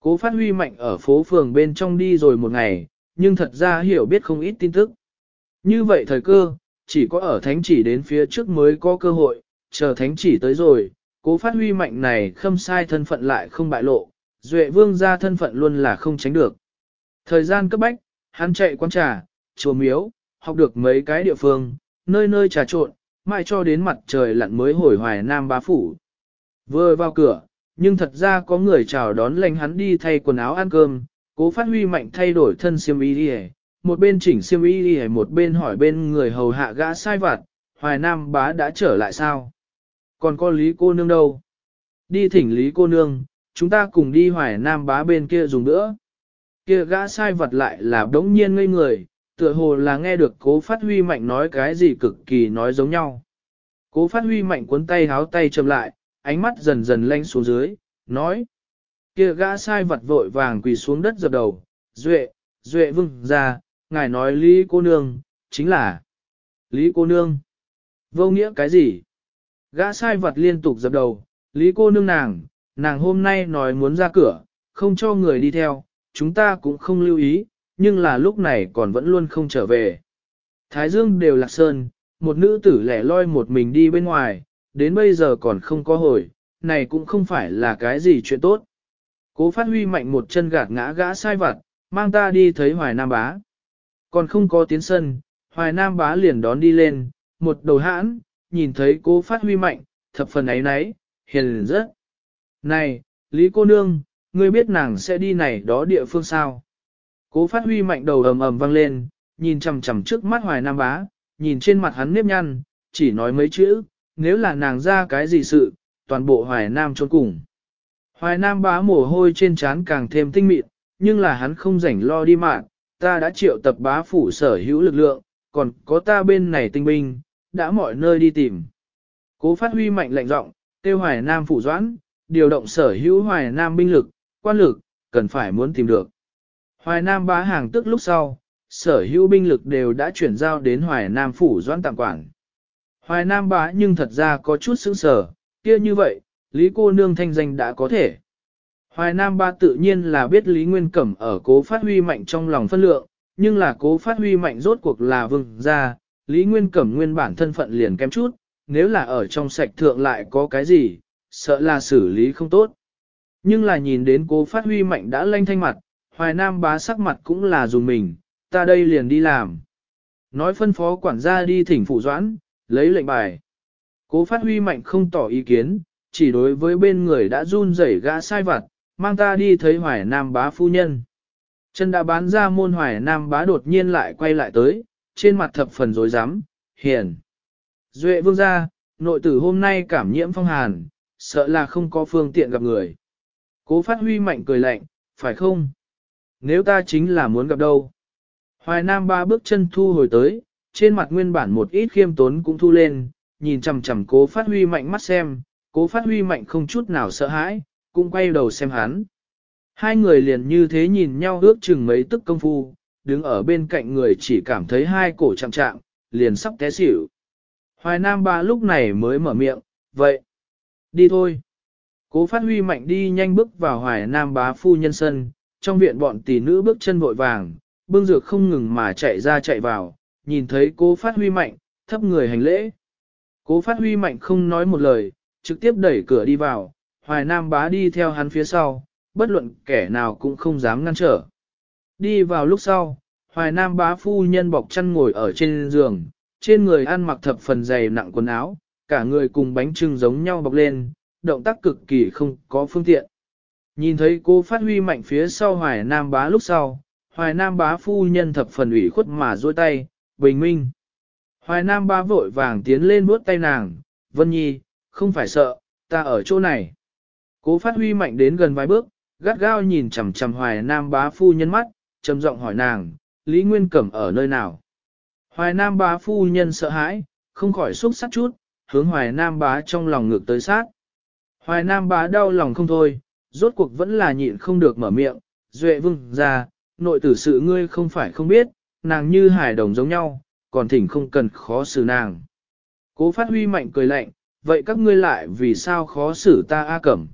Cố phát huy mạnh ở phố phường bên trong đi rồi một ngày, nhưng thật ra hiểu biết không ít tin tức. Như vậy thời cơ, chỉ có ở thánh chỉ đến phía trước mới có cơ hội, chờ thánh chỉ tới rồi, cố phát huy mạnh này không sai thân phận lại không bại lộ, duệ vương ra thân phận luôn là không tránh được. Thời gian cấp bách, hắn chạy quan trà, chùa miếu, học được mấy cái địa phương, nơi nơi trà trộn, mai cho đến mặt trời lặn mới hồi hoài Nam Bá Phủ. Vừa vào cửa, nhưng thật ra có người chào đón lành hắn đi thay quần áo ăn cơm, cố phát huy mạnh thay đổi thân siêm y đi một bên chỉnh siêm y đi một bên hỏi bên người hầu hạ gã sai vặt, hoài nam bá đã trở lại sao? Còn có lý cô nương đâu? Đi thỉnh lý cô nương, chúng ta cùng đi hoài nam bá bên kia dùng nữa. Kia gã sai vật lại là đống nhiên ngây người, tựa hồ là nghe được cố phát huy mạnh nói cái gì cực kỳ nói giống nhau. Cố phát huy mạnh cuốn tay háo tay chậm lại, ánh mắt dần dần lanh xuống dưới, nói. Kia gã sai vật vội vàng quỳ xuống đất dập đầu, duệ, duệ vương ra, ngài nói Lý cô nương, chính là Lý cô nương. Vô nghĩa cái gì? Gã sai vật liên tục dập đầu, Lý cô nương nàng, nàng hôm nay nói muốn ra cửa, không cho người đi theo, chúng ta cũng không lưu ý, nhưng là lúc này còn vẫn luôn không trở về. Thái dương đều lạc sơn, một nữ tử lẻ loi một mình đi bên ngoài, đến bây giờ còn không có hồi, này cũng không phải là cái gì chuyện tốt. Cố phát huy mạnh một chân gạt ngã gã sai vặt, mang ta đi thấy Hoài Nam Bá. Còn không có tiến sân, Hoài Nam Bá liền đón đi lên, một đầu hãn, nhìn thấy cố phát huy mạnh, thập phần ấy nấy, hiền rất. Này, Lý cô nương, ngươi biết nàng sẽ đi này đó địa phương sao? Cố phát huy mạnh đầu ầm ầm vang lên, nhìn chầm chầm trước mắt Hoài Nam Bá, nhìn trên mặt hắn nếp nhăn, chỉ nói mấy chữ, nếu là nàng ra cái gì sự, toàn bộ Hoài Nam trốn cùng. Hoài Nam bá mồ hôi trên trán càng thêm tinh mịn, nhưng là hắn không rảnh lo đi mạng, ta đã triệu tập bá phủ sở hữu lực lượng, còn có ta bên này tinh binh, đã mọi nơi đi tìm. Cố phát huy mạnh lạnh giọng tiêu Hoài Nam phủ doãn, điều động sở hữu Hoài Nam binh lực, quan lực, cần phải muốn tìm được. Hoài Nam bá hàng tức lúc sau, sở hữu binh lực đều đã chuyển giao đến Hoài Nam phủ doãn tạm quản. Hoài Nam bá nhưng thật ra có chút sững sở, kia như vậy, Lý cô nương thanh danh đã có thể. Hoài Nam Bá tự nhiên là biết Lý Nguyên Cẩm ở cố phát huy mạnh trong lòng phân lượng, nhưng là cố phát huy mạnh rốt cuộc là vừng ra, Lý Nguyên Cẩm nguyên bản thân phận liền kém chút, nếu là ở trong sạch thượng lại có cái gì, sợ là xử lý không tốt. Nhưng là nhìn đến cố phát huy mạnh đã lanh thanh mặt, Hoài Nam bá sắc mặt cũng là dùng mình, ta đây liền đi làm. Nói phân phó quản gia đi thỉnh phụ doãn, lấy lệnh bài. Cố phát huy mạnh không tỏ ý kiến, chỉ đối với bên người đã run rẩy gã sai vặt, mang ta đi thấy hoài nam bá phu nhân. Chân đã bán ra môn hoài nam bá đột nhiên lại quay lại tới, trên mặt thập phần rối rắm hiền. Duệ vương gia, nội tử hôm nay cảm nhiễm phong hàn, sợ là không có phương tiện gặp người. Cố phát huy mạnh cười lạnh, phải không? Nếu ta chính là muốn gặp đâu? Hoài Nam ba bước chân thu hồi tới, trên mặt nguyên bản một ít khiêm tốn cũng thu lên, nhìn chằm chằm cố phát huy mạnh mắt xem, cố phát huy mạnh không chút nào sợ hãi, cũng quay đầu xem hắn. Hai người liền như thế nhìn nhau ước chừng mấy tức công phu, đứng ở bên cạnh người chỉ cảm thấy hai cổ chạm chạm, liền sắp té xỉu. Hoài Nam ba lúc này mới mở miệng, vậy, đi thôi. Cố phát huy mạnh đi nhanh bước vào hoài nam bá phu nhân sân, trong viện bọn tỷ nữ bước chân vội vàng, bưng dược không ngừng mà chạy ra chạy vào, nhìn thấy cô phát huy mạnh, thấp người hành lễ. Cố phát huy mạnh không nói một lời, trực tiếp đẩy cửa đi vào, hoài nam bá đi theo hắn phía sau, bất luận kẻ nào cũng không dám ngăn trở. Đi vào lúc sau, hoài nam bá phu nhân bọc chăn ngồi ở trên giường, trên người ăn mặc thập phần dày nặng quần áo, cả người cùng bánh trưng giống nhau bọc lên, động tác cực kỳ không có phương tiện. Nhìn thấy cô phát huy mạnh phía sau hoài nam bá lúc sau, hoài nam bá phu nhân thập phần ủy khuất mà dôi tay, bình minh. Hoài Nam ba vội vàng tiến lên bước tay nàng, Vân Nhi, không phải sợ, ta ở chỗ này. Cố phát huy mạnh đến gần vài bước, gắt gao nhìn chầm chầm Hoài Nam bá phu nhân mắt, trầm giọng hỏi nàng, Lý Nguyên Cẩm ở nơi nào. Hoài Nam bá phu nhân sợ hãi, không khỏi xúc sát chút, hướng Hoài Nam bá trong lòng ngược tới sát. Hoài Nam bá đau lòng không thôi, rốt cuộc vẫn là nhịn không được mở miệng, Duệ vưng ra, nội tử sự ngươi không phải không biết, nàng như hải đồng giống nhau, còn thỉnh không cần khó xử nàng. Cố phát huy mạnh cười lạnh, vậy các ngươi lại vì sao khó xử ta A Cẩm?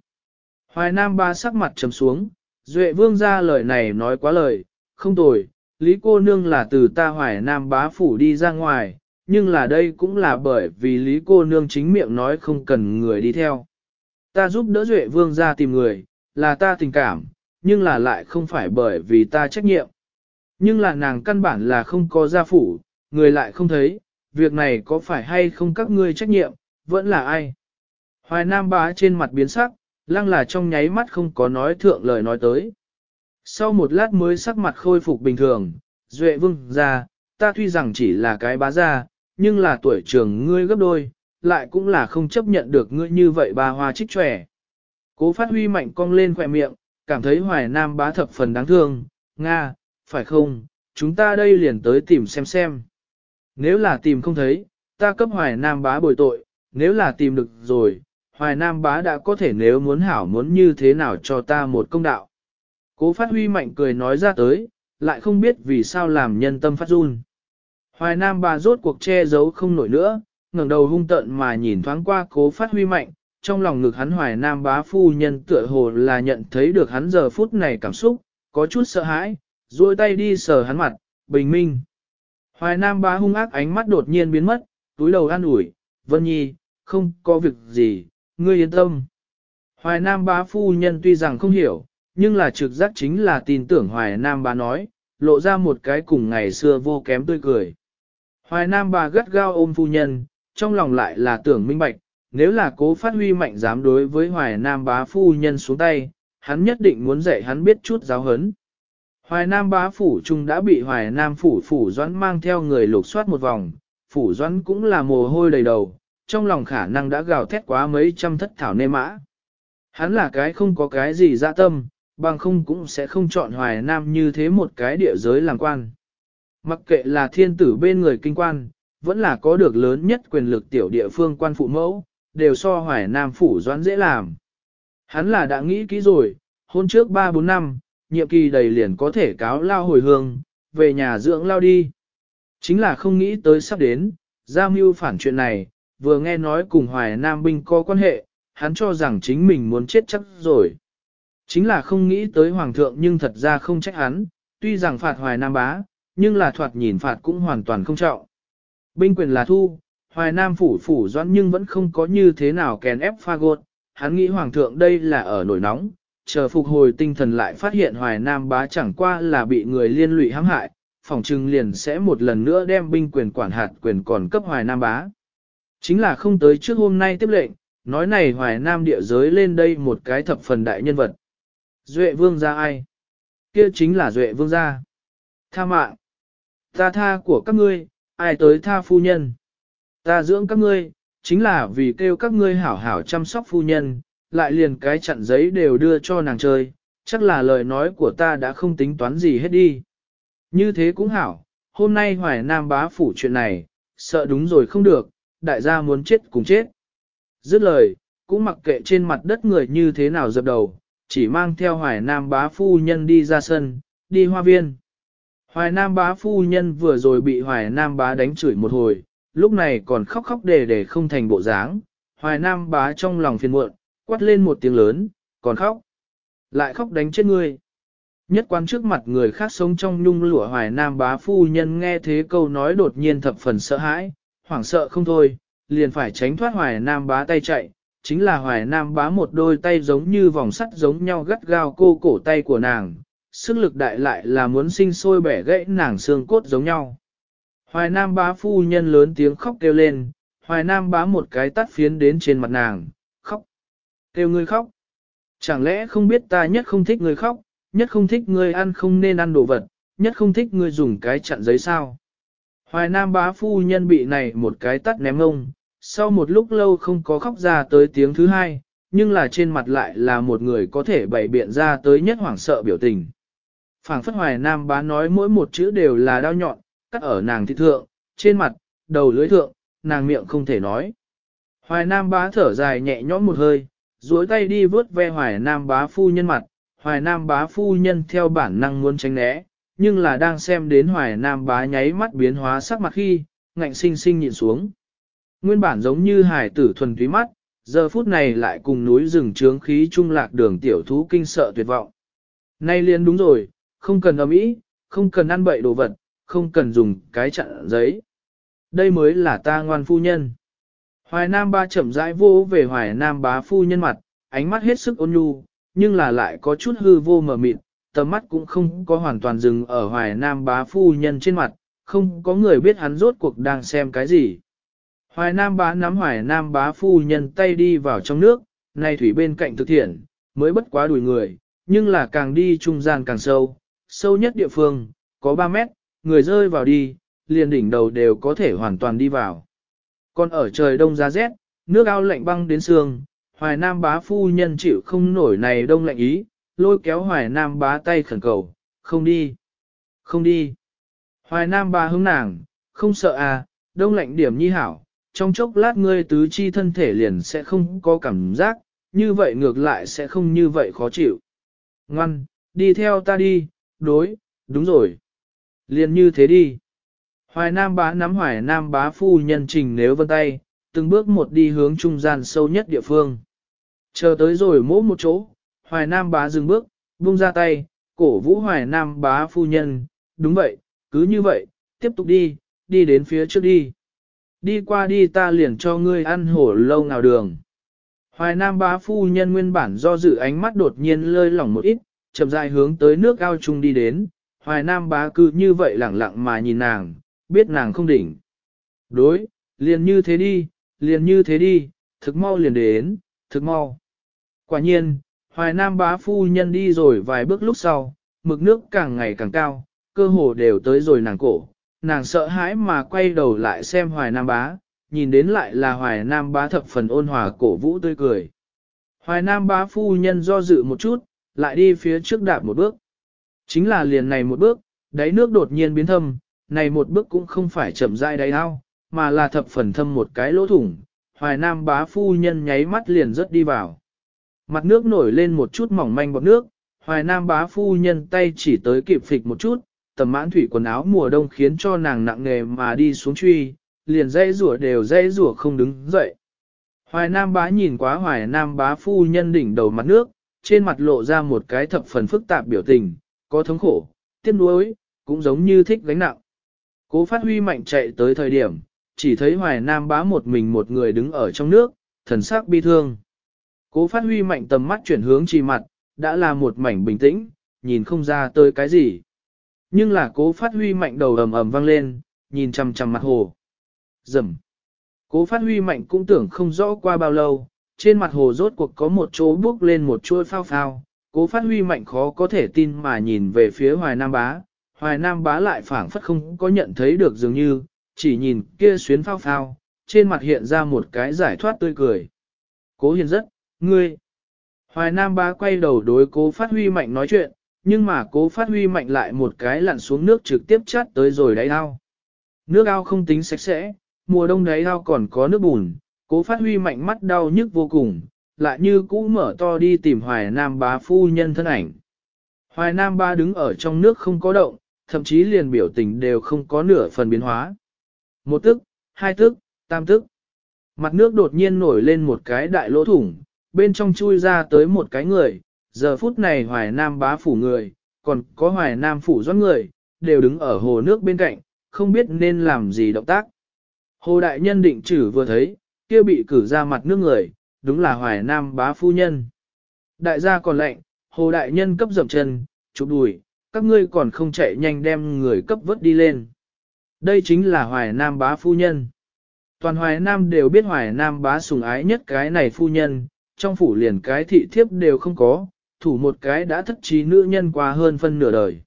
Hoài Nam ba sắc mặt trầm xuống, Duệ Vương ra lời này nói quá lời, không tồi, Lý cô nương là từ ta Hoài Nam bá phủ đi ra ngoài, nhưng là đây cũng là bởi vì Lý cô nương chính miệng nói không cần người đi theo. Ta giúp đỡ Duệ Vương ra tìm người, là ta tình cảm, nhưng là lại không phải bởi vì ta trách nhiệm. Nhưng là nàng căn bản là không có gia phủ, người lại không thấy, việc này có phải hay không các ngươi trách nhiệm, vẫn là ai. Hoài Nam bá trên mặt biến sắc, lăng là trong nháy mắt không có nói thượng lời nói tới. Sau một lát mới sắc mặt khôi phục bình thường, Duệ Vương ra, ta tuy rằng chỉ là cái bá ra, nhưng là tuổi trường ngươi gấp đôi, lại cũng là không chấp nhận được ngươi như vậy bà hoa trích trẻ. Cố phát huy mạnh cong lên khỏe miệng, cảm thấy hoài nam bá thập phần đáng thương, Nga, phải không, chúng ta đây liền tới tìm xem xem. Nếu là tìm không thấy, ta cấp hoài nam bá bồi tội, nếu là tìm được rồi, hoài nam bá đã có thể nếu muốn hảo muốn như thế nào cho ta một công đạo. Cố phát huy mạnh cười nói ra tới, lại không biết vì sao làm nhân tâm phát run. Hoài nam bà rốt cuộc che giấu không nổi nữa, ngẩng đầu hung tợn mà nhìn thoáng qua cố phát huy mạnh, trong lòng ngực hắn hoài nam bá phu nhân tựa hồ là nhận thấy được hắn giờ phút này cảm xúc, có chút sợ hãi, duỗi tay đi sờ hắn mặt, bình minh. Hoài Nam bá hung ác ánh mắt đột nhiên biến mất, túi đầu an ủi, Vân Nhi, không có việc gì, ngươi yên tâm. Hoài Nam bá phu nhân tuy rằng không hiểu, nhưng là trực giác chính là tin tưởng Hoài Nam bá nói, lộ ra một cái cùng ngày xưa vô kém tươi cười. Hoài Nam Bá gắt gao ôm phu nhân, trong lòng lại là tưởng minh bạch, nếu là cố phát huy mạnh dám đối với Hoài Nam bá phu nhân xuống tay, hắn nhất định muốn dạy hắn biết chút giáo hấn. Hoài Nam bá phủ trung đã bị Hoài Nam phủ phủ doãn mang theo người lục soát một vòng, phủ doãn cũng là mồ hôi đầy đầu, trong lòng khả năng đã gào thét quá mấy trăm thất thảo nê mã. Hắn là cái không có cái gì dạ tâm, bằng không cũng sẽ không chọn Hoài Nam như thế một cái địa giới làm quan. Mặc kệ là thiên tử bên người kinh quan, vẫn là có được lớn nhất quyền lực tiểu địa phương quan phụ mẫu, đều so Hoài Nam phủ doãn dễ làm. Hắn là đã nghĩ kỹ rồi, hôn trước 3-4 năm, nhiệm kỳ đầy liền có thể cáo lao hồi hương, về nhà dưỡng lao đi. Chính là không nghĩ tới sắp đến, Gia Mưu phản chuyện này, vừa nghe nói cùng Hoài Nam binh có quan hệ, hắn cho rằng chính mình muốn chết chắc rồi. Chính là không nghĩ tới Hoàng thượng nhưng thật ra không trách hắn, tuy rằng phạt Hoài Nam bá, nhưng là thoạt nhìn phạt cũng hoàn toàn không trọng. Binh quyền là thu, Hoài Nam phủ phủ doãn nhưng vẫn không có như thế nào kèn ép pha gột, hắn nghĩ Hoàng thượng đây là ở nổi nóng, chờ phục hồi tinh thần lại phát hiện Hoài Nam bá chẳng qua là bị người liên lụy hãm hại, phòng trừng liền sẽ một lần nữa đem binh quyền quản hạt quyền còn cấp Hoài Nam bá. Chính là không tới trước hôm nay tiếp lệnh, nói này Hoài Nam địa giới lên đây một cái thập phần đại nhân vật. Duệ vương gia ai? Kia chính là Duệ vương gia. Tha mạng. Ta tha của các ngươi, ai tới tha phu nhân. Ta dưỡng các ngươi, chính là vì kêu các ngươi hảo hảo chăm sóc phu nhân, lại liền cái chặn giấy đều đưa cho nàng chơi, chắc là lời nói của ta đã không tính toán gì hết đi. Như thế cũng hảo, hôm nay Hoài Nam bá phủ chuyện này, sợ đúng rồi không được, đại gia muốn chết cùng chết. Dứt lời, cũng mặc kệ trên mặt đất người như thế nào dập đầu, chỉ mang theo Hoài Nam bá phu nhân đi ra sân, đi hoa viên. Hoài Nam bá phu nhân vừa rồi bị Hoài Nam bá đánh chửi một hồi, lúc này còn khóc khóc để để không thành bộ dáng. Hoài Nam bá trong lòng phiền muộn, quát lên một tiếng lớn, còn khóc. Lại khóc đánh chết ngươi. Nhất quán trước mặt người khác sống trong nhung lụa hoài nam bá phu nhân nghe thế câu nói đột nhiên thập phần sợ hãi, hoảng sợ không thôi, liền phải tránh thoát hoài nam bá tay chạy, chính là hoài nam bá một đôi tay giống như vòng sắt giống nhau gắt gao cô cổ tay của nàng, sức lực đại lại là muốn sinh sôi bẻ gãy nàng xương cốt giống nhau. Hoài nam bá phu nhân lớn tiếng khóc kêu lên, hoài nam bá một cái tắt phiến đến trên mặt nàng, kêu ngươi khóc. Chẳng lẽ không biết ta nhất không thích ngươi khóc, nhất không thích ngươi ăn không nên ăn đồ vật, nhất không thích ngươi dùng cái chặn giấy sao. Hoài Nam bá phu nhân bị này một cái tắt ném ông, sau một lúc lâu không có khóc ra tới tiếng thứ hai, nhưng là trên mặt lại là một người có thể bày biện ra tới nhất hoảng sợ biểu tình. Phảng phất hoài nam bá nói mỗi một chữ đều là đau nhọn, cắt ở nàng thị thượng, trên mặt, đầu lưới thượng, nàng miệng không thể nói. Hoài nam bá thở dài nhẹ nhõm một hơi, duỗi tay đi vớt ve hoài nam bá phu nhân mặt, hoài nam bá phu nhân theo bản năng muốn tránh né, nhưng là đang xem đến hoài nam bá nháy mắt biến hóa sắc mặt khi, ngạnh sinh sinh nhìn xuống. Nguyên bản giống như hải tử thuần túy mắt, giờ phút này lại cùng núi rừng trướng khí trung lạc đường tiểu thú kinh sợ tuyệt vọng. Nay liền đúng rồi, không cần ấm ý, không cần ăn bậy đồ vật, không cần dùng cái chặn giấy. Đây mới là ta ngoan phu nhân. Hoài Nam ba chậm rãi vô về Hoài Nam bá phu nhân mặt, ánh mắt hết sức ôn nhu, nhưng là lại có chút hư vô mờ mịt, tầm mắt cũng không có hoàn toàn dừng ở Hoài Nam bá phu nhân trên mặt, không có người biết hắn rốt cuộc đang xem cái gì. Hoài Nam bá nắm Hoài Nam bá phu nhân tay đi vào trong nước, nay thủy bên cạnh thực thiện, mới bất quá đuổi người, nhưng là càng đi trung gian càng sâu, sâu nhất địa phương, có 3 mét, người rơi vào đi, liền đỉnh đầu đều có thể hoàn toàn đi vào. Còn ở trời đông giá rét, nước ao lạnh băng đến xương, hoài nam bá phu nhân chịu không nổi này đông lạnh ý, lôi kéo hoài nam bá tay khẩn cầu, không đi, không đi. Hoài nam bá hướng nàng, không sợ à, đông lạnh điểm nhi hảo, trong chốc lát ngươi tứ chi thân thể liền sẽ không có cảm giác, như vậy ngược lại sẽ không như vậy khó chịu. Ngoan, đi theo ta đi, đối, đúng rồi. Liền như thế đi. Hoài Nam bá nắm Hoài Nam bá phu nhân trình nếu vân tay, từng bước một đi hướng trung gian sâu nhất địa phương. Chờ tới rồi mỗ một chỗ, Hoài Nam bá dừng bước, buông ra tay, cổ vũ Hoài Nam bá phu nhân, đúng vậy, cứ như vậy, tiếp tục đi, đi đến phía trước đi. Đi qua đi ta liền cho ngươi ăn hổ lâu nào đường. Hoài Nam bá phu nhân nguyên bản do dự ánh mắt đột nhiên lơi lỏng một ít, chậm dài hướng tới nước ao trung đi đến, Hoài Nam bá cứ như vậy lẳng lặng mà nhìn nàng, biết nàng không đỉnh. Đối, liền như thế đi, liền như thế đi, thực mau liền đến, thực mau. Quả nhiên, Hoài Nam bá phu nhân đi rồi vài bước lúc sau, mực nước càng ngày càng cao, cơ hồ đều tới rồi nàng cổ. Nàng sợ hãi mà quay đầu lại xem Hoài Nam bá, nhìn đến lại là Hoài Nam bá thập phần ôn hòa cổ vũ tươi cười. Hoài Nam bá phu nhân do dự một chút, lại đi phía trước đạp một bước. Chính là liền này một bước, đáy nước đột nhiên biến thâm, này một bước cũng không phải chậm rãi đáy ao, mà là thập phần thâm một cái lỗ thủng, hoài nam bá phu nhân nháy mắt liền rớt đi vào. Mặt nước nổi lên một chút mỏng manh bọt nước, hoài nam bá phu nhân tay chỉ tới kịp phịch một chút, tầm mãn thủy quần áo mùa đông khiến cho nàng nặng nghề mà đi xuống truy, liền dây rủa đều dây rủa không đứng dậy. Hoài nam bá nhìn quá hoài nam bá phu nhân đỉnh đầu mặt nước, trên mặt lộ ra một cái thập phần phức tạp biểu tình, có thống khổ, tiếc nuối, cũng giống như thích gánh nặng. Cố phát huy mạnh chạy tới thời điểm, chỉ thấy hoài nam bá một mình một người đứng ở trong nước, thần sắc bi thương. Cố phát huy mạnh tầm mắt chuyển hướng trì mặt, đã là một mảnh bình tĩnh, nhìn không ra tới cái gì. Nhưng là cố phát huy mạnh đầu ầm ầm vang lên, nhìn chằm chằm mặt hồ. Rầm! Cố phát huy mạnh cũng tưởng không rõ qua bao lâu, trên mặt hồ rốt cuộc có một chỗ bước lên một chuôi phao phao. Cố phát huy mạnh khó có thể tin mà nhìn về phía hoài nam bá, Hoài Nam bá lại phảng phất không có nhận thấy được dường như, chỉ nhìn kia xuyến phao phao, trên mặt hiện ra một cái giải thoát tươi cười. Cố hiền rất, ngươi. Hoài Nam bá quay đầu đối cố phát huy mạnh nói chuyện, nhưng mà cố phát huy mạnh lại một cái lặn xuống nước trực tiếp chát tới rồi đáy ao. Nước ao không tính sạch sẽ, mùa đông đáy ao còn có nước bùn, cố phát huy mạnh mắt đau nhức vô cùng, lại như cũ mở to đi tìm Hoài Nam bá phu nhân thân ảnh. Hoài Nam bá đứng ở trong nước không có động, thậm chí liền biểu tình đều không có nửa phần biến hóa. Một tức, hai tức, tam tức. Mặt nước đột nhiên nổi lên một cái đại lỗ thủng, bên trong chui ra tới một cái người, giờ phút này hoài nam bá phủ người, còn có hoài nam phủ doan người, đều đứng ở hồ nước bên cạnh, không biết nên làm gì động tác. Hồ đại nhân định chử vừa thấy, kia bị cử ra mặt nước người, đúng là hoài nam bá phu nhân. Đại gia còn lệnh, hồ đại nhân cấp dậm chân, chụp đùi, các ngươi còn không chạy nhanh đem người cấp vớt đi lên. Đây chính là Hoài Nam bá phu nhân. Toàn Hoài Nam đều biết Hoài Nam bá sùng ái nhất cái này phu nhân, trong phủ liền cái thị thiếp đều không có, thủ một cái đã thất trí nữ nhân qua hơn phân nửa đời.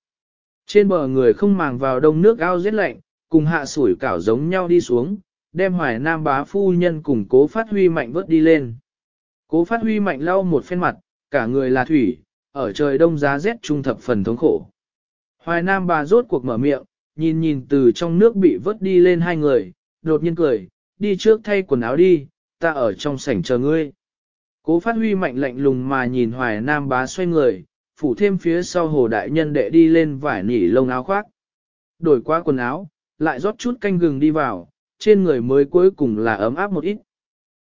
Trên bờ người không màng vào đông nước ao rét lạnh, cùng hạ sủi cảo giống nhau đi xuống, đem hoài nam bá phu nhân cùng cố phát huy mạnh vớt đi lên. Cố phát huy mạnh lau một phen mặt, cả người là thủy, ở trời đông giá rét trung thập phần thống khổ. Hoài Nam bà rốt cuộc mở miệng, nhìn nhìn từ trong nước bị vớt đi lên hai người, đột nhiên cười, đi trước thay quần áo đi, ta ở trong sảnh chờ ngươi. Cố phát huy mạnh lạnh lùng mà nhìn Hoài Nam bá xoay người, phủ thêm phía sau hồ đại nhân đệ đi lên vải nỉ lông áo khoác. Đổi qua quần áo, lại rót chút canh gừng đi vào, trên người mới cuối cùng là ấm áp một ít.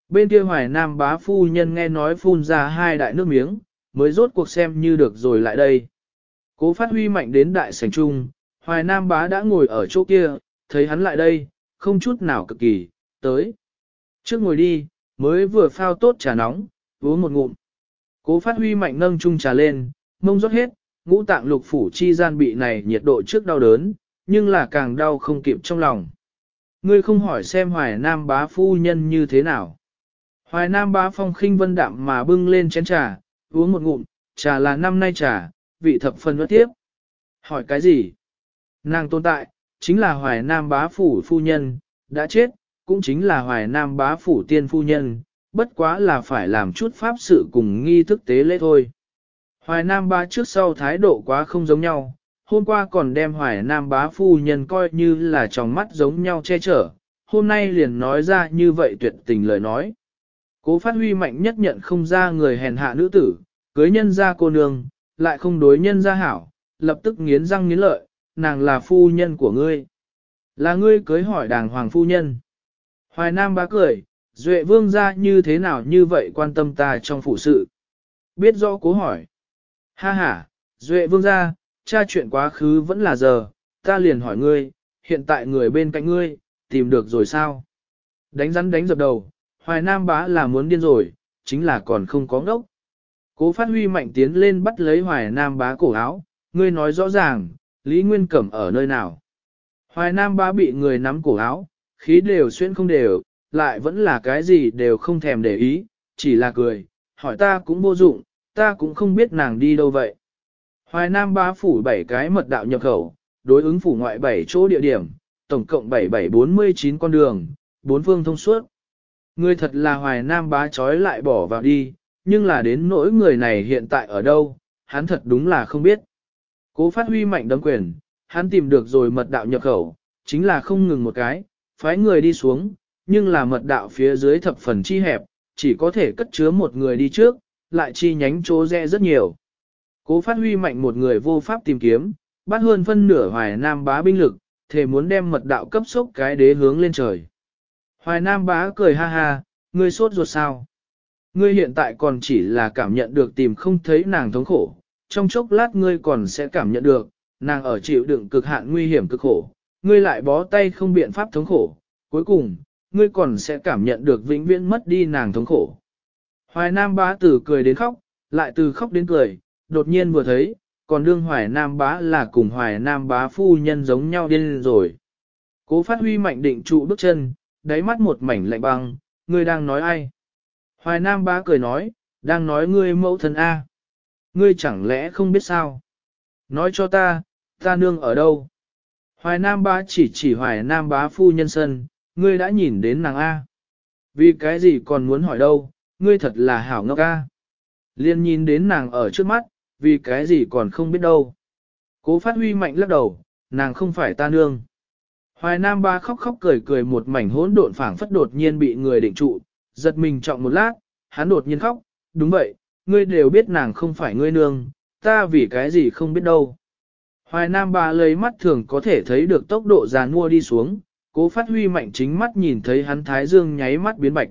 Bên kia Hoài Nam bá phu nhân nghe nói phun ra hai đại nước miếng, mới rốt cuộc xem như được rồi lại đây. Cố phát huy mạnh đến đại sành trung, hoài nam bá đã ngồi ở chỗ kia, thấy hắn lại đây, không chút nào cực kỳ, tới. Trước ngồi đi, mới vừa phao tốt trà nóng, uống một ngụm. Cố phát huy mạnh nâng chung trà lên, mông rót hết, ngũ tạng lục phủ chi gian bị này nhiệt độ trước đau đớn, nhưng là càng đau không kịp trong lòng. Ngươi không hỏi xem hoài nam bá phu nhân như thế nào. Hoài nam bá phong khinh vân đạm mà bưng lên chén trà, uống một ngụm, trà là năm nay trà, vị thập phân bất tiếp. Hỏi cái gì? Nàng tồn tại, chính là hoài nam bá phủ phu nhân, đã chết, cũng chính là hoài nam bá phủ tiên phu nhân, bất quá là phải làm chút pháp sự cùng nghi thức tế lễ thôi. Hoài nam bá trước sau thái độ quá không giống nhau, hôm qua còn đem hoài nam bá phu nhân coi như là tròng mắt giống nhau che chở, hôm nay liền nói ra như vậy tuyệt tình lời nói. Cố phát huy mạnh nhất nhận không ra người hèn hạ nữ tử, cưới nhân ra cô nương, lại không đối nhân ra hảo, lập tức nghiến răng nghiến lợi, nàng là phu nhân của ngươi. Là ngươi cưới hỏi đàng hoàng phu nhân. Hoài Nam bá cười, Duệ vương ra như thế nào như vậy quan tâm ta trong phụ sự. Biết rõ cố hỏi. Ha ha, Duệ vương ra, cha chuyện quá khứ vẫn là giờ, ta liền hỏi ngươi, hiện tại người bên cạnh ngươi, tìm được rồi sao? Đánh rắn đánh dập đầu, Hoài Nam bá là muốn điên rồi, chính là còn không có ngốc. Cố phát huy mạnh tiến lên bắt lấy hoài nam bá cổ áo, ngươi nói rõ ràng, Lý Nguyên Cẩm ở nơi nào. Hoài nam bá bị người nắm cổ áo, khí đều xuyên không đều, lại vẫn là cái gì đều không thèm để ý, chỉ là cười, hỏi ta cũng vô dụng, ta cũng không biết nàng đi đâu vậy. Hoài Nam bá phủ 7 cái mật đạo nhập khẩu, đối ứng phủ ngoại 7 chỗ địa điểm, tổng cộng 7749 con đường, 4 phương thông suốt. Người thật là Hoài Nam bá trói lại bỏ vào đi, nhưng là đến nỗi người này hiện tại ở đâu, hắn thật đúng là không biết. Cố phát huy mạnh đấm quyền, hắn tìm được rồi mật đạo nhập khẩu, chính là không ngừng một cái, phái người đi xuống, nhưng là mật đạo phía dưới thập phần chi hẹp, chỉ có thể cất chứa một người đi trước, lại chi nhánh chỗ rẽ rất nhiều. Cố phát huy mạnh một người vô pháp tìm kiếm, bắt hơn phân nửa hoài nam bá binh lực, thề muốn đem mật đạo cấp sốc cái đế hướng lên trời. Hoài nam bá cười ha ha, ngươi sốt ruột sao? Ngươi hiện tại còn chỉ là cảm nhận được tìm không thấy nàng thống khổ, trong chốc lát ngươi còn sẽ cảm nhận được, nàng ở chịu đựng cực hạn nguy hiểm cực khổ, ngươi lại bó tay không biện pháp thống khổ, cuối cùng, ngươi còn sẽ cảm nhận được vĩnh viễn mất đi nàng thống khổ. Hoài Nam bá từ cười đến khóc, lại từ khóc đến cười, đột nhiên vừa thấy, còn đương Hoài Nam bá là cùng Hoài Nam bá phu nhân giống nhau điên rồi. Cố phát huy mạnh định trụ bước chân, đáy mắt một mảnh lạnh băng, ngươi đang nói ai? Hoài Nam bá cười nói, đang nói ngươi mẫu thân A. Ngươi chẳng lẽ không biết sao? Nói cho ta, ta nương ở đâu? Hoài Nam bá chỉ chỉ Hoài Nam bá phu nhân sân, ngươi đã nhìn đến nàng A. Vì cái gì còn muốn hỏi đâu, ngươi thật là hảo ngốc A. Liên nhìn đến nàng ở trước mắt, vì cái gì còn không biết đâu. Cố phát huy mạnh lắc đầu, nàng không phải ta nương. Hoài Nam ba khóc khóc cười cười một mảnh hỗn độn phảng phất đột nhiên bị người định trụ, Giật mình trọng một lát, hắn đột nhiên khóc, đúng vậy, ngươi đều biết nàng không phải ngươi nương, ta vì cái gì không biết đâu. Hoài Nam bà lấy mắt thường có thể thấy được tốc độ giàn mua đi xuống, cố phát huy mạnh chính mắt nhìn thấy hắn thái dương nháy mắt biến bạch.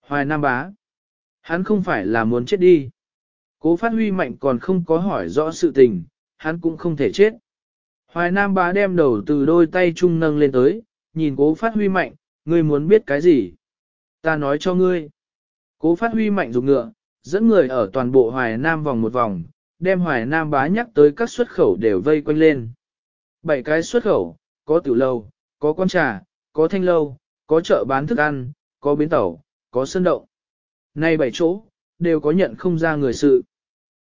Hoài Nam bá, hắn không phải là muốn chết đi. Cố phát huy mạnh còn không có hỏi rõ sự tình, hắn cũng không thể chết. Hoài Nam bá đem đầu từ đôi tay chung nâng lên tới, nhìn cố phát huy mạnh, ngươi muốn biết cái gì ta nói cho ngươi. Cố phát huy mạnh dục ngựa, dẫn người ở toàn bộ Hoài Nam vòng một vòng, đem Hoài Nam bá nhắc tới các xuất khẩu đều vây quanh lên. Bảy cái xuất khẩu, có tiểu lâu, có quan trà, có thanh lâu, có chợ bán thức ăn, có biến tàu, có sơn động. Nay bảy chỗ, đều có nhận không ra người sự.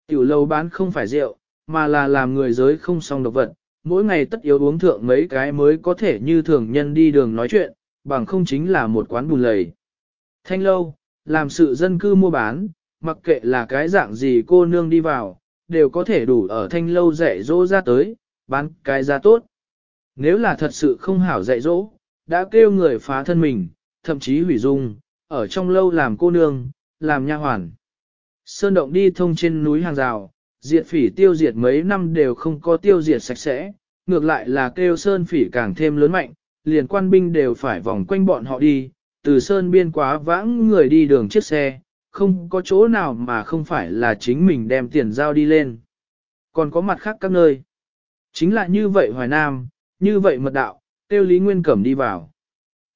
Tiểu lâu bán không phải rượu, mà là làm người giới không xong độc vật, mỗi ngày tất yếu uống thượng mấy cái mới có thể như thường nhân đi đường nói chuyện, bằng không chính là một quán bùn lầy. Thanh lâu, làm sự dân cư mua bán, mặc kệ là cái dạng gì cô nương đi vào, đều có thể đủ ở thanh lâu dạy dỗ ra tới, bán cái giá tốt. Nếu là thật sự không hảo dạy dỗ, đã kêu người phá thân mình, thậm chí hủy dung, ở trong lâu làm cô nương, làm nha hoàn. Sơn động đi thông trên núi hàng rào, diệt phỉ tiêu diệt mấy năm đều không có tiêu diệt sạch sẽ, ngược lại là kêu sơn phỉ càng thêm lớn mạnh, liền quan binh đều phải vòng quanh bọn họ đi, từ sơn biên quá vãng người đi đường chiếc xe, không có chỗ nào mà không phải là chính mình đem tiền giao đi lên. Còn có mặt khác các nơi. Chính là như vậy Hoài Nam, như vậy mật đạo, tiêu Lý Nguyên Cẩm đi vào.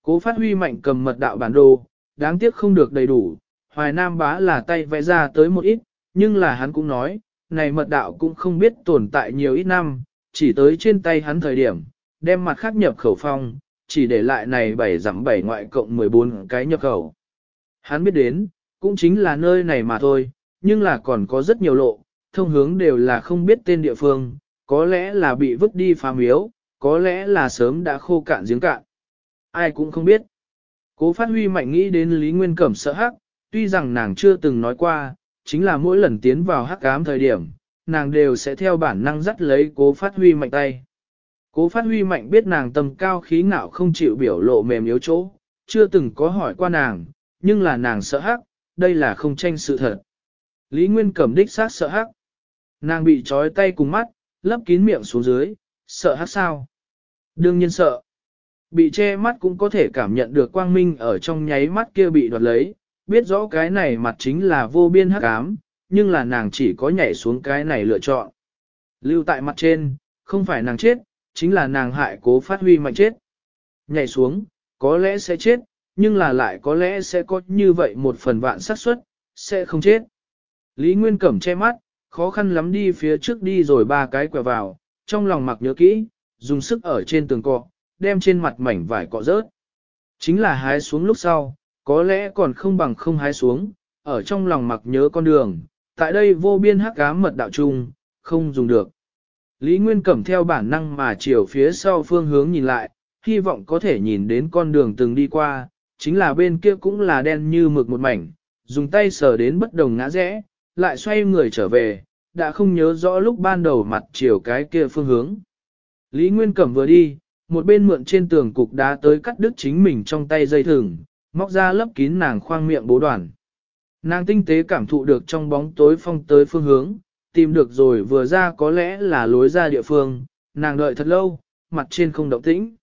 Cố phát huy mạnh cầm mật đạo bản đồ, đáng tiếc không được đầy đủ, Hoài Nam bá là tay vẽ ra tới một ít, nhưng là hắn cũng nói, này mật đạo cũng không biết tồn tại nhiều ít năm, chỉ tới trên tay hắn thời điểm, đem mặt khác nhập khẩu phong, chỉ để lại này bảy giảm bảy ngoại cộng 14 cái nhập khẩu. Hắn biết đến, cũng chính là nơi này mà thôi, nhưng là còn có rất nhiều lộ, thông hướng đều là không biết tên địa phương, có lẽ là bị vứt đi phá miếu, có lẽ là sớm đã khô cạn giếng cạn. Ai cũng không biết. Cố phát huy mạnh nghĩ đến Lý Nguyên Cẩm sợ hắc, tuy rằng nàng chưa từng nói qua, chính là mỗi lần tiến vào hắc ám thời điểm, nàng đều sẽ theo bản năng dắt lấy cố phát huy mạnh tay. Cố phát huy mạnh biết nàng tâm cao khí ngạo không chịu biểu lộ mềm yếu chỗ, chưa từng có hỏi qua nàng, nhưng là nàng sợ hắc, đây là không tranh sự thật. Lý Nguyên Cẩm đích sát sợ hắc. Nàng bị trói tay cùng mắt, lấp kín miệng xuống dưới, sợ hắc sao? Đương nhiên sợ. Bị che mắt cũng có thể cảm nhận được quang minh ở trong nháy mắt kia bị đoạt lấy, biết rõ cái này mặt chính là vô biên hắc ám, nhưng là nàng chỉ có nhảy xuống cái này lựa chọn. Lưu tại mặt trên, không phải nàng chết, chính là nàng hại cố phát huy mạnh chết. Nhảy xuống, có lẽ sẽ chết, nhưng là lại có lẽ sẽ có như vậy một phần vạn xác suất sẽ không chết. Lý Nguyên Cẩm che mắt, khó khăn lắm đi phía trước đi rồi ba cái quẹo vào, trong lòng mặc nhớ kỹ, dùng sức ở trên tường cọ, đem trên mặt mảnh vải cọ rớt. Chính là hái xuống lúc sau, có lẽ còn không bằng không hái xuống, ở trong lòng mặc nhớ con đường, tại đây vô biên hắc ám mật đạo trung, không dùng được. Lý Nguyên Cẩm theo bản năng mà chiều phía sau phương hướng nhìn lại, hy vọng có thể nhìn đến con đường từng đi qua, chính là bên kia cũng là đen như mực một mảnh, dùng tay sờ đến bất đồng ngã rẽ, lại xoay người trở về, đã không nhớ rõ lúc ban đầu mặt chiều cái kia phương hướng. Lý Nguyên Cẩm vừa đi, một bên mượn trên tường cục đá tới cắt đứt chính mình trong tay dây thừng, móc ra lấp kín nàng khoang miệng bố đoàn. Nàng tinh tế cảm thụ được trong bóng tối phong tới phương hướng, tìm được rồi vừa ra có lẽ là lối ra địa phương, nàng đợi thật lâu, mặt trên không động tĩnh.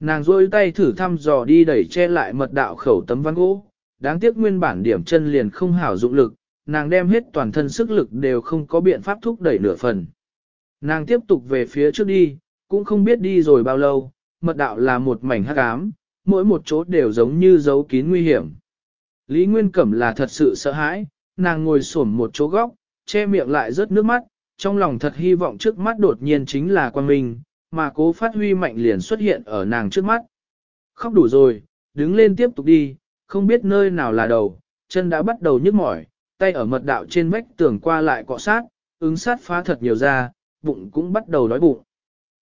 Nàng rôi tay thử thăm dò đi đẩy che lại mật đạo khẩu tấm ván gỗ, đáng tiếc nguyên bản điểm chân liền không hảo dụng lực, nàng đem hết toàn thân sức lực đều không có biện pháp thúc đẩy nửa phần. Nàng tiếp tục về phía trước đi, cũng không biết đi rồi bao lâu, mật đạo là một mảnh hắc ám, mỗi một chỗ đều giống như giấu kín nguy hiểm. Lý Nguyên Cẩm là thật sự sợ hãi, nàng ngồi xổm một chỗ góc, che miệng lại rớt nước mắt, trong lòng thật hy vọng trước mắt đột nhiên chính là quan minh, mà cố phát huy mạnh liền xuất hiện ở nàng trước mắt. Khóc đủ rồi, đứng lên tiếp tục đi, không biết nơi nào là đầu, chân đã bắt đầu nhức mỏi, tay ở mật đạo trên vách tường qua lại cọ sát, ứng sát phá thật nhiều ra, bụng cũng bắt đầu đói bụng.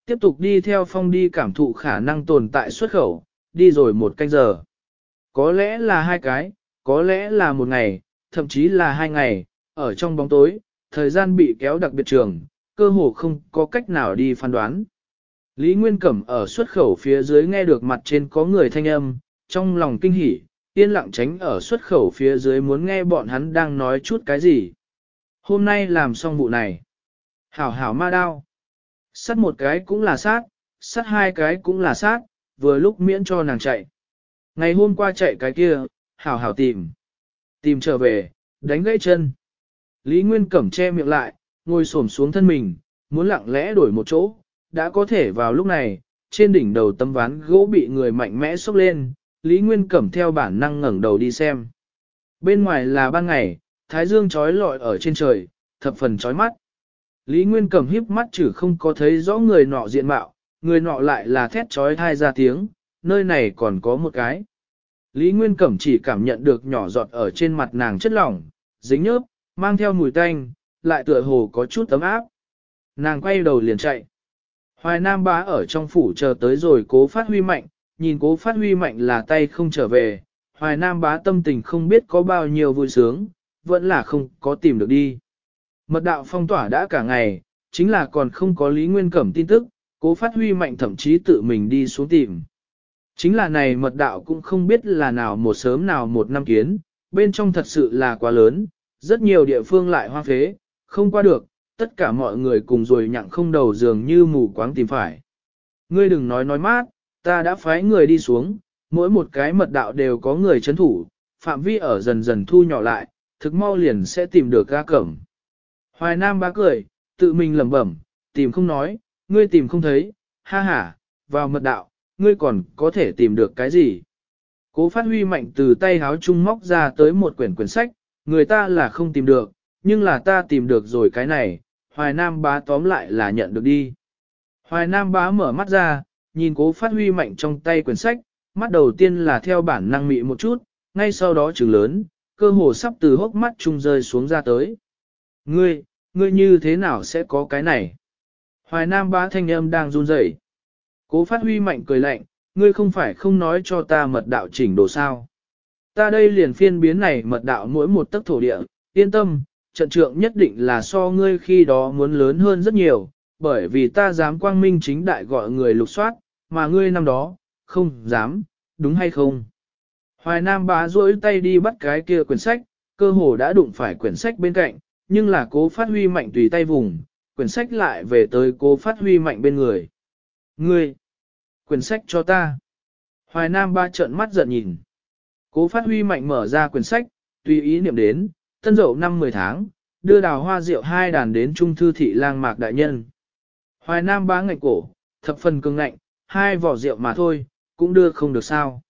Tiếp tục đi theo phong đi cảm thụ khả năng tồn tại xuất khẩu, đi rồi một canh giờ. Có lẽ là hai cái, có lẽ là một ngày, thậm chí là hai ngày, ở trong bóng tối, thời gian bị kéo đặc biệt trường, cơ hồ không có cách nào đi phán đoán. Lý Nguyên Cẩm ở xuất khẩu phía dưới nghe được mặt trên có người thanh âm, trong lòng kinh hỉ, yên lặng tránh ở xuất khẩu phía dưới muốn nghe bọn hắn đang nói chút cái gì. Hôm nay làm xong vụ này. Hảo hảo ma đao. Sát một cái cũng là sát, sát hai cái cũng là sát, vừa lúc miễn cho nàng chạy. Ngày hôm qua chạy cái kia, hảo hảo tìm. Tìm trở về, đánh gãy chân. Lý Nguyên Cẩm che miệng lại, ngồi xổm xuống thân mình, muốn lặng lẽ đổi một chỗ, đã có thể vào lúc này, trên đỉnh đầu tấm ván gỗ bị người mạnh mẽ xốc lên, Lý Nguyên Cẩm theo bản năng ngẩn đầu đi xem. Bên ngoài là ban ngày, thái dương trói lọi ở trên trời, thập phần chói mắt. Lý Nguyên Cẩm híp mắt chử không có thấy rõ người nọ diện mạo, người nọ lại là thét trói thai ra tiếng, nơi này còn có một cái. Lý Nguyên Cẩm chỉ cảm nhận được nhỏ giọt ở trên mặt nàng chất lỏng, dính nhớp, mang theo mùi tanh, lại tựa hồ có chút tấm áp. Nàng quay đầu liền chạy. Hoài Nam bá ở trong phủ chờ tới rồi cố phát huy mạnh, nhìn cố phát huy mạnh là tay không trở về, Hoài Nam bá tâm tình không biết có bao nhiêu vui sướng, vẫn là không có tìm được đi. Mật đạo phong tỏa đã cả ngày, chính là còn không có Lý Nguyên Cẩm tin tức, cố phát huy mạnh thậm chí tự mình đi xuống tìm. Chính là này mật đạo cũng không biết là nào một sớm nào một năm kiến, bên trong thật sự là quá lớn, rất nhiều địa phương lại hoang phế, không qua được, tất cả mọi người cùng rồi nhặng không đầu dường như mù quáng tìm phải. Ngươi đừng nói nói mát, ta đã phái người đi xuống, mỗi một cái mật đạo đều có người chấn thủ, phạm vi ở dần dần thu nhỏ lại, thực mau liền sẽ tìm được ga cẩm. Hoài Nam bá cười, tự mình lẩm bẩm, tìm không nói, ngươi tìm không thấy, ha ha, vào mật đạo, ngươi còn có thể tìm được cái gì. Cố phát huy mạnh từ tay háo trung móc ra tới một quyển quyển sách, người ta là không tìm được, nhưng là ta tìm được rồi cái này, Hoài Nam bá tóm lại là nhận được đi. Hoài Nam bá mở mắt ra, nhìn cố phát huy mạnh trong tay quyển sách, mắt đầu tiên là theo bản năng mị một chút, ngay sau đó trừng lớn, cơ hồ sắp từ hốc mắt trung rơi xuống ra tới. Ngươi, ngươi như thế nào sẽ có cái này? Hoài Nam bá thanh âm đang run rẩy Cố phát huy mạnh cười lạnh, ngươi không phải không nói cho ta mật đạo chỉnh đồ sao. Ta đây liền phiên biến này mật đạo mỗi một tấc thổ địa, yên tâm, trận trượng nhất định là so ngươi khi đó muốn lớn hơn rất nhiều, bởi vì ta dám quang minh chính đại gọi người lục soát, mà ngươi năm đó, không dám, đúng hay không? Hoài Nam bá duỗi tay đi bắt cái kia quyển sách, cơ hồ đã đụng phải quyển sách bên cạnh, nhưng là cố phát huy mạnh tùy tay vùng, quyển sách lại về tới cố phát huy mạnh bên người. Ngươi! Quyển sách cho ta! Hoài Nam ba trợn mắt giận nhìn. Cố phát huy mạnh mở ra quyển sách, tùy ý niệm đến, tân dậu năm 10 tháng, đưa đào hoa rượu hai đàn đến trung thư thị lang mạc đại nhân. Hoài Nam ba ngạch cổ, thập phần cường ngạnh, hai vỏ rượu mà thôi, cũng đưa không được sao.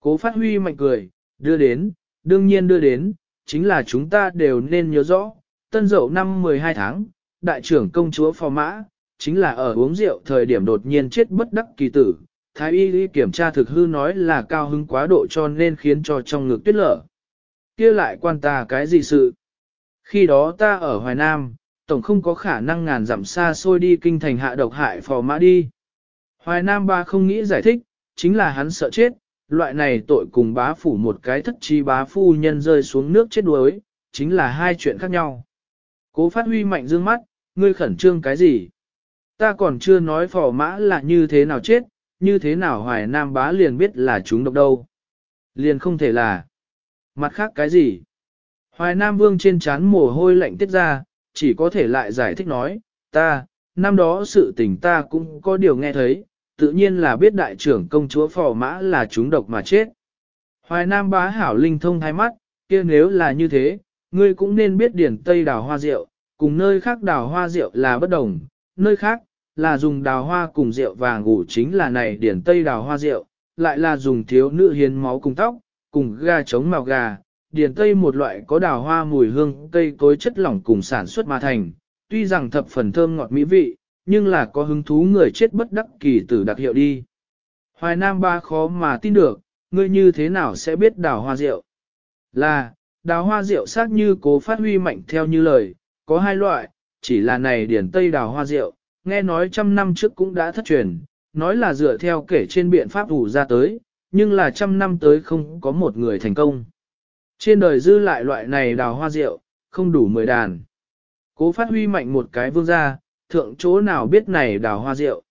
Cố phát huy mạnh cười, đưa đến, đương nhiên đưa đến, chính là chúng ta đều nên nhớ rõ, tân dậu năm 12 tháng, đại trưởng công chúa phò mã, chính là ở uống rượu thời điểm đột nhiên chết bất đắc kỳ tử, thái y y kiểm tra thực hư nói là cao hứng quá độ cho nên khiến cho trong ngực tuyết lở. kia lại quan ta cái gì sự? Khi đó ta ở Hoài Nam, tổng không có khả năng ngàn dặm xa xôi đi kinh thành hạ độc hại phò mã đi. Hoài Nam ba không nghĩ giải thích, chính là hắn sợ chết, loại này tội cùng bá phủ một cái thất trí bá phu nhân rơi xuống nước chết đuối, chính là hai chuyện khác nhau. Cố phát huy mạnh dương mắt, ngươi khẩn trương cái gì? Ta còn chưa nói phò mã là như thế nào chết, như thế nào hoài nam bá liền biết là chúng độc đâu. Liền không thể là. Mặt khác cái gì? Hoài nam vương trên chán mồ hôi lạnh tiết ra, chỉ có thể lại giải thích nói, ta, năm đó sự tình ta cũng có điều nghe thấy, tự nhiên là biết đại trưởng công chúa phò mã là chúng độc mà chết. Hoài nam bá hảo linh thông hai mắt, kia nếu là như thế, ngươi cũng nên biết điển tây đào hoa rượu, cùng nơi khác đào hoa rượu là bất đồng, nơi khác, là dùng đào hoa cùng rượu vàng ngủ chính là này điển tây đào hoa rượu, lại là dùng thiếu nữ hiến máu cùng tóc, cùng gà chống màu gà, điển tây một loại có đào hoa mùi hương tây tối chất lỏng cùng sản xuất mà thành, tuy rằng thập phần thơm ngọt mỹ vị, nhưng là có hứng thú người chết bất đắc kỳ tử đặc hiệu đi. Hoài Nam ba khó mà tin được, ngươi như thế nào sẽ biết đào hoa rượu? Là, đào hoa rượu xác như cố phát huy mạnh theo như lời, có hai loại, chỉ là này điển tây đào hoa rượu, nghe nói trăm năm trước cũng đã thất truyền, nói là dựa theo kể trên biện pháp ủ ra tới, nhưng là trăm năm tới không có một người thành công. Trên đời dư lại loại này đào hoa rượu, không đủ mười đàn. Cố phát huy mạnh một cái vương gia, thượng chỗ nào biết này đào hoa rượu.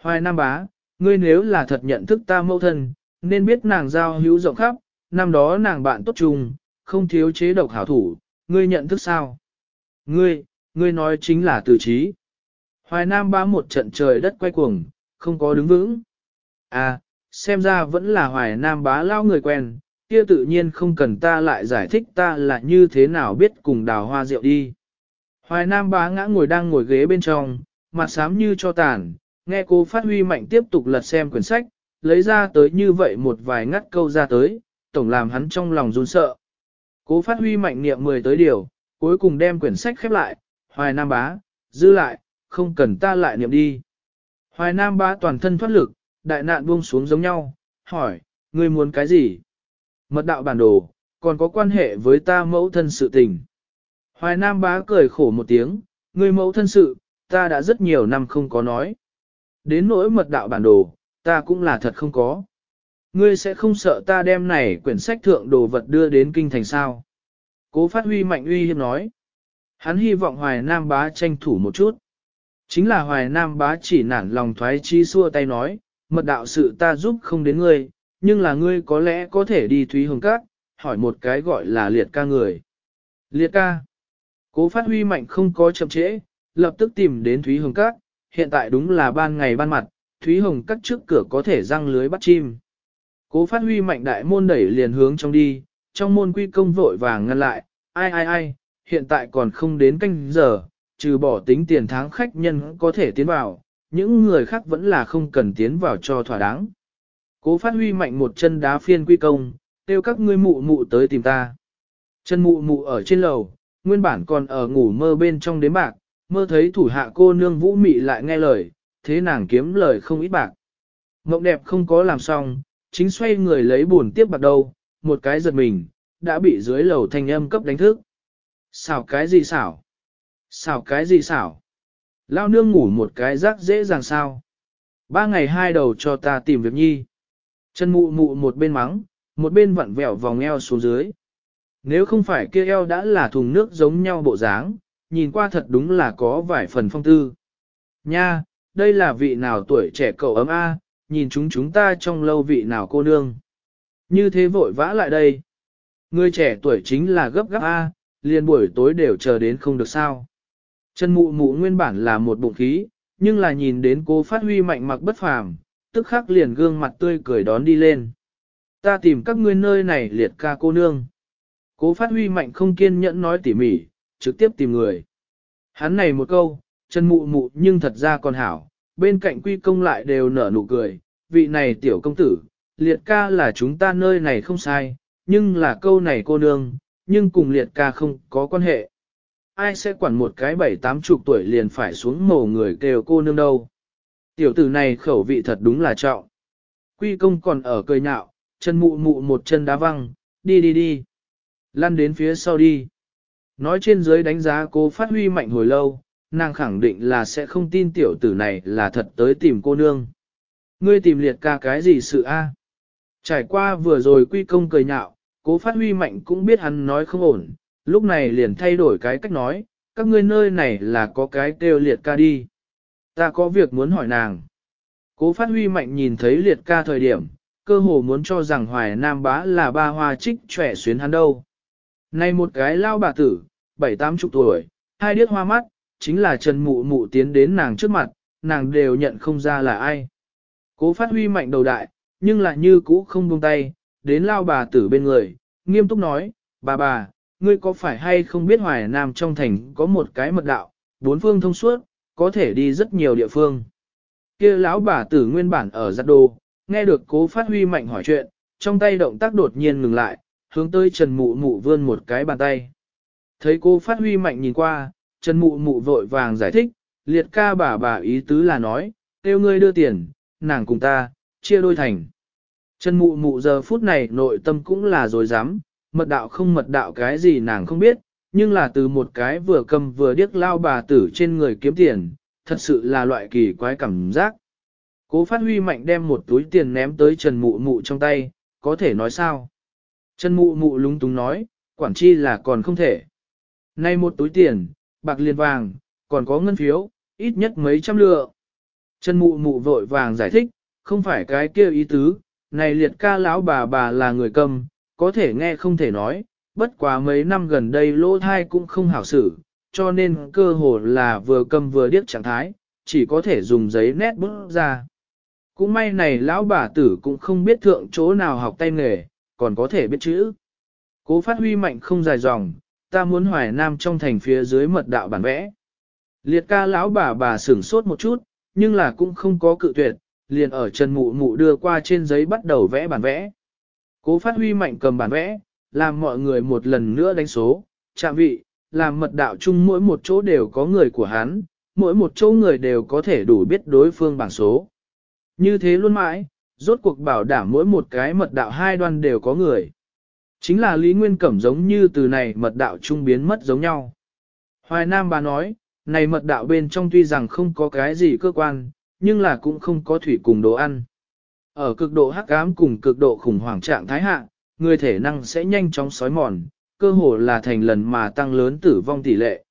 Hoài Nam Bá, ngươi nếu là thật nhận thức ta mẫu thân, nên biết nàng giao hữu rộng khắp, năm đó nàng bạn tốt trùng, không thiếu chế độc hảo thủ, ngươi nhận thức sao? Ngươi, ngươi nói chính là từ trí. Hoài Nam bá một trận trời đất quay cuồng, không có đứng vững. À, xem ra vẫn là Hoài Nam bá lao người quen, kia tự nhiên không cần ta lại giải thích ta là như thế nào biết cùng đào hoa rượu đi. Hoài Nam bá ngã ngồi đang ngồi ghế bên trong, mặt xám như cho tàn, nghe cô phát huy mạnh tiếp tục lật xem quyển sách, lấy ra tới như vậy một vài ngắt câu ra tới, tổng làm hắn trong lòng run sợ. Cố phát huy mạnh niệm mười tới điều, cuối cùng đem quyển sách khép lại, hoài nam bá, giữ lại, không cần ta lại niệm đi. Hoài Nam bá toàn thân thoát lực, đại nạn buông xuống giống nhau, hỏi, ngươi muốn cái gì? Mật đạo bản đồ, còn có quan hệ với ta mẫu thân sự tình. Hoài Nam bá cười khổ một tiếng, ngươi mẫu thân sự, ta đã rất nhiều năm không có nói. Đến nỗi mật đạo bản đồ, ta cũng là thật không có. Ngươi sẽ không sợ ta đem này quyển sách thượng đồ vật đưa đến kinh thành sao? Cố phát huy mạnh uy hiếp nói. Hắn hy vọng Hoài Nam bá tranh thủ một chút. Chính là Hoài Nam bá chỉ nản lòng thoái chi xua tay nói, mật đạo sự ta giúp không đến ngươi, nhưng là ngươi có lẽ có thể đi Thúy Hồng Các, hỏi một cái gọi là liệt ca người. Liệt ca. Cố phát huy mạnh không có chậm trễ, lập tức tìm đến Thúy Hồng Các, hiện tại đúng là ban ngày ban mặt, Thúy Hồng Các trước cửa có thể răng lưới bắt chim. Cố phát huy mạnh đại môn đẩy liền hướng trong đi, trong môn quy công vội vàng ngăn lại, ai ai ai, hiện tại còn không đến canh giờ, trừ bỏ tính tiền tháng khách nhân có thể tiến vào, những người khác vẫn là không cần tiến vào cho thỏa đáng. Cố phát huy mạnh một chân đá phiên quy công, kêu các ngươi mụ mụ tới tìm ta. Chân mụ mụ ở trên lầu, nguyên bản còn ở ngủ mơ bên trong đếm bạc, mơ thấy thủ hạ cô nương vũ mị lại nghe lời, thế nàng kiếm lời không ít bạc. ngọc đẹp không có làm xong, chính xoay người lấy buồn tiếp bạc đầu một cái giật mình, đã bị dưới lầu thanh âm cấp đánh thức. Xảo cái gì xảo? Xảo cái gì xảo? Lao nương ngủ một cái rác dễ dàng sao? Ba ngày hai đầu cho ta tìm việc nhi. Chân mụ mụ một bên mắng, một bên vặn vẹo vòng eo xuống dưới. Nếu không phải kia eo đã là thùng nước giống nhau bộ dáng, nhìn qua thật đúng là có vài phần phong tư. Nha, đây là vị nào tuổi trẻ cậu ấm a, nhìn chúng chúng ta trong lâu vị nào cô nương. Như thế vội vã lại đây. Người trẻ tuổi chính là gấp gáp a, liền buổi tối đều chờ đến không được sao. Chân mụ mụ nguyên bản là một bụng khí, nhưng là nhìn đến cô phát huy mạnh mặc bất phàm, tức khắc liền gương mặt tươi cười đón đi lên. Ta tìm các ngươi nơi này liệt ca cô nương. Cố phát huy mạnh không kiên nhẫn nói tỉ mỉ, trực tiếp tìm người. Hắn này một câu, chân mụ mụ nhưng thật ra còn hảo, bên cạnh quy công lại đều nở nụ cười, vị này tiểu công tử, liệt ca là chúng ta nơi này không sai, nhưng là câu này cô nương, nhưng cùng liệt ca không có quan hệ ai sẽ quản một cái bảy tám chục tuổi liền phải xuống mồ người kêu cô nương đâu. Tiểu tử này khẩu vị thật đúng là trọng. Quy công còn ở cười nhạo, chân mụ mụ một chân đá văng, đi đi đi. Lăn đến phía sau đi. Nói trên dưới đánh giá cô phát huy mạnh hồi lâu, nàng khẳng định là sẽ không tin tiểu tử này là thật tới tìm cô nương. Ngươi tìm liệt ca cái gì sự a? Trải qua vừa rồi quy công cười nhạo, cố phát huy mạnh cũng biết hắn nói không ổn, lúc này liền thay đổi cái cách nói, các ngươi nơi này là có cái kêu liệt ca đi. Ta có việc muốn hỏi nàng. Cố phát huy mạnh nhìn thấy liệt ca thời điểm, cơ hồ muốn cho rằng hoài nam bá là ba hoa trích trẻ xuyến hắn đâu. Này một cái lao bà tử, bảy tám chục tuổi, hai điếc hoa mắt, chính là Trần Mụ Mụ tiến đến nàng trước mặt, nàng đều nhận không ra là ai. Cố phát huy mạnh đầu đại, nhưng lại như cũ không buông tay, đến lao bà tử bên người, nghiêm túc nói, bà bà, ngươi có phải hay không biết Hoài Nam trong thành có một cái mật đạo, bốn phương thông suốt, có thể đi rất nhiều địa phương. Kia lão bà tử nguyên bản ở giặt đồ, nghe được cố phát huy mạnh hỏi chuyện, trong tay động tác đột nhiên ngừng lại, hướng tới Trần Mụ Mụ vươn một cái bàn tay. Thấy cô phát huy mạnh nhìn qua, Trần Mụ Mụ vội vàng giải thích, liệt ca bà bà ý tứ là nói, kêu ngươi đưa tiền, nàng cùng ta, chia đôi thành. Trần Mụ Mụ giờ phút này nội tâm cũng là dối rắm mật đạo không mật đạo cái gì nàng không biết, nhưng là từ một cái vừa cầm vừa điếc lao bà tử trên người kiếm tiền, thật sự là loại kỳ quái cảm giác. Cố phát huy mạnh đem một túi tiền ném tới Trần Mụ Mụ trong tay, có thể nói sao? Trần Mụ Mụ lúng túng nói, quản chi là còn không thể. Nay một túi tiền, bạc liền vàng, còn có ngân phiếu, ít nhất mấy trăm lượng. Trần Mụ Mụ vội vàng giải thích, không phải cái kia ý tứ, này liệt ca lão bà bà là người cầm, có thể nghe không thể nói, bất quá mấy năm gần đây lỗ thai cũng không hảo xử, cho nên cơ hồ là vừa cầm vừa điếc trạng thái, chỉ có thể dùng giấy nét bút ra. Cũng may này lão bà tử cũng không biết thượng chỗ nào học tay nghề, còn có thể biết chữ. Cố phát huy mạnh không dài dòng, ta muốn hoài nam trong thành phía dưới mật đạo bản vẽ. Liệt ca lão bà bà sửng sốt một chút, nhưng là cũng không có cự tuyệt, liền ở chân mụ mụ đưa qua trên giấy bắt đầu vẽ bản vẽ. Cố phát huy mạnh cầm bản vẽ, làm mọi người một lần nữa đánh số, chạm vị, làm mật đạo chung mỗi một chỗ đều có người của hắn, mỗi một chỗ người đều có thể đủ biết đối phương bảng số. Như thế luôn mãi, rốt cuộc bảo đảm mỗi một cái mật đạo hai đoan đều có người. Chính là Lý Nguyên Cẩm giống như từ này mật đạo trung biến mất giống nhau. Hoài Nam bà nói, này mật đạo bên trong tuy rằng không có cái gì cơ quan, nhưng là cũng không có thủy cùng đồ ăn. Ở cực độ hắc ám cùng cực độ khủng hoảng trạng thái hạ, người thể năng sẽ nhanh chóng sói mòn, cơ hồ là thành lần mà tăng lớn tử vong tỷ lệ.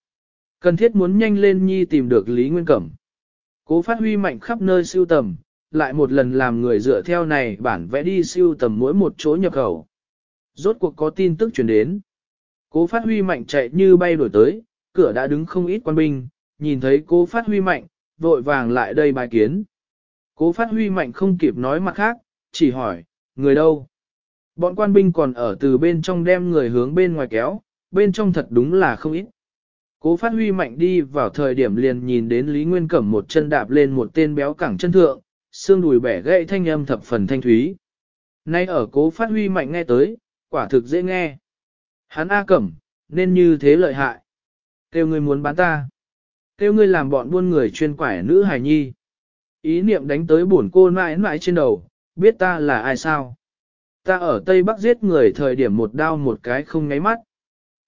Cần thiết muốn nhanh lên nhi tìm được Lý Nguyên Cẩm. Cố phát huy mạnh khắp nơi siêu tầm, lại một lần làm người dựa theo này bản vẽ đi siêu tầm mỗi một chỗ nhập khẩu. Rốt cuộc có tin tức chuyển đến. Cố phát huy mạnh chạy như bay đổi tới, cửa đã đứng không ít quan binh, nhìn thấy cố phát huy mạnh, vội vàng lại đây bài kiến. Cố phát huy mạnh không kịp nói mặt khác, chỉ hỏi, người đâu? Bọn quan binh còn ở từ bên trong đem người hướng bên ngoài kéo, bên trong thật đúng là không ít. Cố phát huy mạnh đi vào thời điểm liền nhìn đến Lý Nguyên Cẩm một chân đạp lên một tên béo cẳng chân thượng, xương đùi bẻ gãy thanh âm thập phần thanh thúy. Nay ở cố phát huy mạnh nghe tới, quả thực dễ nghe. Hắn A Cẩm, nên như thế lợi hại. Kêu ngươi muốn bán ta. Kêu ngươi làm bọn buôn người chuyên quải nữ hài nhi. Ý niệm đánh tới buồn cô mãi mãi trên đầu, biết ta là ai sao? Ta ở Tây Bắc giết người thời điểm một đao một cái không ngáy mắt.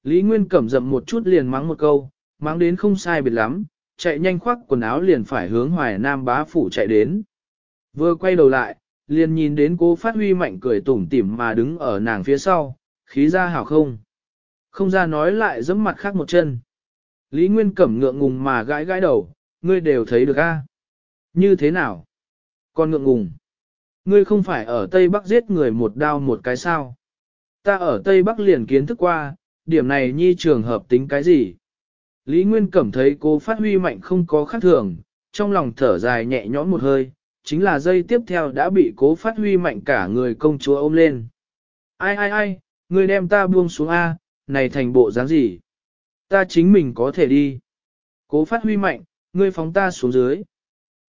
Lý Nguyên cẩm dậm một chút liền mắng một câu, mắng đến không sai biệt lắm, chạy nhanh khoác quần áo liền phải hướng hoài nam bá phủ chạy đến. Vừa quay đầu lại, liền nhìn đến cô phát huy mạnh cười tủm tỉm mà đứng ở nàng phía sau, khí ra hảo không. Không ra nói lại giẫm mặt khác một chân. Lý Nguyên cẩm ngượng ngùng mà gãi gãi đầu, ngươi đều thấy được a? Như thế nào? Con ngượng ngùng. Ngươi không phải ở Tây Bắc giết người một đao một cái sao? Ta ở Tây Bắc liền kiến thức qua, điểm này nhi trường hợp tính cái gì? Lý Nguyên cảm thấy cô phát huy mạnh không có khác thường, trong lòng thở dài nhẹ nhõn một hơi, chính là dây tiếp theo đã bị cố phát huy mạnh cả người công chúa ôm lên. Ai ai ai, người đem ta buông xuống A, này thành bộ dáng gì? Ta chính mình có thể đi. Cố phát huy mạnh, ngươi phóng ta xuống dưới.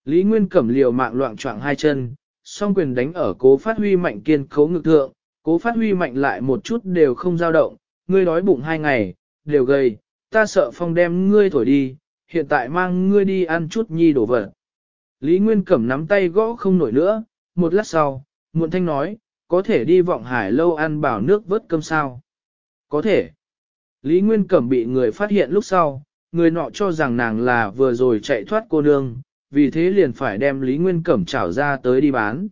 Lý Nguyên Cẩm liều mạng loạn choạng hai chân, song quyền đánh ở cố phát huy mạnh kiên cấu ngực thượng, cố phát huy mạnh lại một chút đều không dao động, ngươi đói bụng hai ngày, đều gầy, ta sợ phong đem ngươi thổi đi, hiện tại mang ngươi đi ăn chút nhi đổ vật. Lý Nguyên Cẩm nắm tay gõ không nổi nữa, một lát sau, muộn thanh nói, có thể đi vọng hải lâu ăn bảo nước vớt cơm sao. Có thể. Lý Nguyên Cẩm bị người phát hiện lúc sau, người nọ cho rằng nàng là vừa rồi chạy thoát cô nương, vì thế liền phải đem Lý Nguyên Cẩm trảo ra tới đi bán.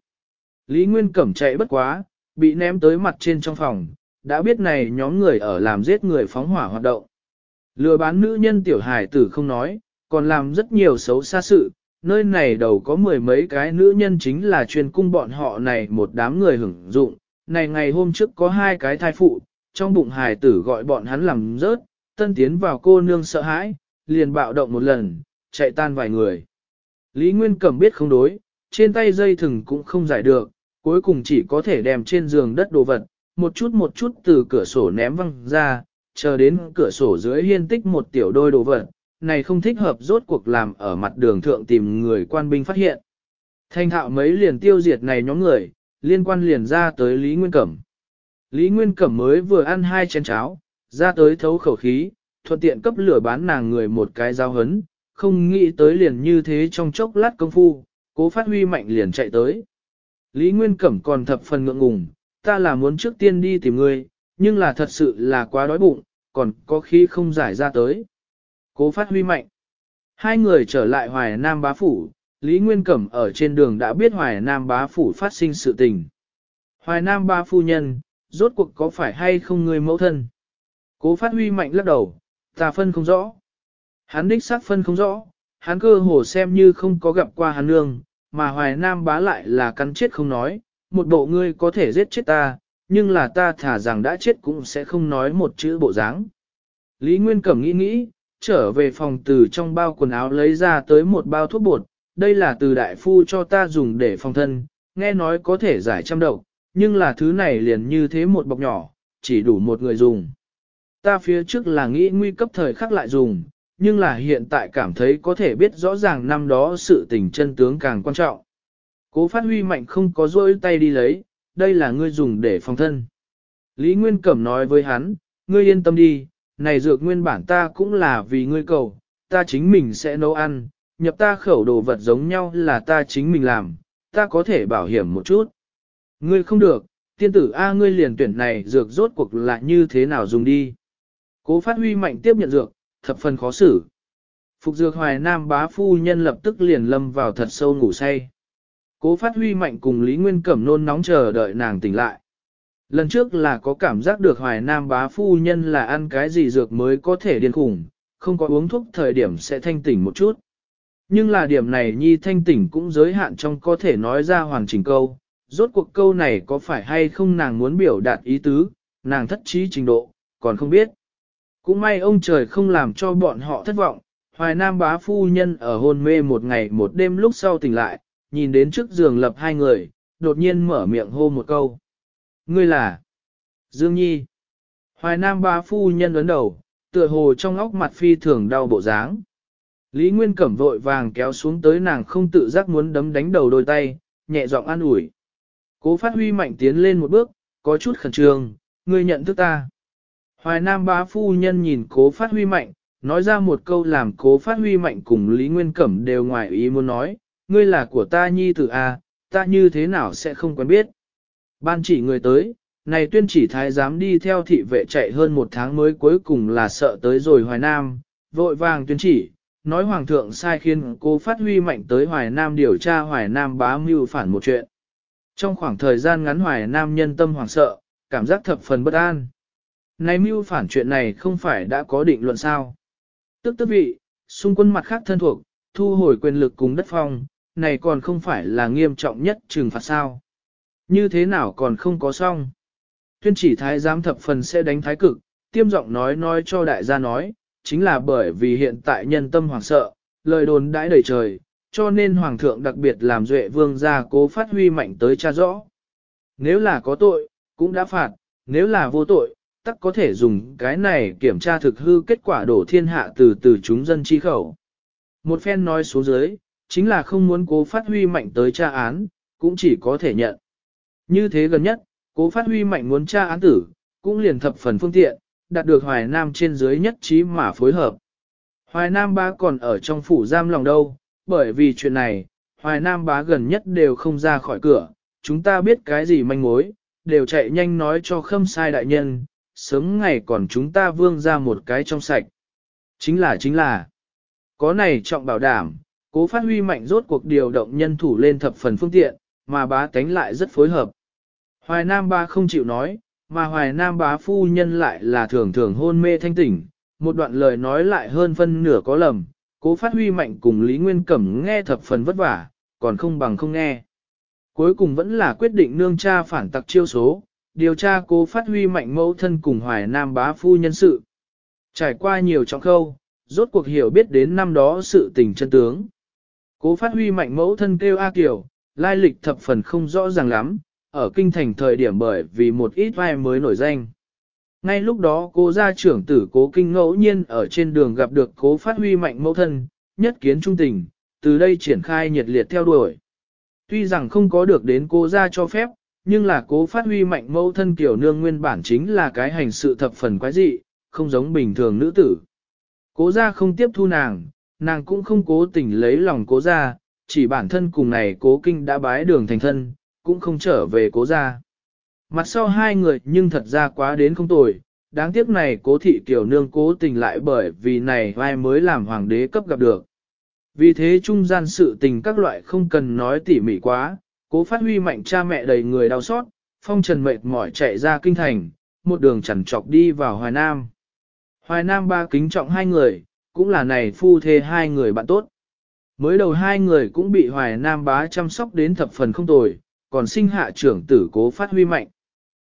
Lý Nguyên Cẩm chạy bất quá, bị ném tới mặt trên trong phòng, đã biết này nhóm người ở làm giết người phóng hỏa hoạt động. Lừa bán nữ nhân tiểu hải tử không nói, còn làm rất nhiều xấu xa sự, nơi này đầu có mười mấy cái nữ nhân chính là chuyên cung bọn họ này một đám người hưởng dụng, này ngày hôm trước có hai cái thai phụ, trong bụng hải tử gọi bọn hắn làm rớt, tân tiến vào cô nương sợ hãi, liền bạo động một lần, chạy tan vài người. Lý Nguyên Cẩm biết không đối, trên tay dây thừng cũng không giải được, cuối cùng chỉ có thể đem trên giường đất đồ vật, một chút một chút từ cửa sổ ném văng ra, chờ đến cửa sổ dưới hiên tích một tiểu đôi đồ vật, này không thích hợp rốt cuộc làm ở mặt đường thượng tìm người quan binh phát hiện. Thanh thạo mấy liền tiêu diệt này nhóm người, liên quan liền ra tới Lý Nguyên Cẩm. Lý Nguyên Cẩm mới vừa ăn hai chén cháo, ra tới thấu khẩu khí, thuận tiện cấp lửa bán nàng người một cái giao hấn, không nghĩ tới liền như thế trong chốc lát công phu, cố phát huy mạnh liền chạy tới. Lý Nguyên Cẩm còn thập phần ngượng ngùng, ta là muốn trước tiên đi tìm ngươi, nhưng là thật sự là quá đói bụng, còn có khi không giải ra tới. Cố phát huy mạnh. Hai người trở lại Hoài Nam Bá Phủ, Lý Nguyên Cẩm ở trên đường đã biết Hoài Nam Bá Phủ phát sinh sự tình. Hoài Nam Bá Phu Nhân, rốt cuộc có phải hay không người mẫu thân? Cố phát huy mạnh lắc đầu, ta phân không rõ. Hắn đích xác phân không rõ, hắn cơ hồ xem như không có gặp qua hắn nương, mà hoài nam bá lại là cắn chết không nói, một bộ ngươi có thể giết chết ta, nhưng là ta thả rằng đã chết cũng sẽ không nói một chữ bộ dáng. Lý Nguyên Cẩm nghĩ nghĩ, trở về phòng từ trong bao quần áo lấy ra tới một bao thuốc bột, đây là từ đại phu cho ta dùng để phòng thân, nghe nói có thể giải trăm độc, nhưng là thứ này liền như thế một bọc nhỏ, chỉ đủ một người dùng. Ta phía trước là nghĩ nguy cấp thời khắc lại dùng, nhưng là hiện tại cảm thấy có thể biết rõ ràng năm đó sự tình chân tướng càng quan trọng. Cố phát huy mạnh không có rôi tay đi lấy, đây là ngươi dùng để phòng thân. Lý Nguyên Cẩm nói với hắn, ngươi yên tâm đi, này dược nguyên bản ta cũng là vì ngươi cầu, ta chính mình sẽ nấu ăn, nhập ta khẩu đồ vật giống nhau là ta chính mình làm, ta có thể bảo hiểm một chút. Ngươi không được, tiên tử A ngươi liền tuyển này dược rốt cuộc là như thế nào dùng đi. Cố phát huy mạnh tiếp nhận dược, thập phần khó xử. Phục dược hoài nam bá phu nhân lập tức liền lâm vào thật sâu ngủ say. Cố phát huy mạnh cùng Lý Nguyên Cẩm nôn nóng chờ đợi nàng tỉnh lại. Lần trước là có cảm giác được hoài nam bá phu nhân là ăn cái gì dược mới có thể điên khủng, không có uống thuốc thời điểm sẽ thanh tỉnh một chút. Nhưng là điểm này nhi thanh tỉnh cũng giới hạn trong có thể nói ra hoàn chỉnh câu, rốt cuộc câu này có phải hay không nàng muốn biểu đạt ý tứ, nàng thất trí trình độ, còn không biết. Cũng may ông trời không làm cho bọn họ thất vọng, Hoài Nam bá phu nhân ở hôn mê một ngày một đêm lúc sau tỉnh lại, nhìn đến trước giường lập hai người, đột nhiên mở miệng hô một câu. Ngươi là Dương Nhi. Hoài Nam bá phu nhân ấn đầu, tựa hồ trong óc mặt phi thường đau bộ dáng. Lý Nguyên Cẩm vội vàng kéo xuống tới nàng không tự giác muốn đấm đánh đầu đôi tay, nhẹ giọng an ủi. Cố phát huy mạnh tiến lên một bước, có chút khẩn trương, ngươi nhận thức ta. Hoài Nam bá phu nhân nhìn cố phát huy mạnh, nói ra một câu làm cố phát huy mạnh cùng Lý Nguyên Cẩm đều ngoài ý muốn nói, ngươi là của ta nhi tử A, ta như thế nào sẽ không quen biết. Ban chỉ người tới, này tuyên chỉ thái giám đi theo thị vệ chạy hơn một tháng mới cuối cùng là sợ tới rồi Hoài Nam, vội vàng tuyên chỉ, nói Hoàng thượng sai khiến cố phát huy mạnh tới Hoài Nam điều tra Hoài Nam bá mưu phản một chuyện. Trong khoảng thời gian ngắn Hoài Nam nhân tâm hoảng sợ, cảm giác thập phần bất an. Này mưu phản chuyện này không phải đã có định luận sao? Tức tức vị, xung quân mặt khác thân thuộc, thu hồi quyền lực cùng đất phong, này còn không phải là nghiêm trọng nhất trừng phạt sao? Như thế nào còn không có xong? Tuyên chỉ thái giám thập phần sẽ đánh thái cực, tiêm giọng nói nói cho đại gia nói, chính là bởi vì hiện tại nhân tâm hoảng sợ, lời đồn đãi đầy trời, cho nên hoàng thượng đặc biệt làm duệ vương gia cố phát huy mạnh tới cha rõ. Nếu là có tội, cũng đã phạt, nếu là vô tội, tắc có thể dùng cái này kiểm tra thực hư kết quả đổ thiên hạ từ từ chúng dân chi khẩu. Một phen nói số dưới, chính là không muốn cố phát huy mạnh tới tra án, cũng chỉ có thể nhận. Như thế gần nhất, cố phát huy mạnh muốn tra án tử, cũng liền thập phần phương tiện, đạt được Hoài Nam trên dưới nhất trí mà phối hợp. Hoài Nam ba còn ở trong phủ giam lòng đâu, bởi vì chuyện này, Hoài Nam bá gần nhất đều không ra khỏi cửa, chúng ta biết cái gì manh mối, đều chạy nhanh nói cho khâm sai đại nhân, sớm ngày còn chúng ta vương ra một cái trong sạch. Chính là chính là, có này trọng bảo đảm, cố phát huy mạnh rốt cuộc điều động nhân thủ lên thập phần phương tiện, mà bá tánh lại rất phối hợp. Hoài Nam Bá không chịu nói, mà Hoài Nam bá phu nhân lại là thường thường hôn mê thanh tỉnh, một đoạn lời nói lại hơn phân nửa có lầm, cố phát huy mạnh cùng Lý Nguyên Cẩm nghe thập phần vất vả, còn không bằng không nghe. Cuối cùng vẫn là quyết định nương cha phản tặc chiêu số, điều tra cố phát huy mạnh mẫu thân cùng hoài nam bá phu nhân sự. Trải qua nhiều trọng khâu, rốt cuộc hiểu biết đến năm đó sự tình chân tướng. Cố phát huy mạnh mẫu thân kêu A Kiều, lai lịch thập phần không rõ ràng lắm, ở kinh thành thời điểm bởi vì một ít vai mới nổi danh. Ngay lúc đó cô gia trưởng tử cố kinh ngẫu nhiên ở trên đường gặp được cố phát huy mạnh mẫu thân, nhất kiến trung tình, từ đây triển khai nhiệt liệt theo đuổi. Tuy rằng không có được đến cô gia cho phép, nhưng là cố phát huy mạnh mẫu thân kiểu nương nguyên bản chính là cái hành sự thập phần quái dị, không giống bình thường nữ tử. Cố ra không tiếp thu nàng, nàng cũng không cố tình lấy lòng cố ra, chỉ bản thân cùng này cố kinh đã bái đường thành thân, cũng không trở về cố ra. Mặt sau hai người nhưng thật ra quá đến không tồi, đáng tiếc này cố thị kiểu nương cố tình lại bởi vì này ai mới làm hoàng đế cấp gặp được. Vì thế trung gian sự tình các loại không cần nói tỉ mỉ quá, cố phát huy mạnh cha mẹ đầy người đau xót, phong trần mệt mỏi chạy ra kinh thành, một đường chẳng trọc đi vào Hoài Nam. Hoài Nam ba kính trọng hai người, cũng là này phu thê hai người bạn tốt. Mới đầu hai người cũng bị Hoài Nam bá chăm sóc đến thập phần không tồi, còn sinh hạ trưởng tử cố phát huy mạnh.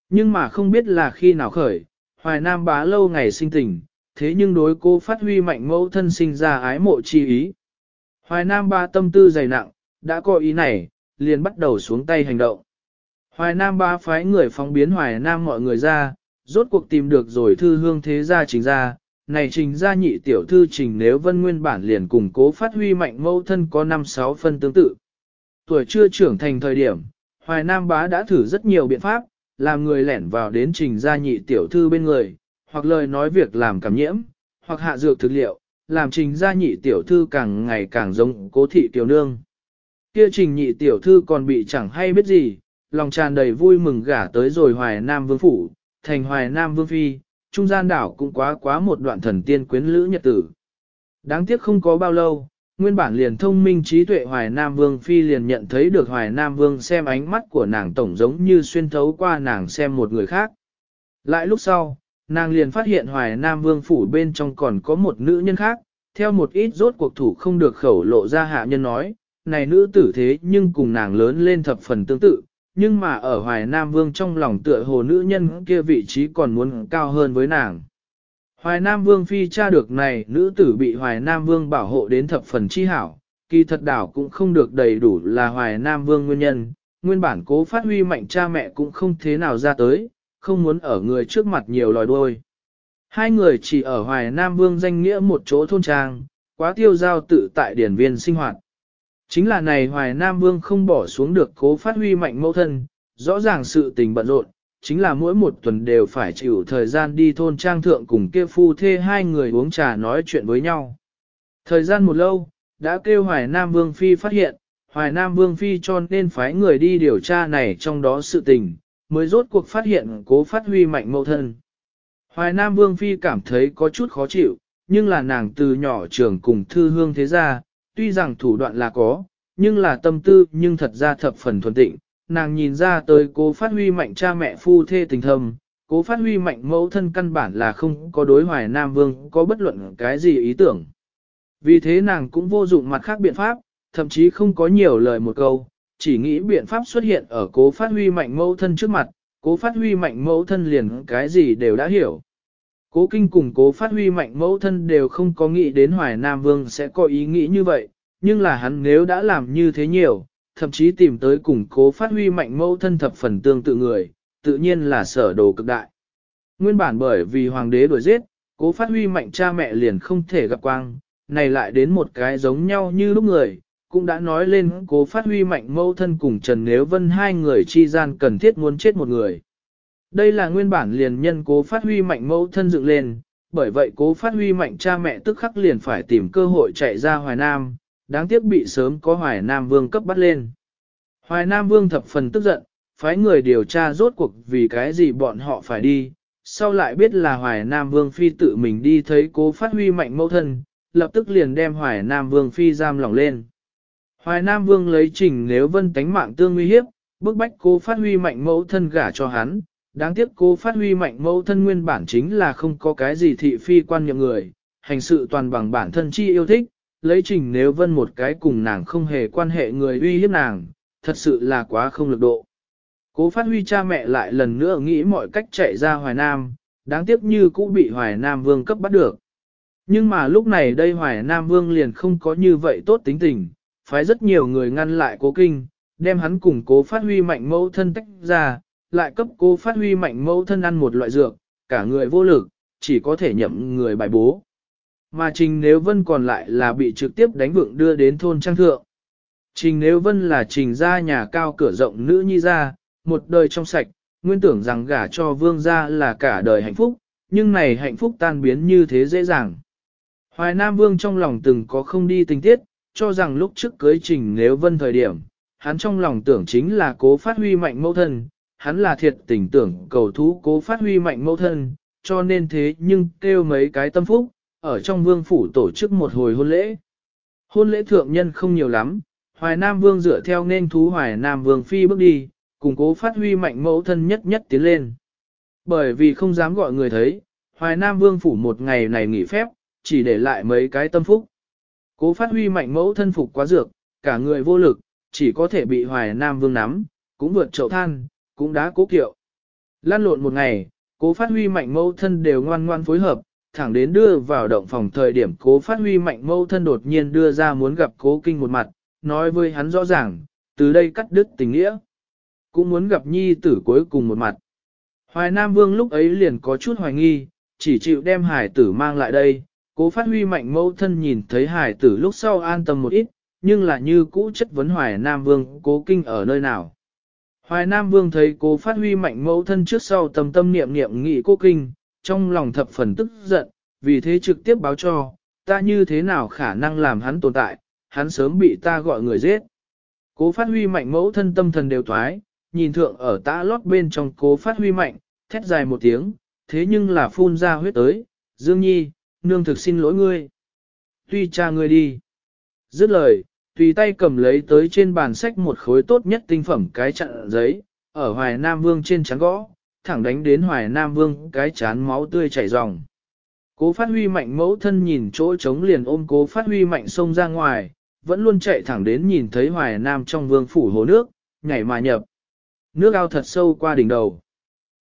Nhưng mà không biết là khi nào khởi, Hoài Nam bá lâu ngày sinh tình, thế nhưng đối cố phát huy mạnh mẫu thân sinh ra ái mộ chi ý. Hoài Nam ba tâm tư dày nặng, đã có ý này, liền bắt đầu xuống tay hành động. Hoài Nam ba phái người phóng biến Hoài Nam mọi người ra, rốt cuộc tìm được rồi thư hương thế gia trình ra, này trình ra nhị tiểu thư trình nếu vân nguyên bản liền củng cố phát huy mạnh mâu thân có 5-6 phân tương tự. Tuổi chưa trưởng thành thời điểm, Hoài Nam bá đã thử rất nhiều biện pháp, làm người lẻn vào đến trình gia nhị tiểu thư bên người, hoặc lời nói việc làm cảm nhiễm, hoặc hạ dược thực liệu, làm trình gia nhị tiểu thư càng ngày càng giống cố thị tiểu nương. Kia trình nhị tiểu thư còn bị chẳng hay biết gì, lòng tràn đầy vui mừng gả tới rồi hoài nam vương phủ, thành hoài nam vương phi, trung gian đảo cũng quá quá một đoạn thần tiên quyến lữ nhật tử. Đáng tiếc không có bao lâu, nguyên bản liền thông minh trí tuệ Hoài Nam Vương Phi liền nhận thấy được Hoài Nam Vương xem ánh mắt của nàng tổng giống như xuyên thấu qua nàng xem một người khác. Lại lúc sau, nàng liền phát hiện Hoài Nam Vương Phủ bên trong còn có một nữ nhân khác, theo một ít rốt cuộc thủ không được khẩu lộ ra hạ nhân nói, này nữ tử thế nhưng cùng nàng lớn lên thập phần tương tự, nhưng mà ở Hoài Nam Vương trong lòng tựa hồ nữ nhân kia vị trí còn muốn cao hơn với nàng. Hoài Nam Vương phi cha được này nữ tử bị Hoài Nam Vương bảo hộ đến thập phần chi hảo, kỳ thật đảo cũng không được đầy đủ là Hoài Nam Vương nguyên nhân, nguyên bản cố phát huy mạnh cha mẹ cũng không thế nào ra tới, không muốn ở người trước mặt nhiều lòi đuôi. Hai người chỉ ở Hoài Nam Vương danh nghĩa một chỗ thôn trang, quá tiêu giao tự tại điển viên sinh hoạt. Chính là này Hoài Nam Vương không bỏ xuống được cố phát huy mạnh mẫu thân, rõ ràng sự tình bận rộn, chính là mỗi một tuần đều phải chịu thời gian đi thôn trang thượng cùng kia phu thê hai người uống trà nói chuyện với nhau. Thời gian một lâu, đã kêu Hoài Nam Vương Phi phát hiện, Hoài Nam Vương Phi cho nên phái người đi điều tra này trong đó sự tình, mới rốt cuộc phát hiện cố phát huy mạnh mẫu thân. Hoài Nam Vương Phi cảm thấy có chút khó chịu, nhưng là nàng từ nhỏ trưởng cùng thư hương thế gia, tuy rằng thủ đoạn là có, nhưng là tâm tư nhưng thật ra thập phần thuần tịnh, nàng nhìn ra tới cố phát huy mạnh cha mẹ phu thê tình thâm, cố phát huy mạnh mẫu thân căn bản là không có đối hoài Nam Vương có bất luận cái gì ý tưởng. Vì thế nàng cũng vô dụng mặt khác biện pháp, thậm chí không có nhiều lời một câu, chỉ nghĩ biện pháp xuất hiện ở cố phát huy mạnh mẫu thân trước mặt, cố phát huy mạnh mẫu thân liền cái gì đều đã hiểu. Cố kinh cùng cố phát huy mạnh mẫu thân đều không có nghĩ đến Hoài Nam Vương sẽ có ý nghĩ như vậy, nhưng là hắn nếu đã làm như thế nhiều, thậm chí tìm tới cùng cố phát huy mạnh mẫu thân thập phần tương tự người, tự nhiên là sở đồ cực đại. Nguyên bản bởi vì hoàng đế đuổi giết, cố phát huy mạnh cha mẹ liền không thể gặp quang, này lại đến một cái giống nhau như lúc người, cũng đã nói lên cố phát huy mạnh mẫu thân cùng Trần Nếu Vân hai người chi gian cần thiết muốn chết một người. Đây là nguyên bản liền nhân cố phát huy mạnh mẫu thân dựng lên, bởi vậy cố phát huy mạnh cha mẹ tức khắc liền phải tìm cơ hội chạy ra Hoài Nam, đáng tiếc bị sớm có Hoài Nam Vương cấp bắt lên. Hoài Nam Vương thập phần tức giận, phái người điều tra rốt cuộc vì cái gì bọn họ phải đi, sau lại biết là Hoài Nam Vương Phi tự mình đi thấy cố phát huy mạnh mẫu thân, lập tức liền đem Hoài Nam Vương Phi giam lỏng lên. Hoài Nam Vương lấy trình nếu vân tánh mạng tương nguy hiếp, bức bách cố phát huy mạnh mẫu thân gả cho hắn, Đáng tiếc cô phát huy mạnh mẫu thân nguyên bản chính là không có cái gì thị phi quan niệm người, hành sự toàn bằng bản thân chi yêu thích, lấy trình nếu vân một cái cùng nàng không hề quan hệ người uy hiếp nàng, thật sự là quá không lực độ. Cố phát huy cha mẹ lại lần nữa nghĩ mọi cách chạy ra Hoài Nam, đáng tiếc như cũng bị Hoài Nam Vương cấp bắt được. Nhưng mà lúc này đây Hoài Nam Vương liền không có như vậy tốt tính tình, phải rất nhiều người ngăn lại cố kinh, đem hắn cùng cố phát huy mạnh mẫu thân tách ra, lại cấp cô phát huy mạnh mẫu thân ăn một loại dược, cả người vô lực, chỉ có thể nhậm người bài bố. Mà Trình Nếu Vân còn lại là bị trực tiếp đánh vượng đưa đến thôn Trang Thượng. Trình Nếu Vân là Trình gia nhà cao cửa rộng nữ nhi gia, một đời trong sạch, nguyên tưởng rằng gả cho vương gia là cả đời hạnh phúc, nhưng này hạnh phúc tan biến như thế dễ dàng. Hoài Nam Vương trong lòng từng có không đi tình tiết, cho rằng lúc trước cưới Trình Nếu Vân thời điểm, hắn trong lòng tưởng chính là cố phát huy mạnh mẫu thân, hắn là thiệt tình tưởng cầu thú cố phát huy mạnh mẫu thân, cho nên thế nhưng kêu mấy cái tâm phúc, ở trong vương phủ tổ chức một hồi hôn lễ. Hôn lễ thượng nhân không nhiều lắm, Hoài Nam Vương dựa theo nên thú Hoài Nam Vương phi bước đi, cùng cố phát huy mạnh mẫu thân nhất nhất tiến lên. Bởi vì không dám gọi người thấy, Hoài Nam Vương phủ một ngày này nghỉ phép, chỉ để lại mấy cái tâm phúc. Cố phát huy mạnh mẫu thân phục quá dược, cả người vô lực, chỉ có thể bị Hoài Nam Vương nắm, cũng vượt chậu than, cũng đã cố kiệu. Lan lộn một ngày, cố phát huy mạnh mâu thân đều ngoan ngoan phối hợp, thẳng đến đưa vào động phòng thời điểm cố phát huy mạnh mâu thân đột nhiên đưa ra muốn gặp cố kinh một mặt, nói với hắn rõ ràng, từ đây cắt đứt tình nghĩa. Cũng muốn gặp nhi tử cuối cùng một mặt. Hoài Nam Vương lúc ấy liền có chút hoài nghi, chỉ chịu đem hải tử mang lại đây, cố phát huy mạnh mâu thân nhìn thấy hải tử lúc sau an tâm một ít, nhưng là như cũ chất vấn Hoài Nam Vương cố kinh ở nơi nào. Hoài Nam Vương thấy cố phát huy mạnh mẫu thân trước sau tầm tâm niệm niệm nghị cô kinh, trong lòng thập phần tức giận, vì thế trực tiếp báo cho, ta như thế nào khả năng làm hắn tồn tại, hắn sớm bị ta gọi người giết. Cố phát huy mạnh mẫu thân tâm thần đều thoái, nhìn thượng ở tã lót bên trong cố phát huy mạnh, thét dài một tiếng, thế nhưng là phun ra huyết tới, Dương Nhi, nương thực xin lỗi ngươi. Tuy cha ngươi đi. Dứt lời, tùy tay cầm lấy tới trên bàn sách một khối tốt nhất tinh phẩm cái chặn giấy, ở Hoài Nam Vương trên trán gõ, thẳng đánh đến Hoài Nam Vương cái chán máu tươi chảy ròng. Cố phát huy mạnh mẫu thân nhìn chỗ trống liền ôm cố phát huy mạnh xông ra ngoài, vẫn luôn chạy thẳng đến nhìn thấy Hoài Nam trong vương phủ hồ nước, nhảy mà nhập. Nước ao thật sâu qua đỉnh đầu.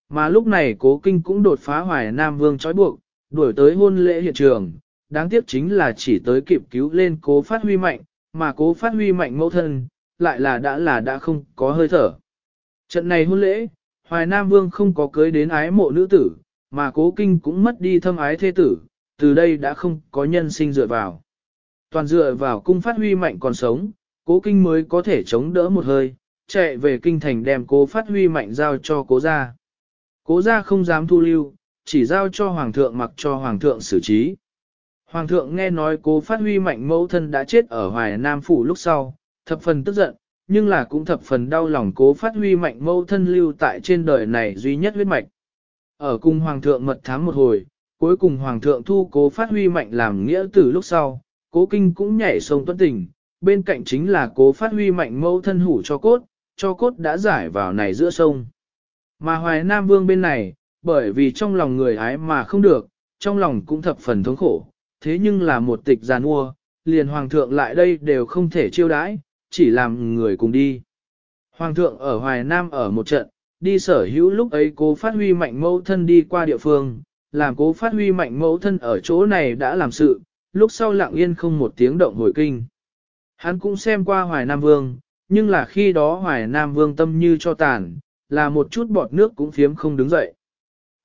Mà lúc này cố kinh cũng đột phá Hoài Nam vương trói buộc, đuổi tới hôn lễ hiện trường, đáng tiếc chính là chỉ tới kịp cứu lên cố phát huy mạnh, mà cố phát huy mạnh mẫu thân, lại là đã là đã không có hơi thở. Trận này hôn lễ, Hoài Nam Vương không có cưới đến ái mộ nữ tử, mà cố kinh cũng mất đi thâm ái thế tử, từ đây đã không có nhân sinh dựa vào. Toàn dựa vào cung phát huy mạnh còn sống, cố kinh mới có thể chống đỡ một hơi, chạy về kinh thành đem cố phát huy mạnh giao cho cố gia. Cố gia không dám thu lưu, chỉ giao cho hoàng thượng mặc cho hoàng thượng xử trí. Hoàng thượng nghe nói cố phát huy mạnh mẫu thân đã chết ở Hoài Nam Phủ lúc sau, thập phần tức giận, nhưng là cũng thập phần đau lòng cố phát huy mạnh mẫu thân lưu tại trên đời này duy nhất huyết mạch. Ở cùng Hoàng thượng mật thám một hồi, cuối cùng Hoàng thượng thu cố phát huy mạnh làm nghĩa tử lúc sau, cố kinh cũng nhảy sông tuân tình, bên cạnh chính là cố phát huy mạnh mẫu thân hủ cho cốt, cho cốt đã giải vào này giữa sông. Mà Hoài Nam Vương bên này, bởi vì trong lòng người ái mà không được, trong lòng cũng thập phần thống khổ thế nhưng là một tịch giàn mua, liền hoàng thượng lại đây đều không thể chiêu đãi, chỉ làm người cùng đi. Hoàng thượng ở Hoài Nam ở một trận, đi sở hữu lúc ấy cố phát huy mạnh mẫu thân đi qua địa phương, làm cố phát huy mạnh mẫu thân ở chỗ này đã làm sự, lúc sau lặng yên không một tiếng động hồi kinh. Hắn cũng xem qua Hoài Nam Vương, nhưng là khi đó Hoài Nam Vương tâm như cho tàn, là một chút bọt nước cũng phiếm không đứng dậy.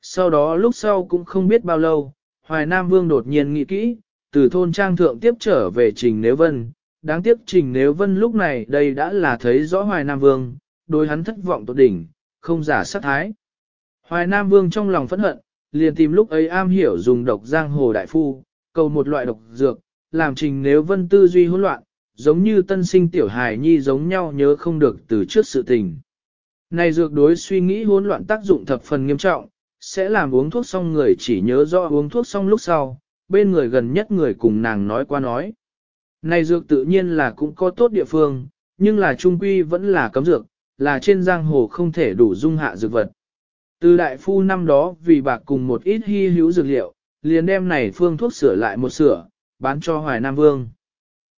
Sau đó lúc sau cũng không biết bao lâu, Hoài Nam Vương đột nhiên nghĩ kỹ, từ thôn trang thượng tiếp trở về Trình Nếu Vân. Đáng tiếc Trình Nếu Vân lúc này đây đã là thấy rõ Hoài Nam Vương, đối hắn thất vọng tột đỉnh, không giả sát thái. Hoài Nam Vương trong lòng phẫn hận, liền tìm lúc ấy am hiểu dùng độc giang hồ đại phu, cầu một loại độc dược, làm Trình Nếu Vân tư duy hỗn loạn, giống như tân sinh tiểu hài nhi giống nhau nhớ không được từ trước sự tình. Này dược đối suy nghĩ hỗn loạn tác dụng thập phần nghiêm trọng, sẽ làm uống thuốc xong người chỉ nhớ rõ uống thuốc xong lúc sau, bên người gần nhất người cùng nàng nói qua nói. Này dược tự nhiên là cũng có tốt địa phương, nhưng là trung quy vẫn là cấm dược, là trên giang hồ không thể đủ dung hạ dược vật. Từ đại phu năm đó vì bạc cùng một ít hy hữu dược liệu, liền đem này phương thuốc sửa lại một sửa, bán cho Hoài Nam Vương.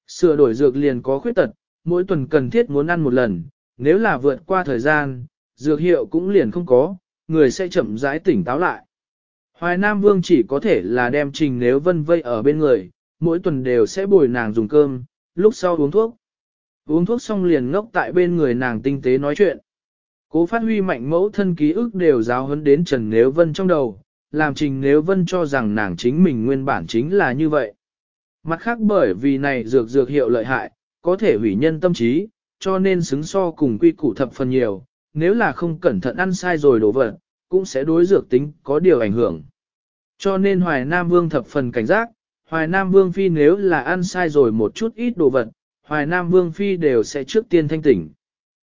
Sửa đổi dược liền có khuyết tật, mỗi tuần cần thiết muốn ăn một lần, nếu là vượt qua thời gian, dược hiệu cũng liền không có, người sẽ chậm rãi tỉnh táo lại. Hoài Nam Vương chỉ có thể là đem Trình Nếu Vân vây ở bên người, mỗi tuần đều sẽ bồi nàng dùng cơm, lúc sau uống thuốc. Uống thuốc xong liền ngốc tại bên người nàng tinh tế nói chuyện. Cố phát huy mạnh mẫu thân ký ức đều giáo hấn đến Trần Nếu Vân trong đầu, làm Trình Nếu Vân cho rằng nàng chính mình nguyên bản chính là như vậy. Mặt khác bởi vì này dược dược hiệu lợi hại, có thể hủy nhân tâm trí, cho nên xứng so cùng quy củ thập phần nhiều, nếu là không cẩn thận ăn sai rồi đổ vật, cũng sẽ đối dược tính có điều ảnh hưởng. Cho nên Hoài Nam Vương thập phần cảnh giác, Hoài Nam Vương Phi nếu là ăn sai rồi một chút ít đồ vật, Hoài Nam Vương Phi đều sẽ trước tiên thanh tỉnh.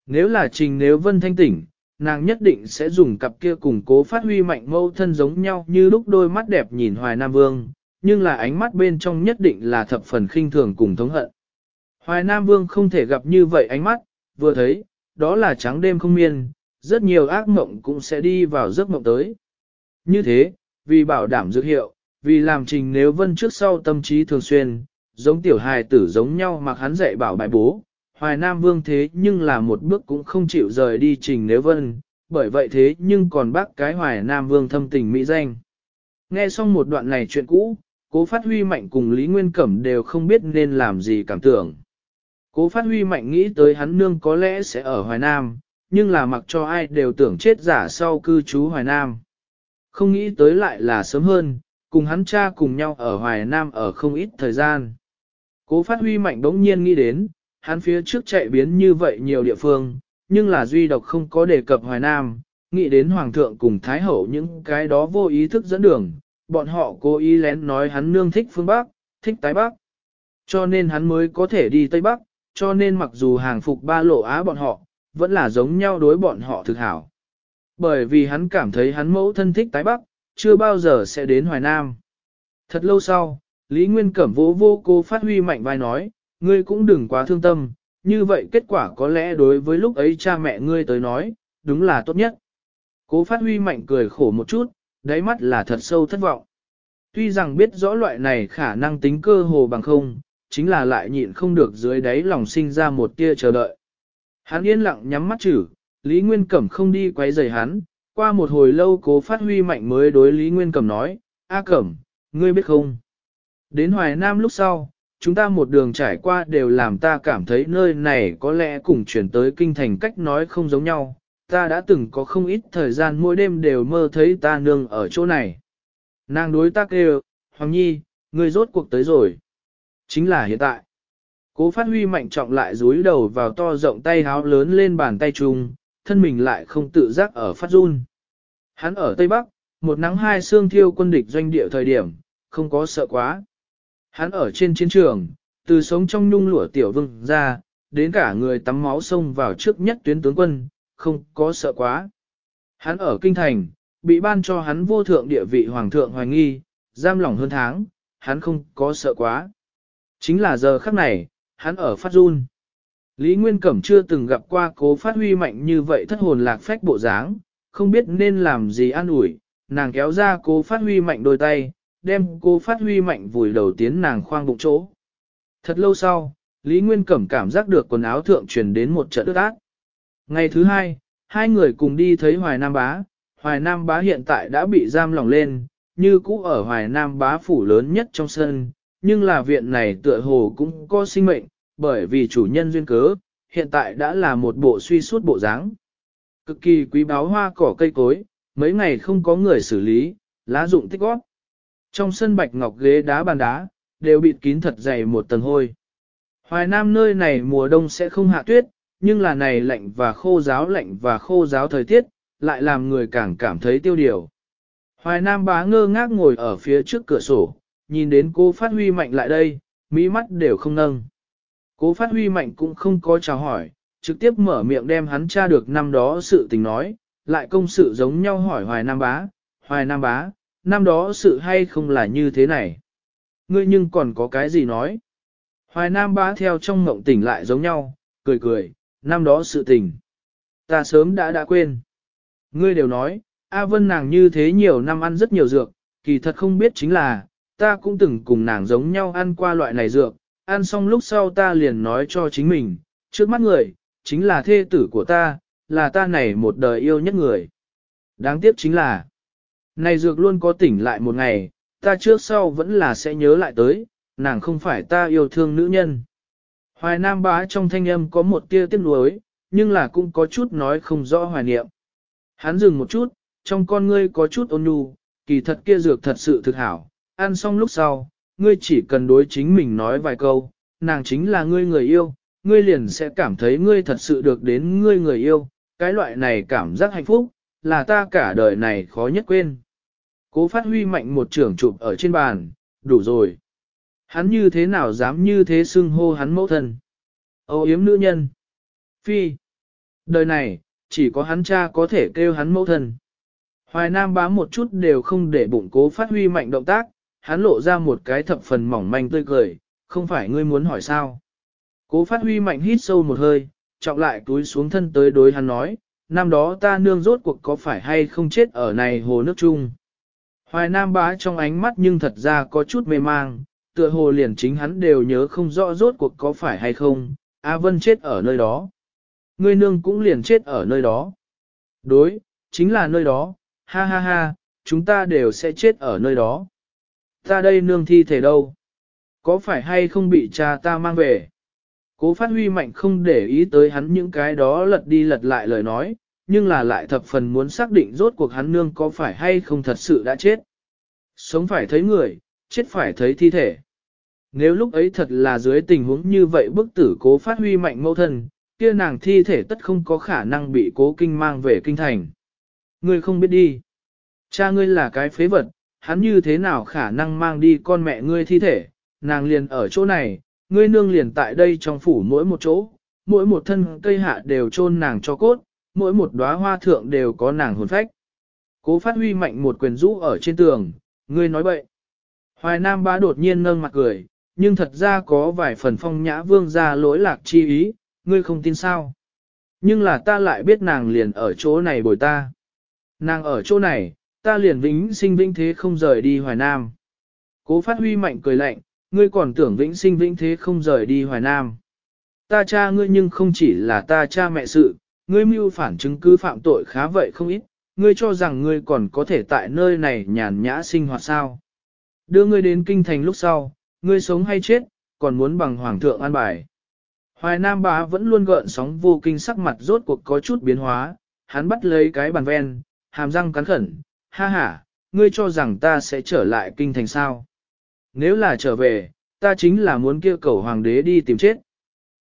Nếu là trình nếu vân thanh tỉnh, nàng nhất định sẽ dùng cặp kia củng cố phát huy mạnh mâu thân giống nhau như lúc đôi mắt đẹp nhìn Hoài Nam Vương, nhưng là ánh mắt bên trong nhất định là thập phần khinh thường cùng thống hận. Hoài Nam Vương không thể gặp như vậy ánh mắt, vừa thấy, đó là trắng đêm không miên, rất nhiều ác mộng cũng sẽ đi vào giấc mộng tới. Như thế, vì bảo đảm dược hiệu, vì làm trình nếu vân trước sau tâm trí thường xuyên, giống tiểu hài tử giống nhau mặc hắn dạy bảo bài bố, hoài nam vương thế nhưng là một bước cũng không chịu rời đi trình nếu vân, bởi vậy thế nhưng còn bác cái hoài nam vương thâm tình mỹ danh. Nghe xong một đoạn này chuyện cũ, cố phát huy mạnh cùng Lý Nguyên Cẩm đều không biết nên làm gì cảm tưởng. Cố phát huy mạnh nghĩ tới hắn nương có lẽ sẽ ở Hoài Nam, nhưng là mặc cho ai đều tưởng chết giả sau cư trú Hoài Nam. Không nghĩ tới lại là sớm hơn, cùng hắn cha cùng nhau ở Hoài Nam ở không ít thời gian. Cố phát huy mạnh bỗng nhiên nghĩ đến, hắn phía trước chạy biến như vậy nhiều địa phương, nhưng là duy độc không có đề cập Hoài Nam, nghĩ đến Hoàng thượng cùng Thái Hậu những cái đó vô ý thức dẫn đường, bọn họ cố ý lén nói hắn nương thích phương Bắc, thích Tái Bắc. Cho nên hắn mới có thể đi Tây Bắc, cho nên mặc dù hàng phục ba lộ á bọn họ, vẫn là giống nhau đối bọn họ thực hảo. Bởi vì hắn cảm thấy hắn mẫu thân thích tái bắc, chưa bao giờ sẽ đến Hoài Nam. Thật lâu sau, Lý Nguyên Cẩm vỗ vô cô phát huy mạnh vai nói, ngươi cũng đừng quá thương tâm, như vậy kết quả có lẽ đối với lúc ấy cha mẹ ngươi tới nói, đúng là tốt nhất. Cố phát huy mạnh cười khổ một chút, đáy mắt là thật sâu thất vọng. Tuy rằng biết rõ loại này khả năng tính cơ hồ bằng không, chính là lại nhịn không được dưới đáy lòng sinh ra một tia chờ đợi. Hắn yên lặng nhắm mắt chử, Lý Nguyên Cẩm không đi quấy rầy hắn, qua một hồi lâu cố phát huy mạnh mới đối Lý Nguyên Cẩm nói, A Cẩm, ngươi biết không? Đến Hoài Nam lúc sau, chúng ta một đường trải qua đều làm ta cảm thấy nơi này có lẽ cùng chuyển tới kinh thành cách nói không giống nhau. Ta đã từng có không ít thời gian mỗi đêm đều mơ thấy ta nương ở chỗ này. Nàng đối ta kêu, Hoàng Nhi, ngươi rốt cuộc tới rồi. Chính là hiện tại. Cố phát huy mạnh trọng lại rúi đầu vào to rộng tay háo lớn lên bàn tay trùng, thân mình lại không tự giác ở phát run. Hắn ở Tây Bắc, một nắng hai xương thiêu quân địch doanh địa thời điểm, không có sợ quá. Hắn ở trên chiến trường, từ sống trong nhung lụa tiểu vương ra, đến cả người tắm máu sông vào trước nhất tuyến tướng quân, không có sợ quá. Hắn ở kinh thành, bị ban cho hắn vô thượng địa vị hoàng thượng hoài nghi, giam lỏng hơn tháng, hắn không có sợ quá. Chính là giờ khắc này, hắn ở phát run. Lý Nguyên Cẩm chưa từng gặp qua cố phát huy mạnh như vậy thất hồn lạc phách bộ dáng, không biết nên làm gì an ủi, nàng kéo ra cố phát huy mạnh đôi tay, đem cố phát huy mạnh vùi đầu tiến nàng khoang bụng chỗ. Thật lâu sau, Lý Nguyên Cẩm cảm giác được quần áo thượng truyền đến một trận ướt ác. Ngày thứ hai, hai người cùng đi thấy Hoài Nam Bá, Hoài Nam Bá hiện tại đã bị giam lỏng lên, như cũ ở Hoài Nam Bá phủ lớn nhất trong sân, nhưng là viện này tựa hồ cũng có sinh mệnh, bởi vì chủ nhân duyên cớ, hiện tại đã là một bộ suy suốt bộ dáng. Cực kỳ quý báo hoa cỏ cây cối, mấy ngày không có người xử lý, lá rụng tích góp. Trong sân bạch ngọc ghế đá bàn đá, đều bị kín thật dày một tầng hôi. Hoài Nam nơi này mùa đông sẽ không hạ tuyết, nhưng là này lạnh và khô giáo lạnh và khô giáo thời tiết, lại làm người càng cảm thấy tiêu điều. Hoài Nam bá ngơ ngác ngồi ở phía trước cửa sổ, nhìn đến cô phát huy mạnh lại đây, mỹ mắt đều không nâng. Cố phát huy mạnh cũng không có chào hỏi, trực tiếp mở miệng đem hắn tra được năm đó sự tình nói, lại công sự giống nhau hỏi Hoài Nam Bá, Hoài Nam Bá, năm đó sự hay không là như thế này. Ngươi nhưng còn có cái gì nói? Hoài Nam Bá theo trong ngộng tỉnh lại giống nhau, cười cười, năm đó sự tình. Ta sớm đã đã quên. Ngươi đều nói, A Vân nàng như thế nhiều năm ăn rất nhiều dược, kỳ thật không biết chính là, ta cũng từng cùng nàng giống nhau ăn qua loại này dược, ăn xong lúc sau ta liền nói cho chính mình, trước mắt người, chính là thê tử của ta, là ta này một đời yêu nhất người. Đáng tiếc chính là, này dược luôn có tỉnh lại một ngày, ta trước sau vẫn là sẽ nhớ lại tới, nàng không phải ta yêu thương nữ nhân. Hoài Nam bá trong thanh âm có một tia tiếc nuối, nhưng là cũng có chút nói không rõ hoài niệm. Hắn dừng một chút, trong con ngươi có chút ôn nhu, kỳ thật kia dược thật sự thực hảo, ăn xong lúc sau, ngươi chỉ cần đối chính mình nói vài câu, nàng chính là ngươi người yêu, ngươi liền sẽ cảm thấy ngươi thật sự được đến ngươi người yêu, cái loại này cảm giác hạnh phúc, là ta cả đời này khó nhất quên. Cố phát huy mạnh một trưởng chụp ở trên bàn, đủ rồi. Hắn như thế nào dám như thế xưng hô hắn mẫu thân. Âu yếm nữ nhân. Phi. Đời này, chỉ có hắn cha có thể kêu hắn mẫu thân. Hoài Nam bám một chút đều không để bụng cố phát huy mạnh động tác, hắn lộ ra một cái thập phần mỏng manh tươi cười, không phải ngươi muốn hỏi sao. Cố phát huy mạnh hít sâu một hơi, trọng lại túi xuống thân tới đối hắn nói, năm đó ta nương rốt cuộc có phải hay không chết ở này hồ nước chung. Hoài Nam bá trong ánh mắt nhưng thật ra có chút mê mang, tựa hồ liền chính hắn đều nhớ không rõ rốt cuộc có phải hay không, A Vân chết ở nơi đó. Ngươi nương cũng liền chết ở nơi đó. Đối, chính là nơi đó, ha ha ha, chúng ta đều sẽ chết ở nơi đó. Ta đây nương thi thể đâu? Có phải hay không bị cha ta mang về? Cố phát huy mạnh không để ý tới hắn những cái đó lật đi lật lại lời nói, nhưng là lại thập phần muốn xác định rốt cuộc hắn nương có phải hay không thật sự đã chết. Sống phải thấy người, chết phải thấy thi thể. Nếu lúc ấy thật là dưới tình huống như vậy bức tử cố phát huy mạnh mâu thân, kia nàng thi thể tất không có khả năng bị cố kinh mang về kinh thành. người không biết đi. Cha ngươi là cái phế vật, hắn như thế nào khả năng mang đi con mẹ ngươi thi thể, nàng liền ở chỗ này, ngươi nương liền tại đây trong phủ mỗi một chỗ, mỗi một thân cây hạ đều chôn nàng cho cốt, mỗi một đóa hoa thượng đều có nàng hồn phách. Cố phát huy mạnh một quyền rũ ở trên tường, ngươi nói bậy. Hoài Nam bá đột nhiên nâng mặt cười, nhưng thật ra có vài phần phong nhã vương ra lỗi lạc chi ý, ngươi không tin sao. Nhưng là ta lại biết nàng liền ở chỗ này bồi ta. Nàng ở chỗ này, ta liền vĩnh sinh vĩnh thế không rời đi Hoài Nam. Cố phát huy mạnh cười lạnh, ngươi còn tưởng vĩnh sinh vĩnh thế không rời đi Hoài Nam. Ta cha ngươi nhưng không chỉ là ta cha mẹ sự, ngươi mưu phản chứng cứ phạm tội khá vậy không ít, ngươi cho rằng ngươi còn có thể tại nơi này nhàn nhã sinh hoạt sao. Đưa ngươi đến kinh thành lúc sau, ngươi sống hay chết, còn muốn bằng hoàng thượng an bài. Hoài Nam bá vẫn luôn gợn sóng vô kinh sắc mặt rốt cuộc có chút biến hóa, hắn bắt lấy cái bàn ven, hàm răng cắn khẩn, Ha ha, ngươi cho rằng ta sẽ trở lại kinh thành sao? Nếu là trở về, ta chính là muốn kêu cầu hoàng đế đi tìm chết.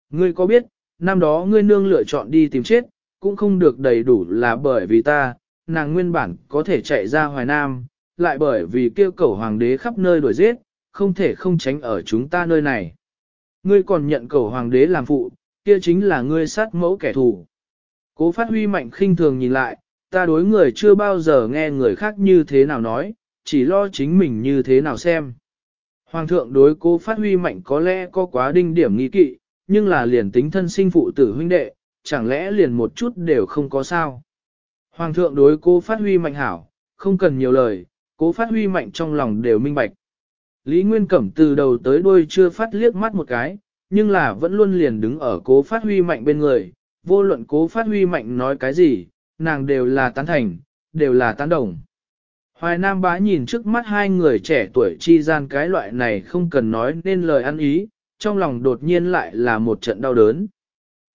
Ngươi có biết, năm đó ngươi nương lựa chọn đi tìm chết, cũng không được đầy đủ là bởi vì ta, nàng nguyên bản có thể chạy ra Hoài Nam, lại bởi vì kêu cầu hoàng đế khắp nơi đuổi giết, không thể không tránh ở chúng ta nơi này. Ngươi còn nhận cầu hoàng đế làm phụ, kia chính là ngươi sát mẫu kẻ thù. Cố phát huy mạnh khinh thường nhìn lại, ta đối người chưa bao giờ nghe người khác như thế nào nói, chỉ lo chính mình như thế nào xem. Hoàng thượng đối cố phát huy mạnh có lẽ có quá đinh điểm nghi kỵ, nhưng là liền tính thân sinh phụ tử huynh đệ, chẳng lẽ liền một chút đều không có sao. Hoàng thượng đối cố phát huy mạnh hảo, không cần nhiều lời, cố phát huy mạnh trong lòng đều minh bạch. Lý Nguyên Cẩm từ đầu tới đuôi chưa phát liếc mắt một cái, nhưng là vẫn luôn liền đứng ở cố phát huy mạnh bên người, vô luận cố phát huy mạnh nói cái gì, nàng đều là tán thành, đều là tán đồng. Hoài Nam bá nhìn trước mắt hai người trẻ tuổi chi gian cái loại này không cần nói nên lời ăn ý, trong lòng đột nhiên lại là một trận đau đớn.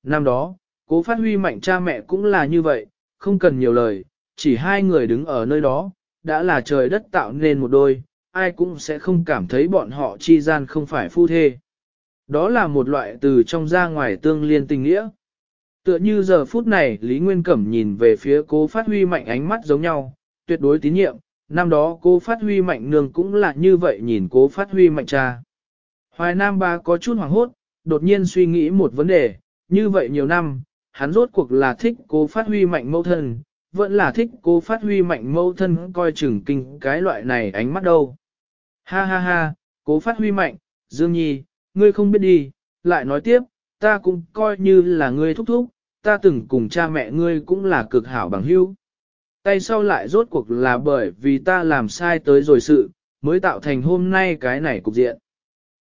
Năm đó, cố phát huy mạnh cha mẹ cũng là như vậy, không cần nhiều lời, chỉ hai người đứng ở nơi đó, đã là trời đất tạo nên một đôi, ai cũng sẽ không cảm thấy bọn họ chi gian không phải phu thê. Đó là một loại từ trong ra ngoài tương liên tình nghĩa. Tựa như giờ phút này Lý Nguyên Cẩm nhìn về phía cô phát huy mạnh ánh mắt giống nhau, tuyệt đối tín nhiệm, năm đó cô phát huy mạnh nương cũng là như vậy nhìn cố phát huy mạnh cha. Hoài Nam ba có chút hoảng hốt, đột nhiên suy nghĩ một vấn đề, như vậy nhiều năm, hắn rốt cuộc là thích cô phát huy mạnh mẫu thân, vẫn là thích cô phát huy mạnh mẫu thân coi chừng kinh cái loại này ánh mắt đâu. Ha ha ha, cố phát huy mạnh, Dương Nhi, ngươi không biết đi, lại nói tiếp, ta cũng coi như là ngươi thúc thúc, ta từng cùng cha mẹ ngươi cũng là cực hảo bằng hữu. Tay sau lại rốt cuộc là bởi vì ta làm sai tới rồi sự, mới tạo thành hôm nay cái này cục diện.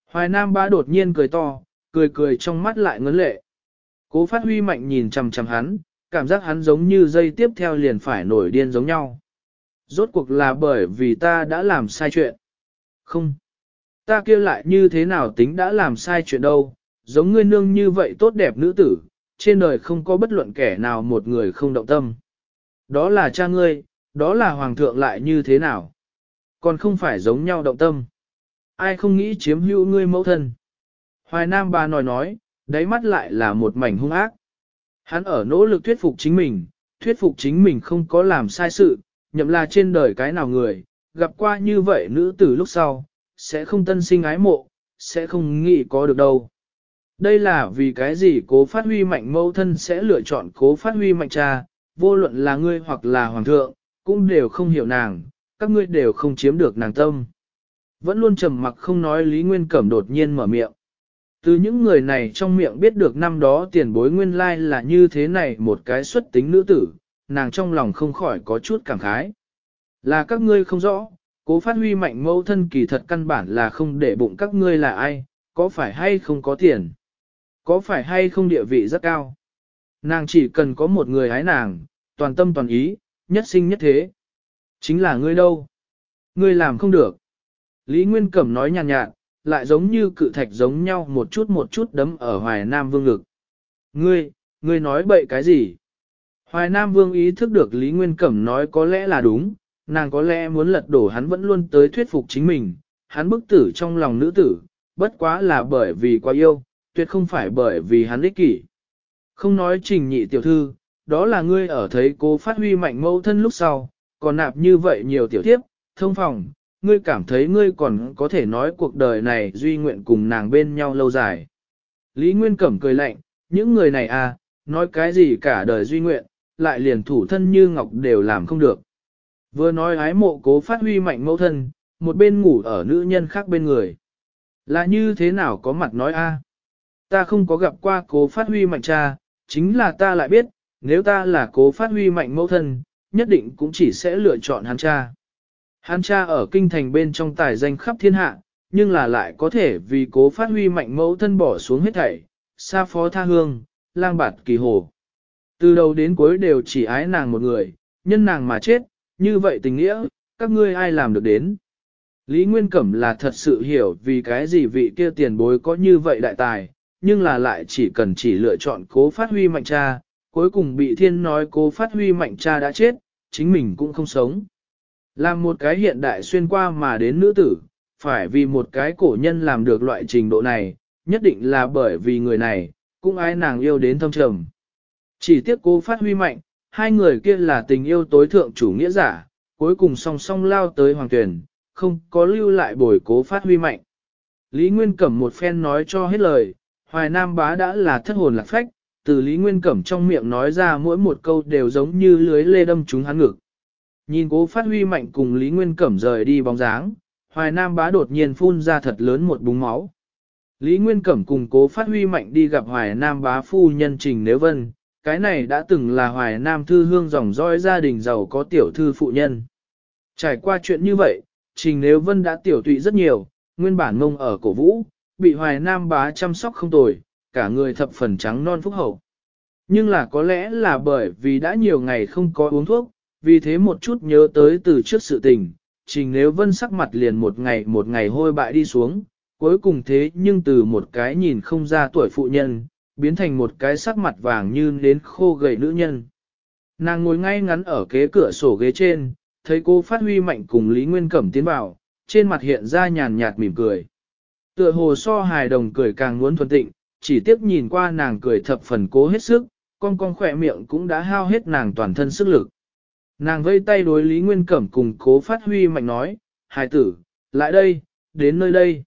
Hoài Nam bá đột nhiên cười to, cười cười trong mắt lại ngấn lệ. Cố phát huy mạnh nhìn chầm chầm hắn, cảm giác hắn giống như dây tiếp theo liền phải nổi điên giống nhau. Rốt cuộc là bởi vì ta đã làm sai chuyện. Không. Ta kêu lại như thế nào tính đã làm sai chuyện đâu, giống ngươi nương như vậy tốt đẹp nữ tử, trên đời không có bất luận kẻ nào một người không động tâm. Đó là cha ngươi, đó là hoàng thượng lại như thế nào? Còn không phải giống nhau động tâm. Ai không nghĩ chiếm hữu ngươi mẫu thân? Hoài Nam bà nói nói, đáy mắt lại là một mảnh hung ác. Hắn ở nỗ lực thuyết phục chính mình, thuyết phục chính mình không có làm sai sự, nhậm là trên đời cái nào người, gặp qua như vậy nữ tử lúc sau, sẽ không tân sinh ái mộ, sẽ không nghĩ có được đâu. Đây là vì cái gì cố phát huy mạnh mẫu thân sẽ lựa chọn cố phát huy mạnh cha, vô luận là ngươi hoặc là hoàng thượng, cũng đều không hiểu nàng, các ngươi đều không chiếm được nàng tâm. Vẫn luôn trầm mặc không nói Lý Nguyên Cẩm đột nhiên mở miệng. Từ những người này trong miệng biết được năm đó tiền bối nguyên lai là như thế này một cái xuất tính nữ tử, nàng trong lòng không khỏi có chút cảm khái. Là các ngươi không rõ, cố phát huy mạnh mẫu thân kỳ thật căn bản là không để bụng các ngươi là ai, có phải hay không có tiền. Có phải hay không địa vị rất cao? Nàng chỉ cần có một người hái nàng, toàn tâm toàn ý, nhất sinh nhất thế. Chính là ngươi đâu? Ngươi làm không được. Lý Nguyên Cẩm nói nhàn nhạt, nhạt, lại giống như cự thạch giống nhau một chút một chút đấm ở Hoài Nam Vương ngực. Ngươi, ngươi nói bậy cái gì? Hoài Nam Vương ý thức được Lý Nguyên Cẩm nói có lẽ là đúng, nàng có lẽ muốn lật đổ hắn vẫn luôn tới thuyết phục chính mình, hắn bức tử trong lòng nữ tử, bất quá là bởi vì quá yêu, tuyệt không phải bởi vì hắn ích kỷ. Không nói trình nhị tiểu thư, đó là ngươi ở thấy cố phát huy mạnh mẫu thân lúc sau, còn nạp như vậy nhiều tiểu tiếp, thông phòng, ngươi cảm thấy ngươi còn có thể nói cuộc đời này duy nguyện cùng nàng bên nhau lâu dài. Lý Nguyên Cẩm cười lạnh, những người này à, nói cái gì cả đời duy nguyện, lại liền thủ thân như ngọc đều làm không được. Vừa nói ái mộ cố phát huy mạnh mẫu thân, một bên ngủ ở nữ nhân khác bên người. Là như thế nào có mặt nói a? Ta không có gặp qua cố phát huy mạnh cha, chính là ta lại biết, nếu ta là cố phát huy mạnh mẫu thân, nhất định cũng chỉ sẽ lựa chọn hắn cha. Hắn cha ở kinh thành bên trong tài danh khắp thiên hạ, nhưng là lại có thể vì cố phát huy mạnh mẫu thân bỏ xuống hết thảy, xa phó tha hương, lang bạt kỳ hồ. Từ đầu đến cuối đều chỉ ái nàng một người, nhân nàng mà chết, như vậy tình nghĩa, các ngươi ai làm được đến. Lý Nguyên Cẩm là thật sự hiểu vì cái gì vị kia tiền bối có như vậy đại tài, nhưng là lại chỉ cần chỉ lựa chọn cố phát huy mạnh cha, cuối cùng bị thiên nói cố phát huy mạnh cha đã chết, chính mình cũng không sống. Làm một cái hiện đại xuyên qua mà đến nữ tử, phải vì một cái cổ nhân làm được loại trình độ này, nhất định là bởi vì người này, cũng ai nàng yêu đến thâm trầm. Chỉ tiếc cố phát huy mạnh, hai người kia là tình yêu tối thượng chủ nghĩa giả, cuối cùng song song lao tới hoàng tuyển, không có lưu lại bồi cố phát huy mạnh. Lý Nguyên Cẩm một phen nói cho hết lời, Hoài Nam bá đã là thất hồn lạc phách, từ Lý Nguyên Cẩm trong miệng nói ra mỗi một câu đều giống như lưới lê đâm trúng hắn ngực. Nhìn cố phát huy mạnh cùng Lý Nguyên Cẩm rời đi bóng dáng, Hoài Nam bá đột nhiên phun ra thật lớn một búng máu. Lý Nguyên Cẩm cùng cố phát huy mạnh đi gặp Hoài Nam bá phu nhân Trình Nếu Vân, cái này đã từng là Hoài Nam thư hương dòng dõi gia đình giàu có tiểu thư phụ nhân. Trải qua chuyện như vậy, Trình Nếu Vân đã tiểu tụy rất nhiều, nguyên bản ngông ở cổ vũ, bị Hoài Nam bá chăm sóc không tồi, cả người thập phần trắng non phúc hậu. Nhưng là có lẽ là bởi vì đã nhiều ngày không có uống thuốc, vì thế một chút nhớ tới từ trước sự tình, trình nếu vân sắc mặt liền một ngày một ngày hôi bại đi xuống, cuối cùng thế nhưng từ một cái nhìn không ra tuổi phụ nhân, biến thành một cái sắc mặt vàng như đến khô gầy nữ nhân. Nàng ngồi ngay ngắn ở kế cửa sổ ghế trên, thấy cô phát huy mạnh cùng Lý Nguyên Cẩm tiến vào, trên mặt hiện ra nhàn nhạt mỉm cười. Tựa hồ so hài đồng cười càng muốn thuần tịnh, chỉ tiếc nhìn qua nàng cười thập phần cố hết sức, con con khỏe miệng cũng đã hao hết nàng toàn thân sức lực. Nàng vây tay đối Lý Nguyên Cẩm cùng cố phát huy mạnh nói, hài tử, lại đây, đến nơi đây.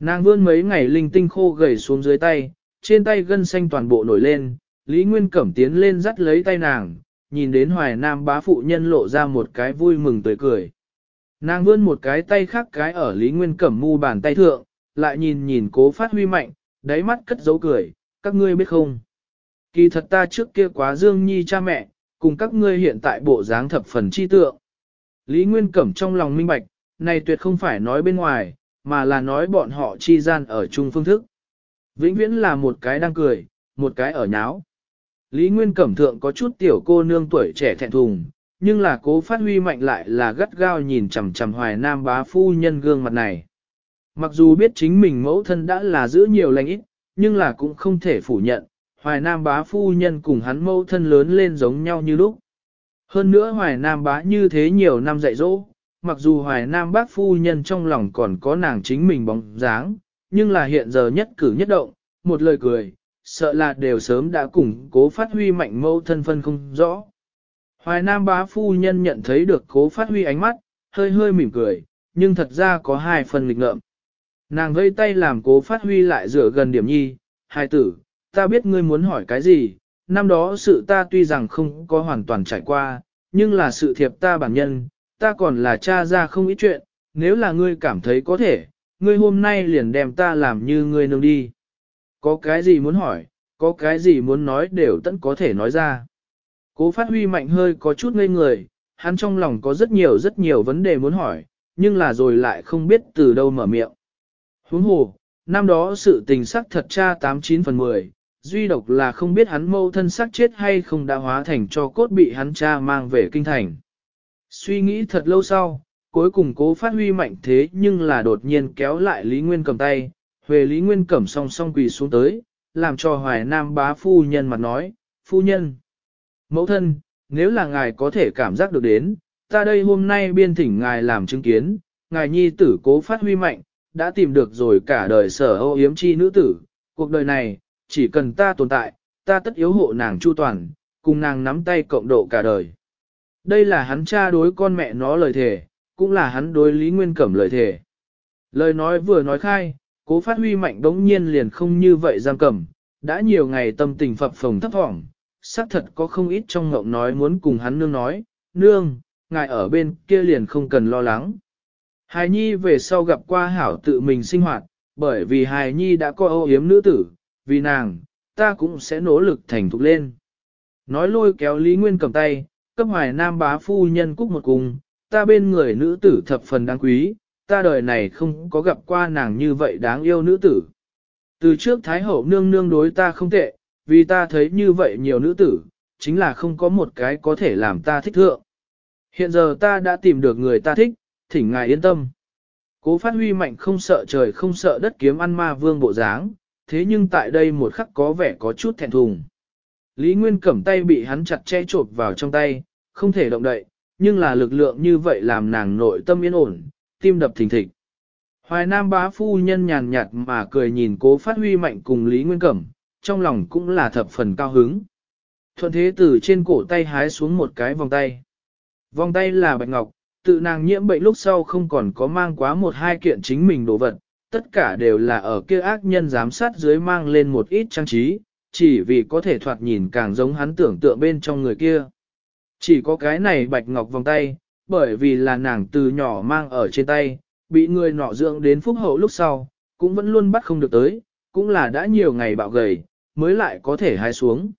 Nàng vươn mấy ngày linh tinh khô gầy xuống dưới tay, trên tay gân xanh toàn bộ nổi lên, Lý Nguyên Cẩm tiến lên dắt lấy tay nàng, nhìn đến hoài nam bá phụ nhân lộ ra một cái vui mừng tươi cười. Nàng vươn một cái tay khác cái ở Lý Nguyên Cẩm mu bàn tay thượng, lại nhìn nhìn cố phát huy mạnh, đáy mắt cất dấu cười, các ngươi biết không. Kỳ thật ta trước kia quá dương nhi cha mẹ, cùng các ngươi hiện tại bộ dáng thập phần chi tượng. Lý Nguyên Cẩm trong lòng minh bạch, này tuyệt không phải nói bên ngoài, mà là nói bọn họ chi gian ở chung phương thức. Vĩnh viễn là một cái đang cười, một cái ở nháo. Lý Nguyên Cẩm thượng có chút tiểu cô nương tuổi trẻ thẹn thùng, nhưng là cố phát huy mạnh lại là gắt gao nhìn chằm chằm hoài nam bá phu nhân gương mặt này. Mặc dù biết chính mình mẫu thân đã là giữ nhiều lành ít, nhưng là cũng không thể phủ nhận, Hoài Nam bá phu nhân cùng hắn mẫu thân lớn lên giống nhau như lúc. Hơn nữa Hoài Nam bá như thế nhiều năm dạy dỗ, mặc dù Hoài Nam bác phu nhân trong lòng còn có nàng chính mình bóng dáng, nhưng là hiện giờ nhất cử nhất động, một lời cười, sợ là đều sớm đã củng cố phát huy mạnh mẫu thân phân không rõ. Hoài Nam bá phu nhân nhận thấy được cố phát huy ánh mắt, hơi hơi mỉm cười, nhưng thật ra có hai phần lịch ngợm. Nàng vây tay làm cố phát huy lại rửa gần điểm nhi, hai tử, ta biết ngươi muốn hỏi cái gì, năm đó sự ta tuy rằng không có hoàn toàn trải qua, nhưng là sự thiệp ta bản nhân, ta còn là cha ra không ít chuyện, nếu là ngươi cảm thấy có thể, ngươi hôm nay liền đem ta làm như ngươi nương đi. Có cái gì muốn hỏi, có cái gì muốn nói đều tận có thể nói ra. Cố phát huy mạnh hơi có chút ngây người, hắn trong lòng có rất nhiều rất nhiều vấn đề muốn hỏi, nhưng là rồi lại không biết từ đâu mở miệng. Huống hồ, năm đó sự tình sắc thật cha 89 phần 10, duy độc là không biết hắn mâu thân sắc chết hay không đã hóa thành cho cốt bị hắn cha mang về kinh thành. Suy nghĩ thật lâu sau, cuối cùng cố phát huy mạnh thế nhưng là đột nhiên kéo lại Lý Nguyên cầm tay, Huệ Lý Nguyên cầm song song quỳ xuống tới, làm cho Hoài Nam bá phu nhân mặt nói, phu nhân, mẫu thân, nếu là ngài có thể cảm giác được đến, ta đây hôm nay biên thỉnh ngài làm chứng kiến, ngài nhi tử cố phát huy mạnh, đã tìm được rồi cả đời sở âu yếm chi nữ tử, cuộc đời này, chỉ cần ta tồn tại, ta tất yếu hộ nàng chu toàn, cùng nàng nắm tay cộng độ cả đời. Đây là hắn cha đối con mẹ nó lời thề, cũng là hắn đối Lý Nguyên Cẩm lời thề. Lời nói vừa nói khai, cố phát huy mạnh đống nhiên liền không như vậy giam cẩm đã nhiều ngày tâm tình phập phồng thấp hỏng, xác thật có không ít trong ngộng nói muốn cùng hắn nương nói, nương, ngài ở bên kia liền không cần lo lắng. Hài Nhi về sau gặp qua hảo tự mình sinh hoạt, bởi vì Hài Nhi đã coi ô yếm nữ tử, vì nàng, ta cũng sẽ nỗ lực thành thục lên. Nói lôi kéo Lý Nguyên cầm tay, cấp hoài nam bá phu nhân cúc một cùng, ta bên người nữ tử thập phần đáng quý, ta đời này không có gặp qua nàng như vậy đáng yêu nữ tử. Từ trước Thái Hậu nương nương đối ta không tệ, vì ta thấy như vậy nhiều nữ tử, chính là không có một cái có thể làm ta thích thượng. Hiện giờ ta đã tìm được người ta thích, thỉnh ngài yên tâm. Cố phát huy mạnh không sợ trời không sợ đất kiếm ăn ma vương bộ dáng, thế nhưng tại đây một khắc có vẻ có chút thẹn thùng. Lý Nguyên cẩm tay bị hắn chặt che chộp vào trong tay, không thể động đậy, nhưng là lực lượng như vậy làm nàng nội tâm yên ổn, tim đập thình thịch. Hoài Nam bá phu nhân nhàn nhạt mà cười nhìn cố phát huy mạnh cùng Lý Nguyên Cẩm, trong lòng cũng là thập phần cao hứng. Thuận thế từ trên cổ tay hái xuống một cái vòng tay. Vòng tay là bạch ngọc, tự nàng nhiễm bệnh lúc sau không còn có mang quá một hai kiện chính mình đồ vật, tất cả đều là ở kia ác nhân giám sát dưới mang lên một ít trang trí, chỉ vì có thể thoạt nhìn càng giống hắn tưởng tượng bên trong người kia. Chỉ có cái này bạch ngọc vòng tay, bởi vì là nàng từ nhỏ mang ở trên tay, bị người nọ dưỡng đến phúc hậu lúc sau, cũng vẫn luôn bắt không được tới, cũng là đã nhiều ngày bạo gầy, mới lại có thể hái xuống.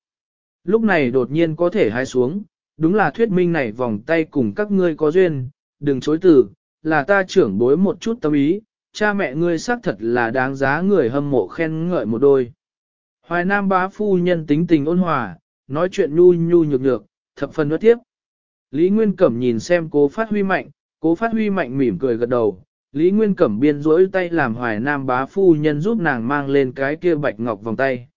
Lúc này đột nhiên có thể hái xuống, đúng là thuyết minh này vòng tay cùng các ngươi có duyên, đừng chối từ, là ta trưởng bối một chút tâm ý, cha mẹ ngươi xác thật là đáng giá người hâm mộ khen ngợi một đôi. Hoài Nam bá phu nhân tính tình ôn hòa, nói chuyện nhu nhu nhược nhược, thập phần bất tiếp. Lý Nguyên Cẩm nhìn xem cố phát huy mạnh, cố phát huy mạnh mỉm cười gật đầu. Lý Nguyên Cẩm biên rỗi tay làm Hoài Nam bá phu nhân giúp nàng mang lên cái kia bạch ngọc vòng tay.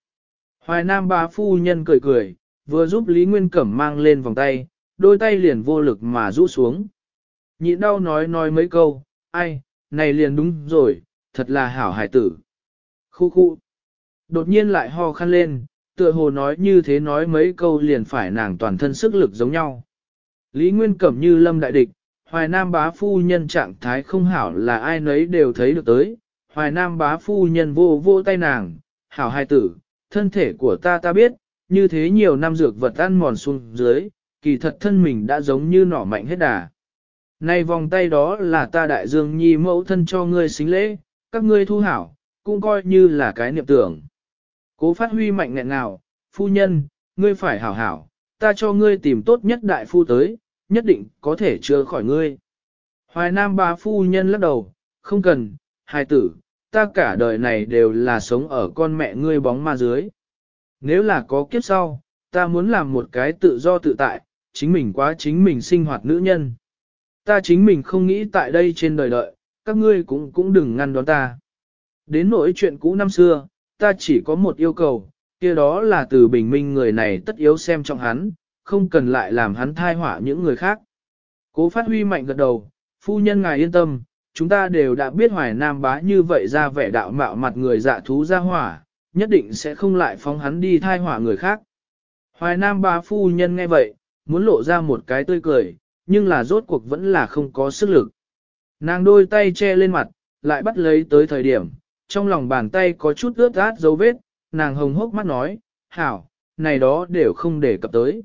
Hoài Nam bá phu nhân cười cười, vừa giúp Lý Nguyên Cẩm mang lên vòng tay, đôi tay liền vô lực mà rũ xuống. Nhịn đau nói nói mấy câu, ai, này liền đúng rồi, thật là hảo hải tử. Khu khu. Đột nhiên lại ho khăn lên, tựa hồ nói như thế nói mấy câu liền phải nàng toàn thân sức lực giống nhau. Lý Nguyên Cẩm như lâm đại địch, Hoài Nam bá phu nhân trạng thái không hảo là ai nấy đều thấy được tới. Hoài Nam bá phu nhân vô vô tay nàng, hảo hai tử, thân thể của ta ta biết, như thế nhiều năm dược vật ăn mòn xuống dưới, kỳ thật thân mình đã giống như nỏ mạnh hết đà. Nay vòng tay đó là ta đại dương nhi mẫu thân cho ngươi xính lễ, các ngươi thu hảo, cũng coi như là cái niệm tưởng. Cố phát huy mạnh nghẹn nào, phu nhân, ngươi phải hảo hảo, ta cho ngươi tìm tốt nhất đại phu tới, nhất định có thể chữa khỏi ngươi. Hoài Nam bà phu nhân lắc đầu, không cần, hài tử, ta cả đời này đều là sống ở con mẹ ngươi bóng ma dưới. Nếu là có kiếp sau, ta muốn làm một cái tự do tự tại, chính mình quá chính mình sinh hoạt nữ nhân. Ta chính mình không nghĩ tại đây trên đời đợi, các ngươi cũng cũng đừng ngăn đón ta. Đến nỗi chuyện cũ năm xưa, ta chỉ có một yêu cầu, kia đó là từ bình minh người này tất yếu xem trọng hắn, không cần lại làm hắn thai hỏa những người khác. Cố phát huy mạnh gật đầu, phu nhân ngài yên tâm, chúng ta đều đã biết hoài nam bá như vậy ra vẻ đạo mạo mặt người dạ thú ra hỏa, nhất định sẽ không lại phóng hắn đi thai hỏa người khác. Hoài nam bá phu nhân nghe vậy, muốn lộ ra một cái tươi cười, nhưng là rốt cuộc vẫn là không có sức lực. Nàng đôi tay che lên mặt, lại bắt lấy tới thời điểm, trong lòng bàn tay có chút ướt át dấu vết, nàng hồng hốc mắt nói, hảo, này đó đều không để cập tới.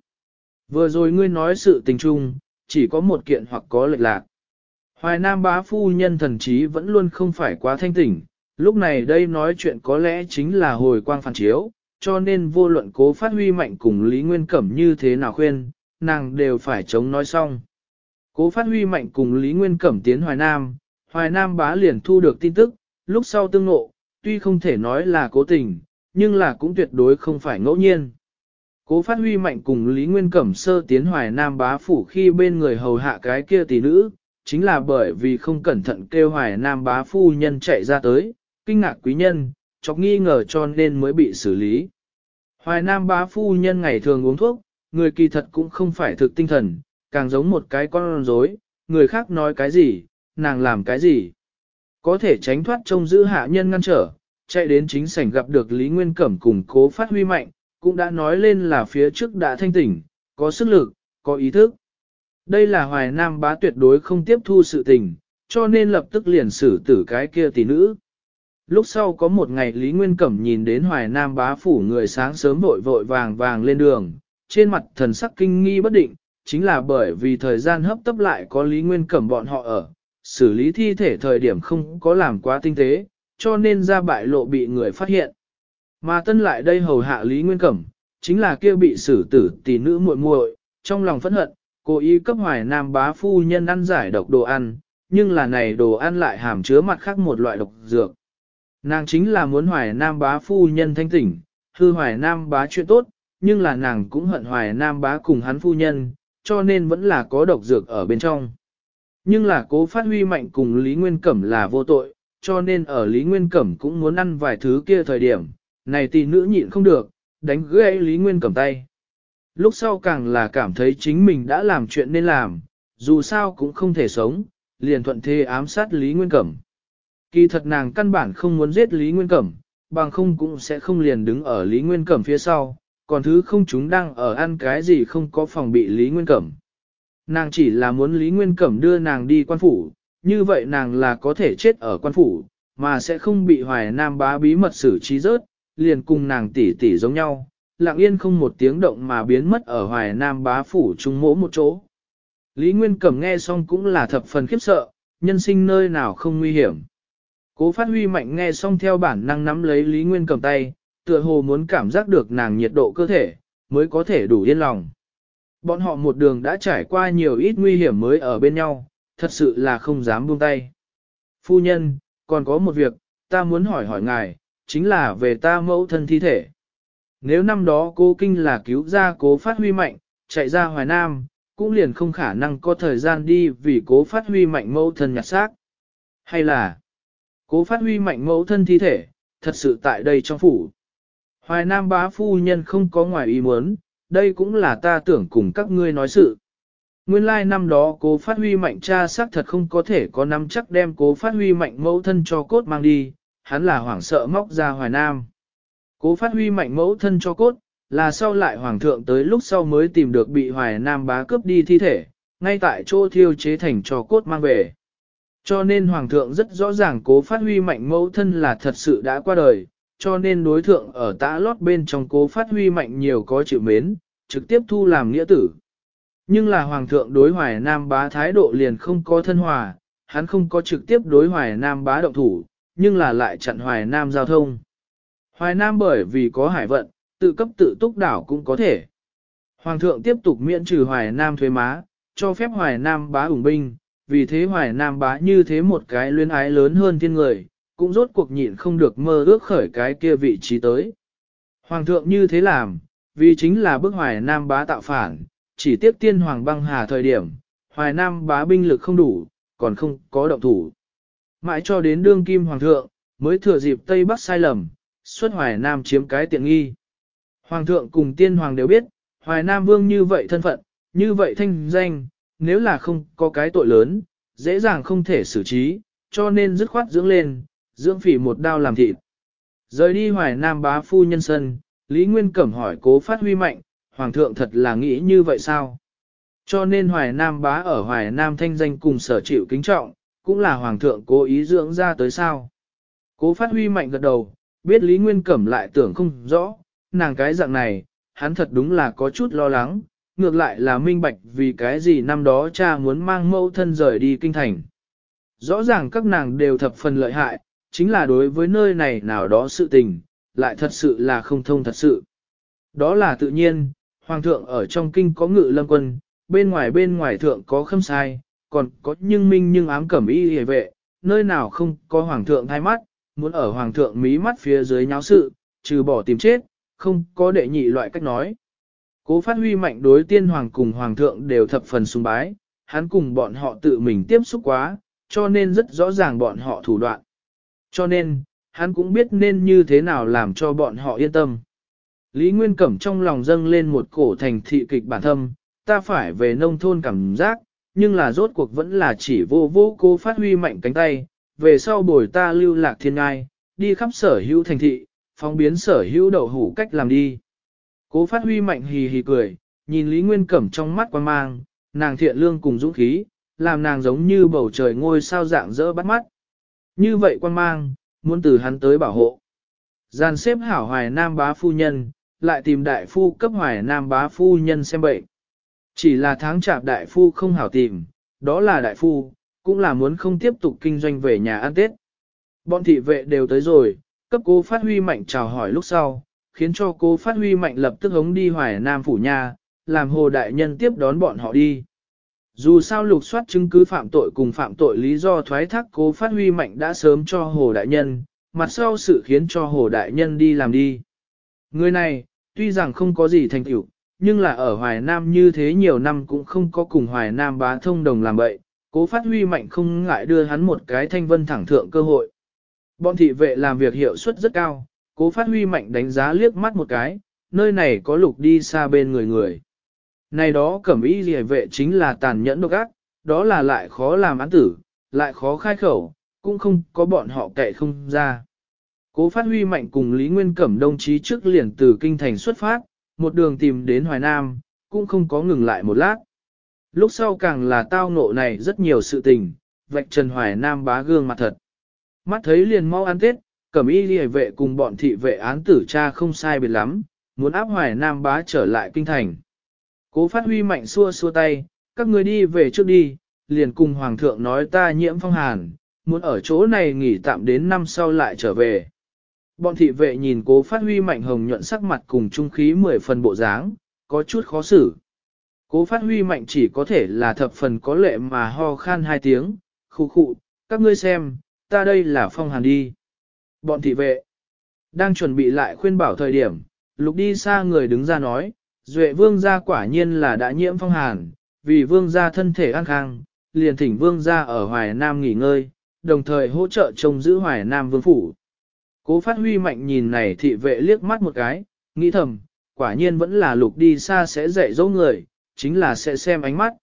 Vừa rồi ngươi nói sự tình chung, chỉ có một kiện hoặc có lệch lạc. Hoài Nam bá phu nhân thần trí vẫn luôn không phải quá thanh tỉnh, lúc này đây nói chuyện có lẽ chính là hồi quang phản chiếu, cho nên vô luận cố phát huy mạnh cùng Lý Nguyên Cẩm như thế nào khuyên, nàng đều phải chống nói xong. Cố phát huy mạnh cùng Lý Nguyên Cẩm tiến Hoài Nam, Hoài Nam bá liền thu được tin tức, lúc sau tương ngộ, tuy không thể nói là cố tình, nhưng là cũng tuyệt đối không phải ngẫu nhiên. Cố phát huy mạnh cùng Lý Nguyên Cẩm sơ tiến Hoài Nam bá phủ khi bên người hầu hạ cái kia tỷ nữ, chính là bởi vì không cẩn thận kêu Hoài Nam bá phu nhân chạy ra tới, kinh ngạc quý nhân, chọc nghi ngờ cho nên mới bị xử lý. Hoài Nam bá phu nhân ngày thường uống thuốc, người kỳ thật cũng không phải thực tinh thần, càng giống một cái con rối, người khác nói cái gì, nàng làm cái gì. Có thể tránh thoát trông giữ hạ nhân ngăn trở, chạy đến chính sảnh gặp được Lý Nguyên Cẩm cùng cố phát huy mạnh, cũng đã nói lên là phía trước đã thanh tỉnh, có sức lực, có ý thức. Đây là hoài nam bá tuyệt đối không tiếp thu sự tình, cho nên lập tức liền xử tử cái kia tỷ nữ. Lúc sau có một ngày Lý Nguyên Cẩm nhìn đến hoài nam bá phủ người sáng sớm vội vội vàng vàng lên đường, trên mặt thần sắc kinh nghi bất định, chính là bởi vì thời gian hấp tấp lại có Lý Nguyên Cẩm bọn họ ở, xử lý thi thể thời điểm không có làm quá tinh tế, cho nên ra bại lộ bị người phát hiện. Mà tân lại đây hầu hạ Lý Nguyên Cẩm, chính là kia bị xử tử tỷ nữ muội muội, trong lòng phẫn hận, cố ý cấp hoài nam bá phu nhân ăn giải độc đồ ăn, nhưng là này đồ ăn lại hàm chứa mặt khác một loại độc dược. Nàng chính là muốn hoài nam bá phu nhân thanh tỉnh, hư hoài nam bá chuyện tốt, nhưng là nàng cũng hận hoài nam bá cùng hắn phu nhân, cho nên vẫn là có độc dược ở bên trong. Nhưng là cố phát huy mạnh cùng Lý Nguyên Cẩm là vô tội, cho nên ở Lý Nguyên Cẩm cũng muốn ăn vài thứ kia thời điểm, này tỷ nữ nhịn không được, đánh gãy Lý Nguyên Cẩm tay. Lúc sau càng là cảm thấy chính mình đã làm chuyện nên làm, dù sao cũng không thể sống, liền thuận thế ám sát Lý Nguyên Cẩm. Kỳ thật nàng căn bản không muốn giết Lý Nguyên Cẩm, bằng không cũng sẽ không liền đứng ở Lý Nguyên Cẩm phía sau, còn thứ không chúng đang ở ăn cái gì không có phòng bị Lý Nguyên Cẩm. Nàng chỉ là muốn Lý Nguyên Cẩm đưa nàng đi quan phủ, như vậy nàng là có thể chết ở quan phủ, mà sẽ không bị hoài nam bá bí mật xử trí rớt, liền cùng nàng tỷ tỷ giống nhau, lặng yên không một tiếng động mà biến mất ở hoài nam bá phủ trung mỗ một chỗ. Lý Nguyên Cẩm nghe xong cũng là thập phần khiếp sợ, nhân sinh nơi nào không nguy hiểm. Cố phát huy mạnh nghe xong theo bản năng nắm lấy Lý Nguyên Cẩm tay, tựa hồ muốn cảm giác được nàng nhiệt độ cơ thể, mới có thể đủ yên lòng. Bọn họ một đường đã trải qua nhiều ít nguy hiểm mới ở bên nhau, thật sự là không dám buông tay. Phu nhân, còn có một việc, ta muốn hỏi hỏi ngài, chính là về ta mẫu thân thi thể. Nếu năm đó cô kinh là cứu ra cố phát huy mạnh, chạy ra Hoài Nam, cũng liền không khả năng có thời gian đi vì cố phát huy mạnh mẫu thân nhặt xác. Hay là, cố phát huy mạnh mẫu thân thi thể, thật sự tại đây trong phủ. Hoài Nam bá phu nhân không có ngoài ý muốn, đây cũng là ta tưởng cùng các ngươi nói sự. Nguyên lai like năm đó cố phát huy mạnh cha xác thật không có thể có nắm chắc đem cố phát huy mạnh mẫu thân cho cốt mang đi, hắn là hoảng sợ móc ra Hoài Nam. Cố phát huy mạnh mẫu thân cho cốt, là sau lại hoàng thượng tới lúc sau mới tìm được bị Hoài Nam bá cướp đi thi thể, ngay tại chỗ thiêu chế thành cho cốt mang về. Cho nên hoàng thượng rất rõ ràng cố phát huy mạnh mẫu thân là thật sự đã qua đời cho nên đối thượng ở tã lót bên trong cố phát huy mạnh nhiều có chịu mến, trực tiếp thu làm nghĩa tử. Nhưng là hoàng thượng đối hoài nam bá thái độ liền không có thân hòa, hắn không có trực tiếp đối hoài nam bá động thủ, nhưng là lại chặn hoài nam giao thông. Hoài nam bởi vì có hải vận, tự cấp tự túc đảo cũng có thể. Hoàng thượng tiếp tục miễn trừ hoài nam thuế má, cho phép hoài nam bá ủng binh, vì thế hoài nam bá như thế một cái luyến ái lớn hơn thiên người, cũng rốt cuộc nhịn không được mơ ước khởi cái kia vị trí tới. Hoàng thượng như thế làm, vì chính là bức hoài nam bá tạo phản, chỉ tiếp tiên hoàng băng hà thời điểm, hoài nam bá binh lực không đủ, còn không có động thủ. Mãi cho đến đương kim hoàng thượng, mới thừa dịp Tây Bắc sai lầm, xuất hoài nam chiếm cái tiện nghi. Hoàng thượng cùng tiên hoàng đều biết, hoài nam vương như vậy thân phận, như vậy thanh danh, nếu là không có cái tội lớn, dễ dàng không thể xử trí, cho nên dứt khoát dưỡng lên, dưỡng phỉ một đao làm thịt. Rời đi hoài nam bá phu nhân sân, Lý Nguyên Cẩm hỏi cố phát huy mạnh, Hoàng thượng thật là nghĩ như vậy sao? Cho nên hoài nam bá ở hoài nam thanh danh cùng sở chịu kính trọng, cũng là Hoàng thượng cố ý dưỡng ra tới sao? Cố phát huy mạnh gật đầu, biết Lý Nguyên Cẩm lại tưởng không rõ, nàng cái dạng này, hắn thật đúng là có chút lo lắng, ngược lại là minh bạch vì cái gì năm đó cha muốn mang mẫu thân rời đi kinh thành. Rõ ràng các nàng đều thập phần lợi hại, chính là đối với nơi này nào đó sự tình, lại thật sự là không thông thật sự. Đó là tự nhiên, Hoàng thượng ở trong kinh có ngự lâm quân, bên ngoài bên ngoài thượng có khâm sai, còn có nhưng minh nhưng ám cẩm y hề vệ, nơi nào không có Hoàng thượng thay mắt, muốn ở Hoàng thượng mí mắt phía dưới nháo sự, trừ bỏ tìm chết, không có đệ nhị loại cách nói. Cố phát huy mạnh đối tiên Hoàng cùng Hoàng thượng đều thập phần sung bái, hắn cùng bọn họ tự mình tiếp xúc quá, cho nên rất rõ ràng bọn họ thủ đoạn. Cho nên, hắn cũng biết nên như thế nào làm cho bọn họ yên tâm. Lý Nguyên Cẩm trong lòng dâng lên một cổ thành thị kịch bản thâm, ta phải về nông thôn cảm giác, nhưng là rốt cuộc vẫn là chỉ vô vô cô phát huy mạnh cánh tay, về sau bồi ta lưu lạc thiên ngai, đi khắp sở hữu thành thị, phóng biến sở hữu đậu hủ cách làm đi. Cố phát huy mạnh hì hì cười, nhìn Lý Nguyên Cẩm trong mắt quan mang, nàng thiện lương cùng dũng khí, làm nàng giống như bầu trời ngôi sao dạng dỡ bắt mắt. Như vậy quan mang, muốn từ hắn tới bảo hộ. giàn xếp hảo hoài nam bá phu nhân, lại tìm đại phu cấp hoài nam bá phu nhân xem bệnh. Chỉ là tháng chạp đại phu không hảo tìm, đó là đại phu, cũng là muốn không tiếp tục kinh doanh về nhà ăn Tết. Bọn thị vệ đều tới rồi, cấp cô phát huy mạnh chào hỏi lúc sau, khiến cho cô phát huy mạnh lập tức hống đi hoài nam phủ nhà, làm hồ đại nhân tiếp đón bọn họ đi. Dù sao lục soát chứng cứ phạm tội cùng phạm tội lý do thoái thác cố phát huy mạnh đã sớm cho Hồ Đại Nhân, mặt sau sự khiến cho Hồ Đại Nhân đi làm đi. Người này, tuy rằng không có gì thành tựu nhưng là ở Hoài Nam như thế nhiều năm cũng không có cùng Hoài Nam bá thông đồng làm vậy cố phát huy mạnh không ngại đưa hắn một cái thanh vân thẳng thượng cơ hội. Bọn thị vệ làm việc hiệu suất rất cao, cố phát huy mạnh đánh giá liếc mắt một cái, nơi này có lục đi xa bên người người. Này đó cẩm y rìa vệ chính là tàn nhẫn độc ác, đó là lại khó làm án tử, lại khó khai khẩu, cũng không có bọn họ kệ không ra. Cố phát huy mạnh cùng Lý Nguyên Cẩm đồng chí trước liền từ Kinh Thành xuất phát, một đường tìm đến Hoài Nam, cũng không có ngừng lại một lát. Lúc sau càng là tao nộ này rất nhiều sự tình, vạch trần Hoài Nam bá gương mặt thật. Mắt thấy liền mau ăn tết, cẩm y liề vệ cùng bọn thị vệ án tử cha không sai biệt lắm, muốn áp Hoài Nam bá trở lại Kinh Thành. Cố phát huy mạnh xua xua tay, các người đi về trước đi, liền cùng hoàng thượng nói ta nhiễm phong hàn, muốn ở chỗ này nghỉ tạm đến năm sau lại trở về. Bọn thị vệ nhìn cố phát huy mạnh hồng nhuận sắc mặt cùng trung khí mười phần bộ dáng, có chút khó xử. Cố phát huy mạnh chỉ có thể là thập phần có lệ mà ho khan hai tiếng, khu khụ, các ngươi xem, ta đây là phong hàn đi. Bọn thị vệ, đang chuẩn bị lại khuyên bảo thời điểm, lục đi xa người đứng ra nói, Duệ vương gia quả nhiên là đã nhiễm phong hàn, vì vương gia thân thể an khang, liền thỉnh vương gia ở Hoài Nam nghỉ ngơi, đồng thời hỗ trợ trông giữ Hoài Nam vương phủ. Cố phát huy mạnh nhìn này thị vệ liếc mắt một cái, nghĩ thầm, quả nhiên vẫn là lục đi xa sẽ dạy dỗ người, chính là sẽ xem ánh mắt.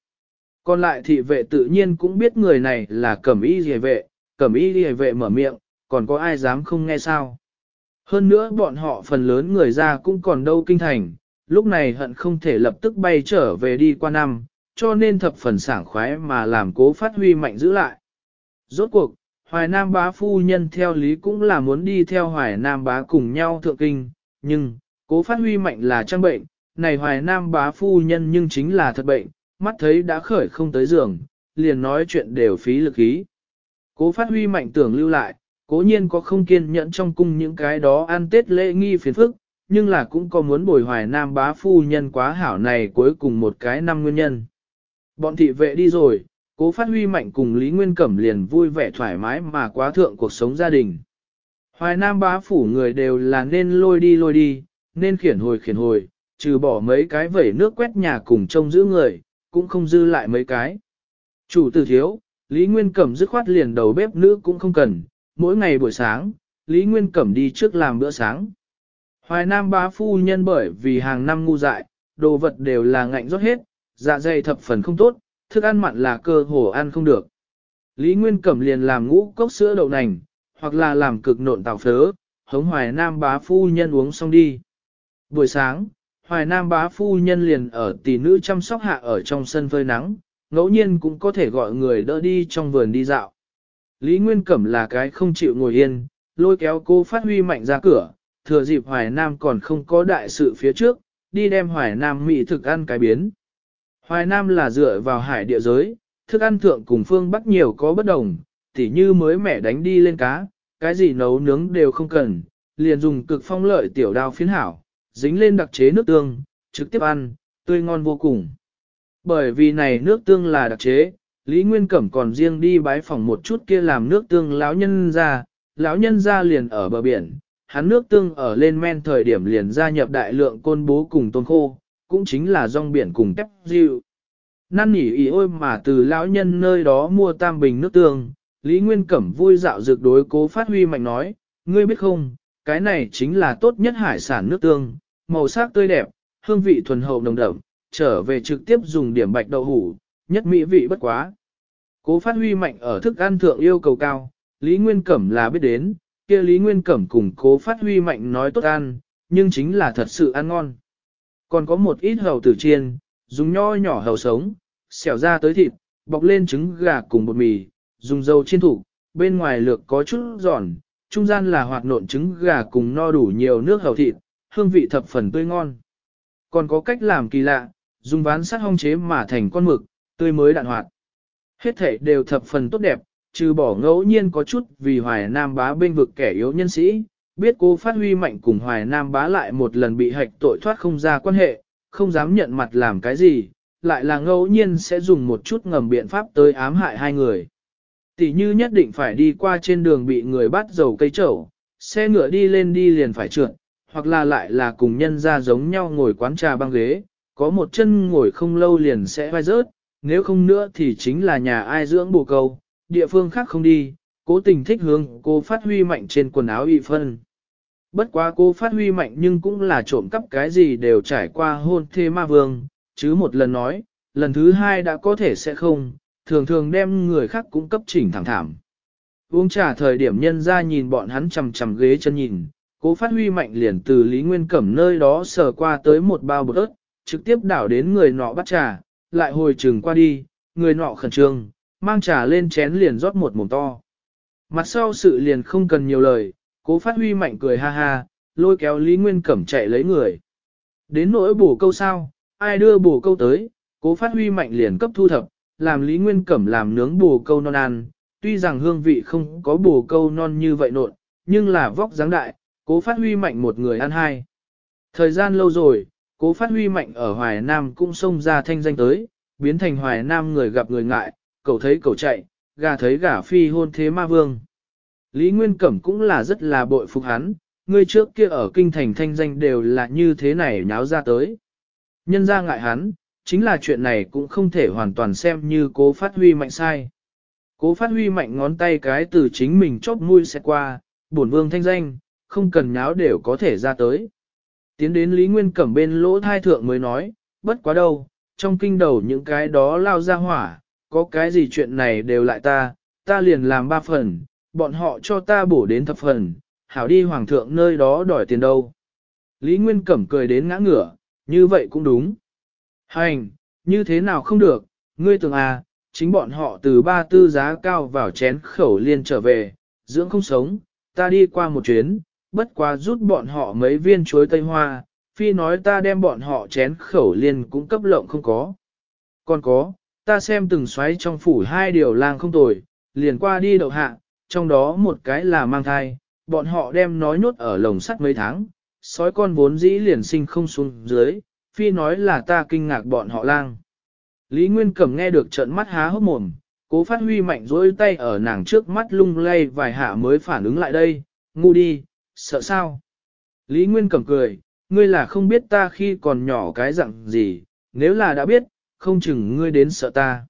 Còn lại thị vệ tự nhiên cũng biết người này là cẩm y rìa vệ, cẩm y rìa vệ mở miệng, còn có ai dám không nghe sao. Hơn nữa bọn họ phần lớn người ra cũng còn đâu kinh thành, lúc này hận không thể lập tức bay trở về đi qua năm, cho nên thập phần sảng khoái mà làm cố phát huy mạnh giữ lại. Rốt cuộc, Hoài Nam bá phu nhân theo lý cũng là muốn đi theo Hoài Nam bá cùng nhau thượng kinh, nhưng, cố phát huy mạnh là trang bệnh, này Hoài Nam bá phu nhân nhưng chính là thật bệnh, mắt thấy đã khởi không tới giường, liền nói chuyện đều phí lực ý. Cố phát huy mạnh tưởng lưu lại, cố nhiên có không kiên nhẫn trong cung những cái đó ăn tết lễ nghi phiền phức, nhưng là cũng có muốn bồi hoài nam bá phu nhân quá hảo này cuối cùng một cái năm nguyên nhân. Bọn thị vệ đi rồi, cố phát huy mạnh cùng Lý Nguyên Cẩm liền vui vẻ thoải mái mà quá thượng cuộc sống gia đình. Hoài nam bá phủ người đều là nên lôi đi lôi đi, nên khiển hồi khiển hồi, trừ bỏ mấy cái vẩy nước quét nhà cùng trông giữ người, cũng không dư lại mấy cái. Chủ tử thiếu, Lý Nguyên Cẩm dứt khoát liền đầu bếp nữ cũng không cần, mỗi ngày buổi sáng, Lý Nguyên Cẩm đi trước làm bữa sáng. Hoài Nam bá phu nhân bởi vì hàng năm ngu dại, đồ vật đều là ngạnh rót hết, dạ dày thập phần không tốt, thức ăn mặn là cơ hồ ăn không được. Lý Nguyên Cẩm liền làm ngũ cốc sữa đậu nành, hoặc là làm cực nộn tàu phớ, hống Hoài Nam bá phu nhân uống xong đi. Buổi sáng, Hoài Nam bá phu nhân liền ở tỷ nữ chăm sóc hạ ở trong sân phơi nắng, ngẫu nhiên cũng có thể gọi người đỡ đi trong vườn đi dạo. Lý Nguyên Cẩm là cái không chịu ngồi yên, lôi kéo cô phát huy mạnh ra cửa, thừa dịp Hoài Nam còn không có đại sự phía trước, đi đem Hoài Nam mỹ thực ăn cái biến. Hoài Nam là dựa vào hải địa giới, thức ăn thượng cùng phương Bắc nhiều có bất đồng, tỉ như mới mẻ đánh đi lên cá, cái gì nấu nướng đều không cần, liền dùng cực phong lợi tiểu đao phiến hảo, dính lên đặc chế nước tương, trực tiếp ăn, tươi ngon vô cùng. Bởi vì này nước tương là đặc chế, Lý Nguyên Cẩm còn riêng đi bái phòng một chút kia làm nước tương lão nhân ra, lão nhân ra liền ở bờ biển, hắn nước tương ở lên men thời điểm liền gia nhập đại lượng côn bố cùng tôn khô, cũng chính là rong biển cùng tép rượu Năn nỉ ý ôi mà từ lão nhân nơi đó mua tam bình nước tương, Lý Nguyên Cẩm vui dạo dược đối cố phát huy mạnh nói, ngươi biết không, cái này chính là tốt nhất hải sản nước tương, màu sắc tươi đẹp, hương vị thuần hậu nồng đậm, trở về trực tiếp dùng điểm bạch đậu hủ, nhất mỹ vị bất quá. Cố phát huy mạnh ở thức ăn thượng yêu cầu cao, Lý Nguyên Cẩm là biết đến, kia Lý Nguyên Cẩm cùng cố phát huy mạnh nói tốt ăn, nhưng chính là thật sự ăn ngon. Còn có một ít hầu tử chiên, dùng nho nhỏ hầu sống, xẻo ra tới thịt, bọc lên trứng gà cùng bột mì, dùng dầu chiên thủ, bên ngoài lược có chút giòn, trung gian là hoạt nộn trứng gà cùng no đủ nhiều nước hầu thịt, hương vị thập phần tươi ngon. Còn có cách làm kỳ lạ, dùng ván sắt hong chế mà thành con mực, tươi mới đạn hoạt. Hết thể đều thập phần tốt đẹp, trừ bỏ ngẫu nhiên có chút vì Hoài Nam bá bên vực kẻ yếu nhân sĩ, biết cô phát huy mạnh cùng Hoài Nam bá lại một lần bị hạch tội thoát không ra quan hệ, không dám nhận mặt làm cái gì, lại là ngẫu nhiên sẽ dùng một chút ngầm biện pháp tới ám hại hai người. Tỷ như nhất định phải đi qua trên đường bị người bắt dầu cây trầu, xe ngựa đi lên đi liền phải trượt, hoặc là lại là cùng nhân ra giống nhau ngồi quán trà băng ghế, có một chân ngồi không lâu liền sẽ vai rớt, nếu không nữa thì chính là nhà ai dưỡng bù câu, địa phương khác không đi, cố tình thích hướng cô phát huy mạnh trên quần áo y phân. Bất quá cô phát huy mạnh nhưng cũng là trộm cắp cái gì đều trải qua hôn thê ma vương, chứ một lần nói, lần thứ hai đã có thể sẽ không, thường thường đem người khác cũng cấp chỉnh thẳng thảm. Uống trà thời điểm nhân ra nhìn bọn hắn chầm chầm ghế chân nhìn, cố phát huy mạnh liền từ Lý Nguyên Cẩm nơi đó sờ qua tới một bao bột ớt, trực tiếp đảo đến người nọ bắt trà, lại hồi trừng qua đi, người nọ khẩn trương, mang trà lên chén liền rót một mồm to. Mặt sau sự liền không cần nhiều lời, cố phát huy mạnh cười ha ha, lôi kéo Lý Nguyên Cẩm chạy lấy người. Đến nỗi bổ câu sao, ai đưa bổ câu tới, cố phát huy mạnh liền cấp thu thập, làm Lý Nguyên Cẩm làm nướng bổ câu non ăn, tuy rằng hương vị không có bổ câu non như vậy nộn, nhưng là vóc dáng đại, cố phát huy mạnh một người ăn hai. Thời gian lâu rồi, cố phát huy mạnh ở Hoài Nam cũng xông ra thanh danh tới, biến thành Hoài Nam người gặp người ngại, cậu thấy cậu chạy, gà thấy gà phi hôn thế ma vương. Lý Nguyên Cẩm cũng là rất là bội phục hắn, người trước kia ở kinh thành thanh danh đều là như thế này nháo ra tới. Nhân ra ngại hắn, chính là chuyện này cũng không thể hoàn toàn xem như cố phát huy mạnh sai. Cố phát huy mạnh ngón tay cái từ chính mình chóp mũi sẽ qua, bổn vương thanh danh, không cần nháo đều có thể ra tới. Tiến đến Lý Nguyên Cẩm bên lỗ thai thượng mới nói, bất quá đâu, trong kinh đầu những cái đó lao ra hỏa, có cái gì chuyện này đều lại ta, ta liền làm ba phần, bọn họ cho ta bổ đến thập phần, hảo đi hoàng thượng nơi đó đòi tiền đâu. Lý Nguyên Cẩm cười đến ngã ngửa, như vậy cũng đúng. Hành, như thế nào không được, ngươi tưởng à, chính bọn họ từ ba tư giá cao vào chén khẩu liên trở về, dưỡng không sống, ta đi qua một chuyến, bất quá rút bọn họ mấy viên chuối tây hoa, phi nói ta đem bọn họ chén khẩu liên cũng cấp lộng không có. Còn có, Ta xem từng xoáy trong phủ hai điều lang không tồi, liền qua đi đậu hạ, trong đó một cái là mang thai, bọn họ đem nói nhốt ở lồng sắt mấy tháng, sói con vốn dĩ liền sinh không xuống dưới, phi nói là ta kinh ngạc bọn họ lang. Lý Nguyên Cẩm nghe được trận mắt há hốc mồm, cố phát huy mạnh dối tay ở nàng trước mắt lung lay vài hạ mới phản ứng lại đây, ngu đi, sợ sao. Lý Nguyên Cẩm cười, ngươi là không biết ta khi còn nhỏ cái dặn gì, nếu là đã biết, không chừng ngươi đến sợ ta.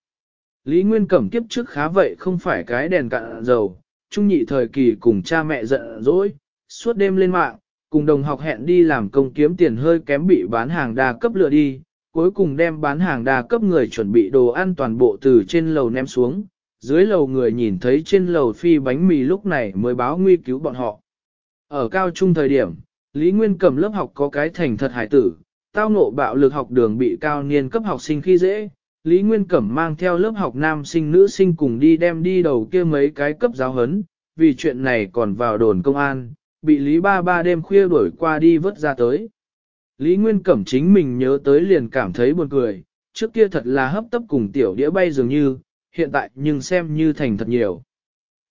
Lý Nguyên Cẩm kiếp trước khá vậy không phải cái đèn cạn dầu, trung nhị thời kỳ cùng cha mẹ giận dỗi, suốt đêm lên mạng, cùng đồng học hẹn đi làm công kiếm tiền hơi kém bị bán hàng đa cấp lừa đi, cuối cùng đem bán hàng đa cấp người chuẩn bị đồ ăn toàn bộ từ trên lầu ném xuống, dưới lầu người nhìn thấy trên lầu phi bánh mì lúc này mới báo nguy cứu bọn họ. Ở cao trung thời điểm, Lý Nguyên Cẩm lớp học có cái thành thật hải tử, tao ngộ bạo lực học đường bị cao niên cấp học sinh khi dễ, Lý Nguyên Cẩm mang theo lớp học nam sinh nữ sinh cùng đi đem đi đầu kia mấy cái cấp giáo hấn, vì chuyện này còn vào đồn công an, bị Lý Ba Ba đêm khuya đổi qua đi vớt ra tới. Lý Nguyên Cẩm chính mình nhớ tới liền cảm thấy buồn cười, trước kia thật là hấp tấp cùng tiểu đĩa bay dường như, hiện tại nhưng xem như thành thật nhiều.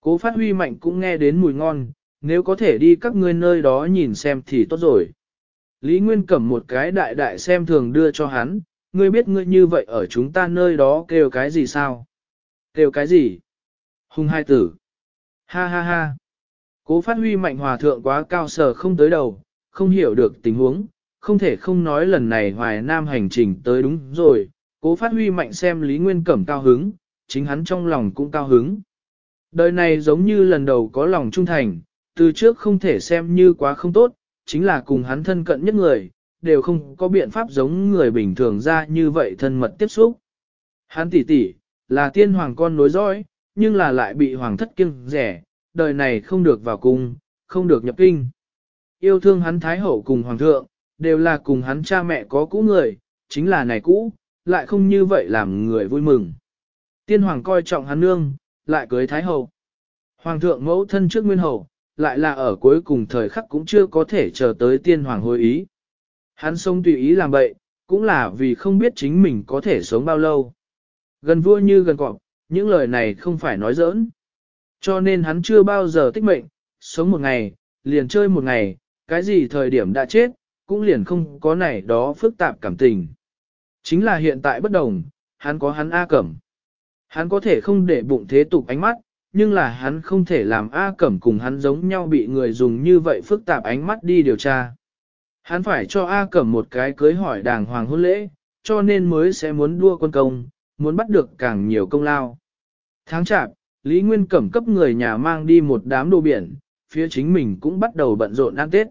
Cố phát huy mạnh cũng nghe đến mùi ngon, nếu có thể đi các ngươi nơi đó nhìn xem thì tốt rồi. Lý Nguyên cầm một cái đại đại xem thường đưa cho hắn, ngươi biết ngươi như vậy ở chúng ta nơi đó kêu cái gì sao? Kêu cái gì? Hùng hai tử. Ha ha ha. Cố phát huy mạnh hòa thượng quá cao sở không tới đầu, không hiểu được tình huống, không thể không nói lần này hoài nam hành trình tới đúng rồi. Cố phát huy mạnh xem Lý Nguyên Cẩm cao hứng, chính hắn trong lòng cũng cao hứng. Đời này giống như lần đầu có lòng trung thành, từ trước không thể xem như quá không tốt, chính là cùng hắn thân cận nhất người, đều không có biện pháp giống người bình thường ra như vậy thân mật tiếp xúc. Hắn tỷ tỷ là tiên hoàng con nối dõi, nhưng là lại bị hoàng thất kiêng rẻ, đời này không được vào cung, không được nhập kinh. Yêu thương hắn thái hậu cùng hoàng thượng, đều là cùng hắn cha mẹ có cũ người, chính là này cũ, lại không như vậy làm người vui mừng. Tiên hoàng coi trọng hắn nương, lại cưới thái hậu. Hoàng thượng mẫu thân trước nguyên hậu, lại là ở cuối cùng thời khắc cũng chưa có thể chờ tới tiên hoàng hồi ý. Hắn sống tùy ý làm vậy, cũng là vì không biết chính mình có thể sống bao lâu. Gần vua như gần cọp, những lời này không phải nói giỡn. Cho nên hắn chưa bao giờ tích mệnh, sống một ngày, liền chơi một ngày, cái gì thời điểm đã chết, cũng liền không có này đó phức tạp cảm tình. Chính là hiện tại bất đồng, hắn có hắn A Cẩm. Hắn có thể không để bụng thế tục ánh mắt, nhưng là hắn không thể làm A Cẩm cùng hắn giống nhau bị người dùng như vậy phức tạp ánh mắt đi điều tra. Hắn phải cho A Cẩm một cái cưới hỏi đàng hoàng hôn lễ, cho nên mới sẽ muốn đua quân công, muốn bắt được càng nhiều công lao. Tháng chạp, Lý Nguyên Cẩm cấp người nhà mang đi một đám đồ biển, phía chính mình cũng bắt đầu bận rộn ăn Tết.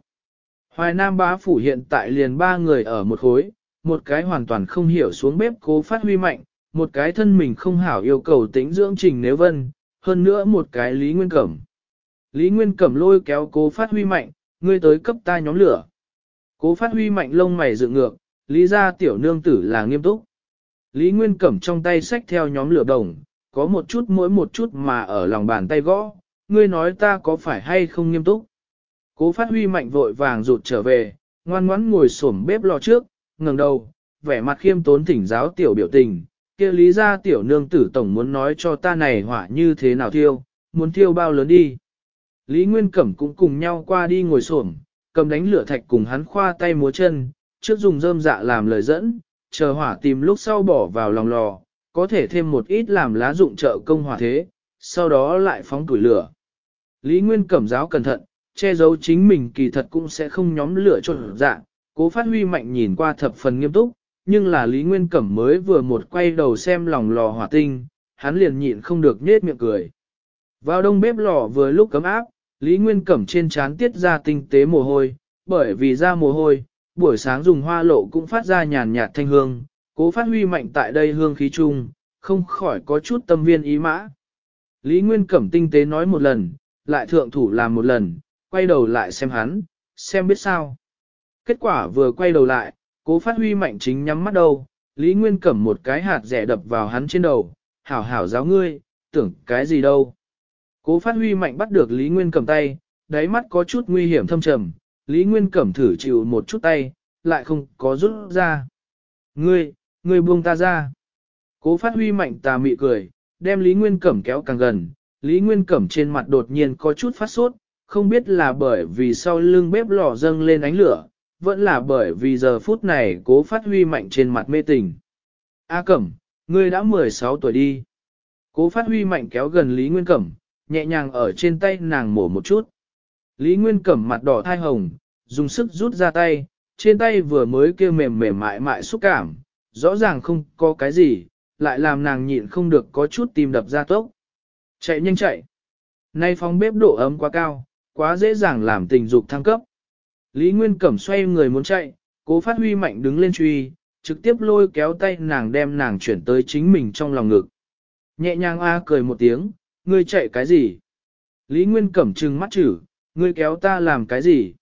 Hoài Nam bá phủ hiện tại liền ba người ở một khối, một cái hoàn toàn không hiểu xuống bếp cố phát huy mạnh, một cái thân mình không hảo yêu cầu tính dưỡng trình nếu vân, hơn nữa một cái Lý Nguyên Cẩm. Lý Nguyên Cẩm lôi kéo cố phát huy mạnh, ngươi tới cấp ta nhóm lửa. Cố phát huy mạnh lông mày dựng ngược, Lý ra tiểu nương tử là nghiêm túc. Lý Nguyên Cẩm trong tay sách theo nhóm lửa đồng, có một chút mỗi một chút mà ở lòng bàn tay gõ, ngươi nói ta có phải hay không nghiêm túc. Cố phát huy mạnh vội vàng rụt trở về, ngoan ngoắn ngồi sổm bếp lò trước, ngừng đầu, vẻ mặt khiêm tốn thỉnh giáo tiểu biểu tình, kia lý ra tiểu nương tử tổng muốn nói cho ta này hỏa như thế nào thiêu, muốn thiêu bao lớn đi. Lý Nguyên Cẩm cũng cùng nhau qua đi ngồi xổm cầm đánh lửa thạch cùng hắn khoa tay múa chân, trước dùng rơm dạ làm lời dẫn, chờ hỏa tìm lúc sau bỏ vào lòng lò, có thể thêm một ít làm lá dụng trợ công hỏa thế, sau đó lại phóng tuổi lửa. Lý Nguyên Cẩm giáo cẩn thận, che giấu chính mình kỳ thật cũng sẽ không nhóm lửa cho dạ, cố phát huy mạnh nhìn qua thập phần nghiêm túc, nhưng là Lý Nguyên Cẩm mới vừa một quay đầu xem lòng lò hỏa tinh, hắn liền nhịn không được nhết miệng cười. Vào đông bếp lò vừa lúc cấm áp, Lý Nguyên Cẩm trên trán tiết ra tinh tế mồ hôi, bởi vì ra mồ hôi, buổi sáng dùng hoa lộ cũng phát ra nhàn nhạt thanh hương, cố phát huy mạnh tại đây hương khí chung, không khỏi có chút tâm viên ý mã. Lý Nguyên Cẩm tinh tế nói một lần, lại thượng thủ làm một lần, quay đầu lại xem hắn, xem biết sao. Kết quả vừa quay đầu lại, cố phát huy mạnh chính nhắm mắt đầu, Lý Nguyên cầm một cái hạt rẻ đập vào hắn trên đầu, hảo hảo giáo ngươi, tưởng cái gì đâu. Cố phát huy mạnh bắt được Lý Nguyên cầm tay, đáy mắt có chút nguy hiểm thâm trầm, Lý Nguyên cẩm thử chịu một chút tay, lại không có rút ra. Ngươi, ngươi buông ta ra. Cố phát huy mạnh tà mị cười, đem Lý Nguyên cẩm kéo càng gần, Lý Nguyên cẩm trên mặt đột nhiên có chút phát sốt không biết là bởi vì sau lưng bếp lò dâng lên ánh lửa, vẫn là bởi vì giờ phút này cố phát huy mạnh trên mặt mê tình. A Cẩm, ngươi đã 16 tuổi đi. Cố phát huy mạnh kéo gần Lý Nguyên Cẩm, nhẹ nhàng ở trên tay nàng mổ một chút. Lý Nguyên Cẩm mặt đỏ thai hồng, dùng sức rút ra tay, trên tay vừa mới kêu mềm mềm mại mại xúc cảm, rõ ràng không có cái gì, lại làm nàng nhịn không được có chút tim đập ra tốc. Chạy nhanh chạy. Nay phòng bếp độ ấm quá cao, quá dễ dàng làm tình dục thăng cấp. Lý Nguyên Cẩm xoay người muốn chạy, cố phát huy mạnh đứng lên truy, trực tiếp lôi kéo tay nàng đem nàng chuyển tới chính mình trong lòng ngực. Nhẹ nhàng a cười một tiếng, ngươi chạy cái gì? Lý Nguyên Cẩm trừng mắt chữ, ngươi kéo ta làm cái gì?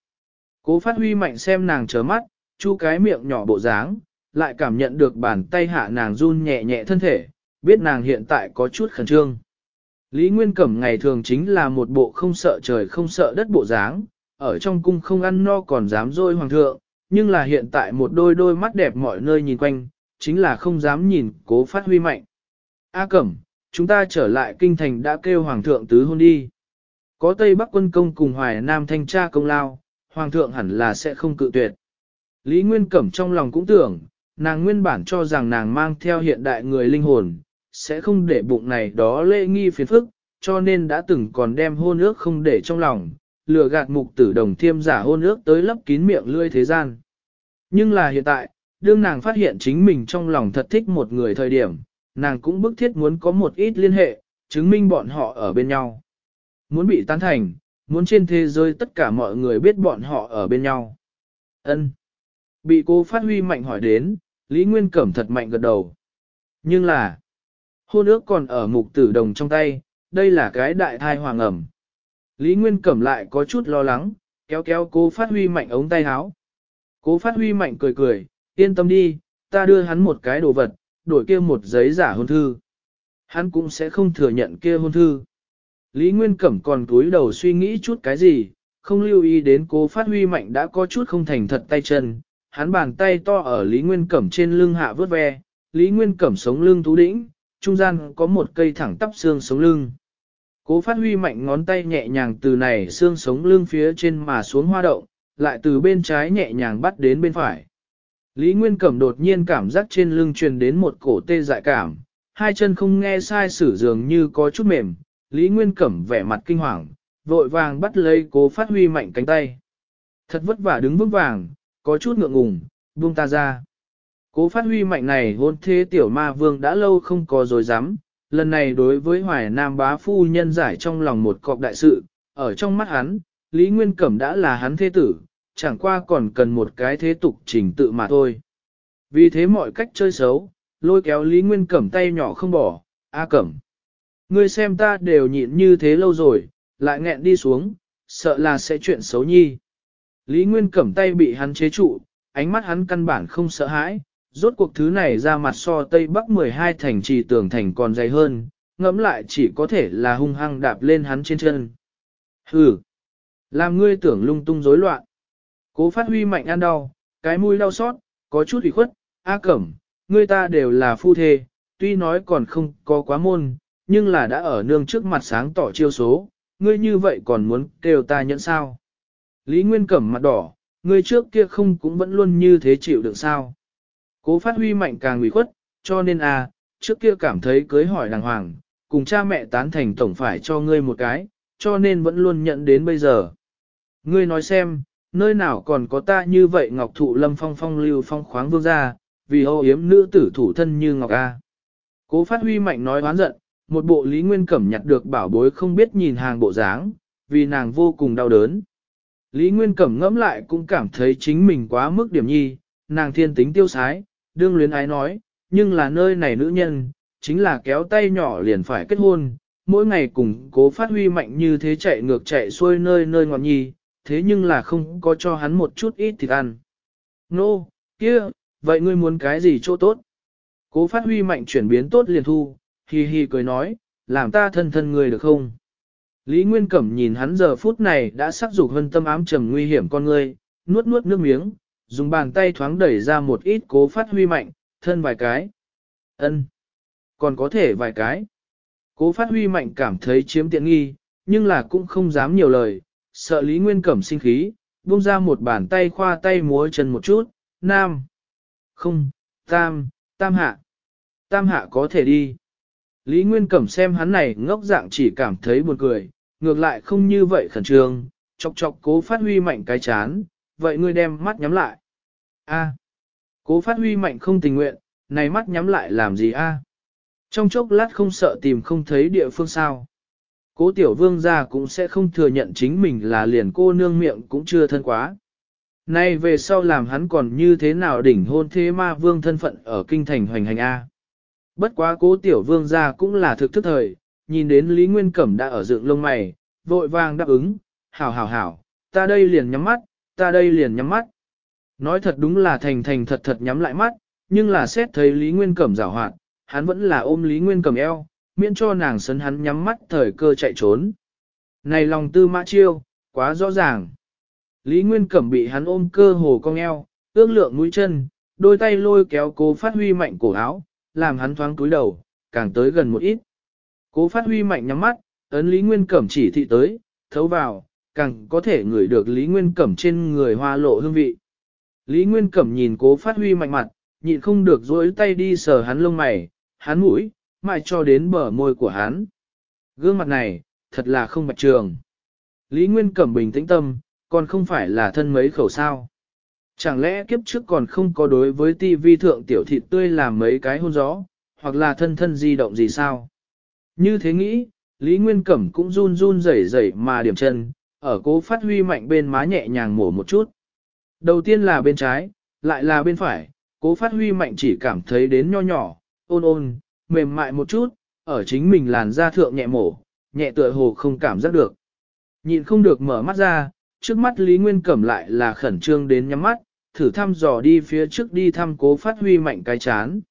Cố phát huy mạnh xem nàng chớ mắt, chu cái miệng nhỏ bộ dáng, lại cảm nhận được bàn tay hạ nàng run nhẹ nhẹ thân thể, biết nàng hiện tại có chút khẩn trương. Lý Nguyên Cẩm ngày thường chính là một bộ không sợ trời không sợ đất bộ dáng, ở trong cung không ăn no còn dám dôi hoàng thượng, nhưng là hiện tại một đôi đôi mắt đẹp mọi nơi nhìn quanh, chính là không dám nhìn cố phát huy mạnh. A Cẩm, chúng ta trở lại kinh thành đã kêu hoàng thượng tứ hôn đi. Có Tây Bắc quân công cùng Hoài Nam thanh tra công lao, hoàng thượng hẳn là sẽ không cự tuyệt. Lý Nguyên Cẩm trong lòng cũng tưởng, nàng nguyên bản cho rằng nàng mang theo hiện đại người linh hồn, sẽ không để bụng này đó lễ nghi phiền phức, cho nên đã từng còn đem hôn ước không để trong lòng, lừa gạt mục tử đồng thiêm giả hôn ước tới lấp kín miệng lươi thế gian. Nhưng là hiện tại, đương nàng phát hiện chính mình trong lòng thật thích một người thời điểm, nàng cũng bức thiết muốn có một ít liên hệ, chứng minh bọn họ ở bên nhau. Muốn bị tán thành, muốn trên thế giới tất cả mọi người biết bọn họ ở bên nhau. Ân. Bị cô phát huy mạnh hỏi đến, Lý Nguyên Cẩm thật mạnh gật đầu. Nhưng là, hôn ước còn ở mục tử đồng trong tay, đây là cái đại thai hoàng ẩm, Lý Nguyên Cẩm lại có chút lo lắng, kéo kéo cố phát huy mạnh ống tay áo, Cố phát huy mạnh cười cười, yên tâm đi, ta đưa hắn một cái đồ vật, đổi kia một giấy giả hôn thư. Hắn cũng sẽ không thừa nhận kia hôn thư. Lý Nguyên Cẩm còn túi đầu suy nghĩ chút cái gì, không lưu ý đến cố phát huy mạnh đã có chút không thành thật tay chân. Hắn bàn tay to ở Lý Nguyên Cẩm trên lưng hạ vớt ve, Lý Nguyên Cẩm sống lưng thú đĩnh, trung gian có một cây thẳng tắp xương sống lưng. Cố phát huy mạnh ngón tay nhẹ nhàng từ này xương sống lưng phía trên mà xuống hoa động, lại từ bên trái nhẹ nhàng bắt đến bên phải. Lý Nguyên Cẩm đột nhiên cảm giác trên lưng truyền đến một cổ tê dại cảm, hai chân không nghe sai sử dường như có chút mềm, Lý Nguyên Cẩm vẻ mặt kinh hoàng, vội vàng bắt lấy cố phát huy mạnh cánh tay. Thật vất vả đứng vững vàng, có chút ngượng ngùng, buông ta ra. Cố phát huy mạnh này hôn thế tiểu ma vương đã lâu không có rồi dám, lần này đối với Hoài Nam bá phu nhân giải trong lòng một cọc đại sự, ở trong mắt hắn, Lý Nguyên Cẩm đã là hắn thế tử, chẳng qua còn cần một cái thế tục trình tự mà thôi. Vì thế mọi cách chơi xấu, lôi kéo Lý Nguyên Cẩm tay nhỏ không bỏ, A Cẩm. Ngươi xem ta đều nhịn như thế lâu rồi, lại nghẹn đi xuống, sợ là sẽ chuyện xấu nhi. Lý Nguyên Cẩm tay bị hắn chế trụ, ánh mắt hắn căn bản không sợ hãi, rốt cuộc thứ này ra mặt so Tây Bắc 12 thành trì tưởng thành còn dày hơn, ngẫm lại chỉ có thể là hung hăng đạp lên hắn trên chân. Hừ! Làm ngươi tưởng lung tung rối loạn. Cố phát huy mạnh ăn đau, cái mũi đau xót, có chút ủy khuất, a cẩm, ngươi ta đều là phu thê, tuy nói còn không có quá môn, nhưng là đã ở nương trước mặt sáng tỏ chiêu số, ngươi như vậy còn muốn kêu ta nhận sao. Lý Nguyên cẩm mặt đỏ, ngươi trước kia không cũng vẫn luôn như thế chịu được sao. Cố phát huy mạnh càng nguy khuất, cho nên à, trước kia cảm thấy cưới hỏi đàng hoàng, cùng cha mẹ tán thành tổng phải cho ngươi một cái, cho nên vẫn luôn nhận đến bây giờ. Ngươi nói xem, nơi nào còn có ta như vậy ngọc thụ lâm phong phong lưu phong khoáng vương gia, vì ô yếm nữ tử thủ thân như ngọc A. Cố phát huy mạnh nói oán giận, một bộ lý nguyên cẩm nhặt được bảo bối không biết nhìn hàng bộ dáng, vì nàng vô cùng đau đớn. Lý Nguyên Cẩm ngẫm lại cũng cảm thấy chính mình quá mức điểm nhi, nàng thiên tính tiêu sái, đương luyến ái nói, nhưng là nơi này nữ nhân, chính là kéo tay nhỏ liền phải kết hôn, mỗi ngày cùng cố phát huy mạnh như thế chạy ngược chạy xuôi nơi nơi ngọn nhi, thế nhưng là không có cho hắn một chút ít thịt ăn. Nô, no, kia, vậy ngươi muốn cái gì chỗ tốt? Cố phát huy mạnh chuyển biến tốt liền thu, hì hì cười nói, làm ta thân thân người được không? Lý Nguyên Cẩm nhìn hắn giờ phút này đã sắc dục hơn tâm ám trầm nguy hiểm con ngươi, nuốt nuốt nước miếng, dùng bàn tay thoáng đẩy ra một ít cố phát huy mạnh, thân vài cái. ân Còn có thể vài cái. Cố phát huy mạnh cảm thấy chiếm tiện nghi, nhưng là cũng không dám nhiều lời, sợ Lý Nguyên Cẩm sinh khí, buông ra một bàn tay khoa tay múa chân một chút, nam. Không, tam, tam hạ. Tam hạ có thể đi. Lý Nguyên Cẩm xem hắn này ngốc dạng chỉ cảm thấy buồn cười, ngược lại không như vậy khẩn trương, chọc chọc cố phát huy mạnh cái chán, vậy ngươi đem mắt nhắm lại. A. Cố phát huy mạnh không tình nguyện, này mắt nhắm lại làm gì a? Trong chốc lát không sợ tìm không thấy địa phương sao. Cố tiểu vương gia cũng sẽ không thừa nhận chính mình là liền cô nương miệng cũng chưa thân quá. Nay về sau làm hắn còn như thế nào đỉnh hôn thế ma vương thân phận ở kinh thành hoành hành A. Bất quá cố tiểu vương gia cũng là thực thức thời, nhìn đến Lý Nguyên Cẩm đã ở dựng lông mày, vội vàng đáp ứng, hảo hảo hảo, ta đây liền nhắm mắt, ta đây liền nhắm mắt. Nói thật đúng là thành thành thật thật nhắm lại mắt, nhưng là xét thấy Lý Nguyên Cẩm rào hoạt, hắn vẫn là ôm Lý Nguyên Cẩm eo, miễn cho nàng sấn hắn nhắm mắt thời cơ chạy trốn. Này lòng tư mã chiêu, quá rõ ràng. Lý Nguyên Cẩm bị hắn ôm cơ hồ cong eo, ước lượng mũi chân, đôi tay lôi kéo cố phát huy mạnh cổ áo, làm hắn thoáng túi đầu, càng tới gần một ít. Cố phát huy mạnh nhắm mắt, ấn Lý Nguyên Cẩm chỉ thị tới, thấu vào, càng có thể ngửi được Lý Nguyên Cẩm trên người hoa lộ hương vị. Lý Nguyên Cẩm nhìn cố phát huy mạnh mặt, nhịn không được dối tay đi sờ hắn lông mày, hắn mũi, mãi cho đến bờ môi của hắn. Gương mặt này, thật là không mặt trường. Lý Nguyên Cẩm bình tĩnh tâm, còn không phải là thân mấy khẩu sao. Chẳng lẽ kiếp trước còn không có đối với ti vi thượng tiểu thịt tươi làm mấy cái hôn gió, hoặc là thân thân di động gì sao? Như thế nghĩ, Lý Nguyên Cẩm cũng run run rẩy rẩy mà điểm chân, ở cố phát huy mạnh bên má nhẹ nhàng mổ một chút. Đầu tiên là bên trái, lại là bên phải, cố phát huy mạnh chỉ cảm thấy đến nho nhỏ, ôn ôn, mềm mại một chút, ở chính mình làn da thượng nhẹ mổ, nhẹ tựa hồ không cảm giác được. Nhìn không được mở mắt ra, trước mắt Lý Nguyên Cẩm lại là khẩn trương đến nhắm mắt, thử thăm dò đi phía trước đi thăm cố phát huy mạnh cái chán.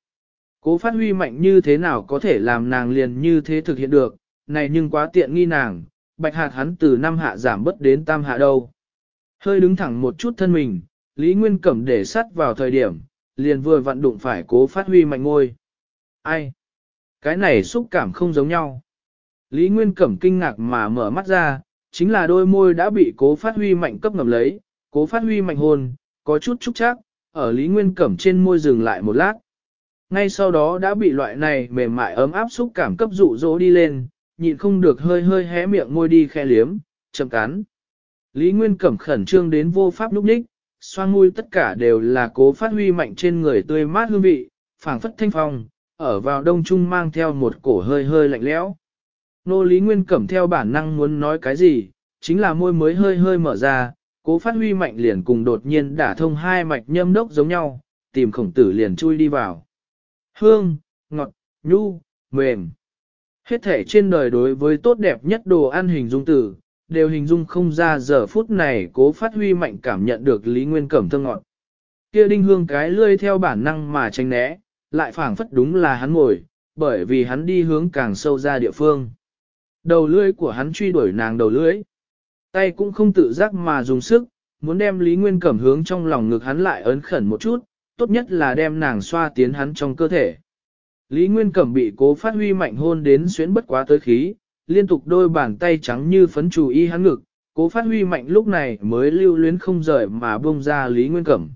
Cố phát huy mạnh như thế nào có thể làm nàng liền như thế thực hiện được, này nhưng quá tiện nghi nàng, bạch hạt hắn từ năm hạ giảm bất đến tam hạ đâu. Hơi đứng thẳng một chút thân mình, Lý Nguyên Cẩm để sắt vào thời điểm, liền vừa vặn đụng phải cố phát huy mạnh ngôi. Ai? Cái này xúc cảm không giống nhau. Lý Nguyên Cẩm kinh ngạc mà mở mắt ra, chính là đôi môi đã bị cố phát huy mạnh cấp ngầm lấy, cố phát huy mạnh hồn, có chút trúc chắc, ở Lý Nguyên Cẩm trên môi dừng lại một lát. Ngay sau đó đã bị loại này mềm mại ấm áp xúc cảm cấp dụ dỗ đi lên, nhịn không được hơi hơi hé miệng môi đi khe liếm, chậm cắn. Lý Nguyên Cẩm khẩn trương đến vô pháp lúc đích, xoang mùi tất cả đều là cố phát huy mạnh trên người tươi mát hương vị, phảng phất thanh phong, ở vào đông trung mang theo một cổ hơi hơi lạnh lẽo. Nô Lý Nguyên Cẩm theo bản năng muốn nói cái gì, chính là môi mới hơi hơi mở ra, cố phát huy mạnh liền cùng đột nhiên đả thông hai mạch nhâm đốc giống nhau, tìm khổng tử liền chui đi vào. Hương, ngọt, nhu, mềm. Hết thể trên đời đối với tốt đẹp nhất đồ ăn hình dung tử, đều hình dung không ra giờ phút này cố phát huy mạnh cảm nhận được Lý Nguyên Cẩm thơ ngọn. Kia đinh hương cái lươi theo bản năng mà tránh né, lại phản phất đúng là hắn ngồi, bởi vì hắn đi hướng càng sâu ra địa phương. Đầu lưỡi của hắn truy đuổi nàng đầu lưỡi. Tay cũng không tự giác mà dùng sức, muốn đem Lý Nguyên Cẩm hướng trong lòng ngực hắn lại ấn khẩn một chút, tốt nhất là đem nàng xoa tiến hắn trong cơ thể. Lý Nguyên Cẩm bị cố phát huy mạnh hôn đến xuyến bất quá tới khí, liên tục đôi bàn tay trắng như phấn chủ y hắn ngực, cố phát huy mạnh lúc này mới lưu luyến không rời mà bông ra Lý Nguyên Cẩm.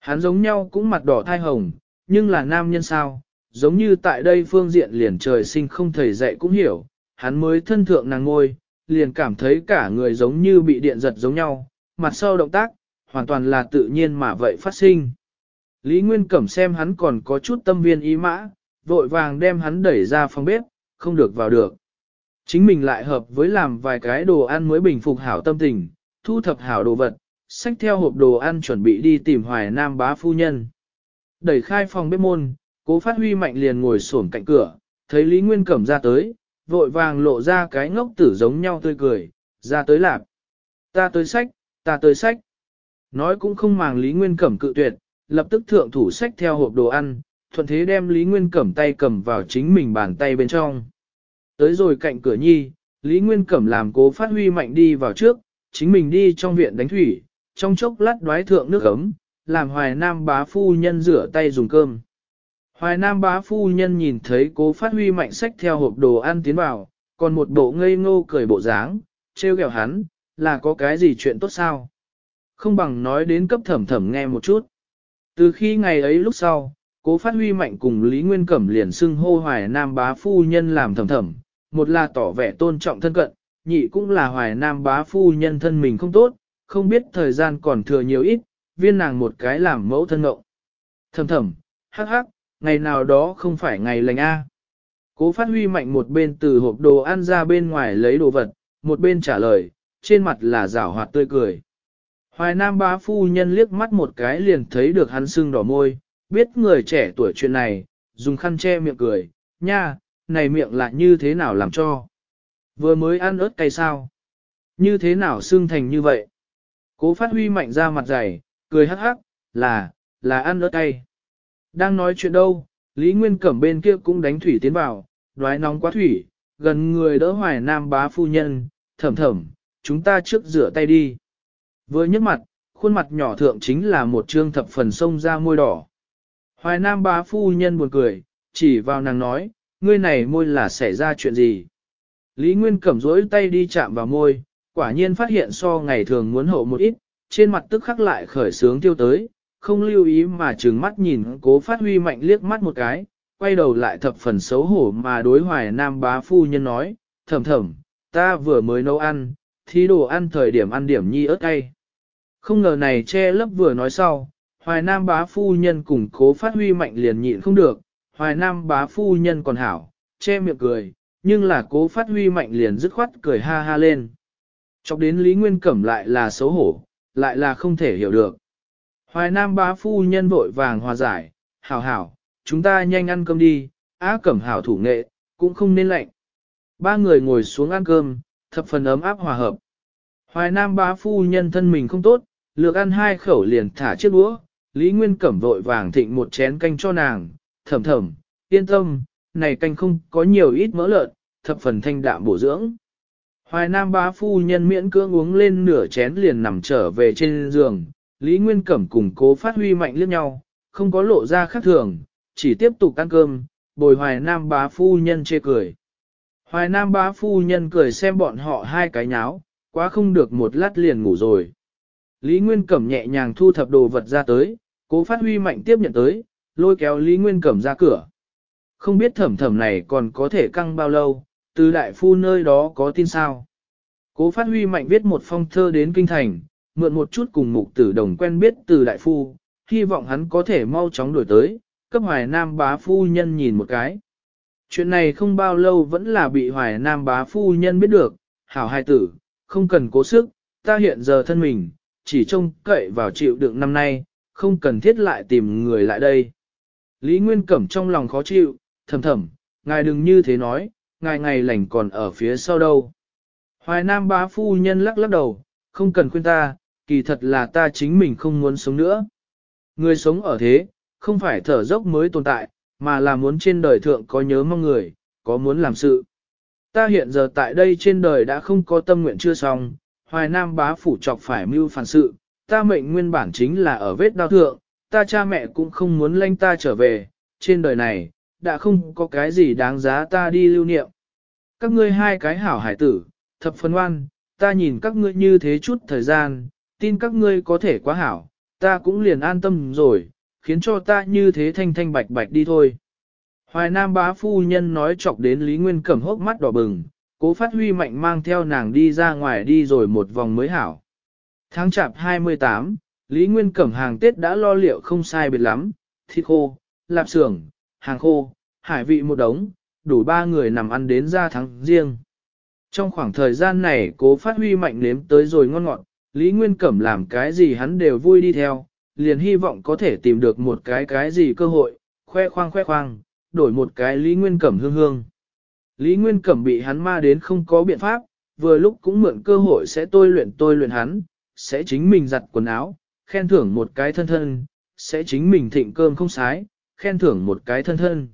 Hắn giống nhau cũng mặt đỏ thai hồng, nhưng là nam nhân sao, giống như tại đây phương diện liền trời sinh không thể dạy cũng hiểu, hắn mới thân thượng nàng ngôi, liền cảm thấy cả người giống như bị điện giật giống nhau, mặt sau động tác, hoàn toàn là tự nhiên mà vậy phát sinh. Lý Nguyên Cẩm xem hắn còn có chút tâm viên ý mã, vội vàng đem hắn đẩy ra phòng bếp, không được vào được. Chính mình lại hợp với làm vài cái đồ ăn mới bình phục hảo tâm tình, thu thập hảo đồ vật, xách theo hộp đồ ăn chuẩn bị đi tìm hoài nam bá phu nhân. Đẩy khai phòng bếp môn, cố phát huy mạnh liền ngồi xổm cạnh cửa, thấy Lý Nguyên Cẩm ra tới, vội vàng lộ ra cái ngốc tử giống nhau tươi cười, ra tới lạp. Ta tới sách, ta tới sách. Nói cũng không màng Lý Nguyên Cẩm cự tuyệt, lập tức thượng thủ sách theo hộp đồ ăn, thuận thế đem Lý Nguyên Cẩm tay cầm vào chính mình bàn tay bên trong. Tới rồi cạnh cửa nhi, Lý Nguyên Cẩm làm cố phát huy mạnh đi vào trước, chính mình đi trong viện đánh thủy, trong chốc lát đoái thượng nước ấm, làm Hoài Nam bá phu nhân rửa tay dùng cơm. Hoài Nam bá phu nhân nhìn thấy cố phát huy mạnh sách theo hộp đồ ăn tiến vào, còn một bộ ngây ngô cười bộ dáng, trêu kẹo hắn, là có cái gì chuyện tốt sao? Không bằng nói đến cấp thẩm thẩm nghe một chút. Từ khi ngày ấy lúc sau, Cố phát huy mạnh cùng Lý Nguyên Cẩm liền xưng hô hoài nam bá phu nhân làm thầm thầm, một là tỏ vẻ tôn trọng thân cận, nhị cũng là hoài nam bá phu nhân thân mình không tốt, không biết thời gian còn thừa nhiều ít, viên nàng một cái làm mẫu thân ngộng. Thầm thầm, hắc hắc, ngày nào đó không phải ngày lành a. Cố phát huy mạnh một bên từ hộp đồ ăn ra bên ngoài lấy đồ vật, một bên trả lời, trên mặt là rảo hoạt tươi cười. Hoài Nam bá phu nhân liếc mắt một cái liền thấy được hắn sưng đỏ môi, biết người trẻ tuổi chuyện này, dùng khăn che miệng cười, nha, này miệng lại như thế nào làm cho. Vừa mới ăn ớt cay sao? Như thế nào xương thành như vậy? Cố phát huy mạnh ra mặt dày, cười hắc hắc, là, là ăn ớt cay. Đang nói chuyện đâu, Lý Nguyên Cẩm bên kia cũng đánh thủy tiến vào, đoái nóng quá thủy, gần người đỡ hoài nam bá phu nhân, thầm thầm, chúng ta trước rửa tay đi. Vừa nhấc mặt, khuôn mặt nhỏ thượng chính là một trương thập phần sông ra môi đỏ. Hoài Nam bá phu nhân buồn cười, chỉ vào nàng nói, ngươi này môi là xảy ra chuyện gì. Lý Nguyên cẩm rỗi tay đi chạm vào môi, quả nhiên phát hiện so ngày thường muốn hậu một ít, trên mặt tức khắc lại khởi sướng tiêu tới, không lưu ý mà trừng mắt nhìn cố phát huy mạnh liếc mắt một cái, quay đầu lại thập phần xấu hổ mà đối hoài nam bá phu nhân nói, thầm thầm, ta vừa mới nấu ăn, thí đồ ăn thời điểm ăn điểm nhi ớt cay. Không ngờ này che lấp vừa nói sau, Hoài Nam bá phu nhân cùng cố phát huy mạnh liền nhịn không được, Hoài Nam bá phu nhân còn hảo, che miệng cười, nhưng là cố phát huy mạnh liền dứt khoát cười ha ha lên. Chọc đến Lý Nguyên Cẩm lại là xấu hổ, lại là không thể hiểu được. Hoài Nam bá phu nhân vội vàng hòa giải, hảo hảo, chúng ta nhanh ăn cơm đi, á cẩm hảo thủ nghệ, cũng không nên lạnh. Ba người ngồi xuống ăn cơm, thập phần ấm áp hòa hợp. Hoài Nam bá phu nhân thân mình không tốt, lược ăn hai khẩu liền thả chiếc đũa, Lý Nguyên Cẩm vội vàng thịnh một chén canh cho nàng, thầm thầm, yên tâm, này canh không có nhiều ít mỡ lợn, thập phần thanh đạm bổ dưỡng. Hoài Nam bá phu nhân miễn cưỡng uống lên nửa chén liền nằm trở về trên giường, Lý Nguyên Cẩm cùng cố phát huy mạnh liếc nhau, không có lộ ra khác thường, chỉ tiếp tục ăn cơm, bồi Hoài Nam bá phu nhân chê cười. Hoài Nam bá phu nhân cười xem bọn họ hai cái nháo, quá không được một lát liền ngủ rồi. Lý Nguyên Cẩm nhẹ nhàng thu thập đồ vật ra tới, Cố phát huy mạnh tiếp nhận tới, lôi kéo Lý Nguyên Cẩm ra cửa. Không biết thẩm thẩm này còn có thể căng bao lâu, từ đại phu nơi đó có tin sao. Cố phát huy mạnh viết một phong thơ đến kinh thành, mượn một chút cùng mục tử đồng quen biết từ đại phu, hy vọng hắn có thể mau chóng đổi tới, cấp hoài nam bá phu nhân nhìn một cái. Chuyện này không bao lâu vẫn là bị hoài nam bá phu nhân biết được, hảo hai tử, không cần cố sức, ta hiện giờ thân mình, chỉ trông cậy vào chịu đựng năm nay, không cần thiết lại tìm người lại đây. Lý Nguyên Cẩm trong lòng khó chịu, thầm thầm, ngài đừng như thế nói, ngài ngày lành còn ở phía sau đâu. Hoài Nam bá phu nhân lắc lắc đầu, không cần khuyên ta, kỳ thật là ta chính mình không muốn sống nữa. Người sống ở thế, không phải thở dốc mới tồn tại, mà là muốn trên đời thượng có nhớ mong người, có muốn làm sự. Ta hiện giờ tại đây trên đời đã không có tâm nguyện chưa xong, hoài nam bá phủ trọc phải mưu phản sự, ta mệnh nguyên bản chính là ở vết đau thượng, ta cha mẹ cũng không muốn lanh ta trở về, trên đời này, đã không có cái gì đáng giá ta đi lưu niệm. Các ngươi hai cái hảo hải tử, thập phân oan, ta nhìn các ngươi như thế chút thời gian, tin các ngươi có thể quá hảo, ta cũng liền an tâm rồi, khiến cho ta như thế thanh thanh bạch bạch đi thôi. Hoài Nam bá phu nhân nói chọc đến Lý Nguyên Cẩm hốc mắt đỏ bừng, cố phát huy mạnh mang theo nàng đi ra ngoài đi rồi một vòng mới hảo. Tháng chạp 28, Lý Nguyên Cẩm hàng Tết đã lo liệu không sai biệt lắm, thịt khô, lạp xưởng, hàng khô, hải vị một đống, đủ ba người nằm ăn đến ra tháng riêng. Trong khoảng thời gian này cố phát huy mạnh nếm tới rồi ngon ngọt, Lý Nguyên Cẩm làm cái gì hắn đều vui đi theo, liền hy vọng có thể tìm được một cái cái gì cơ hội, khoe khoang khoe khoang, đổi một cái Lý Nguyên Cẩm hương hương. Lý Nguyên Cẩm bị hắn ma đến không có biện pháp, vừa lúc cũng mượn cơ hội sẽ tôi luyện tôi luyện hắn, sẽ chính mình giặt quần áo, khen thưởng một cái thân thân, sẽ chính mình thịnh cơm không sái, khen thưởng một cái thân thân.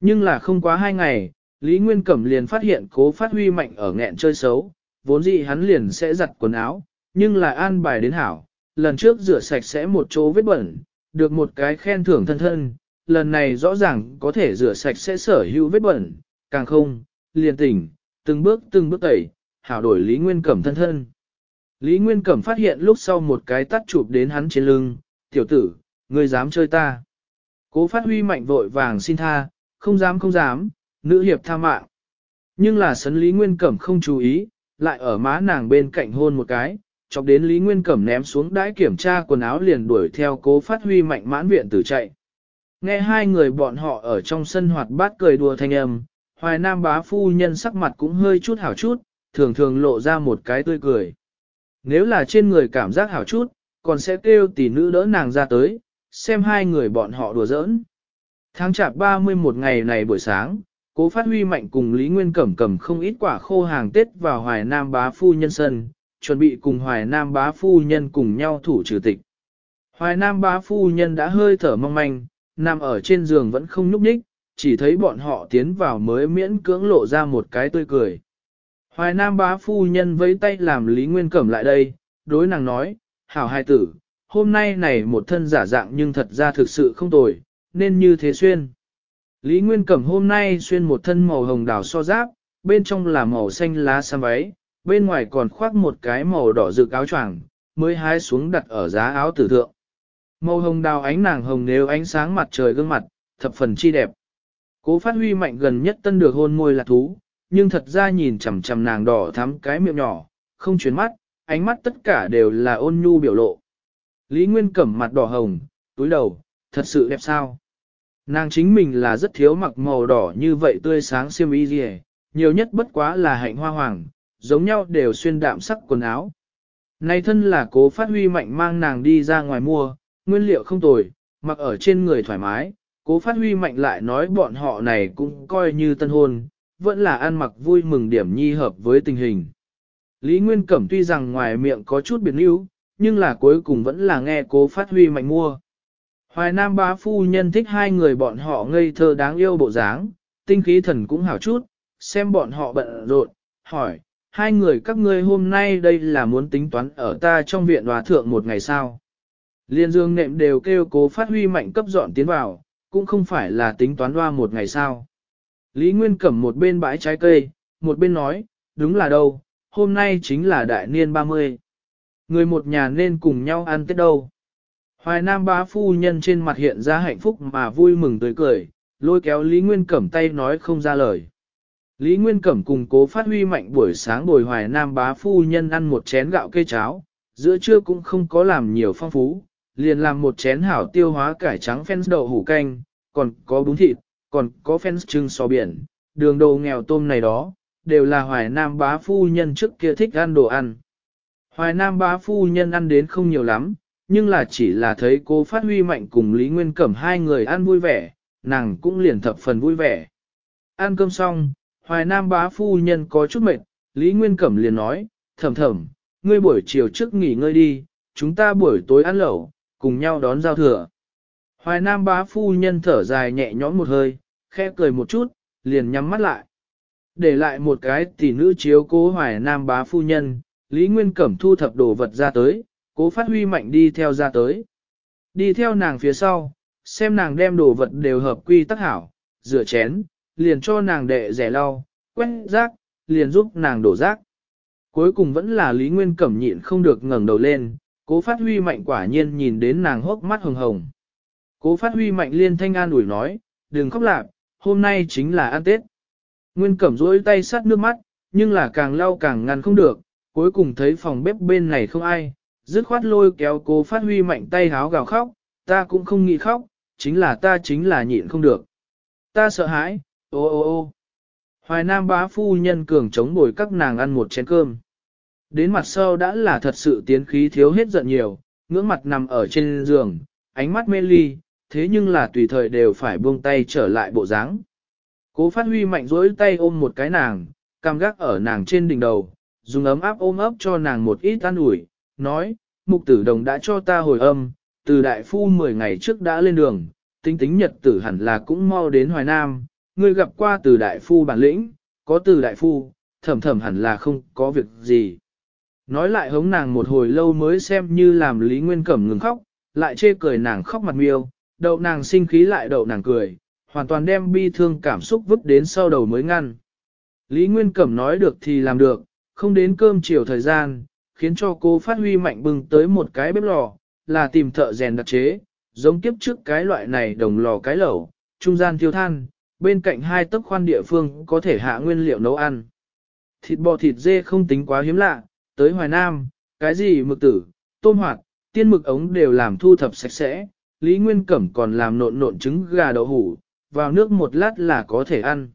Nhưng là không quá hai ngày, Lý Nguyên Cẩm liền phát hiện cố phát huy mạnh ở nghẹn chơi xấu, vốn dĩ hắn liền sẽ giặt quần áo, nhưng là an bài đến hảo, lần trước rửa sạch sẽ một chỗ vết bẩn, được một cái khen thưởng thân thân, lần này rõ ràng có thể rửa sạch sẽ sở hữu vết bẩn, càng không, liền tỉnh, từng bước từng bước tẩy, hảo đổi Lý Nguyên Cẩm thân thân. Lý Nguyên Cẩm phát hiện lúc sau một cái tắt chụp đến hắn trên lưng, tiểu tử, ngươi dám chơi ta. Cố phát huy mạnh vội vàng xin tha, không dám không dám, nữ hiệp tha mạng. Nhưng là sấn Lý Nguyên Cẩm không chú ý, lại ở má nàng bên cạnh hôn một cái, chọc đến Lý Nguyên Cẩm ném xuống đãi kiểm tra quần áo liền đuổi theo cố phát huy mạnh mãn viện tử chạy. Nghe hai người bọn họ ở trong sân hoạt bát cười đùa thanh âm, hoài nam bá phu nhân sắc mặt cũng hơi chút hảo chút, thường thường lộ ra một cái tươi cười. Nếu là trên người cảm giác hảo chút, còn sẽ kêu tỷ nữ đỡ nàng ra tới, xem hai người bọn họ đùa giỡn. Tháng chạp 31 ngày này buổi sáng, cố phát huy mạnh cùng Lý Nguyên Cẩm cầm không ít quả khô hàng Tết vào Hoài Nam bá phu nhân sân, chuẩn bị cùng Hoài Nam bá phu nhân cùng nhau thủ trừ tịch. Hoài Nam bá phu nhân đã hơi thở mong manh, nằm ở trên giường vẫn không nhúc nhích, chỉ thấy bọn họ tiến vào mới miễn cưỡng lộ ra một cái tươi cười. Hoài Nam bá phu nhân vẫy tay làm Lý Nguyên Cẩm lại đây, đối nàng nói, hảo hai tử, hôm nay này một thân giả dạng nhưng thật ra thực sự không tồi, nên như thế xuyên. Lý Nguyên Cẩm hôm nay xuyên một thân màu hồng đào so giáp, bên trong là màu xanh lá xăm váy, bên ngoài còn khoác một cái màu đỏ rực áo choàng, mới hái xuống đặt ở giá áo tử thượng. Màu hồng đào ánh nàng hồng nếu ánh sáng mặt trời gương mặt, thập phần chi đẹp. Cố phát huy mạnh gần nhất tân được hôn môi là thú, nhưng thật ra nhìn chằm chằm nàng đỏ thắm cái miệng nhỏ, không chuyển mắt, ánh mắt tất cả đều là ôn nhu biểu lộ. Lý Nguyên cẩm mặt đỏ hồng, túi đầu, thật sự đẹp sao. Nàng chính mình là rất thiếu mặc màu đỏ như vậy tươi sáng xiêm y gì nhiều nhất bất quá là hạnh hoa hoàng, giống nhau đều xuyên đạm sắc quần áo. Này thân là cố phát huy mạnh mang nàng đi ra ngoài mua, nguyên liệu không tồi, mặc ở trên người thoải mái, cố phát huy mạnh lại nói bọn họ này cũng coi như tân hôn, vẫn là ăn mặc vui mừng điểm nhi hợp với tình hình. Lý Nguyên Cẩm tuy rằng ngoài miệng có chút biệt níu, nhưng là cuối cùng vẫn là nghe cố phát huy mạnh mua. Hoài Nam bá phu nhân thích hai người bọn họ ngây thơ đáng yêu bộ dáng, tinh khí thần cũng hảo chút, xem bọn họ bận rộn, hỏi, hai người các ngươi hôm nay đây là muốn tính toán ở ta trong viện hòa thượng một ngày sao. Liên dương nệm đều kêu cố phát huy mạnh cấp dọn tiến vào, cũng không phải là tính toán hoa một ngày sao. Lý Nguyên Cẩm một bên bãi trái cây, một bên nói, đúng là đâu, hôm nay chính là đại niên 30. Người một nhà nên cùng nhau ăn Tết đâu. Hoài Nam bá phu nhân trên mặt hiện ra hạnh phúc mà vui mừng tươi cười, lôi kéo Lý Nguyên Cẩm tay nói không ra lời. Lý Nguyên Cẩm cùng cố phát huy mạnh buổi sáng bồi Hoài Nam bá phu nhân ăn một chén gạo cây cháo, giữa trưa cũng không có làm nhiều phong phú, liền làm một chén hảo tiêu hóa cải trắng phen đậu hủ canh, còn có bún thịt, còn có fans trưng sò biển, đường đồ nghèo tôm này đó, đều là hoài nam bá phu nhân trước kia thích ăn đồ ăn. Hoài nam bá phu nhân ăn đến không nhiều lắm, nhưng là chỉ là thấy cô phát huy mạnh cùng Lý Nguyên Cẩm hai người ăn vui vẻ, nàng cũng liền thập phần vui vẻ. Ăn cơm xong, hoài nam bá phu nhân có chút mệt, Lý Nguyên Cẩm liền nói, thầm thầm, ngươi buổi chiều trước nghỉ ngơi đi, chúng ta buổi tối ăn lẩu, cùng nhau đón giao thừa. Hoài Nam bá phu nhân thở dài nhẹ nhõm một hơi, khẽ cười một chút, liền nhắm mắt lại. Để lại một cái tỷ nữ chiếu cố Hoài Nam bá phu nhân, Lý Nguyên Cẩm thu thập đồ vật ra tới, cố phát huy mạnh đi theo ra tới. Đi theo nàng phía sau, xem nàng đem đồ vật đều hợp quy tắc hảo, rửa chén, liền cho nàng đệ rẻ lau, quét rác, liền giúp nàng đổ rác. Cuối cùng vẫn là Lý Nguyên Cẩm nhịn không được ngẩng đầu lên, cố phát huy mạnh quả nhiên nhìn đến nàng hốc mắt hồng hồng. Cố phát huy mạnh liên thanh an ủi nói, đừng khóc lạc, hôm nay chính là ăn Tết. Nguyên cẩm rối tay sát nước mắt, nhưng là càng lau càng ngăn không được, cuối cùng thấy phòng bếp bên này không ai, dứt khoát lôi kéo cố phát huy mạnh tay háo gào khóc, ta cũng không nghĩ khóc, chính là ta chính là nhịn không được. Ta sợ hãi, ô ô ô. Hoài Nam bá phu nhân cường chống bồi các nàng ăn một chén cơm. Đến mặt sau đã là thật sự tiến khí thiếu hết giận nhiều, ngưỡng mặt nằm ở trên giường, ánh mắt mê ly, thế nhưng là tùy thời đều phải buông tay trở lại bộ dáng. Cố phát huy mạnh rỗi tay ôm một cái nàng, cam gác ở nàng trên đỉnh đầu, dùng ấm áp ôm ấp cho nàng một ít an ủi, nói, mục tử đồng đã cho ta hồi âm, từ đại phu 10 ngày trước đã lên đường, tính tính nhật tử hẳn là cũng mau đến Hoài Nam, người gặp qua từ đại phu bản lĩnh, có từ đại phu, thẩm thẩm hẳn là không có việc gì. Nói lại hống nàng một hồi lâu mới xem như làm Lý Nguyên Cẩm ngừng khóc, lại chê cười nàng khóc mặt miêu, đậu nàng sinh khí lại đậu nàng cười, hoàn toàn đem bi thương cảm xúc vứt đến sau đầu mới ngăn. Lý Nguyên Cẩm nói được thì làm được, không đến cơm chiều thời gian, khiến cho cô phát huy mạnh bừng tới một cái bếp lò, là tìm thợ rèn đặc chế, giống kiếp trước cái loại này đồng lò cái lẩu, trung gian thiêu than, bên cạnh hai tấc khoan địa phương có thể hạ nguyên liệu nấu ăn. Thịt bò thịt dê không tính quá hiếm lạ, tới Hoài Nam, cái gì mực tử, tôm hoạt, tiên mực ống đều làm thu thập sạch sẽ, Lý Nguyên Cẩm còn làm nộn nộn trứng gà đậu hủ, vào nước một lát là có thể ăn.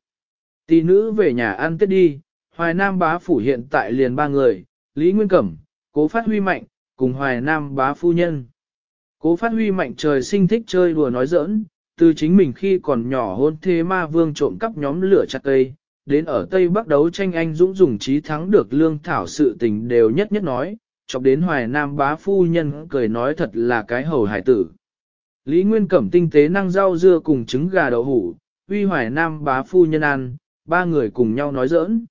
Tỷ nữ về nhà ăn tết đi, Hoài Nam bá phủ hiện tại liền ba người, Lý Nguyên Cẩm, Cố Phát Huy Mạnh, cùng Hoài Nam bá phu nhân. Cố Phát Huy Mạnh trời sinh thích chơi đùa nói giỡn, từ chính mình khi còn nhỏ hôn thế ma vương trộm cắp nhóm lửa chặt cây, đến ở Tây Bắc đấu tranh anh dũng dùng trí thắng được lương thảo sự tình đều nhất nhất nói, chọc đến Hoài Nam bá phu nhân cười nói thật là cái hầu hải tử. Lý Nguyên Cẩm tinh tế năng rau dưa cùng trứng gà đậu hủ, Huy hoài nam bá phu nhân ăn, ba người cùng nhau nói giỡn.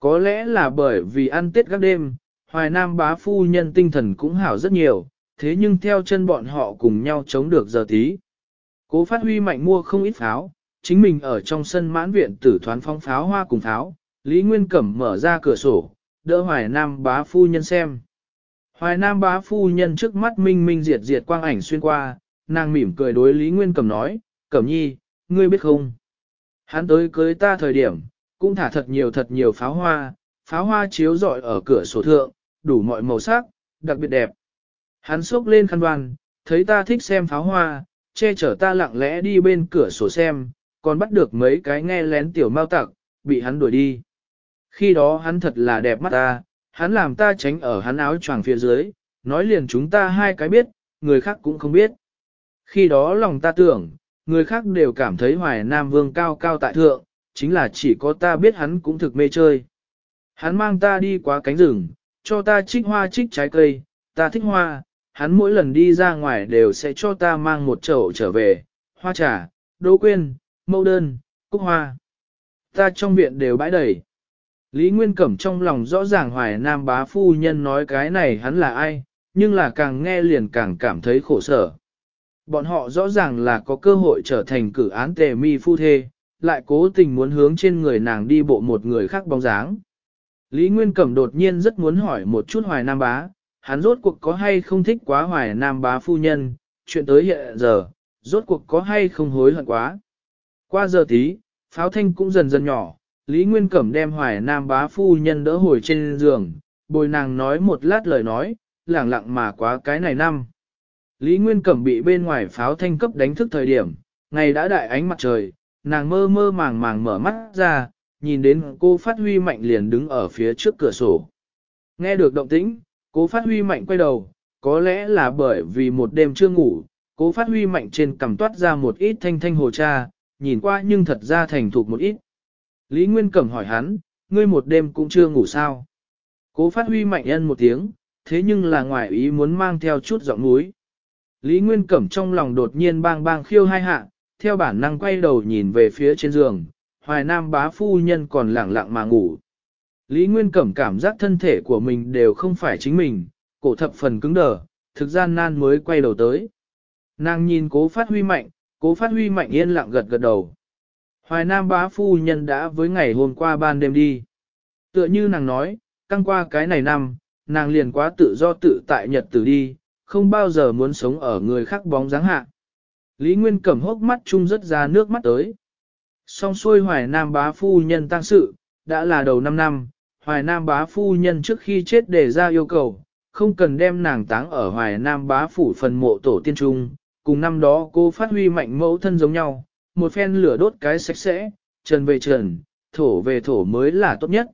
Có lẽ là bởi vì ăn tết các đêm, hoài nam bá phu nhân tinh thần cũng hảo rất nhiều, thế nhưng theo chân bọn họ cùng nhau chống được giờ tí. Cố phát huy mạnh mua không ít pháo, chính mình ở trong sân mãn viện tử thoán phong pháo hoa cùng pháo, Lý Nguyên Cẩm mở ra cửa sổ, đỡ hoài nam bá phu nhân xem. Hoài nam bá phu nhân trước mắt minh minh diệt diệt quang ảnh xuyên qua, nàng mỉm cười đối Lý Nguyên Cẩm nói, Cẩm nhi, ngươi biết không? Hắn tới cưới ta thời điểm, cũng thả thật nhiều thật nhiều pháo hoa, pháo hoa chiếu rọi ở cửa sổ thượng, đủ mọi màu sắc, đặc biệt đẹp. Hắn xốc lên khăn đoan, thấy ta thích xem pháo hoa, che chở ta lặng lẽ đi bên cửa sổ xem, còn bắt được mấy cái nghe lén tiểu mau tặc, bị hắn đuổi đi. Khi đó hắn thật là đẹp mắt ta, hắn làm ta tránh ở hắn áo choàng phía dưới, nói liền chúng ta hai cái biết, người khác cũng không biết. Khi đó lòng ta tưởng, người khác đều cảm thấy Hoài Nam Vương cao cao tại thượng, chính là chỉ có ta biết hắn cũng thực mê chơi. Hắn mang ta đi qua cánh rừng, cho ta trích hoa trích trái cây, ta thích hoa, hắn mỗi lần đi ra ngoài đều sẽ cho ta mang một chậu trở về, hoa trà, đỗ quyên, mẫu đơn, cúc hoa. Ta trong viện đều bãi đầy. Lý Nguyên Cẩm trong lòng rõ ràng hoài nam bá phu nhân nói cái này hắn là ai, nhưng là càng nghe liền càng cảm thấy khổ sở. Bọn họ rõ ràng là có cơ hội trở thành cử án tề mi phu thê, lại cố tình muốn hướng trên người nàng đi bộ một người khác bóng dáng. Lý Nguyên Cẩm đột nhiên rất muốn hỏi một chút Hoài Nam Bá, hắn rốt cuộc có hay không thích quá Hoài Nam Bá phu nhân, chuyện tới hiện giờ, rốt cuộc có hay không hối hận quá. Qua giờ tí, pháo thanh cũng dần dần nhỏ, Lý Nguyên Cẩm đem Hoài Nam Bá phu nhân đỡ hồi trên giường, bồi nàng nói một lát lời nói, lẳng lặng mà quá cái này năm. Lý Nguyên Cẩm bị bên ngoài pháo thanh cấp đánh thức thời điểm, ngày đã đại ánh mặt trời, nàng mơ mơ màng màng mở mắt ra, nhìn đến cô Phát Huy Mạnh liền đứng ở phía trước cửa sổ. Nghe được động tĩnh, cô Phát Huy Mạnh quay đầu, có lẽ là bởi vì một đêm chưa ngủ, cô Phát Huy Mạnh trên cằm toát ra một ít thanh thanh hồ cha, nhìn qua nhưng thật ra thành thục một ít. Lý Nguyên Cẩm hỏi hắn, ngươi một đêm cũng chưa ngủ sao? Cố Phát Huy Mạnh ân một tiếng, thế nhưng là ngoài ý muốn mang theo chút giọng núi. Lý Nguyên Cẩm trong lòng đột nhiên bang bang khiêu hai hạ, theo bản năng quay đầu nhìn về phía trên giường, hoài nam bá phu nhân còn lẳng lặng mà ngủ. Lý Nguyên Cẩm cảm giác thân thể của mình đều không phải chính mình, cổ thập phần cứng đờ, thực gian nan mới quay đầu tới. Nàng nhìn cố phát huy mạnh, cố phát huy mạnh yên lặng gật gật đầu. Hoài Nam bá phu nhân đã với ngày hôm qua ban đêm đi. Tựa như nàng nói, căng qua cái này năm, nàng liền quá tự do tự tại nhật tử đi, không bao giờ muốn sống ở người khác bóng dáng hạ. Lý Nguyên Cẩm hốc mắt chung rất ra nước mắt tới. Xong xuôi Hoài Nam bá phu nhân tăng sự, đã là đầu 5 năm, Hoài Nam bá phu nhân trước khi chết đề ra yêu cầu, không cần đem nàng táng ở Hoài Nam bá phủ phần mộ tổ tiên trung, cùng năm đó cô phát huy mạnh mẫu thân giống nhau, một phen lửa đốt cái sạch sẽ, trần về trần, thổ về thổ mới là tốt nhất.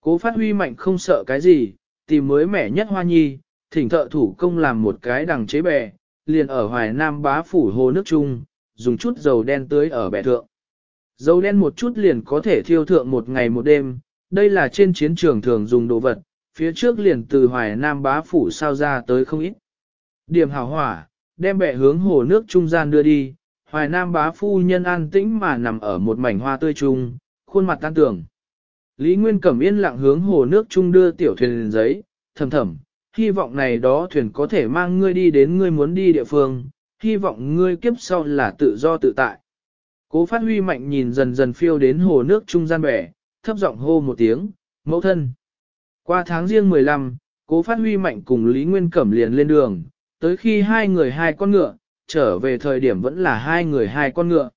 Cố phát huy mạnh không sợ cái gì, tìm mới mẻ nhất hoa nhi, thỉnh thợ thủ công làm một cái đằng chế bè, liền ở hoài nam bá phủ hồ nước chung, dùng chút dầu đen tưới ở bè thượng. Dầu đen một chút liền có thể thiêu thượng một ngày một đêm, đây là trên chiến trường thường dùng đồ vật, phía trước liền từ hoài nam bá phủ sao ra tới không ít. Điểm hào hỏa, đem bẻ hướng hồ nước trung gian đưa đi, hoài nam bá phu nhân an tĩnh mà nằm ở một mảnh hoa tươi trung, khuôn mặt tan tưởng. Lý Nguyên Cẩm yên lặng hướng hồ nước trung đưa tiểu thuyền giấy, thầm thầm, hy vọng này đó thuyền có thể mang ngươi đi đến ngươi muốn đi địa phương, hy vọng ngươi kiếp sau là tự do tự tại. Cố phát huy mạnh nhìn dần dần phiêu đến hồ nước trung gian bẻ, thấp giọng hô một tiếng, mẫu thân. Qua tháng riêng 15, cố phát huy mạnh cùng Lý Nguyên Cẩm liền lên đường, tới khi hai người hai con ngựa, trở về thời điểm vẫn là hai người hai con ngựa.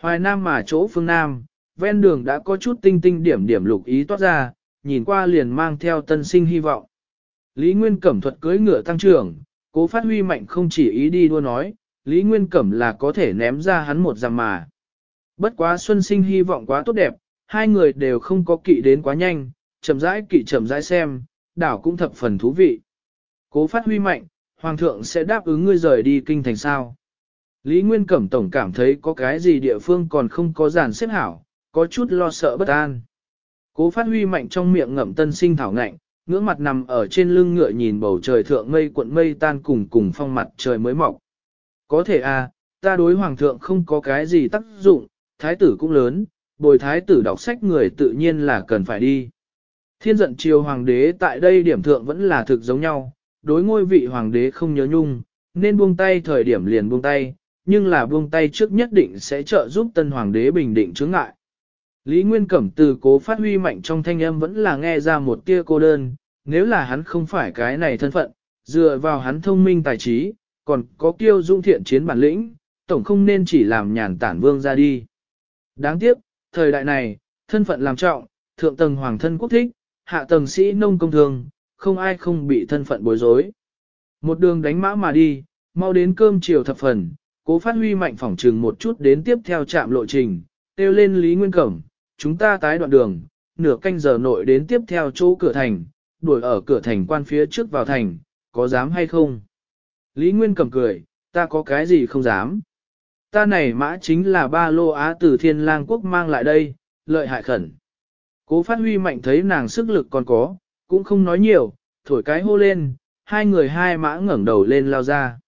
Hoài Nam mà chỗ phương Nam, ven đường đã có chút tinh tinh điểm điểm lục ý toát ra, nhìn qua liền mang theo tân sinh hy vọng. Lý Nguyên Cẩm thuật cưới ngựa tăng trưởng, cố phát huy mạnh không chỉ ý đi đua nói, Lý Nguyên Cẩm là có thể ném ra hắn một giằm mà. Bất quá xuân sinh hy vọng quá tốt đẹp, hai người đều không có kỵ đến quá nhanh, chậm rãi kỵ chậm rãi xem, đảo cũng thập phần thú vị. Cố phát huy mạnh, Hoàng thượng sẽ đáp ứng ngươi rời đi kinh thành sao. Lý Nguyên Cẩm Tổng cảm thấy có cái gì địa phương còn không có giàn xếp hảo, có chút lo sợ bất an. Cố phát huy mạnh trong miệng ngậm tân sinh thảo ngạnh, ngưỡng mặt nằm ở trên lưng ngựa nhìn bầu trời thượng mây cuộn mây tan cùng cùng phong mặt trời mới mọc. Có thể à, ta đối hoàng thượng không có cái gì tác dụng, thái tử cũng lớn, bồi thái tử đọc sách người tự nhiên là cần phải đi. Thiên giận triều hoàng đế tại đây điểm thượng vẫn là thực giống nhau, đối ngôi vị hoàng đế không nhớ nhung, nên buông tay thời điểm liền buông tay, nhưng là buông tay trước nhất định sẽ trợ giúp tân hoàng đế bình định chướng ngại. Lý Nguyên Cẩm từ cố phát huy mạnh trong thanh âm vẫn là nghe ra một tia cô đơn, nếu là hắn không phải cái này thân phận, dựa vào hắn thông minh tài trí, còn có kiêu dung thiện chiến bản lĩnh, tổng không nên chỉ làm nhàn tản vương ra đi. Đáng tiếc, thời đại này, thân phận làm trọng, thượng tầng hoàng thân quốc thích, hạ tầng sĩ nông công thường, không ai không bị thân phận bối rối. Một đường đánh mã mà đi, mau đến cơm chiều thập phần, cố phát huy mạnh phỏng trừng một chút đến tiếp theo trạm lộ trình, kêu lên Lý Nguyên Cẩm, chúng ta tái đoạn đường, nửa canh giờ nội đến tiếp theo chỗ cửa thành, đuổi ở cửa thành quan phía trước vào thành, có dám hay không? Lý Nguyên cầm cười, ta có cái gì không dám? Ta này mã chính là ba lô á từ thiên lang quốc mang lại đây, lợi hại khẩn. Cố phát huy mạnh thấy nàng sức lực còn có, cũng không nói nhiều, thổi cái hô lên, hai người hai mã ngẩn đầu lên lao ra.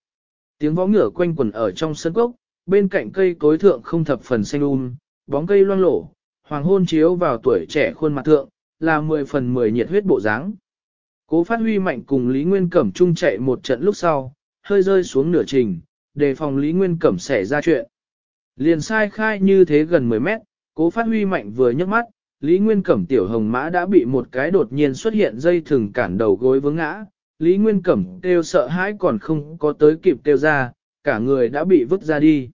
Tiếng võ ngửa quanh quần ở trong sân cốc, bên cạnh cây cối thượng không thập phần xanh um, bóng cây loang lổ, hoàng hôn chiếu vào tuổi trẻ khuôn mặt thượng, là 10 phần 10 nhiệt huyết bộ dáng. Cố phát huy mạnh cùng Lý Nguyên Cẩm chung chạy một trận lúc sau, hơi rơi xuống nửa trình, đề phòng Lý Nguyên Cẩm xảy ra chuyện. Liền sai khai như thế gần 10 mét, cố phát huy mạnh vừa nhấc mắt, Lý Nguyên Cẩm tiểu hồng mã đã bị một cái đột nhiên xuất hiện dây thừng cản đầu gối vướng ngã. Lý Nguyên Cẩm kêu sợ hãi còn không có tới kịp kêu ra, cả người đã bị vứt ra đi.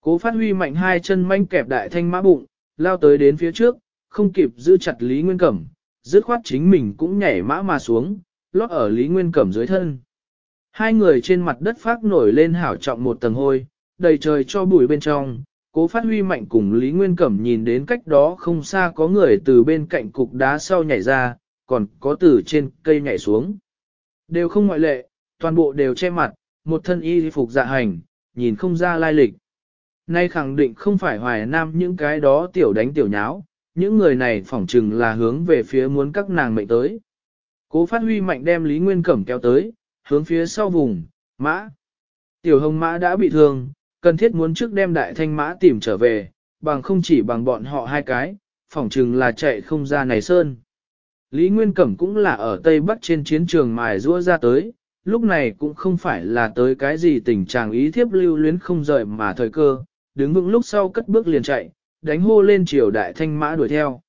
Cố phát huy mạnh hai chân manh kẹp đại thanh mã bụng, Lao tới đến phía trước, không kịp giữ chặt Lý Nguyên Cẩm, dứt khoát chính mình cũng nhảy mã mà xuống, lót ở Lý Nguyên Cẩm dưới thân. Hai người trên mặt đất phát nổi lên hảo trọng một tầng hôi, đầy trời cho bụi bên trong, cố phát huy mạnh cùng Lý Nguyên Cẩm nhìn đến cách đó không xa có người từ bên cạnh cục đá sau nhảy ra, còn có từ trên cây nhảy xuống. Đều không ngoại lệ, toàn bộ đều che mặt, một thân y phục dạ hành, nhìn không ra lai lịch. Nay khẳng định không phải hoài nam những cái đó tiểu đánh tiểu nháo, những người này phỏng chừng là hướng về phía muốn các nàng mệnh tới. Cố phát huy mạnh đem Lý Nguyên Cẩm kéo tới, hướng phía sau vùng, mã. Tiểu hồng mã đã bị thương, cần thiết muốn trước đem đại thanh mã tìm trở về, bằng không chỉ bằng bọn họ hai cái, phỏng chừng là chạy không ra này sơn. Lý Nguyên Cẩm cũng là ở Tây Bắc trên chiến trường mài rua ra tới, lúc này cũng không phải là tới cái gì tình trạng ý thiếp lưu luyến không rời mà thời cơ, đứng vững lúc sau cất bước liền chạy, đánh hô lên chiều đại thanh mã đuổi theo.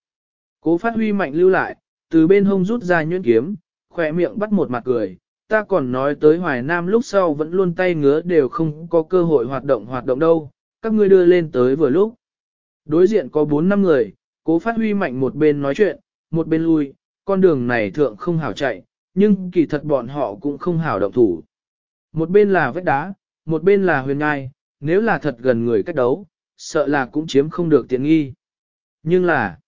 Cố phát huy mạnh lưu lại, từ bên hông rút ra nhuyễn kiếm, khỏe miệng bắt một mặt cười, ta còn nói tới Hoài Nam lúc sau vẫn luôn tay ngứa đều không có cơ hội hoạt động hoạt động đâu, các ngươi đưa lên tới vừa lúc. Đối diện có 4-5 người, cố phát huy mạnh một bên nói chuyện, một bên lui, con đường này thượng không hảo chạy, nhưng kỳ thật bọn họ cũng không hảo động thủ. Một bên là vết đá, một bên là huyền ngai, nếu là thật gần người cách đấu, sợ là cũng chiếm không được tiện nghi. Nhưng là,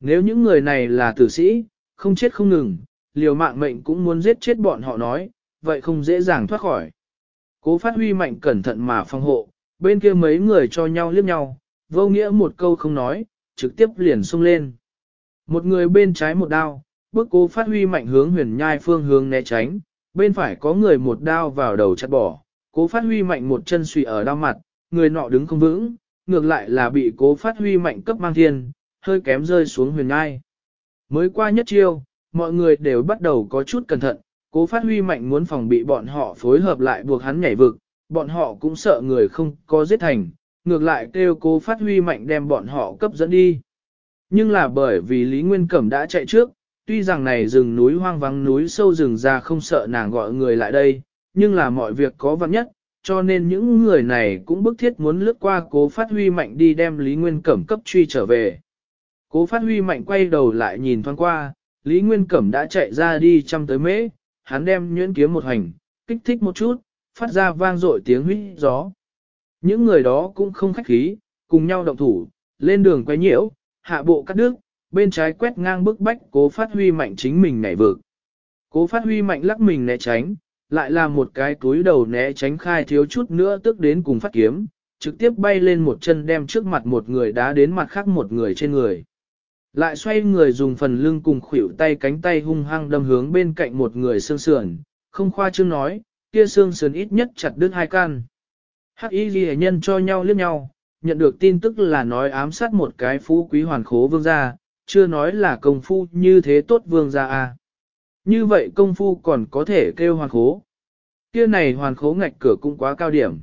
nếu những người này là tử sĩ, không chết không ngừng, liều mạng mệnh cũng muốn giết chết bọn họ nói, vậy không dễ dàng thoát khỏi. Cố phát huy mạnh cẩn thận mà phòng hộ, bên kia mấy người cho nhau liếc nhau, vô nghĩa một câu không nói, trực tiếp liền xông lên. Một người bên trái một đao, bước cố phát huy mạnh hướng huyền nhai phương hướng né tránh, bên phải có người một đao vào đầu chặt bỏ, cố phát huy mạnh một chân suy ở đau mặt, người nọ đứng không vững, ngược lại là bị cố phát huy mạnh cấp mang thiên, hơi kém rơi xuống huyền ngai. Mới qua nhất chiêu, mọi người đều bắt đầu có chút cẩn thận, cố phát huy mạnh muốn phòng bị bọn họ phối hợp lại buộc hắn nhảy vực, bọn họ cũng sợ người không có giết thành, ngược lại kêu cố phát huy mạnh đem bọn họ cấp dẫn đi. Nhưng là bởi vì Lý Nguyên Cẩm đã chạy trước, tuy rằng này rừng núi hoang vắng núi sâu rừng ra không sợ nàng gọi người lại đây, nhưng là mọi việc có vặn nhất, cho nên những người này cũng bức thiết muốn lướt qua cố phát huy mạnh đi đem Lý Nguyên Cẩm cấp truy trở về. Cố phát huy mạnh quay đầu lại nhìn thoáng qua, Lý Nguyên Cẩm đã chạy ra đi chăm tới mễ, hắn đem nhuyễn kiếm một hành, kích thích một chút, phát ra vang dội tiếng huy gió. Những người đó cũng không khách khí, cùng nhau động thủ, lên đường quay nhiễu, hạ bộ cắt đứt, bên trái quét ngang bức bách cố phát huy mạnh chính mình nảy vực. Cố phát huy mạnh lắc mình né tránh, lại là một cái túi đầu né tránh khai thiếu chút nữa tức đến cùng phát kiếm, trực tiếp bay lên một chân đem trước mặt một người đá đến mặt khác một người trên người. Lại xoay người dùng phần lưng cùng khuỷu tay cánh tay hung hăng đâm hướng bên cạnh một người xương sườn, không khoa trương nói, kia xương sườn ít nhất chặt đứt hai can. Hắc y ghi nhân cho nhau liếc nhau, nhận được tin tức là nói ám sát một cái phú quý hoàn khố vương gia, chưa nói là công phu như thế tốt vương gia à. Như vậy công phu còn có thể kêu hoàn khố. Kia này hoàn khố ngạch cửa cũng quá cao điểm.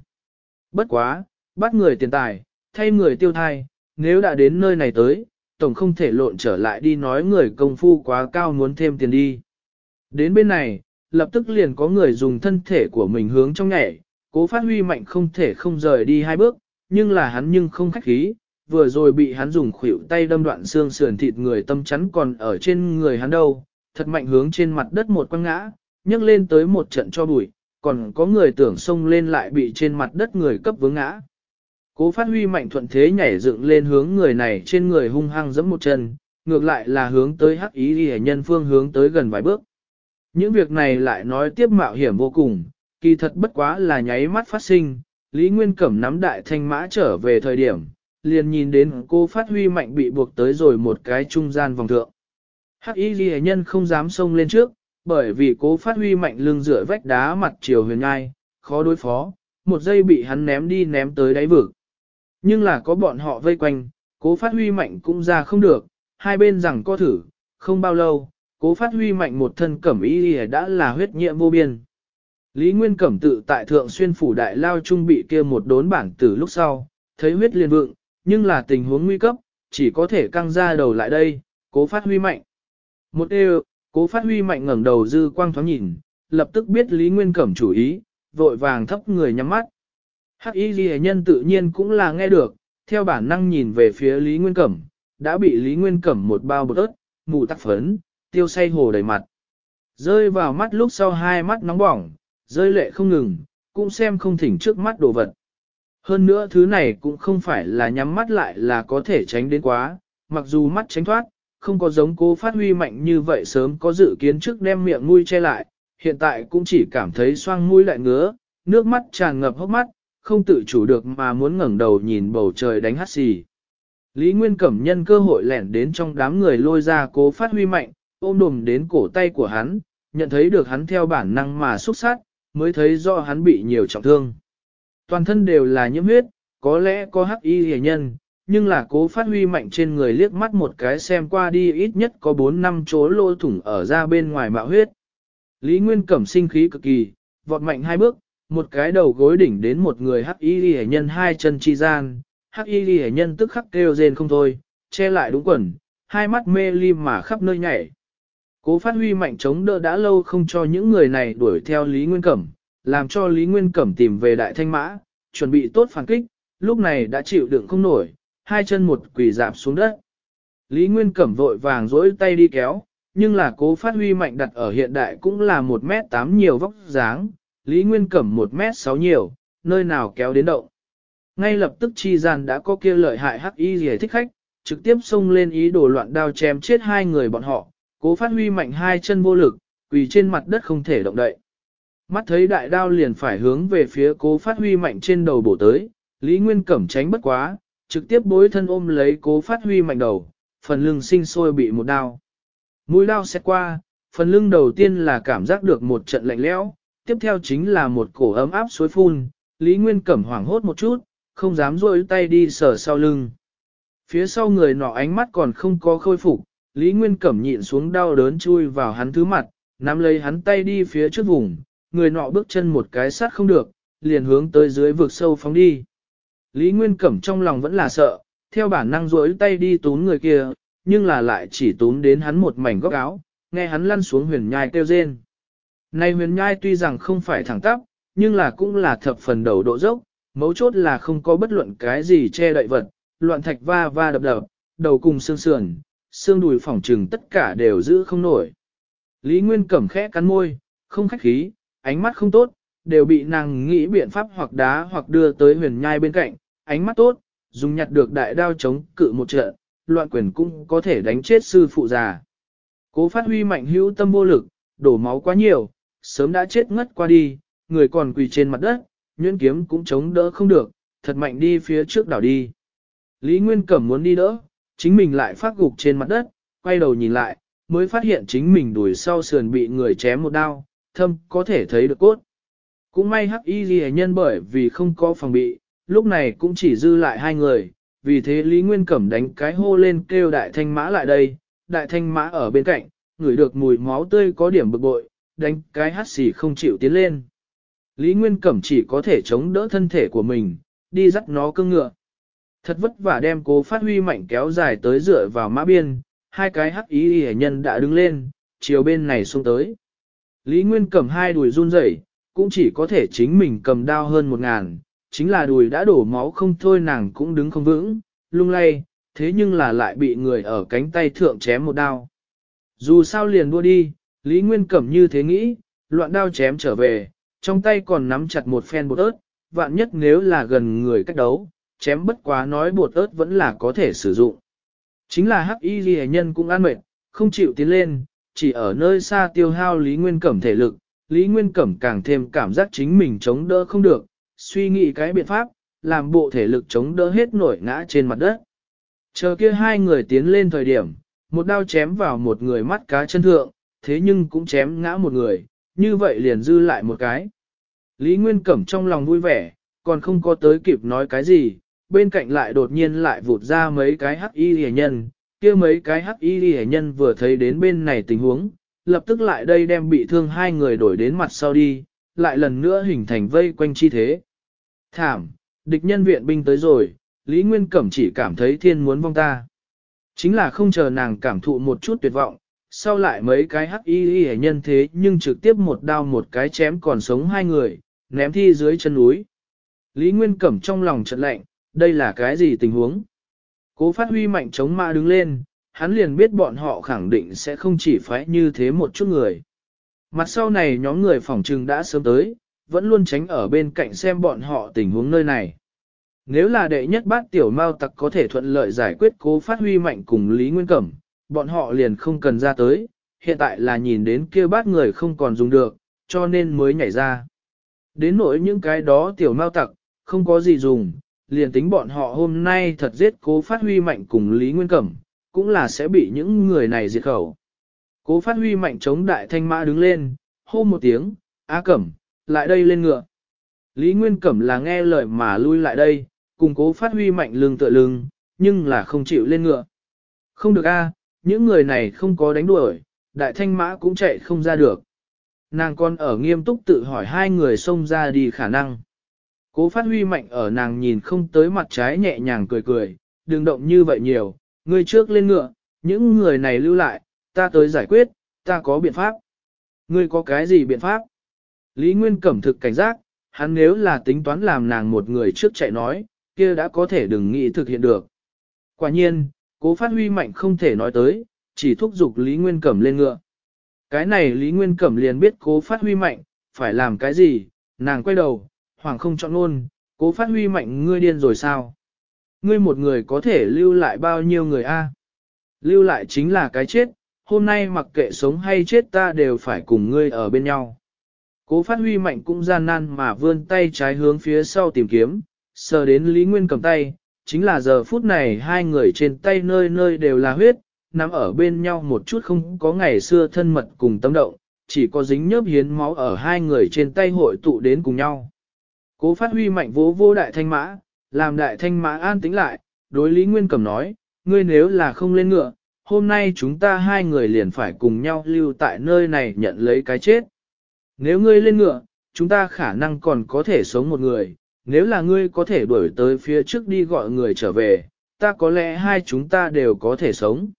Bất quá, bắt người tiền tài, thay người tiêu thai, nếu đã đến nơi này tới, tổng không thể lộn trở lại đi nói người công phu quá cao muốn thêm tiền đi. Đến bên này, lập tức liền có người dùng thân thể của mình hướng trong nhảy, cố phát huy mạnh không thể không rời đi hai bước, nhưng là hắn nhưng không khách khí, vừa rồi bị hắn dùng khuỷu tay đâm đoạn xương sườn thịt người tâm chắn còn ở trên người hắn đâu, thật mạnh hướng trên mặt đất một quăng ngã, nhấc lên tới một trận cho bụi, còn có người tưởng xông lên lại bị trên mặt đất người cấp vướng ngã. Cố phát huy mạnh thuận thế nhảy dựng lên hướng người này trên người hung hăng giẫm một chân, ngược lại là hướng tới hắc ý ghi nhân phương hướng tới gần vài bước. Những việc này lại nói tiếp mạo hiểm vô cùng, kỳ thật bất quá là nháy mắt phát sinh, Lý Nguyên Cẩm nắm đại thanh mã trở về thời điểm, liền nhìn đến cô phát huy mạnh bị buộc tới rồi một cái trung gian vòng thượng. Hắc y ghi nhân không dám xông lên trước, bởi vì cố phát huy mạnh lưng rửa vách đá mặt chiều huyền ngai, khó đối phó, một giây bị hắn ném đi ném tới đáy vực. Nhưng là có bọn họ vây quanh, cố phát huy mạnh cũng ra không được, hai bên rằng co thử, không bao lâu, cố phát huy mạnh một thân cẩm y ghi đã là huyết nhiệm vô biên. Lý Nguyên Cẩm tự tại thượng xuyên phủ đại lao trung bị kia một đốn bản tử lúc sau, thấy huyết liền vượng, nhưng là tình huống nguy cấp, chỉ có thể căng ra đầu lại đây, cố phát huy mạnh. Một đều, cố phát huy mạnh ngẩng đầu dư quang thoáng nhìn, lập tức biết Lý Nguyên Cẩm chủ ý, vội vàng thấp người nhắm mắt. Hắc y ghi nhân tự nhiên cũng là nghe được, theo bản năng nhìn về phía Lý Nguyên Cẩm, đã bị Lý Nguyên Cẩm một bao bột ớt, mù tắc phấn, tiêu say hồ đầy mặt. Rơi vào mắt lúc sau hai mắt nóng bỏng, rơi lệ không ngừng, cũng xem không thỉnh trước mắt đồ vật. Hơn nữa thứ này cũng không phải là nhắm mắt lại là có thể tránh đến quá, mặc dù mắt tránh thoát, không có giống cố phát huy mạnh như vậy sớm có dự kiến trước đem miệng mũi che lại, hiện tại cũng chỉ cảm thấy xoang mũi lại ngứa, nước mắt tràn ngập hốc mắt, không tự chủ được mà muốn ngẩng đầu nhìn bầu trời đánh hát xì. Lý Nguyên Cẩm nhân cơ hội lẻn đến trong đám người lôi ra cố phát huy mạnh, ôm đùm đến cổ tay của hắn, nhận thấy được hắn theo bản năng mà xúc sát, mới thấy do hắn bị nhiều trọng thương. Toàn thân đều là nhiễm huyết, có lẽ có hắc y hề nhân, nhưng là cố phát huy mạnh trên người liếc mắt một cái xem qua đi ít nhất có 4 năm chỗ lô thủng ở ra bên ngoài mạo huyết. Lý Nguyên Cẩm sinh khí cực kỳ, vọt mạnh hai bước, một cái đầu gối đỉnh đến một người hắc y ghi nhân hai chân chi gian, hắc y ghi nhân tức khắc kêu rên không thôi, che lại đúng quần, hai mắt mê li mà khắp nơi nhảy. Cố phát huy mạnh chống đỡ đã lâu không cho những người này đuổi theo Lý Nguyên Cẩm, làm cho Lý Nguyên Cẩm tìm về đại thanh mã, chuẩn bị tốt phản kích, lúc này đã chịu đựng không nổi, hai chân một quỳ dạp xuống đất. Lý Nguyên Cẩm vội vàng dỗi tay đi kéo, nhưng là cố phát huy mạnh đặt ở hiện đại cũng là 1m8 nhiều vóc dáng, Lý Nguyên Cẩm 1m6 nhiều, nơi nào kéo đến động. Ngay lập tức chi gian đã có kia lợi hại hắc y gì thích khách, trực tiếp xông lên ý đồ loạn đao chém chết hai người bọn họ, cố phát huy mạnh hai chân vô lực, quỳ trên mặt đất không thể động đậy. Mắt thấy đại đao liền phải hướng về phía cố phát huy mạnh trên đầu bổ tới, Lý Nguyên Cẩm tránh bất quá, trực tiếp bối thân ôm lấy cố phát huy mạnh đầu, phần lưng sinh sôi bị một đao. Mũi đao xét qua, phần lưng đầu tiên là cảm giác được một trận lạnh lẽo, tiếp theo chính là một cổ ấm áp suối phun, Lý Nguyên Cẩm hoảng hốt một chút, không dám rôi tay đi sờ sau lưng. Phía sau người nọ ánh mắt còn không có khôi phục, Lý Nguyên Cẩm nhịn xuống đau đớn chui vào hắn thứ mặt, nắm lấy hắn tay đi phía trước vùng, người nọ bước chân một cái sát không được, liền hướng tới dưới vực sâu phóng đi. Lý Nguyên Cẩm trong lòng vẫn là sợ, theo bản năng rỗi tay đi tún người kia, nhưng là lại chỉ tún đến hắn một mảnh góc áo, nghe hắn lăn xuống huyền nhai kêu rên. Này huyền nhai tuy rằng không phải thẳng tắp, nhưng là cũng là thập phần đầu độ dốc, mấu chốt là không có bất luận cái gì che đậy vật, loạn thạch va va đập đập, đầu cùng xương sườn, xương đùi phỏng trừng tất cả đều giữ không nổi. Lý Nguyên Cẩm khẽ cắn môi, không khách khí, ánh mắt không tốt, đều bị nàng nghĩ biện pháp hoặc đá hoặc đưa tới huyền nhai bên cạnh, ánh mắt tốt, dùng nhặt được đại đao chống cự một trận, loạn quyền cũng có thể đánh chết sư phụ già. Cố phát huy mạnh hữu tâm vô lực, đổ máu quá nhiều, sớm đã chết ngất qua đi, người còn quỳ trên mặt đất, nhuyễn kiếm cũng chống đỡ không được, thật mạnh đi phía trước đảo đi. Lý Nguyên Cẩm muốn đi đỡ, chính mình lại phát gục trên mặt đất, quay đầu nhìn lại, mới phát hiện chính mình đuổi sau sườn bị người chém một đao, thâm có thể thấy được cốt. Cũng may hắc y ghi nhân bởi vì không có phòng bị, lúc này cũng chỉ dư lại hai người, vì thế Lý Nguyên Cẩm đánh cái hô lên kêu đại thanh mã lại đây, đại thanh mã ở bên cạnh, ngửi được mùi máu tươi có điểm bực bội, đánh cái hát xì không chịu tiến lên. Lý Nguyên Cẩm chỉ có thể chống đỡ thân thể của mình, đi dắt nó cưng ngựa. Thật vất vả đem cố phát huy mạnh kéo dài tới dựa vào mã biên, hai cái hắc ý hẻ nhân đã đứng lên, chiều bên này xuống tới. Lý Nguyên Cẩm hai đùi run rẩy cũng chỉ có thể chính mình cầm đao hơn một ngàn, chính là đùi đã đổ máu không thôi nàng cũng đứng không vững, lung lay, thế nhưng là lại bị người ở cánh tay thượng chém một đao. Dù sao liền đua đi, Lý Nguyên Cẩm như thế nghĩ, loạn đao chém trở về, trong tay còn nắm chặt một phen bột ớt, vạn nhất nếu là gần người cách đấu, chém bất quá nói bột ớt vẫn là có thể sử dụng. Chính là hắc y ghi nhân cũng an mệt, không chịu tiến lên, chỉ ở nơi xa tiêu hao Lý Nguyên Cẩm thể lực, Lý Nguyên Cẩm càng thêm cảm giác chính mình chống đỡ không được, suy nghĩ cái biện pháp, làm bộ thể lực chống đỡ hết nổi ngã trên mặt đất. Chờ kia hai người tiến lên thời điểm, một đao chém vào một người mắt cá chân thượng, thế nhưng cũng chém ngã một người, như vậy liền dư lại một cái. Lý Nguyên Cẩm trong lòng vui vẻ, còn không có tới kịp nói cái gì, bên cạnh lại đột nhiên lại vụt ra mấy cái hắc y hề nhân, kia mấy cái hắc y hề nhân vừa thấy đến bên này tình huống, lập tức lại đây đem bị thương hai người đổi đến mặt sau đi, lại lần nữa hình thành vây quanh chi thế. Thảm, địch nhân viện binh tới rồi, Lý Nguyên Cẩm chỉ cảm thấy thiên muốn vong ta. Chính là không chờ nàng cảm thụ một chút tuyệt vọng, sau lại mấy cái hắc y y nhân thế nhưng trực tiếp một đao một cái chém còn sống hai người, ném thi dưới chân núi. Lý Nguyên Cẩm trong lòng chợt lạnh, đây là cái gì tình huống? Cố phát huy mạnh chống mã đứng lên, hắn liền biết bọn họ khẳng định sẽ không chỉ phái như thế một chút người. Mặt sau này nhóm người phòng trừng đã sớm tới, vẫn luôn tránh ở bên cạnh xem bọn họ tình huống nơi này. Nếu là đệ nhất bát tiểu mao tặc có thể thuận lợi giải quyết cố phát huy mạnh cùng Lý Nguyên Cẩm, bọn họ liền không cần ra tới, hiện tại là nhìn đến kia bát người không còn dùng được, cho nên mới nhảy ra. Đến nỗi những cái đó tiểu mao tặc, không có gì dùng, liền tính bọn họ hôm nay thật giết cố phát huy mạnh cùng Lý Nguyên Cẩm, cũng là sẽ bị những người này diệt khẩu. Cố phát huy mạnh chống đại thanh mã đứng lên, hô một tiếng, á cẩm, lại đây lên ngựa. Lý Nguyên Cẩm là nghe lời mà lui lại đây, cùng cố phát huy mạnh lưng tựa lưng, nhưng là không chịu lên ngựa. Không được a những người này không có đánh đuổi, đại thanh mã cũng chạy không ra được. Nàng con ở nghiêm túc tự hỏi hai người xông ra đi khả năng. Cố phát huy mạnh ở nàng nhìn không tới mặt trái nhẹ nhàng cười cười, đừng động như vậy nhiều, Ngươi trước lên ngựa, những người này lưu lại, ta tới giải quyết, ta có biện pháp. Ngươi có cái gì biện pháp? Lý Nguyên Cẩm thực cảnh giác, hắn nếu là tính toán làm nàng một người trước chạy nói, kia đã có thể đừng nghĩ thực hiện được. Quả nhiên, cố phát huy mạnh không thể nói tới, chỉ thúc giục Lý Nguyên Cẩm lên ngựa. Cái này Lý Nguyên Cẩm liền biết cố phát huy mạnh, phải làm cái gì, nàng quay đầu, hoàng không chọn luôn, cố phát huy mạnh ngươi điên rồi sao? Ngươi một người có thể lưu lại bao nhiêu người a? Lưu lại chính là cái chết, hôm nay mặc kệ sống hay chết ta đều phải cùng ngươi ở bên nhau. Cố phát huy mạnh cũng gian nan mà vươn tay trái hướng phía sau tìm kiếm, sờ đến Lý Nguyên cầm tay, chính là giờ phút này hai người trên tay nơi nơi đều là huyết, nằm ở bên nhau một chút không có ngày xưa thân mật cùng tâm động, chỉ có dính nhớp hiến máu ở hai người trên tay hội tụ đến cùng nhau. Cố phát huy mạnh vỗ vô đại thanh mã, làm đại thanh mã an tĩnh lại, đối Lý Nguyên Cẩm nói, ngươi nếu là không lên ngựa, hôm nay chúng ta hai người liền phải cùng nhau lưu tại nơi này nhận lấy cái chết. Nếu ngươi lên ngựa, chúng ta khả năng còn có thể sống một người, nếu là ngươi có thể đuổi tới phía trước đi gọi người trở về, ta có lẽ hai chúng ta đều có thể sống.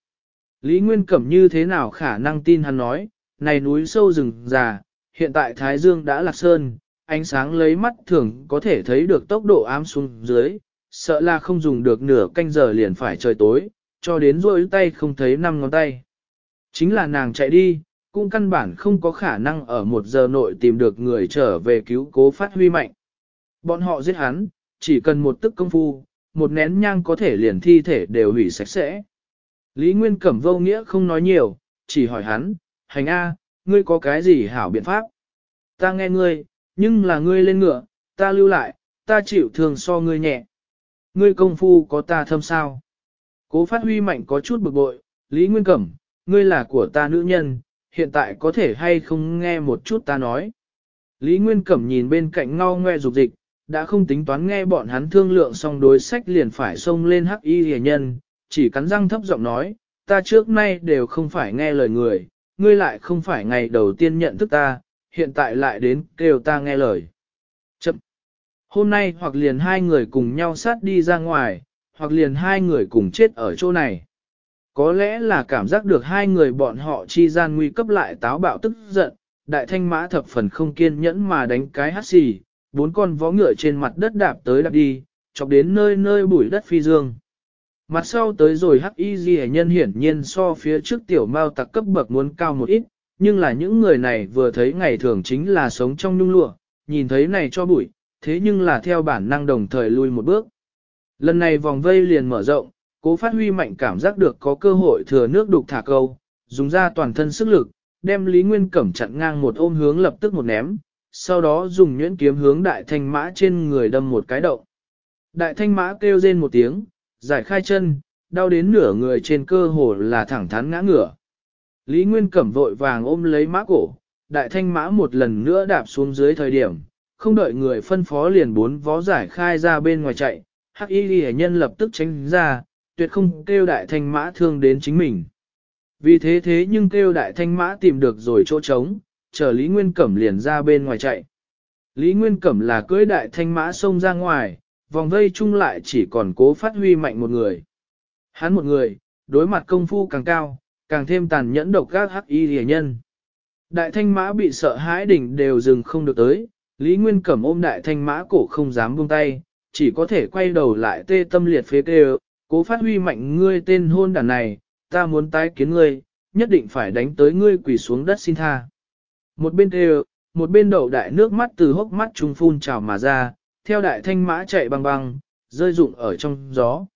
Lý Nguyên Cẩm như thế nào khả năng tin hắn nói, này núi sâu rừng già, hiện tại Thái Dương đã lạc sơn, ánh sáng lấy mắt thường có thể thấy được tốc độ ám xuống dưới, sợ là không dùng được nửa canh giờ liền phải trời tối, cho đến rôi tay không thấy năm ngón tay. Chính là nàng chạy đi, cũng căn bản không có khả năng ở một giờ nội tìm được người trở về cứu cố phát huy mạnh. Bọn họ giết hắn, chỉ cần một tức công phu, một nén nhang có thể liền thi thể đều hủy sạch sẽ. Lý Nguyên Cẩm vô nghĩa không nói nhiều, chỉ hỏi hắn, hành A, ngươi có cái gì hảo biện pháp? Ta nghe ngươi, nhưng là ngươi lên ngựa, ta lưu lại, ta chịu thường so ngươi nhẹ. Ngươi công phu có ta thâm sao. Cố phát huy mạnh có chút bực bội, Lý Nguyên Cẩm, ngươi là của ta nữ nhân, hiện tại có thể hay không nghe một chút ta nói. Lý Nguyên Cẩm nhìn bên cạnh ngao ngoe dục dịch, đã không tính toán nghe bọn hắn thương lượng xong đối sách liền phải xông lên hắc y hề nhân, chỉ cắn răng thấp giọng nói, ta trước nay đều không phải nghe lời người, ngươi lại không phải ngày đầu tiên nhận thức ta, hiện tại lại đến kêu ta nghe lời. Chậm. Hôm nay hoặc liền hai người cùng nhau sát đi ra ngoài, hoặc liền hai người cùng chết ở chỗ này. Có lẽ là cảm giác được hai người bọn họ chi gian nguy cấp lại táo bạo tức giận, đại thanh mã thập phần không kiên nhẫn mà đánh cái hát xì, bốn con vó ngựa trên mặt đất đạp tới đạp đi, chọc đến nơi nơi bụi đất phi dương. Mặt sau tới rồi hắc y ghi nhân hiển nhiên so phía trước tiểu mao tặc cấp bậc muốn cao một ít, nhưng là những người này vừa thấy ngày thường chính là sống trong nhung lụa, nhìn thấy này cho bụi, thế nhưng là theo bản năng đồng thời lui một bước. Lần này vòng vây liền mở rộng, cố phát huy mạnh cảm giác được có cơ hội thừa nước đục thả câu, dùng ra toàn thân sức lực, đem Lý Nguyên Cẩm chặn ngang một ôm hướng lập tức một ném, sau đó dùng nhuyễn kiếm hướng đại thanh mã trên người đâm một cái động. Đại thanh mã kêu rên một tiếng, giải khai chân, đau đến nửa người trên cơ hồ là thẳng thắn ngã ngửa. Lý Nguyên Cẩm vội vàng ôm lấy mã cổ, đại thanh mã một lần nữa đạp xuống dưới thời điểm, không đợi người phân phó liền bốn vó giải khai ra bên ngoài chạy, hắc y ghi nhân lập tức tránh ra, tuyệt không kêu đại thanh mã thương đến chính mình. Vì thế thế nhưng kêu đại thanh mã tìm được rồi chỗ trống, chờ Lý Nguyên Cẩm liền ra bên ngoài chạy. Lý Nguyên Cẩm là cưới đại thanh mã xông ra ngoài, vòng vây chung lại chỉ còn cố phát huy mạnh một người. Hắn một người, đối mặt công phu càng cao, càng thêm tàn nhẫn độc các hắc y rìa nhân. Đại thanh mã bị sợ hãi đỉnh đều dừng không được tới, Lý Nguyên Cẩm ôm đại thanh mã cổ không dám buông tay, chỉ có thể quay đầu lại tê tâm liệt phế kêu, cố phát huy mạnh ngươi tên hôn đàn này, ta muốn tái kiến ngươi, nhất định phải đánh tới ngươi quỷ xuống đất xin tha. Một bên kêu, một bên đầu đại nước mắt từ hốc mắt trung phun trào mà ra, theo đại thanh mã chạy băng băng, rơi rụng ở trong gió.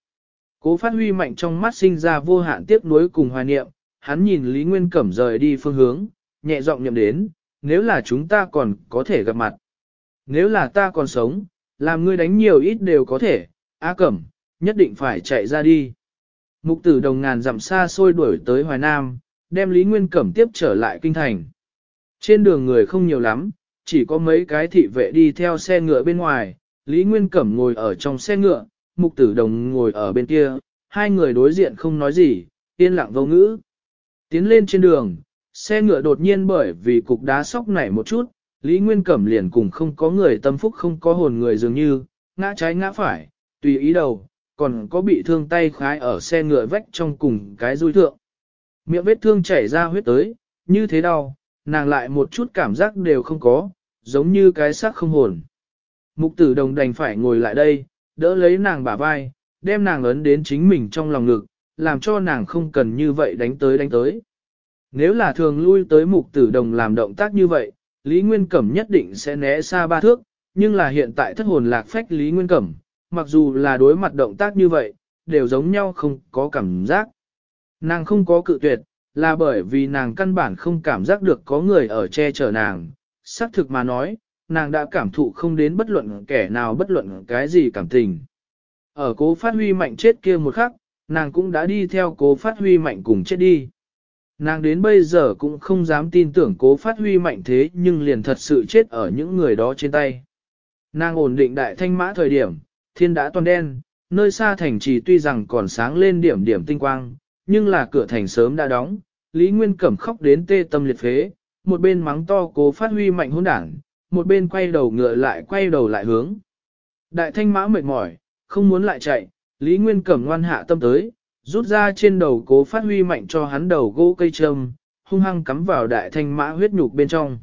Cố phát huy mạnh trong mắt sinh ra vô hạn tiếc nuối cùng hoài niệm, hắn nhìn Lý Nguyên Cẩm rời đi phương hướng, nhẹ giọng nhậm đến, nếu là chúng ta còn có thể gặp mặt. Nếu là ta còn sống, làm ngươi đánh nhiều ít đều có thể, A Cẩm, nhất định phải chạy ra đi. Mục tử đồng ngàn dặm xa xôi đuổi tới Hoài Nam, đem Lý Nguyên Cẩm tiếp trở lại kinh thành. Trên đường người không nhiều lắm, chỉ có mấy cái thị vệ đi theo xe ngựa bên ngoài, Lý Nguyên Cẩm ngồi ở trong xe ngựa, mục tử đồng ngồi ở bên kia, hai người đối diện không nói gì, yên lặng vô ngữ. Tiến lên trên đường, xe ngựa đột nhiên bởi vì cục đá sóc nảy một chút, Lý Nguyên Cẩm liền cùng không có người tâm phúc không có hồn người dường như, ngã trái ngã phải, tùy ý đầu, còn có bị thương tay khái ở xe ngựa vách trong cùng cái rui thượng. Miệng vết thương chảy ra huyết tới, như thế đau, nàng lại một chút cảm giác đều không có, giống như cái xác không hồn. Mục tử đồng đành phải ngồi lại đây, đỡ lấy nàng bả vai, đem nàng ấn đến chính mình trong lòng ngực, làm cho nàng không cần như vậy đánh tới đánh tới. Nếu là thường lui tới mục tử đồng làm động tác như vậy, Lý Nguyên Cẩm nhất định sẽ né xa ba thước, nhưng là hiện tại thất hồn lạc phách Lý Nguyên Cẩm, mặc dù là đối mặt động tác như vậy, đều giống nhau không có cảm giác. Nàng không có cự tuyệt, là bởi vì nàng căn bản không cảm giác được có người ở che chở nàng. Xác thực mà nói, nàng đã cảm thụ không đến bất luận kẻ nào bất luận cái gì cảm tình. Ở cố phát huy mạnh chết kia một khắc, Nàng cũng đã đi theo cố phát huy mạnh cùng chết đi. Nàng đến bây giờ cũng không dám tin tưởng cố phát huy mạnh thế nhưng liền thật sự chết ở những người đó trên tay. Nàng ổn định đại thanh mã thời điểm, thiên đã toàn đen, nơi xa thành trì tuy rằng còn sáng lên điểm điểm tinh quang, nhưng là cửa thành sớm đã đóng, Lý Nguyên Cẩm khóc đến tê tâm liệt phế, một bên mắng to cố phát huy mạnh hôn đảng, một bên quay đầu ngựa lại quay đầu lại hướng. Đại thanh mã mệt mỏi, không muốn lại chạy, Lý Nguyên Cẩm ngoan hạ tâm tới, rút ra trên đầu cố phát huy mạnh cho hắn đầu gỗ cây châm, hung hăng cắm vào đại thanh mã huyết nhục bên trong.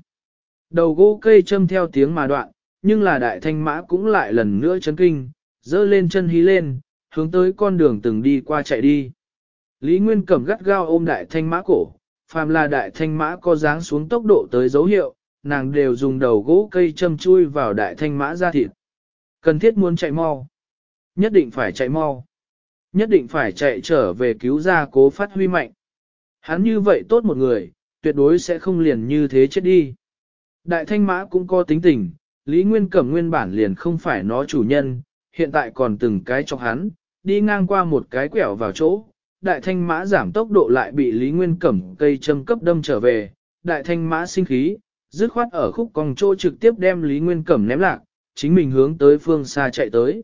Đầu gỗ cây châm theo tiếng mà đoạn, nhưng là đại thanh mã cũng lại lần nữa chấn kinh, dơ lên chân hí lên, hướng tới con đường từng đi qua chạy đi. Lý Nguyên Cẩm gắt gao ôm đại thanh mã cổ, phàm là đại thanh mã có dáng xuống tốc độ tới dấu hiệu, nàng đều dùng đầu gỗ cây châm chui vào đại thanh mã ra thịt. Cần thiết muốn chạy mau. Nhất định phải chạy mau. Nhất định phải chạy trở về cứu ra cố phát huy mạnh. Hắn như vậy tốt một người, tuyệt đối sẽ không liền như thế chết đi. Đại thanh mã cũng có tính tình, Lý Nguyên Cẩm nguyên bản liền không phải nó chủ nhân, hiện tại còn từng cái cho hắn, đi ngang qua một cái quẹo vào chỗ. Đại thanh mã giảm tốc độ lại bị Lý Nguyên Cẩm cây châm cấp đâm trở về, đại thanh mã sinh khí, dứt khoát ở khúc cong trô trực tiếp đem Lý Nguyên Cẩm ném lạc, chính mình hướng tới phương xa chạy tới.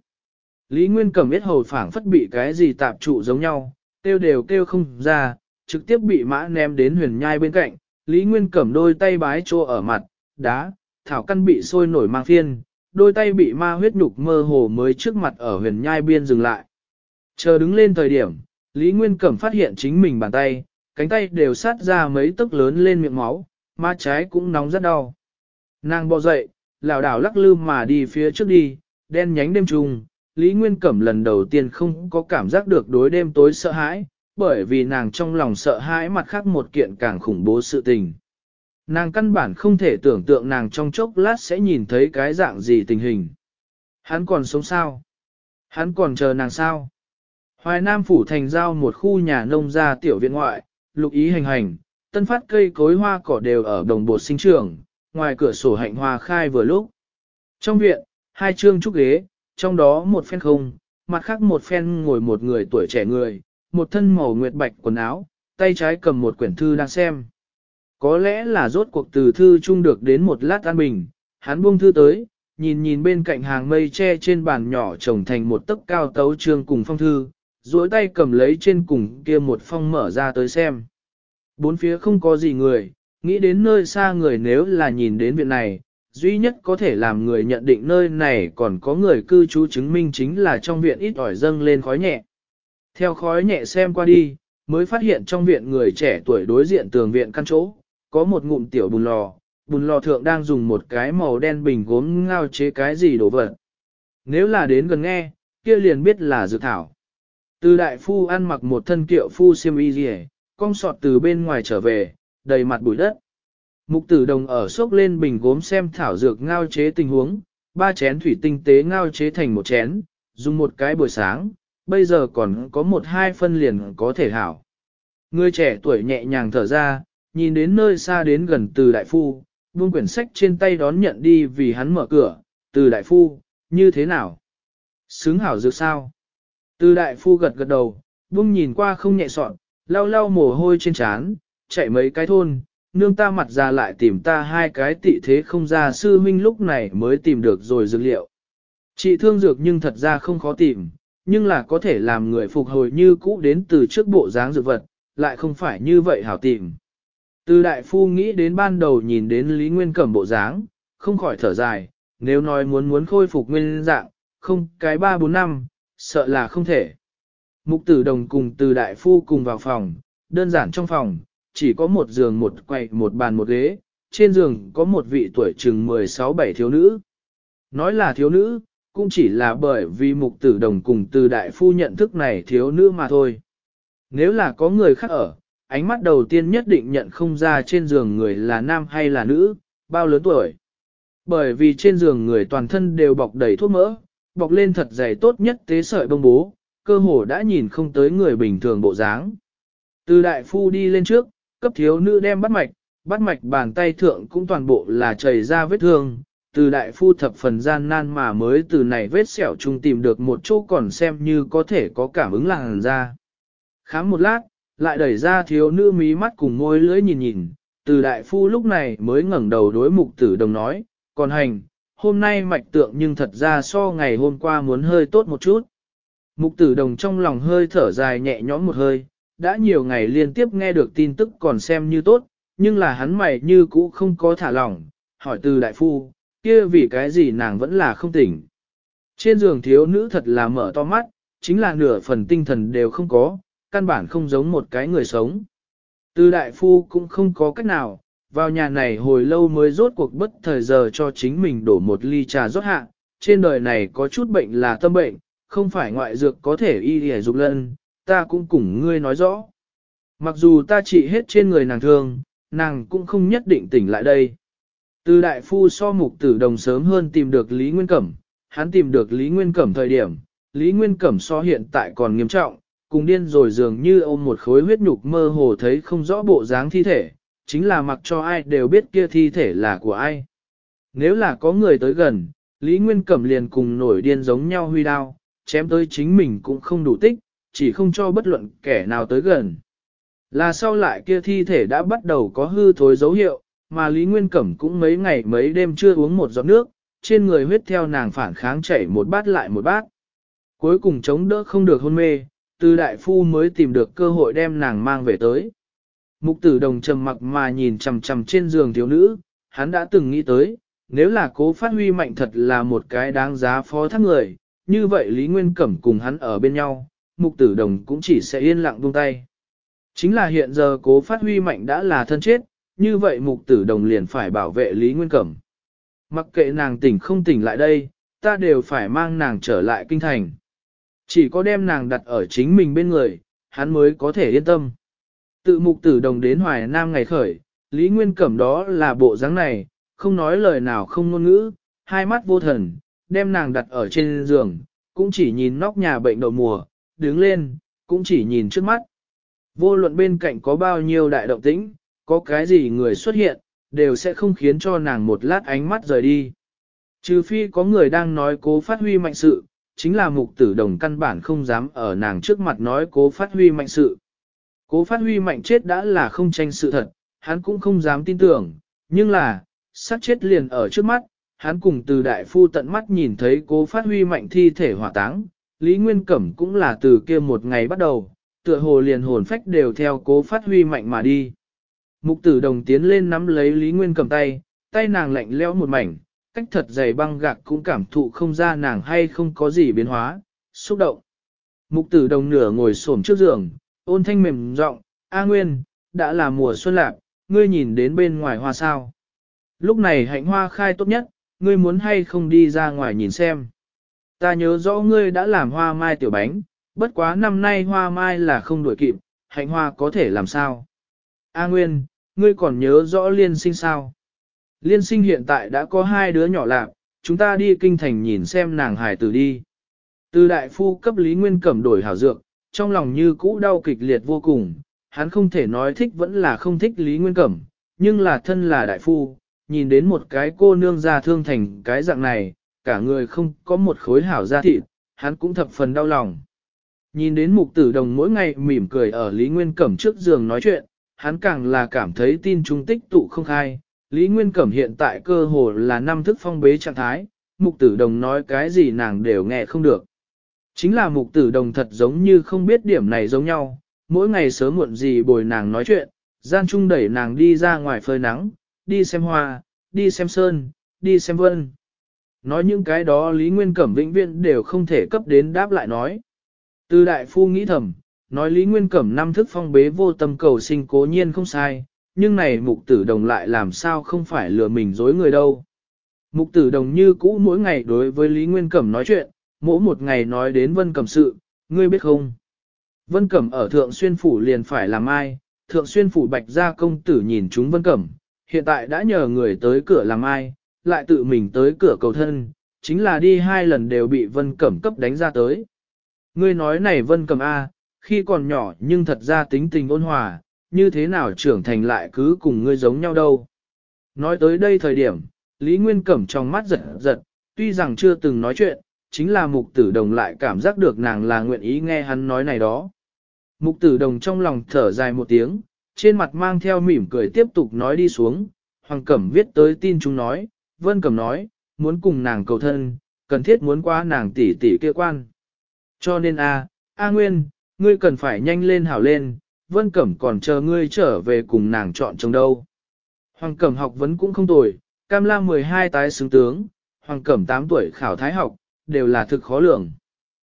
Lý Nguyên Cẩm biết hồi phảng phất bị cái gì tạp trụ giống nhau, kêu đều kêu không ra, trực tiếp bị mã ném đến huyền nhai bên cạnh, Lý Nguyên Cẩm đôi tay bái trô ở mặt, đá, thảo căn bị sôi nổi mang phiên, đôi tay bị ma huyết nhục mơ hồ mới trước mặt ở huyền nhai biên dừng lại. Chờ đứng lên thời điểm, Lý Nguyên Cẩm phát hiện chính mình bàn tay, cánh tay đều sát ra mấy tức lớn lên miệng máu, má trái cũng nóng rất đau. Nàng bò dậy, lào đảo lắc lư mà đi phía trước đi, đen nhánh đêm trùng, Lý Nguyên Cẩm lần đầu tiên không có cảm giác được đối đêm tối sợ hãi, bởi vì nàng trong lòng sợ hãi mặt khác một kiện càng khủng bố sự tình. Nàng căn bản không thể tưởng tượng nàng trong chốc lát sẽ nhìn thấy cái dạng gì tình hình. Hắn còn sống sao? Hắn còn chờ nàng sao? Hoài Nam Phủ thành giao một khu nhà nông gia tiểu viện ngoại, lục ý hành hành, tân phát cây cối hoa cỏ đều ở đồng bột sinh trưởng, ngoài cửa sổ hạnh hoa khai vừa lúc. Trong viện, hai chương trúc ghế, trong đó một phen không, mặt khác một phen ngồi một người tuổi trẻ người, một thân màu nguyệt bạch quần áo, tay trái cầm một quyển thư đang xem. Có lẽ là rốt cuộc từ thư chung được đến một lát an bình, hắn buông thư tới, nhìn nhìn bên cạnh hàng mây che trên bàn nhỏ trồng thành một tấc cao tấu trương cùng phong thư, duỗi tay cầm lấy trên cùng kia một phong mở ra tới xem. Bốn phía không có gì người, nghĩ đến nơi xa người nếu là nhìn đến viện này, duy nhất có thể làm người nhận định nơi này còn có người cư trú chứng minh chính là trong viện ít ỏi dâng lên khói nhẹ. Theo khói nhẹ xem qua đi, mới phát hiện trong viện người trẻ tuổi đối diện tường viện căn chỗ, có một ngụm tiểu bùn lò, bùn lò thượng đang dùng một cái màu đen bình gốm ngao chế cái gì đổ vật. Nếu là đến gần nghe, kia liền biết là dược thảo. Từ đại phu ăn mặc một thân kiệu phu xiêm y rìa, con sọt từ bên ngoài trở về, đầy mặt bụi đất. Mục tử đồng ở sốc lên bình gốm xem thảo dược ngao chế tình huống, ba chén thủy tinh tế ngao chế thành một chén, dùng một cái buổi sáng, bây giờ còn có một hai phân liền có thể hảo. Người trẻ tuổi nhẹ nhàng thở ra, nhìn đến nơi xa đến gần từ đại phu, buông quyển sách trên tay đón nhận đi vì hắn mở cửa, từ đại phu, như thế nào? Xứng hảo dược sao? Từ đại phu gật gật đầu, buông nhìn qua không nhẹ soạn lau lau mồ hôi trên trán, chạy mấy cái thôn, nương ta mặt ra lại tìm ta hai cái tị thế không ra sư huynh lúc này mới tìm được rồi dược liệu. Chị thương dược nhưng thật ra không khó tìm, nhưng là có thể làm người phục hồi như cũ đến từ trước bộ dáng dược vật, lại không phải như vậy hảo tìm. Từ đại phu nghĩ đến ban đầu nhìn đến Lý Nguyên Cẩm bộ dáng, không khỏi thở dài, nếu nói muốn muốn khôi phục nguyên dạng, không cái 3-4 năm, sợ là không thể. Mục tử đồng cùng từ đại phu cùng vào phòng, đơn giản trong phòng, chỉ có một giường một quầy một bàn một ghế, trên giường có một vị tuổi chừng 16-7 thiếu nữ. Nói là thiếu nữ, cũng chỉ là bởi vì mục tử đồng cùng từ đại phu nhận thức này thiếu nữ mà thôi. Nếu là có người khác ở, ánh mắt đầu tiên nhất định nhận không ra trên giường người là nam hay là nữ, bao lớn tuổi. Bởi vì trên giường người toàn thân đều bọc đầy thuốc mỡ, bọc lên thật dày tốt nhất tế sợi bông bố, cơ hồ đã nhìn không tới người bình thường bộ dáng. Từ đại phu đi lên trước, cấp thiếu nữ đem bắt mạch, bắt mạch bàn tay thượng cũng toàn bộ là chảy ra vết thương, từ đại phu thập phần gian nan mà mới từ này vết sẹo chung tìm được một chỗ còn xem như có thể có cảm ứng làn da. Khám một lát, lại đẩy ra thiếu nữ mí mắt cùng môi lưỡi nhìn nhìn, từ đại phu lúc này mới ngẩng đầu đối mục tử đồng nói, còn hành, hôm nay mạch tượng nhưng thật ra so ngày hôm qua muốn hơi tốt một chút. Mục tử đồng trong lòng hơi thở dài nhẹ nhõm một hơi, đã nhiều ngày liên tiếp nghe được tin tức còn xem như tốt, nhưng là hắn mày như cũ không có thả lỏng, hỏi từ đại phu, kia vì cái gì nàng vẫn là không tỉnh. Trên giường thiếu nữ thật là mở to mắt, chính là nửa phần tinh thần đều không có, căn bản không giống một cái người sống. Từ đại phu cũng không có cách nào, vào nhà này hồi lâu mới rốt cuộc bất thời giờ cho chính mình đổ một ly trà rót hạ, trên đời này có chút bệnh là tâm bệnh, không phải ngoại dược có thể y hề dục lân, ta cũng cùng ngươi nói rõ. Mặc dù ta trị hết trên người nàng thương, nàng cũng không nhất định tỉnh lại đây. Từ đại phu so mục tử đồng sớm hơn tìm được Lý Nguyên Cẩm, hắn tìm được Lý Nguyên Cẩm thời điểm, Lý Nguyên Cẩm so hiện tại còn nghiêm trọng, cùng điên rồi dường như ôm một khối huyết nhục mơ hồ thấy không rõ bộ dáng thi thể, chính là mặc cho ai đều biết kia thi thể là của ai. Nếu là có người tới gần, Lý Nguyên Cẩm liền cùng nổi điên giống nhau huy đao, chém tới chính mình cũng không đủ tích, chỉ không cho bất luận kẻ nào tới gần. Là sau lại kia thi thể đã bắt đầu có hư thối dấu hiệu, mà Lý Nguyên Cẩm cũng mấy ngày mấy đêm chưa uống một giọt nước, trên người huyết theo nàng phản kháng chảy một bát lại một bát. Cuối cùng chống đỡ không được hôn mê, từ đại phu mới tìm được cơ hội đem nàng mang về tới. Mục tử đồng trầm mặc mà nhìn chầm chầm trên giường thiếu nữ, hắn đã từng nghĩ tới, nếu là cố phát huy mạnh thật là một cái đáng giá phó thác người, như vậy Lý Nguyên Cẩm cùng hắn ở bên nhau, mục tử đồng cũng chỉ sẽ yên lặng buông tay. Chính là hiện giờ cố phát huy mạnh đã là thân chết, như vậy mục tử đồng liền phải bảo vệ Lý Nguyên Cẩm. Mặc kệ nàng tỉnh không tỉnh lại đây, ta đều phải mang nàng trở lại kinh thành. Chỉ có đem nàng đặt ở chính mình bên người, hắn mới có thể yên tâm. Tự mục tử đồng đến Hoài Nam ngày khởi, Lý Nguyên Cẩm đó là bộ dáng này, không nói lời nào không ngôn ngữ, hai mắt vô thần, đem nàng đặt ở trên giường, cũng chỉ nhìn nóc nhà bệnh đầu mùa, đứng lên, cũng chỉ nhìn trước mắt. Vô luận bên cạnh có bao nhiêu đại động tĩnh, có cái gì người xuất hiện, đều sẽ không khiến cho nàng một lát ánh mắt rời đi. Trừ phi có người đang nói cố phát huy mạnh sự, chính là mục tử đồng căn bản không dám ở nàng trước mặt nói cố phát huy mạnh sự. Cố phát huy mạnh chết đã là không tranh sự thật, hắn cũng không dám tin tưởng, nhưng là, sát chết liền ở trước mắt, hắn cùng từ đại phu tận mắt nhìn thấy cố phát huy mạnh thi thể hỏa táng, Lý Nguyên Cẩm cũng là từ kia một ngày bắt đầu, tựa hồ liền hồn phách đều theo cố phát huy mạnh mà đi. Mục tử đồng tiến lên nắm lấy Lý Nguyên Cẩm tay, tay nàng lạnh leo một mảnh, cách thật dày băng gạc cũng cảm thụ không ra nàng hay không có gì biến hóa, xúc động. Mục tử đồng nửa ngồi xổm trước giường, ôn thanh mềm giọng A Nguyên, đã là mùa xuân lạc, ngươi nhìn đến bên ngoài hoa sao. Lúc này hạnh hoa khai tốt nhất, ngươi muốn hay không đi ra ngoài nhìn xem. Ta nhớ rõ ngươi đã làm hoa mai tiểu bánh, bất quá năm nay hoa mai là không đổi kịp, hạnh hoa có thể làm sao? A Nguyên, ngươi còn nhớ rõ liên sinh sao? Liên sinh hiện tại đã có hai đứa nhỏ lạc, chúng ta đi kinh thành nhìn xem nàng hải tử đi. Từ đại phu cấp Lý Nguyên Cẩm đổi hảo dược, trong lòng như cũ đau kịch liệt vô cùng, hắn không thể nói thích vẫn là không thích Lý Nguyên Cẩm, nhưng là thân là đại phu, nhìn đến một cái cô nương ra thương thành cái dạng này, cả người không có một khối hảo da thịt, hắn cũng thập phần đau lòng. Nhìn đến mục tử đồng mỗi ngày mỉm cười ở Lý Nguyên Cẩm trước giường nói chuyện, hắn càng là cảm thấy tin trung tích tụ không khai. Lý Nguyên Cẩm hiện tại cơ hồ là năm thức phong bế trạng thái, mục tử đồng nói cái gì nàng đều nghe không được. Chính là mục tử đồng thật giống như không biết điểm này giống nhau, mỗi ngày sớm muộn gì bồi nàng nói chuyện, gian trung đẩy nàng đi ra ngoài phơi nắng, đi xem hoa, đi xem sơn, đi xem vân. Nói những cái đó Lý Nguyên Cẩm vĩnh viễn đều không thể cấp đến đáp lại nói. Từ đại phu nghĩ thầm, nói Lý Nguyên Cẩm năm thức phong bế vô tâm cầu sinh cố nhiên không sai, nhưng này mục tử đồng lại làm sao không phải lừa mình dối người đâu. Mục tử đồng như cũ mỗi ngày đối với Lý Nguyên Cẩm nói chuyện, mỗi một ngày nói đến Vân Cẩm sự, ngươi biết không? Vân Cẩm ở Thượng Xuyên Phủ liền phải làm ai, Thượng Xuyên Phủ Bạch Gia Công Tử nhìn chúng Vân Cẩm, hiện tại đã nhờ người tới cửa làm ai, lại tự mình tới cửa cầu thân, chính là đi hai lần đều bị Vân Cẩm cấp đánh ra tới. Ngươi nói này Vân Cẩm A, khi còn nhỏ nhưng thật ra tính tình ôn hòa, như thế nào trưởng thành lại cứ cùng ngươi giống nhau đâu. Nói tới đây thời điểm, Lý Nguyên Cẩm trong mắt giật giật, tuy rằng chưa từng nói chuyện, chính là mục tử đồng lại cảm giác được nàng là nguyện ý nghe hắn nói này đó. Mục tử đồng trong lòng thở dài một tiếng, trên mặt mang theo mỉm cười tiếp tục nói đi xuống, Hoàng Cẩm viết tới tin chúng nói, Vân Cẩm nói, muốn cùng nàng cầu thân, cần thiết muốn qua nàng tỷ tỷ kia quan. Cho nên a, A Nguyên, ngươi cần phải nhanh lên hảo lên, Vân Cẩm còn chờ ngươi trở về cùng nàng chọn chồng đâu. Hoàng Cẩm học vấn cũng không tồi, Cam La 12 tái xứng tướng, Hoàng Cẩm 8 tuổi khảo thái học, đều là thực khó lường.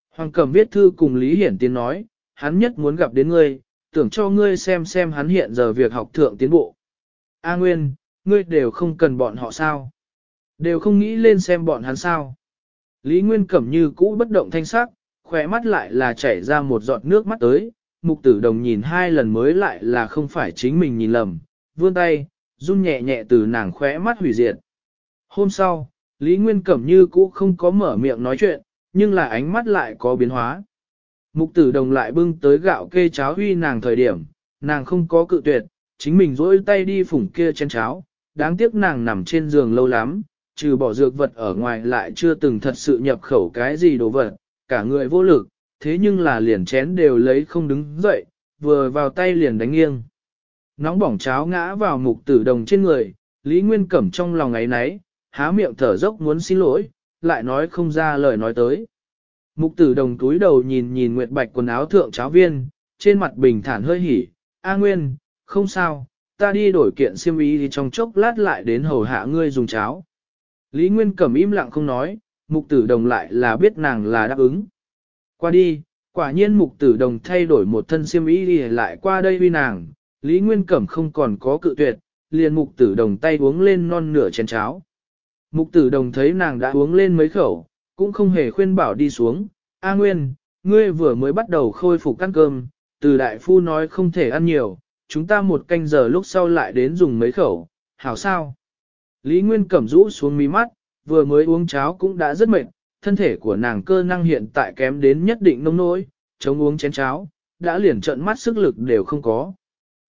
Hoàng Cẩm viết thư cùng Lý Hiển Tiến nói, hắn nhất muốn gặp đến ngươi, tưởng cho ngươi xem xem hắn hiện giờ việc học thượng tiến bộ. A Nguyên, ngươi đều không cần bọn họ sao. Đều không nghĩ lên xem bọn hắn sao. Lý Nguyên Cẩm như cũ bất động thanh sắc, khỏe mắt lại là chảy ra một giọt nước mắt tới, mục tử đồng nhìn hai lần mới lại là không phải chính mình nhìn lầm, vươn tay, run nhẹ nhẹ từ nàng khóe mắt hủy diệt. Hôm sau, Lý Nguyên Cẩm như cũ không có mở miệng nói chuyện, nhưng là ánh mắt lại có biến hóa. Mục tử đồng lại bưng tới gạo kê cháo huy nàng thời điểm, nàng không có cự tuyệt, chính mình dỗi tay đi phủng kia chén cháo, đáng tiếc nàng nằm trên giường lâu lắm, trừ bỏ dược vật ở ngoài lại chưa từng thật sự nhập khẩu cái gì đồ vật, cả người vô lực, thế nhưng là liền chén đều lấy không đứng dậy, vừa vào tay liền đánh nghiêng. Nóng bỏng cháo ngã vào mục tử đồng trên người, Lý Nguyên Cẩm trong lòng ấy náy, há miệng thở dốc muốn xin lỗi, lại nói không ra lời nói tới. Mục tử đồng túi đầu nhìn nhìn Nguyệt Bạch quần áo thượng cháo viên, trên mặt bình thản hơi hỉ, A Nguyên, không sao, ta đi đổi kiện siêm ý thì trong chốc lát lại đến hầu hạ ngươi dùng cháo. Lý Nguyên Cẩm im lặng không nói, mục tử đồng lại là biết nàng là đáp ứng. Qua đi, quả nhiên mục tử đồng thay đổi một thân siêm ý đi lại qua đây huy nàng, Lý Nguyên Cẩm không còn có cự tuyệt, liền mục tử đồng tay uống lên non nửa chén cháo. Mục tử đồng thấy nàng đã uống lên mấy khẩu, cũng không hề khuyên bảo đi xuống, A Nguyên, ngươi vừa mới bắt đầu khôi phục ăn cơm, từ đại phu nói không thể ăn nhiều, chúng ta một canh giờ lúc sau lại đến dùng mấy khẩu, hảo sao? Lý Nguyên Cẩm rũ xuống mí mắt, vừa mới uống cháo cũng đã rất mệt, thân thể của nàng cơ năng hiện tại kém đến nhất định nông nỗi, chống uống chén cháo, đã liền trận mắt sức lực đều không có.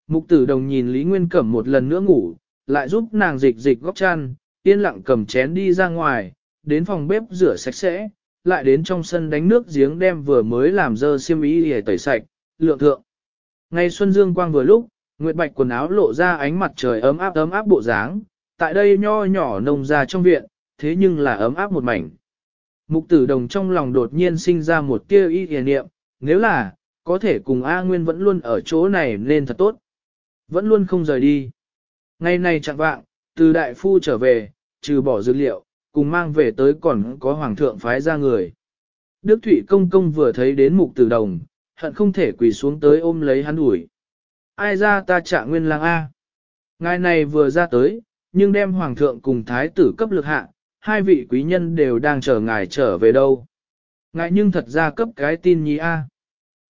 Mục tử đồng nhìn Lý Nguyên Cẩm một lần nữa ngủ, lại giúp nàng dịch dịch góc chăn, yên lặng cầm chén đi ra ngoài, đến phòng bếp rửa sạch sẽ, lại đến trong sân đánh nước giếng đem vừa mới làm dơ xiêm y để tẩy sạch, lượng thượng. Ngày xuân dương quang vừa lúc, nguyệt bạch quần áo lộ ra ánh mặt trời ấm áp ấm áp bộ dáng, tại đây nho nhỏ nông ra trong viện, thế nhưng là ấm áp một mảnh. Mục tử đồng trong lòng đột nhiên sinh ra một tia ý kỷ niệm, nếu là, có thể cùng A Nguyên vẫn luôn ở chỗ này nên thật tốt. Vẫn luôn không rời đi. Ngày nay chẳng vạng, từ đại phu trở về, trừ bỏ dữ liệu, cùng mang về tới còn có hoàng thượng phái ra người. Đức Thụy Công Công vừa thấy đến mục tử đồng, hận không thể quỳ xuống tới ôm lấy hắn ủi. Ai ra ta trả nguyên lang A. Ngài này vừa ra tới, nhưng đem hoàng thượng cùng thái tử cấp lực hạ, hai vị quý nhân đều đang chờ ngài trở về đâu. Ngài nhưng thật ra cấp cái tin nhí A.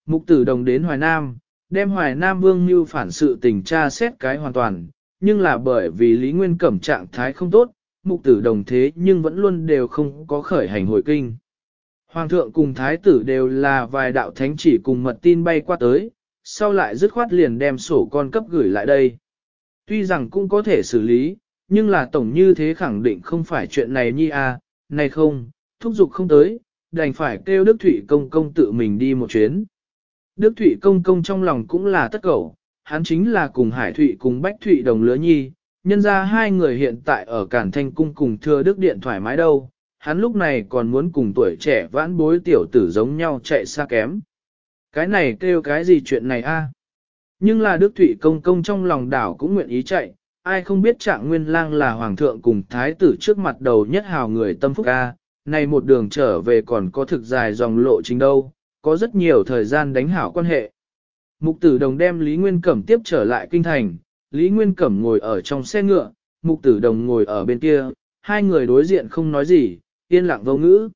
Mục tử đồng đến Hoài Nam, đem Hoài Nam vương như phản sự tình tra xét cái hoàn toàn, nhưng là bởi vì Lý Nguyên Cẩm trạng thái không tốt, mục tử đồng thế nhưng vẫn luôn đều không có khởi hành hồi kinh. Hoàng thượng cùng thái tử đều là vài đạo thánh chỉ cùng mật tin bay qua tới, sau lại dứt khoát liền đem sổ con cấp gửi lại đây. Tuy rằng cũng có thể xử lý, nhưng là tổng như thế khẳng định không phải chuyện này nhi à, này không, thúc giục không tới, đành phải kêu Đức Thụy Công Công tự mình đi một chuyến. Đức Thụy Công Công trong lòng cũng là tất cầu, hắn chính là cùng Hải Thụy cùng Bách Thụy đồng lứa nhi, nhân ra hai người hiện tại ở Cản Thanh Cung cùng thưa Đức Điện thoải mái đâu, hắn lúc này còn muốn cùng tuổi trẻ vãn bối tiểu tử giống nhau chạy xa kém. Cái này kêu cái gì chuyện này a? À? Nhưng là Đức Thụy Công Công trong lòng đảo cũng nguyện ý chạy, ai không biết trạng nguyên lang là hoàng thượng cùng thái tử trước mặt đầu nhất hào người tâm phúc ca này một đường trở về còn có thực dài dòng lộ trình đâu, có rất nhiều thời gian đánh hảo quan hệ. Mục tử đồng đem Lý Nguyên Cẩm tiếp trở lại kinh thành, Lý Nguyên Cẩm ngồi ở trong xe ngựa, mục tử đồng ngồi ở bên kia, hai người đối diện không nói gì, yên lặng vô ngữ.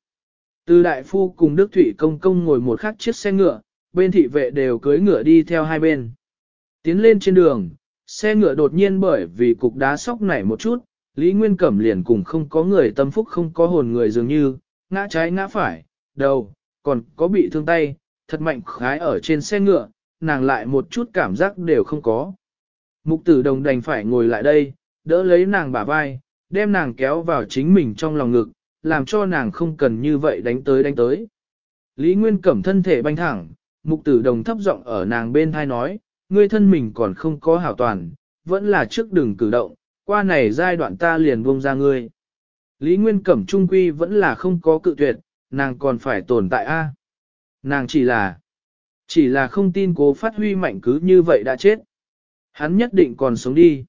Từ đại phu cùng Đức Thủy Công Công ngồi một khắc chiếc xe ngựa, bên thị vệ đều cưới ngựa đi theo hai bên. Tiến lên trên đường, Xe ngựa đột nhiên bởi vì cục đá sóc nảy một chút, Lý Nguyên Cẩm liền cùng không có người tâm phúc không có hồn người dường như, ngã trái ngã phải, đầu, còn có bị thương tay, thật mạnh khái ở trên xe ngựa, nàng lại một chút cảm giác đều không có. Mục tử đồng đành phải ngồi lại đây, đỡ lấy nàng bả vai, đem nàng kéo vào chính mình trong lòng ngực, làm cho nàng không cần như vậy đánh tới đánh tới. Lý Nguyên Cẩm thân thể banh thẳng, mục tử đồng thấp giọng ở nàng bên thai nói, ngươi thân mình còn không có hảo toàn, vẫn là trước đừng cử động, qua này giai đoạn ta liền buông ra ngươi. Lý Nguyên Cẩm Trung Quy vẫn là không có cự tuyệt, nàng còn phải tồn tại A. Nàng chỉ là, chỉ là không tin cố phát huy mạnh cứ như vậy đã chết. Hắn nhất định còn sống đi.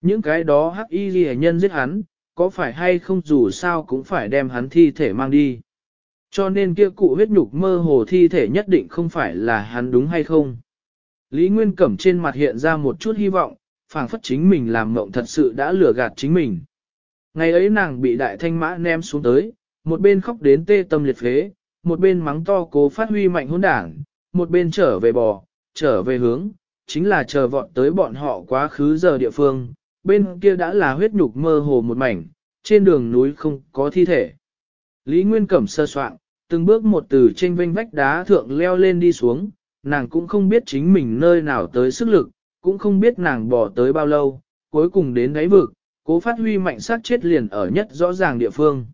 Những cái đó hắc y ghi nhân giết hắn, có phải hay không dù sao cũng phải đem hắn thi thể mang đi. Cho nên kia cụ huyết nhục mơ hồ thi thể nhất định không phải là hắn đúng hay không. Lý Nguyên Cẩm trên mặt hiện ra một chút hy vọng, phản phất chính mình làm mộng thật sự đã lừa gạt chính mình. Ngày ấy nàng bị đại thanh mã ném xuống tới, một bên khóc đến tê tâm liệt phế, một bên mắng to cố phát huy mạnh hôn đảng, một bên trở về bò, trở về hướng, chính là chờ vọt tới bọn họ quá khứ giờ địa phương, bên kia đã là huyết nhục mơ hồ một mảnh, trên đường núi không có thi thể. Lý Nguyên Cẩm sơ soạn, từng bước một từ trên vênh vách đá thượng leo lên đi xuống, nàng cũng không biết chính mình nơi nào tới sức lực, cũng không biết nàng bỏ tới bao lâu, cuối cùng đến đáy vực, cố phát huy mạnh sát chết liền ở nhất rõ ràng địa phương.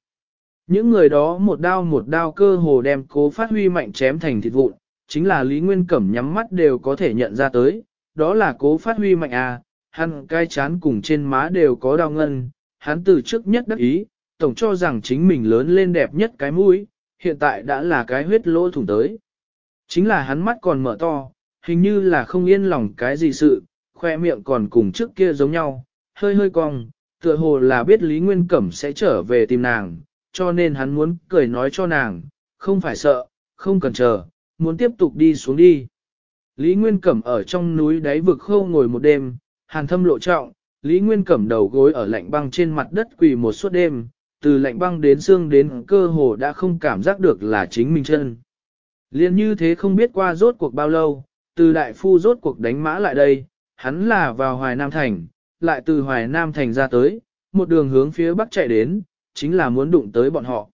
Những người đó một đao một đao cơ hồ đem cố phát huy mạnh chém thành thịt vụn, chính là Lý Nguyên Cẩm nhắm mắt đều có thể nhận ra tới, đó là cố phát huy mạnh à, hắn cai chán cùng trên má đều có đau ngân, hắn từ trước nhất đắc ý, tổng cho rằng chính mình lớn lên đẹp nhất cái mũi, hiện tại đã là cái huyết lỗ thủng tới. Chính là hắn mắt còn mở to, hình như là không yên lòng cái gì sự, khoe miệng còn cùng trước kia giống nhau, hơi hơi cong, tựa hồ là biết Lý Nguyên Cẩm sẽ trở về tìm nàng, cho nên hắn muốn cười nói cho nàng, không phải sợ, không cần chờ, muốn tiếp tục đi xuống đi. Lý Nguyên Cẩm ở trong núi đáy vực khâu ngồi một đêm, hàn thâm lộ trọng, Lý Nguyên Cẩm đầu gối ở lạnh băng trên mặt đất quỳ một suốt đêm, từ lạnh băng đến xương đến cơ hồ đã không cảm giác được là chính mình chân. Liên như thế không biết qua rốt cuộc bao lâu, từ đại phu rốt cuộc đánh mã lại đây, hắn là vào Hoài Nam Thành, lại từ Hoài Nam Thành ra tới, một đường hướng phía bắc chạy đến, chính là muốn đụng tới bọn họ.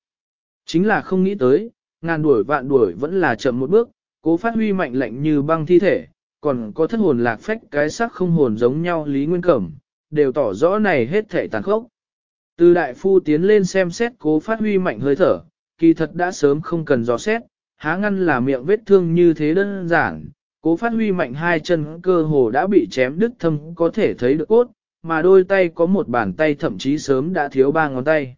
Chính là không nghĩ tới, ngàn đuổi vạn đuổi vẫn là chậm một bước, cố phát huy mạnh lạnh như băng thi thể, còn có thất hồn lạc phách cái sắc không hồn giống nhau Lý Nguyên Cẩm, đều tỏ rõ này hết thể tàn khốc. Từ đại phu tiến lên xem xét cố phát huy mạnh hơi thở, kỳ thật đã sớm không cần dò xét, há ngăn là miệng vết thương như thế đơn giản, cố phát huy mạnh hai chân cơ hồ đã bị chém đứt thâm có thể thấy được cốt, mà đôi tay có một bàn tay thậm chí sớm đã thiếu ba ngón tay.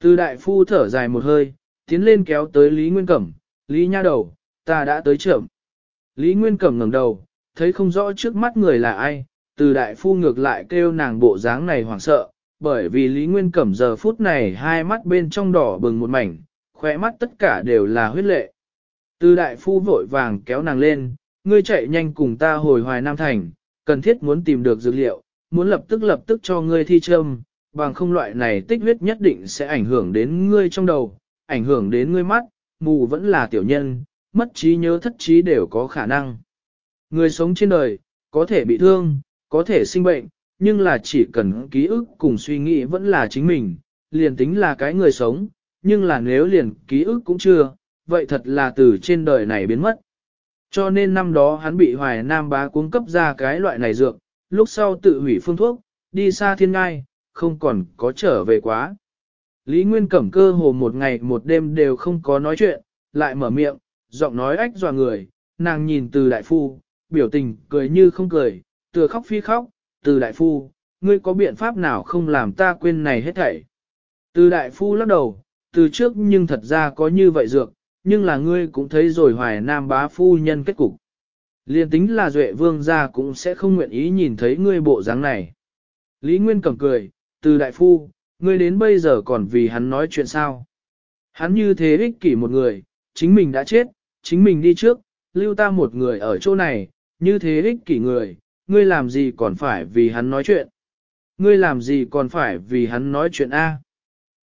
Từ đại phu thở dài một hơi, tiến lên kéo tới Lý Nguyên Cẩm, Lý nha đầu, ta đã tới trưởng. Lý Nguyên Cẩm ngẩng đầu, thấy không rõ trước mắt người là ai, từ đại phu ngược lại kêu nàng bộ dáng này hoảng sợ, bởi vì Lý Nguyên Cẩm giờ phút này hai mắt bên trong đỏ bừng một mảnh, khỏe mắt tất cả đều là huyết lệ. Từ đại phu vội vàng kéo nàng lên, ngươi chạy nhanh cùng ta hồi hoài Nam Thành, cần thiết muốn tìm được dược liệu, muốn lập tức lập tức cho ngươi thi châm, bằng không loại này tích huyết nhất định sẽ ảnh hưởng đến ngươi trong đầu, ảnh hưởng đến ngươi mắt, mù vẫn là tiểu nhân, mất trí nhớ thất trí đều có khả năng. Người sống trên đời, có thể bị thương, có thể sinh bệnh, nhưng là chỉ cần ký ức cùng suy nghĩ vẫn là chính mình, liền tính là cái người sống, nhưng là nếu liền ký ức cũng chưa, vậy thật là từ trên đời này biến mất. Cho nên năm đó hắn bị hoài nam bá cuống cấp ra cái loại này dược, lúc sau tự hủy phương thuốc, đi xa thiên ngai, không còn có trở về quá. Lý Nguyên Cẩm cơ hồ một ngày một đêm đều không có nói chuyện, lại mở miệng, giọng nói ách dò người, nàng nhìn từ đại phu, biểu tình cười như không cười, tựa khóc phi khóc, từ đại phu, ngươi có biện pháp nào không làm ta quên này hết thảy. Từ đại phu lắc đầu, từ trước nhưng thật ra có như vậy dược, nhưng là ngươi cũng thấy rồi hoài nam bá phu nhân kết cục. Liên tính là duệ vương gia cũng sẽ không nguyện ý nhìn thấy ngươi bộ dáng này. Lý Nguyên cầm cười, từ đại phu, ngươi đến bây giờ còn vì hắn nói chuyện sao. Hắn như thế ích kỷ một người, chính mình đã chết, chính mình đi trước, lưu ta một người ở chỗ này, như thế ích kỷ người, ngươi làm gì còn phải vì hắn nói chuyện. Ngươi làm gì còn phải vì hắn nói chuyện A.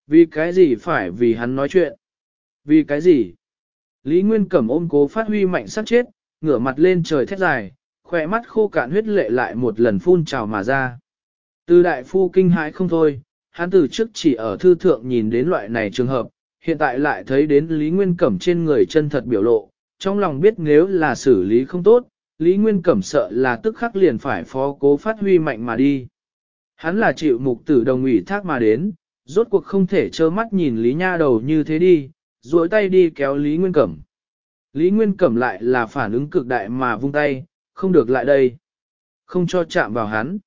Vì cái gì phải vì hắn nói chuyện? Vì cái gì? Lý Nguyên Cẩm ôm cố phát huy mạnh sát chết, ngửa mặt lên trời thét dài, khỏe mắt khô cạn huyết lệ lại một lần phun trào mà ra. Từ đại phu kinh hãi không thôi, hắn từ trước chỉ ở thư thượng nhìn đến loại này trường hợp, hiện tại lại thấy đến Lý Nguyên Cẩm trên người chân thật biểu lộ, trong lòng biết nếu là xử lý không tốt, Lý Nguyên Cẩm sợ là tức khắc liền phải phó cố phát huy mạnh mà đi. Hắn là chịu mục tử đồng ủy thác mà đến, rốt cuộc không thể trơ mắt nhìn Lý Nha đầu như thế đi, duỗi tay đi kéo Lý Nguyên Cẩm. Lý Nguyên Cẩm lại là phản ứng cực đại mà vung tay, không được lại đây. Không cho chạm vào hắn.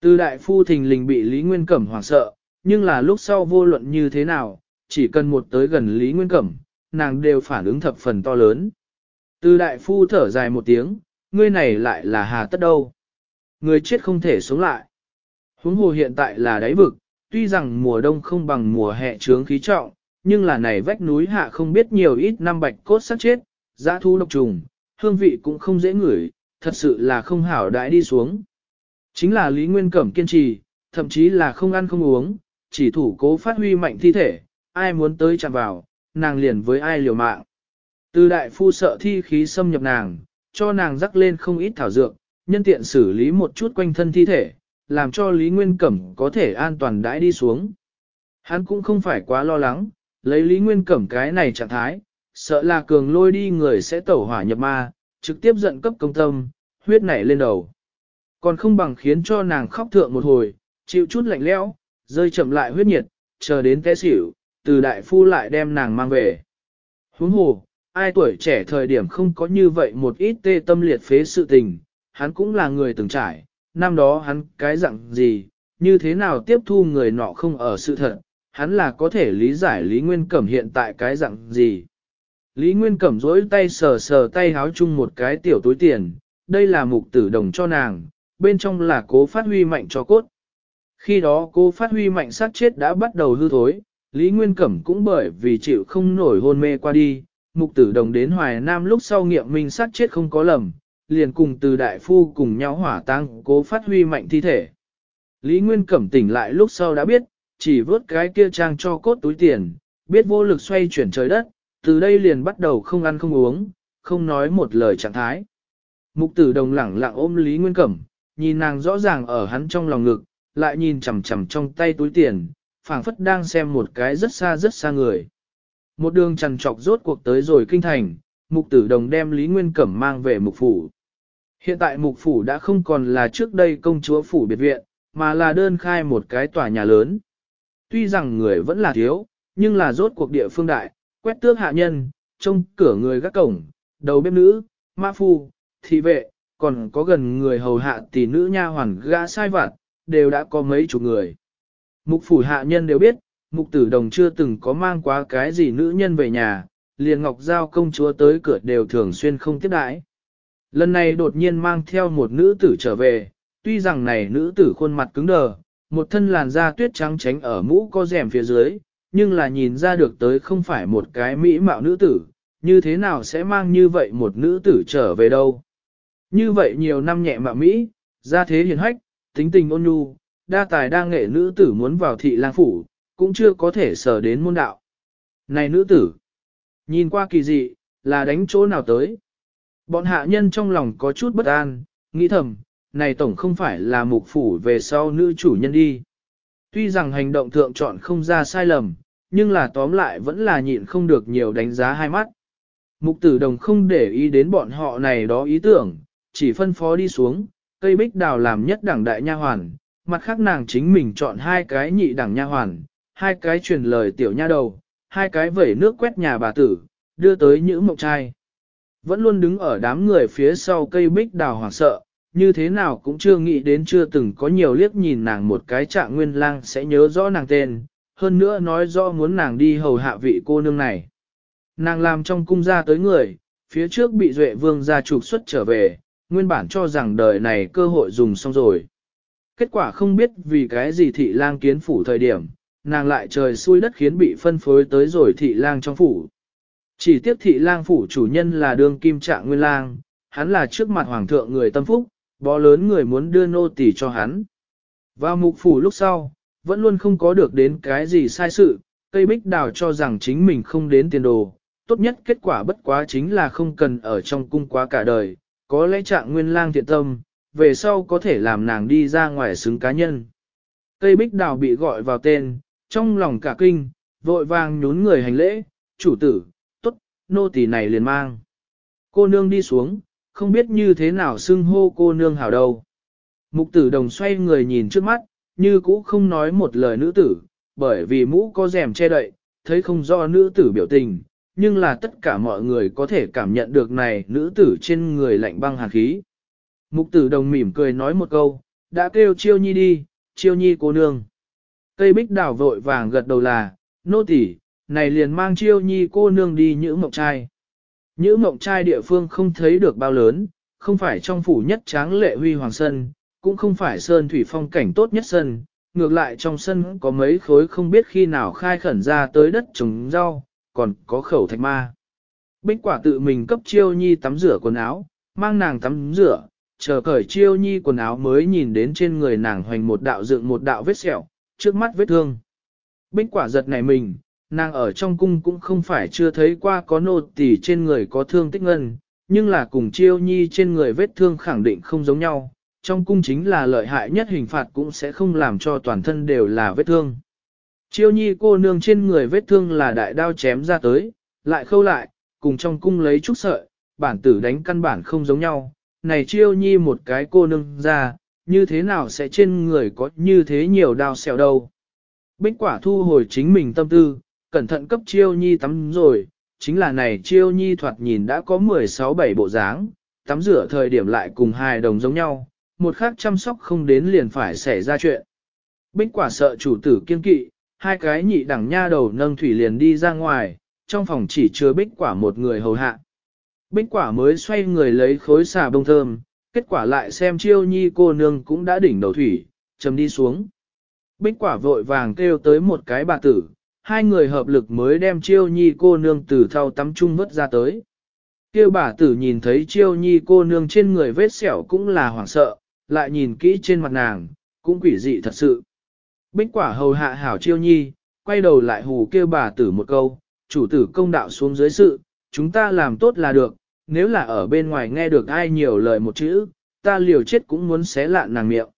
Từ đại phu thình lình bị Lý Nguyên Cẩm hoảng sợ, nhưng là lúc sau vô luận như thế nào, chỉ cần một tới gần Lý Nguyên Cẩm, nàng đều phản ứng thập phần to lớn. Từ đại phu thở dài một tiếng, ngươi này lại là hà tất đâu. Người chết không thể sống lại. Huống hồ hiện tại là đáy vực, tuy rằng mùa đông không bằng mùa hè trướng khí trọng, nhưng là này vách núi hạ không biết nhiều ít năm bạch cốt sát chết, dã thu độc trùng, hương vị cũng không dễ ngửi, thật sự là không hảo đãi đi xuống. Chính là Lý Nguyên Cẩm kiên trì, thậm chí là không ăn không uống, chỉ thủ cố phát huy mạnh thi thể, ai muốn tới chạm vào, nàng liền với ai liều mạng. Từ đại phu sợ thi khí xâm nhập nàng, cho nàng rắc lên không ít thảo dược, nhân tiện xử lý một chút quanh thân thi thể, làm cho Lý Nguyên Cẩm có thể an toàn đãi đi xuống. Hắn cũng không phải quá lo lắng, lấy Lý Nguyên Cẩm cái này trạng thái, sợ là cường lôi đi người sẽ tẩu hỏa nhập ma, trực tiếp giận cấp công tâm, huyết nảy lên đầu. Còn không bằng khiến cho nàng khóc thượng một hồi, chịu chút lạnh lẽo, rơi chậm lại huyết nhiệt, chờ đến té xỉu, từ đại phu lại đem nàng mang về. Huống hồ, ai tuổi trẻ thời điểm không có như vậy một ít tê tâm liệt phế sự tình, hắn cũng là người từng trải, năm đó hắn cái dặn gì, như thế nào tiếp thu người nọ không ở sự thật, hắn là có thể lý giải Lý Nguyên Cẩm hiện tại cái dạng gì. Lý Nguyên Cẩm dối tay sờ sờ tay háo chung một cái tiểu túi tiền, đây là mục tử đồng cho nàng, bên trong là cố phát huy mạnh cho cốt. Khi đó cô phát huy mạnh sát chết đã bắt đầu hư thối, Lý Nguyên Cẩm cũng bởi vì chịu không nổi hôn mê qua đi, mục tử đồng đến Hoài Nam lúc sau nghiệm minh sát chết không có lầm, liền cùng từ đại phu cùng nhau hỏa tăng cố phát huy mạnh thi thể. Lý Nguyên Cẩm tỉnh lại lúc sau đã biết, chỉ vớt cái kia trang cho cốt túi tiền, biết vô lực xoay chuyển trời đất, từ đây liền bắt đầu không ăn không uống, không nói một lời trạng thái. Mục tử đồng lẳng lặng ôm Lý Nguyên Cẩm, nhìn nàng rõ ràng ở hắn trong lòng ngực, lại nhìn chằm chằm trong tay túi tiền, phảng phất đang xem một cái rất xa rất xa người. Một đường trần trọc rốt cuộc tới rồi kinh thành, mục tử đồng đem Lý Nguyên Cẩm mang về mục phủ. Hiện tại mục phủ đã không còn là trước đây công chúa phủ biệt viện, mà là đơn khai một cái tòa nhà lớn tuy rằng người vẫn là thiếu, nhưng là rốt cuộc địa phương đại, quét tước hạ nhân, trông cửa người gác cổng, đầu bếp nữ, ma phu, thị vệ, còn có gần người hầu hạ tỷ nữ nha hoàn gã sai vặt, đều đã có mấy chục người. Mục phủ hạ nhân đều biết, mục tử đồng chưa từng có mang quá cái gì nữ nhân về nhà, liền ngọc giao công chúa tới cửa đều thường xuyên không tiếp đãi. Lần này đột nhiên mang theo một nữ tử trở về, tuy rằng này nữ tử khuôn mặt cứng đờ, một thân làn da tuyết trắng tránh ở mũ có rèm phía dưới, nhưng là nhìn ra được tới không phải một cái mỹ mạo nữ tử, như thế nào sẽ mang như vậy một nữ tử trở về đâu. Như vậy nhiều năm nhẹ mạo mỹ, ra thế hiền hách, tính tình ôn nhu, đa tài đa nghệ nữ tử muốn vào thị lang phủ, cũng chưa có thể sở đến môn đạo. Này nữ tử, nhìn qua kỳ dị, là đánh chỗ nào tới. Bọn hạ nhân trong lòng có chút bất an, nghĩ thầm, này tổng không phải là mục phủ về sau nữ chủ nhân đi. Tuy rằng hành động thượng chọn không ra sai lầm, nhưng là tóm lại vẫn là nhịn không được nhiều đánh giá hai mắt. Mục tử đồng không để ý đến bọn họ này đó ý tưởng, chỉ phân phó đi xuống, cây bích đào làm nhất đẳng đại nha hoàn, mặt khác nàng chính mình chọn hai cái nhị đẳng nha hoàn, hai cái truyền lời tiểu nha đầu, hai cái vẩy nước quét nhà bà tử, đưa tới những mộng trai. Vẫn luôn đứng ở đám người phía sau cây bích đào hoảng sợ, như thế nào cũng chưa nghĩ đến chưa từng có nhiều liếc nhìn nàng một cái trạng nguyên lang sẽ nhớ rõ nàng tên, hơn nữa nói rõ muốn nàng đi hầu hạ vị cô nương này. Nàng làm trong cung ra tới người, phía trước bị duệ vương gia trục xuất trở về, nguyên bản cho rằng đời này cơ hội dùng xong rồi. Kết quả không biết vì cái gì thị lang kiến phủ thời điểm, nàng lại trời xui đất khiến bị phân phối tới rồi thị lang trong phủ. Chỉ tiếc thị lang phủ chủ nhân là đương kim trạng nguyên lang, hắn là trước mặt hoàng thượng người tâm phúc, bó lớn người muốn đưa nô tỳ cho hắn. Vào mục phủ lúc sau, vẫn luôn không có được đến cái gì sai sự, cây bích đào cho rằng chính mình không đến tiền đồ, tốt nhất kết quả bất quá chính là không cần ở trong cung quá cả đời, có lẽ trạng nguyên lang thiện tâm, về sau có thể làm nàng đi ra ngoài xứng cá nhân. Cây bích đào bị gọi vào tên, trong lòng cả kinh, vội vàng nhún người hành lễ, chủ tử, tốt, nô tỳ này liền mang. Cô nương đi xuống, không biết như thế nào xưng hô cô nương hảo đâu. Mục tử đồng xoay người nhìn trước mắt, như cũ không nói một lời nữ tử, bởi vì mũ có rèm che đậy, thấy không do nữ tử biểu tình, nhưng là tất cả mọi người có thể cảm nhận được này nữ tử trên người lạnh băng hàn khí. Mục tử đồng mỉm cười nói một câu, đã kêu chiêu nhi đi, chiêu nhi cô nương. Cây bích đảo vội vàng gật đầu là, nô tỉ, này liền mang chiêu nhi cô nương đi những mộc trai. Những mộng trai địa phương không thấy được bao lớn, không phải trong phủ nhất tráng lệ huy hoàng sân, cũng không phải sơn thủy phong cảnh tốt nhất sân, ngược lại trong sân có mấy khối không biết khi nào khai khẩn ra tới đất trồng rau, còn có khẩu thạch ma. Bích quả tự mình cấp chiêu nhi tắm rửa quần áo, mang nàng tắm rửa, chờ cởi chiêu nhi quần áo mới nhìn đến trên người nàng hoành một đạo dựng một đạo vết sẹo, trước mắt vết thương. Bích quả giật nảy mình, nàng ở trong cung cũng không phải chưa thấy qua có nô tỳ trên người có thương tích ngân, nhưng là cùng chiêu nhi trên người vết thương khẳng định không giống nhau, trong cung chính là lợi hại nhất hình phạt cũng sẽ không làm cho toàn thân đều là vết thương. Chiêu nhi cô nương trên người vết thương là đại đao chém ra tới, lại khâu lại, cùng trong cung lấy chút sợi, bản tử đánh căn bản không giống nhau, này chiêu nhi một cái cô nương ra, như thế nào sẽ trên người có như thế nhiều đao xẻo đâu. Bích quả thu hồi chính mình tâm tư, cẩn thận cấp chiêu nhi tắm rồi, chính là này chiêu nhi thoạt nhìn đã có 16-7 bộ dáng, tắm rửa thời điểm lại cùng hai đồng giống nhau, một khác chăm sóc không đến liền phải xảy ra chuyện. Bích quả sợ chủ tử kiên kỵ, hai cái nhị đẳng nha đầu nâng thủy liền đi ra ngoài, trong phòng chỉ chứa bích quả một người hầu hạ. Bích quả mới xoay người lấy khối xà bông thơm, kết quả lại xem chiêu nhi cô nương cũng đã đỉnh đầu thủy, chấm đi xuống. Bích quả vội vàng kêu tới một cái bà tử, hai người hợp lực mới đem chiêu nhi cô nương từ thau tắm chung vớt ra tới. Kêu bà tử nhìn thấy chiêu nhi cô nương trên người vết sẹo cũng là hoảng sợ, lại nhìn kỹ trên mặt nàng, cũng quỷ dị thật sự. Bích quả hầu hạ hảo chiêu nhi, quay đầu lại hù kêu bà tử một câu, chủ tử công đạo xuống dưới sự, chúng ta làm tốt là được, nếu là ở bên ngoài nghe được ai nhiều lời một chữ, ta liều chết cũng muốn xé lạ nàng miệng.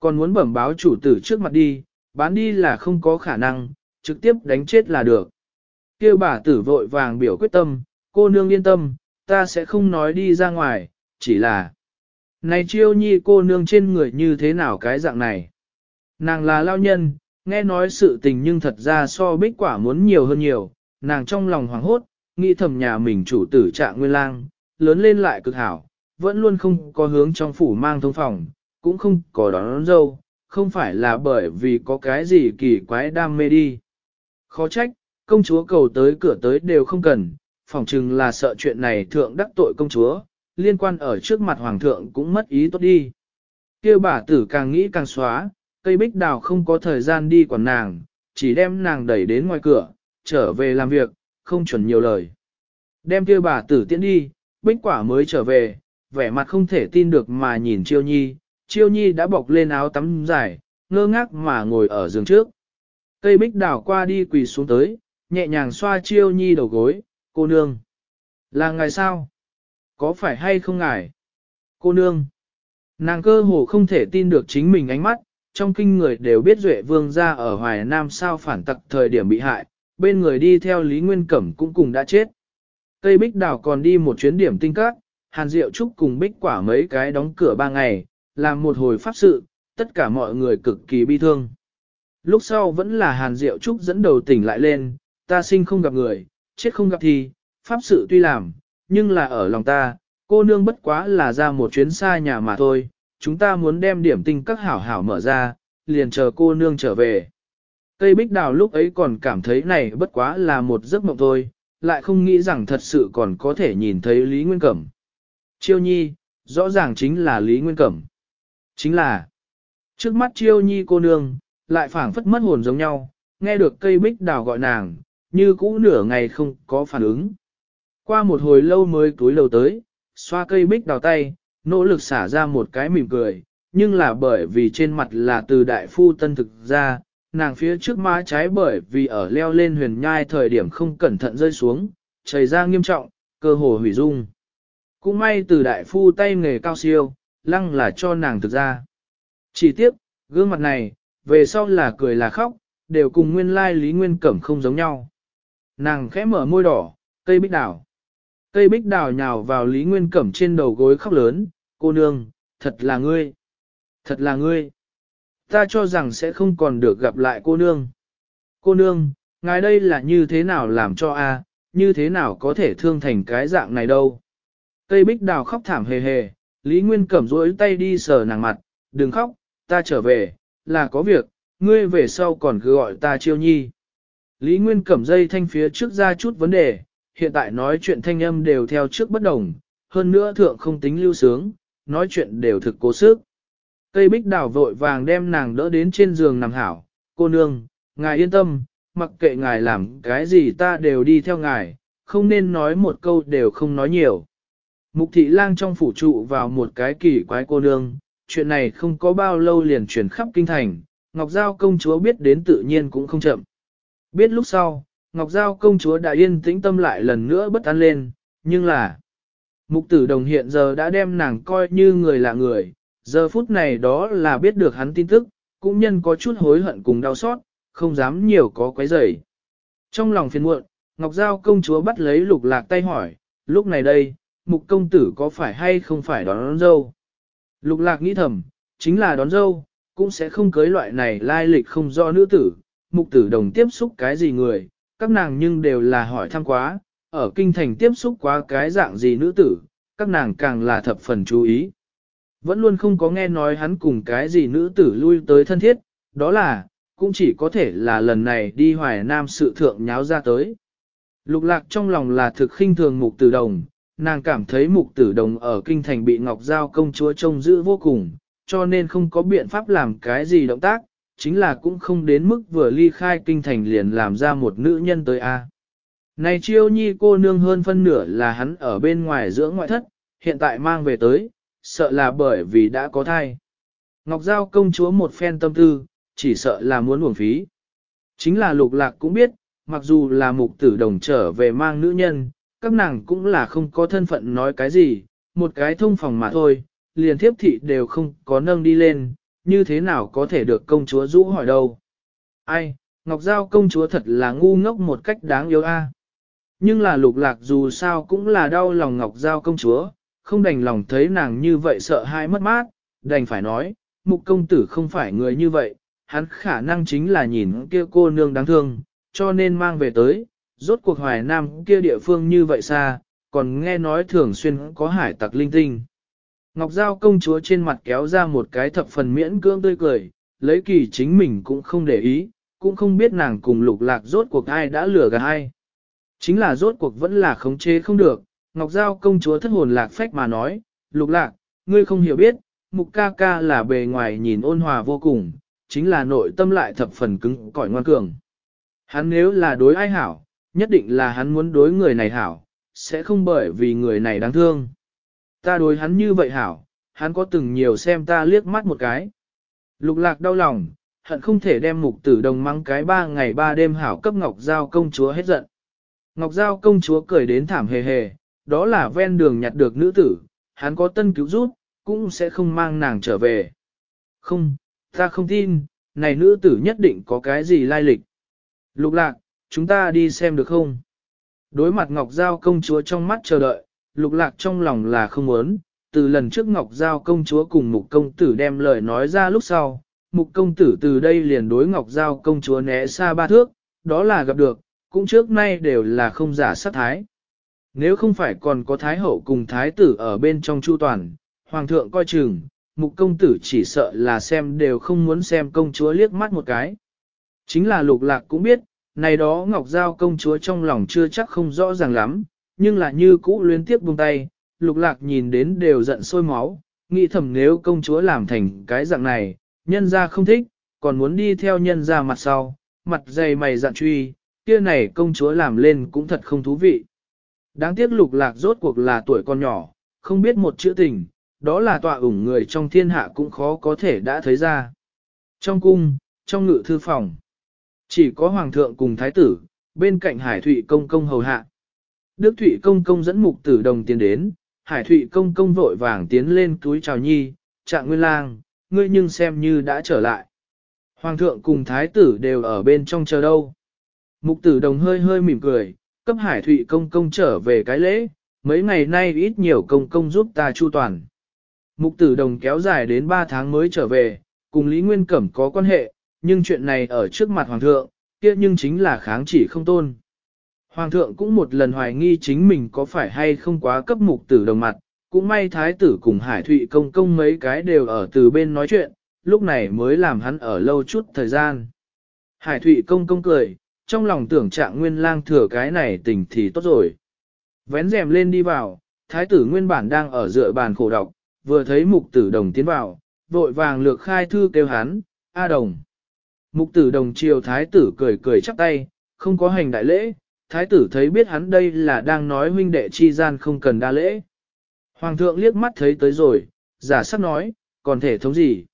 Còn muốn bẩm báo chủ tử trước mặt đi, bán đi là không có khả năng, trực tiếp đánh chết là được. Kêu bà tử vội vàng biểu quyết tâm, cô nương yên tâm, ta sẽ không nói đi ra ngoài, chỉ là... Này chiêu nhi cô nương trên người như thế nào cái dạng này? Nàng là lao nhân, nghe nói sự tình nhưng thật ra so bích quả muốn nhiều hơn nhiều, nàng trong lòng hoảng hốt, nghĩ thầm nhà mình chủ tử trạng nguyên lang, lớn lên lại cực hảo, vẫn luôn không có hướng trong phủ mang thông phòng, cũng không có đón, dâu, không phải là bởi vì có cái gì kỳ quái đam mê đi. Khó trách, công chúa cầu tới cửa tới đều không cần, phỏng chừng là sợ chuyện này thượng đắc tội công chúa, liên quan ở trước mặt hoàng thượng cũng mất ý tốt đi. Kêu bà tử càng nghĩ càng xóa, cây bích đào không có thời gian đi quản nàng, chỉ đem nàng đẩy đến ngoài cửa, trở về làm việc, không chuẩn nhiều lời. Đem kêu bà tử tiễn đi, bích quả mới trở về, vẻ mặt không thể tin được mà nhìn chiêu nhi, chiêu nhi đã bọc lên áo tắm dài, ngơ ngác mà ngồi ở giường trước. Cây bích đảo qua đi quỳ xuống tới, nhẹ nhàng xoa chiêu nhi đầu gối, cô nương. Là ngài sao? Có phải hay không ngài? Cô nương. Nàng cơ hồ không thể tin được chính mình ánh mắt, trong kinh người đều biết Duệ Vương ra ở Hoài Nam sao phản tặc thời điểm bị hại, bên người đi theo Lý Nguyên Cẩm cũng cùng đã chết. Cây Bích Đảo còn đi một chuyến điểm tinh các, Hàn Diệu Trúc cùng Bích Quả mấy cái đóng cửa ba ngày, làm một hồi pháp sự, tất cả mọi người cực kỳ bi thương. Lúc sau vẫn là Hàn Diệu Trúc dẫn đầu tỉnh lại lên, ta sinh không gặp người, chết không gặp thì, pháp sự tuy làm, nhưng là ở lòng ta, cô nương bất quá là ra một chuyến xa nhà mà thôi, chúng ta muốn đem điểm tinh các hảo hảo mở ra, liền chờ cô nương trở về. Tây bích đào lúc ấy còn cảm thấy này bất quá là một giấc mộng thôi, lại không nghĩ rằng thật sự còn có thể nhìn thấy Lý Nguyên Cẩm. Chiêu nhi, rõ ràng chính là Lý Nguyên Cẩm. Chính là, trước mắt chiêu nhi cô nương, lại phảng phất mất hồn giống nhau, nghe được cây bích đào gọi nàng, như cũ nửa ngày không có phản ứng. Qua một hồi lâu mới túi lầu tới, xoa cây bích đào tay, nỗ lực xả ra một cái mỉm cười, nhưng là bởi vì trên mặt là từ đại phu tân thực ra, nàng phía trước má trái bởi vì ở leo lên huyền nhai thời điểm không cẩn thận rơi xuống, chảy ra nghiêm trọng, cơ hồ hủy dung. Cũng may từ đại phu tay nghề cao siêu, lăng là cho nàng thực ra. Chỉ tiếp, gương mặt này, về sau là cười là khóc, đều cùng nguyên lai Lý Nguyên Cẩm không giống nhau. Nàng khẽ mở môi đỏ, cây bích đào. Cây bích đào nhào vào Lý Nguyên Cẩm trên đầu gối khóc lớn, cô nương, thật là ngươi, thật là ngươi. Ta cho rằng sẽ không còn được gặp lại cô nương. Cô nương, ngài đây là như thế nào làm cho a như thế nào có thể thương thành cái dạng này đâu. Cây bích đào khóc thảm hề hề, Lý Nguyên Cẩm rỗi tay đi sờ nàng mặt, đừng khóc, ta trở về, là có việc, ngươi về sau còn cứ gọi ta chiêu nhi. Lý Nguyên cầm dây thanh phía trước ra chút vấn đề, hiện tại nói chuyện thanh âm đều theo trước bất đồng, hơn nữa thượng không tính lưu sướng, nói chuyện đều thực cố sức. Cây bích đảo vội vàng đem nàng đỡ đến trên giường nằm hảo, cô nương, ngài yên tâm, mặc kệ ngài làm cái gì ta đều đi theo ngài, không nên nói một câu đều không nói nhiều. Mục thị lang trong phủ trụ vào một cái kỳ quái cô nương, chuyện này không có bao lâu liền truyền khắp kinh thành, Ngọc Giao công chúa biết đến tự nhiên cũng không chậm. Biết lúc sau, Ngọc Giao công chúa đã yên tĩnh tâm lại lần nữa bất an lên, nhưng là... Mục tử đồng hiện giờ đã đem nàng coi như người lạ người, giờ phút này đó là biết được hắn tin tức, cũng nhân có chút hối hận cùng đau xót, không dám nhiều có quấy rầy. Trong lòng phiền muộn, Ngọc Giao công chúa bắt lấy lục lạc tay hỏi, lúc này đây, mục công tử có phải hay không phải đón, đón dâu? Lục lạc nghĩ thầm, chính là đón dâu, cũng sẽ không cưới loại này lai lịch không do nữ tử, mục tử đồng tiếp xúc cái gì người, các nàng nhưng đều là hỏi thăm quá, ở kinh thành tiếp xúc quá cái dạng gì nữ tử, các nàng càng là thập phần chú ý. Vẫn luôn không có nghe nói hắn cùng cái gì nữ tử lui tới thân thiết, đó là, cũng chỉ có thể là lần này đi hoài nam sự thượng nháo ra tới. Lục lạc trong lòng là thực khinh thường mục tử đồng, nàng cảm thấy mục tử đồng ở kinh thành bị Ngọc Giao công chúa trông giữ vô cùng, cho nên không có biện pháp làm cái gì động tác, chính là cũng không đến mức vừa ly khai kinh thành liền làm ra một nữ nhân tới a. Này chiêu nhi cô nương hơn phân nửa là hắn ở bên ngoài giữa ngoại thất, hiện tại mang về tới, sợ là bởi vì đã có thai. Ngọc Giao công chúa một phen tâm tư, chỉ sợ là muốn uổng phí. Chính là lục lạc cũng biết, mặc dù là mục tử đồng trở về mang nữ nhân, các nàng cũng là không có thân phận nói cái gì, một cái thông phòng mà thôi, liền thiếp thị đều không có nâng đi lên, như thế nào có thể được công chúa rũ hỏi đâu. Ai, Ngọc Giao công chúa thật là ngu ngốc một cách đáng yêu a. À. Nhưng là lục lạc dù sao cũng là đau lòng Ngọc Giao công chúa, không đành lòng thấy nàng như vậy sợ hãi mất mát, đành phải nói, mục công tử không phải người như vậy, hắn khả năng chính là nhìn kia cô nương đáng thương, cho nên mang về tới, rốt cuộc hoài nam kia địa phương như vậy xa, còn nghe nói thường xuyên có hải tặc linh tinh. Ngọc Giao công chúa trên mặt kéo ra một cái thập phần miễn cưỡng tươi cười, lấy kỳ chính mình cũng không để ý, cũng không biết nàng cùng lục lạc rốt cuộc ai đã lừa gạt ai. Chính là rốt cuộc vẫn là khống chế không được, Ngọc Giao công chúa thất hồn lạc phách mà nói, lục lạc, ngươi không hiểu biết, mục ca ca là bề ngoài nhìn ôn hòa vô cùng, chính là nội tâm lại thập phần cứng cỏi ngoan cường. Hắn nếu là đối ai hảo, nhất định là hắn muốn đối người này hảo, sẽ không bởi vì người này đáng thương. Ta đối hắn như vậy hảo, hắn có từng nhiều xem ta liếc mắt một cái. Lục lạc đau lòng, hận không thể đem mục tử đồng mắng cái ba ngày ba đêm hảo cấp Ngọc Giao công chúa hết giận. Ngọc Giao công chúa cười đến thảm hề hề, đó là ven đường nhặt được nữ tử, hắn có tân cứu rút, cũng sẽ không mang nàng trở về. Không, ta không tin, này nữ tử nhất định có cái gì lai lịch. Lục lạc, chúng ta đi xem được không? Đối mặt Ngọc Giao công chúa trong mắt chờ đợi, lục lạc trong lòng là không muốn, từ lần trước Ngọc Giao công chúa cùng mục công tử đem lời nói ra lúc sau, mục công tử từ đây liền đối Ngọc Giao công chúa né xa ba thước, đó là gặp được, cũng trước nay đều là không giả sát thái. Nếu không phải còn có thái hậu cùng thái tử ở bên trong chu toàn, hoàng thượng coi chừng, mục công tử chỉ sợ là xem đều không muốn xem công chúa liếc mắt một cái. Chính là lục lạc cũng biết, này đó Ngọc Giao công chúa trong lòng chưa chắc không rõ ràng lắm, nhưng là như cũ luyến tiếp buông tay, lục lạc nhìn đến đều giận sôi máu, nghĩ thầm nếu công chúa làm thành cái dạng này, nhân ra không thích, còn muốn đi theo nhân ra mặt sau, mặt dày mày dặn truy, kia này công chúa làm lên cũng thật không thú vị. Đáng tiếc lục lạc rốt cuộc là tuổi con nhỏ, không biết một chữ tình, đó là tọa ủng người trong thiên hạ cũng khó có thể đã thấy ra. Trong cung, trong ngự thư phòng, chỉ có hoàng thượng cùng thái tử, bên cạnh hải thụy công công hầu hạ. Đức thụy công công dẫn mục tử đồng tiến đến, hải thụy công công vội vàng tiến lên túi chào nhi, trạng nguyên lang, ngươi nhưng xem như đã trở lại. Hoàng thượng cùng thái tử đều ở bên trong chờ đâu. Mục tử đồng hơi hơi mỉm cười, cấp hải thụy công công trở về cái lễ, mấy ngày nay ít nhiều công công giúp ta chu toàn. Mục tử đồng kéo dài đến 3 tháng mới trở về, cùng Lý Nguyên Cẩm có quan hệ, nhưng chuyện này ở trước mặt hoàng thượng, kia nhưng chính là kháng chỉ không tôn. Hoàng thượng cũng một lần hoài nghi chính mình có phải hay không quá cấp mục tử đồng mặt, cũng may thái tử cùng hải thụy công công mấy cái đều ở từ bên nói chuyện, lúc này mới làm hắn ở lâu chút thời gian. Hải thụy công công cười, trong lòng tưởng trạng nguyên lang thừa cái này tình thì tốt rồi. Vén rèm lên đi vào, thái tử nguyên bản đang ở dựa bàn khổ đọc, vừa thấy mục tử đồng tiến vào, vội vàng lược khai thư kêu hắn, A đồng. Mục tử đồng triều thái tử cười cười chắp tay, không có hành đại lễ, thái tử thấy biết hắn đây là đang nói huynh đệ chi gian không cần đa lễ. Hoàng thượng liếc mắt thấy tới rồi, giả sắc nói, còn thể thống gì?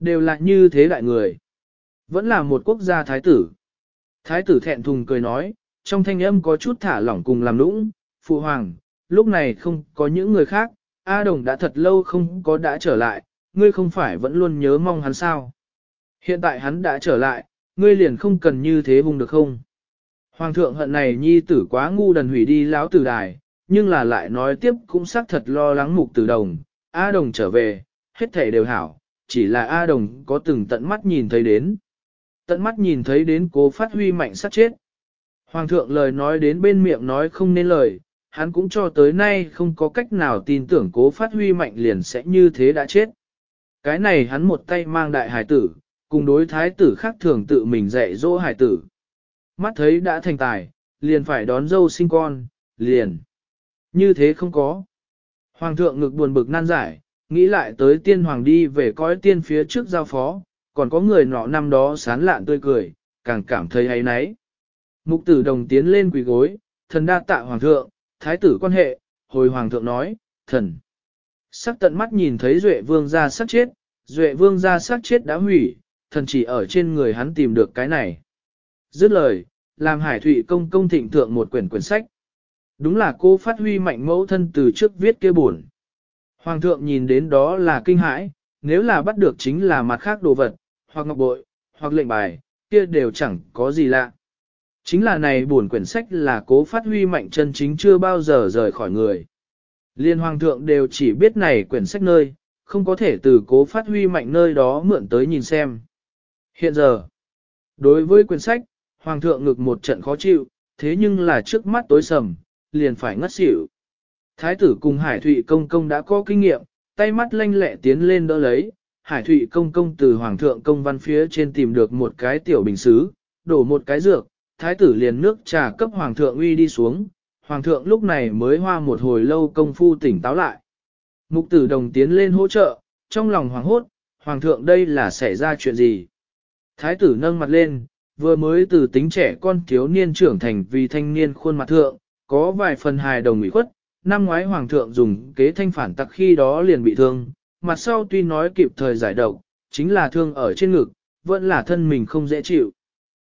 Đều là như thế đại người. Vẫn là một quốc gia thái tử. Thái tử thẹn thùng cười nói, trong thanh âm có chút thả lỏng cùng làm lũng, phụ hoàng, lúc này không có những người khác, A Đồng đã thật lâu không có đã trở lại, ngươi không phải vẫn luôn nhớ mong hắn sao. Hiện tại hắn đã trở lại, ngươi liền không cần như thế hung được không? Hoàng thượng hận này nhi tử quá ngu đần hủy đi lão tử đài, nhưng là lại nói tiếp cũng xác thật lo lắng mục tử đồng. A đồng trở về, hết thể đều hảo, chỉ là A đồng có từng tận mắt nhìn thấy đến. Tận mắt nhìn thấy đến cố phát huy mạnh sát chết. Hoàng thượng lời nói đến bên miệng nói không nên lời, hắn cũng cho tới nay không có cách nào tin tưởng cố phát huy mạnh liền sẽ như thế đã chết. Cái này hắn một tay mang đại hải tử, cùng đối thái tử khác thường tự mình dạy dỗ hải tử. Mắt thấy đã thành tài, liền phải đón dâu sinh con, liền. Như thế không có. Hoàng thượng ngực buồn bực nan giải, nghĩ lại tới tiên hoàng đi về cõi tiên phía trước giao phó, còn có người nọ năm đó sán lạn tươi cười, càng cảm thấy hay nấy Mục tử đồng tiến lên quỳ gối, thần đa tạ hoàng thượng, thái tử quan hệ, hồi hoàng thượng nói, thần. Sắc tận mắt nhìn thấy Duệ vương ra sắc chết, Duệ vương ra sắc chết đã hủy, thần chỉ ở trên người hắn tìm được cái này. Dứt lời, làm hải thụy công công thịnh thượng một quyển quyển sách. Đúng là cô phát huy mạnh mẫu thân từ trước viết kia buồn. Hoàng thượng nhìn đến đó là kinh hãi, nếu là bắt được chính là mặt khác đồ vật, hoặc ngọc bội, hoặc lệnh bài, kia đều chẳng có gì lạ. Chính là này buồn quyển sách là cố phát huy mạnh chân chính chưa bao giờ rời khỏi người. Liên hoàng thượng đều chỉ biết này quyển sách nơi, không có thể từ cố phát huy mạnh nơi đó mượn tới nhìn xem. Hiện giờ, đối với quyển sách, Hoàng thượng ngực một trận khó chịu, thế nhưng là trước mắt tối sầm, liền phải ngất xỉu. Thái tử cùng Hải Thụy Công Công đã có kinh nghiệm, tay mắt lanh lẹ tiến lên đỡ lấy, Hải Thụy Công Công từ Hoàng thượng công văn phía trên tìm được một cái tiểu bình xứ, đổ một cái dược, Thái tử liền nước trà cấp Hoàng thượng uy đi xuống, Hoàng thượng lúc này mới hoa một hồi lâu công phu tỉnh táo lại. Mục tử đồng tiến lên hỗ trợ, trong lòng hoàng hốt, Hoàng thượng đây là xảy ra chuyện gì? Thái tử nâng mặt lên, vừa mới từ tính trẻ con thiếu niên trưởng thành vì thanh niên khuôn mặt thượng, có vài phần hài đồng ủy khuất, năm ngoái hoàng thượng dùng kế thanh phản tặc khi đó liền bị thương, mặt sau tuy nói kịp thời giải độc, chính là thương ở trên ngực, vẫn là thân mình không dễ chịu.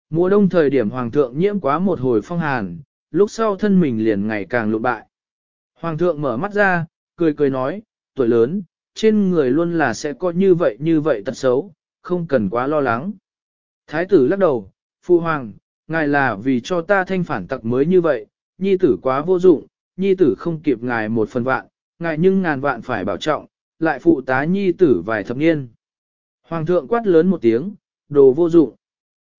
Mùa đông thời điểm hoàng thượng nhiễm quá một hồi phong hàn, lúc sau thân mình liền ngày càng lụ bại. Hoàng thượng mở mắt ra, cười cười nói, tuổi lớn, trên người luôn là sẽ có như vậy như vậy tật xấu, không cần quá lo lắng. Thái tử lắc đầu, phụ hoàng, ngài là vì cho ta thanh phản tặc mới như vậy, nhi tử quá vô dụng, nhi tử không kịp ngài một phần vạn, ngài nhưng ngàn vạn phải bảo trọng, lại phụ tá nhi tử vài thập niên. Hoàng thượng quát lớn một tiếng, đồ vô dụng.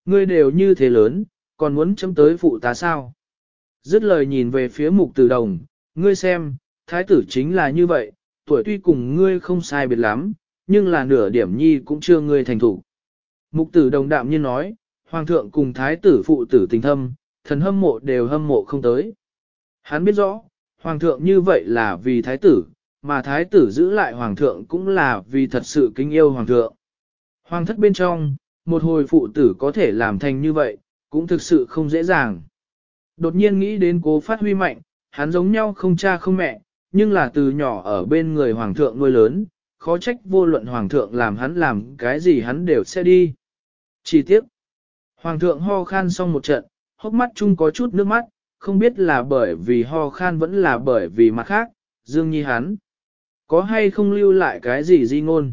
Ngươi đều như thế lớn, còn muốn chấm tới phụ tá sao? Dứt lời nhìn về phía mục tử đồng, ngươi xem, thái tử chính là như vậy, tuổi tuy cùng ngươi không sai biệt lắm, nhưng là nửa điểm nhi cũng chưa ngươi thành thủ. Mục tử đồng đạm nhiên nói, hoàng thượng cùng thái tử phụ tử tình thâm, thần hâm mộ đều hâm mộ không tới. Hắn biết rõ, hoàng thượng như vậy là vì thái tử, mà thái tử giữ lại hoàng thượng cũng là vì thật sự kính yêu hoàng thượng. Hoàng thất bên trong, một hồi phụ tử có thể làm thành như vậy, cũng thực sự không dễ dàng. Đột nhiên nghĩ đến cố phát huy mạnh, hắn giống nhau không cha không mẹ, nhưng là từ nhỏ ở bên người hoàng thượng nuôi lớn, khó trách vô luận hoàng thượng làm hắn làm cái gì hắn đều sẽ đi. Chỉ tiếc, Hoàng thượng ho khan xong một trận, hốc mắt chung có chút nước mắt, không biết là bởi vì ho khan vẫn là bởi vì mặt khác, Dương Nhi hắn. Có hay không lưu lại cái gì di ngôn?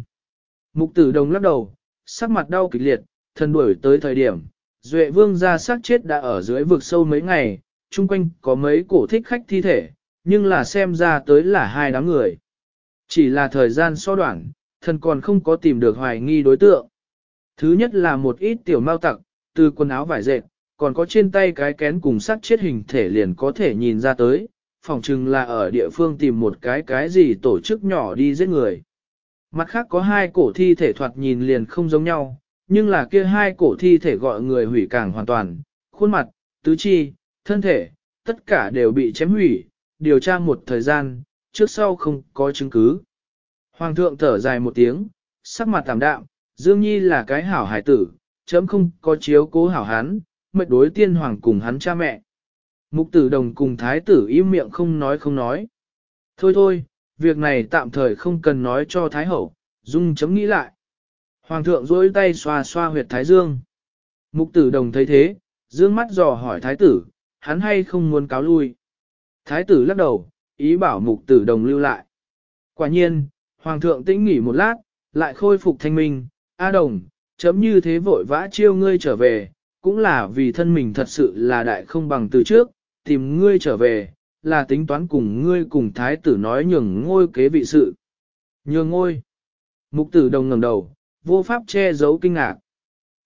Mục tử đồng lắc đầu, sắc mặt đau kịch liệt, thần đuổi tới thời điểm, Duệ vương ra xác chết đã ở dưới vực sâu mấy ngày, chung quanh có mấy cổ thích khách thi thể, nhưng là xem ra tới là hai đám người. Chỉ là thời gian so đoạn, thần còn không có tìm được hoài nghi đối tượng. Thứ nhất là một ít tiểu mao tặc, từ quần áo vải dệt, còn có trên tay cái kén cùng sắc chết hình thể liền có thể nhìn ra tới, phòng chừng là ở địa phương tìm một cái cái gì tổ chức nhỏ đi giết người. Mặt khác có hai cổ thi thể thoạt nhìn liền không giống nhau, nhưng là kia hai cổ thi thể gọi người hủy càng hoàn toàn, khuôn mặt, tứ chi, thân thể, tất cả đều bị chém hủy, điều tra một thời gian, trước sau không có chứng cứ. Hoàng thượng thở dài một tiếng, sắc mặt tạm đạm, Dương Nhi là cái hảo hải tử, chấm không có chiếu cố hảo hắn, mệt đối tiên hoàng cùng hắn cha mẹ. Mục tử đồng cùng thái tử im miệng không nói không nói. Thôi thôi, việc này tạm thời không cần nói cho thái hậu, dung chấm nghĩ lại. Hoàng thượng dối tay xoa xoa huyệt thái dương. Mục tử đồng thấy thế, dương mắt dò hỏi thái tử, hắn hay không muốn cáo lui. Thái tử lắc đầu, ý bảo mục tử đồng lưu lại. Quả nhiên, hoàng thượng tĩnh nghỉ một lát, lại khôi phục thanh minh, A đồng, chấm như thế vội vã chiêu ngươi trở về, cũng là vì thân mình thật sự là đại không bằng từ trước, tìm ngươi trở về, là tính toán cùng ngươi cùng thái tử nói nhường ngôi kế vị sự. Nhường ngôi. Mục tử đồng ngẩng đầu, vô pháp che giấu kinh ngạc.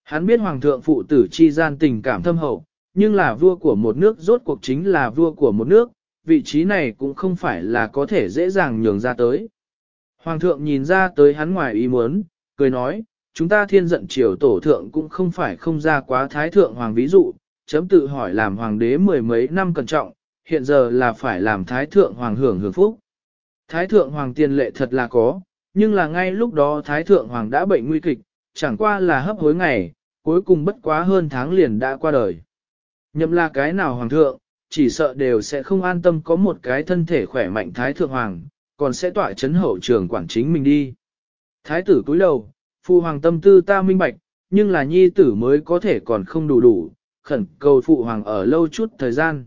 Hắn biết hoàng thượng phụ tử chi gian tình cảm thâm hậu, nhưng là vua của một nước rốt cuộc chính là vua của một nước, vị trí này cũng không phải là có thể dễ dàng nhường ra tới. Hoàng thượng nhìn ra tới hắn ngoài ý muốn, cười nói, chúng ta thiên giận triều tổ thượng cũng không phải không ra quá thái thượng hoàng ví dụ, chấm tự hỏi làm hoàng đế mười mấy năm cẩn trọng, hiện giờ là phải làm thái thượng hoàng hưởng hưởng phúc. Thái thượng hoàng tiền lệ thật là có, nhưng là ngay lúc đó thái thượng hoàng đã bệnh nguy kịch, chẳng qua là hấp hối ngày, cuối cùng bất quá hơn tháng liền đã qua đời. Nhậm là cái nào hoàng thượng, chỉ sợ đều sẽ không an tâm có một cái thân thể khỏe mạnh thái thượng hoàng, còn sẽ tỏa chấn hậu trường quản chính mình đi. Thái tử cúi đầu, phụ hoàng tâm tư ta minh bạch, nhưng là nhi tử mới có thể còn không đủ đủ, khẩn cầu phụ hoàng ở lâu chút thời gian.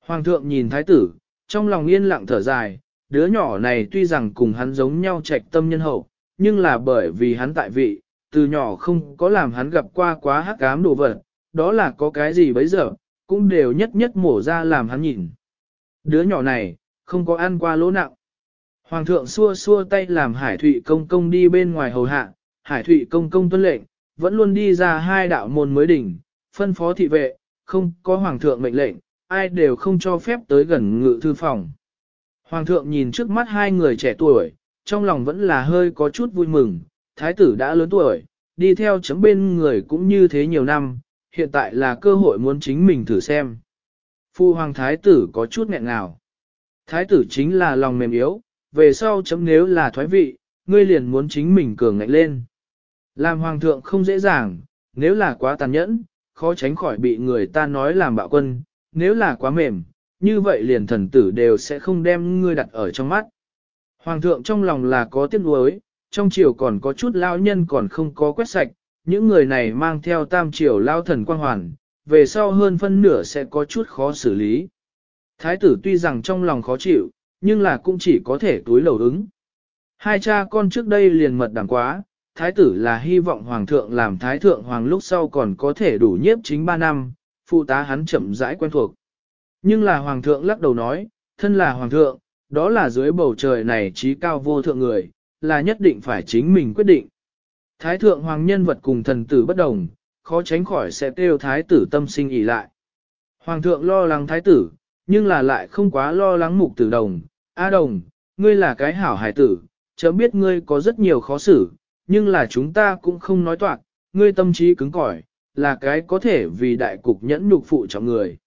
Hoàng thượng nhìn thái tử, trong lòng yên lặng thở dài, đứa nhỏ này tuy rằng cùng hắn giống nhau trạch tâm nhân hậu, nhưng là bởi vì hắn tại vị, từ nhỏ không có làm hắn gặp qua quá hắc ám đồ vật, đó là có cái gì bấy giờ, cũng đều nhất nhất mổ ra làm hắn nhìn. Đứa nhỏ này, không có ăn qua lỗ nặng. Hoàng thượng xua xua tay làm hải thụy công công đi bên ngoài hầu hạ, Hải Thụy công công tuân lệnh, vẫn luôn đi ra hai đạo môn mới đỉnh, phân phó thị vệ, không có hoàng thượng mệnh lệnh, ai đều không cho phép tới gần ngự thư phòng. Hoàng thượng nhìn trước mắt hai người trẻ tuổi, trong lòng vẫn là hơi có chút vui mừng, thái tử đã lớn tuổi, đi theo chấm bên người cũng như thế nhiều năm, hiện tại là cơ hội muốn chính mình thử xem. Phu hoàng thái tử có chút nghẹn ngào. Thái tử chính là lòng mềm yếu, về sau chấm nếu là thoái vị, ngươi liền muốn chính mình cường ngạnh lên. Làm hoàng thượng không dễ dàng, nếu là quá tàn nhẫn, khó tránh khỏi bị người ta nói làm bạo quân, nếu là quá mềm, như vậy liền thần tử đều sẽ không đem ngươi đặt ở trong mắt. Hoàng thượng trong lòng là có tiếc nuối, trong triều còn có chút lao nhân còn không có quét sạch, những người này mang theo tam triều lao thần quan hoàn, về sau hơn phân nửa sẽ có chút khó xử lý. Thái tử tuy rằng trong lòng khó chịu, nhưng là cũng chỉ có thể túi lầu ứng. Hai cha con trước đây liền mật đàm quá, thái tử là hy vọng hoàng thượng làm thái thượng hoàng lúc sau còn có thể đủ nhiếp chính 3 năm, phụ tá hắn chậm rãi quen thuộc. Nhưng là hoàng thượng lắc đầu nói, thân là hoàng thượng, đó là dưới bầu trời này trí cao vô thượng người, là nhất định phải chính mình quyết định. Thái thượng hoàng nhân vật cùng thần tử bất đồng, khó tránh khỏi sẽ kêu thái tử tâm sinh ỉ lại. Hoàng thượng lo lắng thái tử, nhưng là lại không quá lo lắng mục tử đồng. A đồng, ngươi là cái hảo hải tử, chớ biết ngươi có rất nhiều khó xử, nhưng là chúng ta cũng không nói toạc, ngươi tâm trí cứng cỏi, là cái có thể vì đại cục nhẫn nhục phụ trọng người.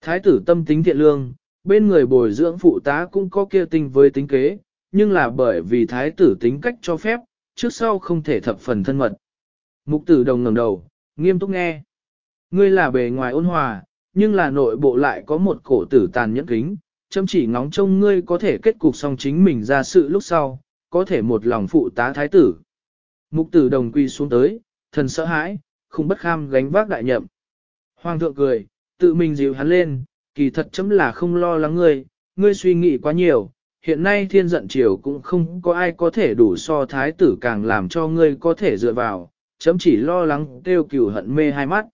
Thái tử tâm tính thiện lương, bên người bồi dưỡng phụ tá cũng có kia tinh với tính kế, nhưng là bởi vì thái tử tính cách cho phép, trước sau không thể thập phần thân mật. Mục tử đồng ngẩng đầu, nghiêm túc nghe. Ngươi là bề ngoài ôn hòa, nhưng là nội bộ lại có một cổ tử tàn nhẫn kính, chăm chỉ ngóng trông ngươi có thể kết cục xong chính mình ra sự lúc sau, có thể một lòng phụ tá thái tử. Mục tử đồng quy xuống tới, thần sợ hãi, không bất kham gánh vác đại nhậm. Hoàng thượng cười, tự mình dịu hắn lên, kỳ thật chấm là không lo lắng ngươi, ngươi suy nghĩ quá nhiều, hiện nay thiên giận triều cũng không có ai có thể đủ so thái tử càng làm cho ngươi có thể dựa vào, chấm chỉ lo lắng tiêu cửu hận mê hai mắt.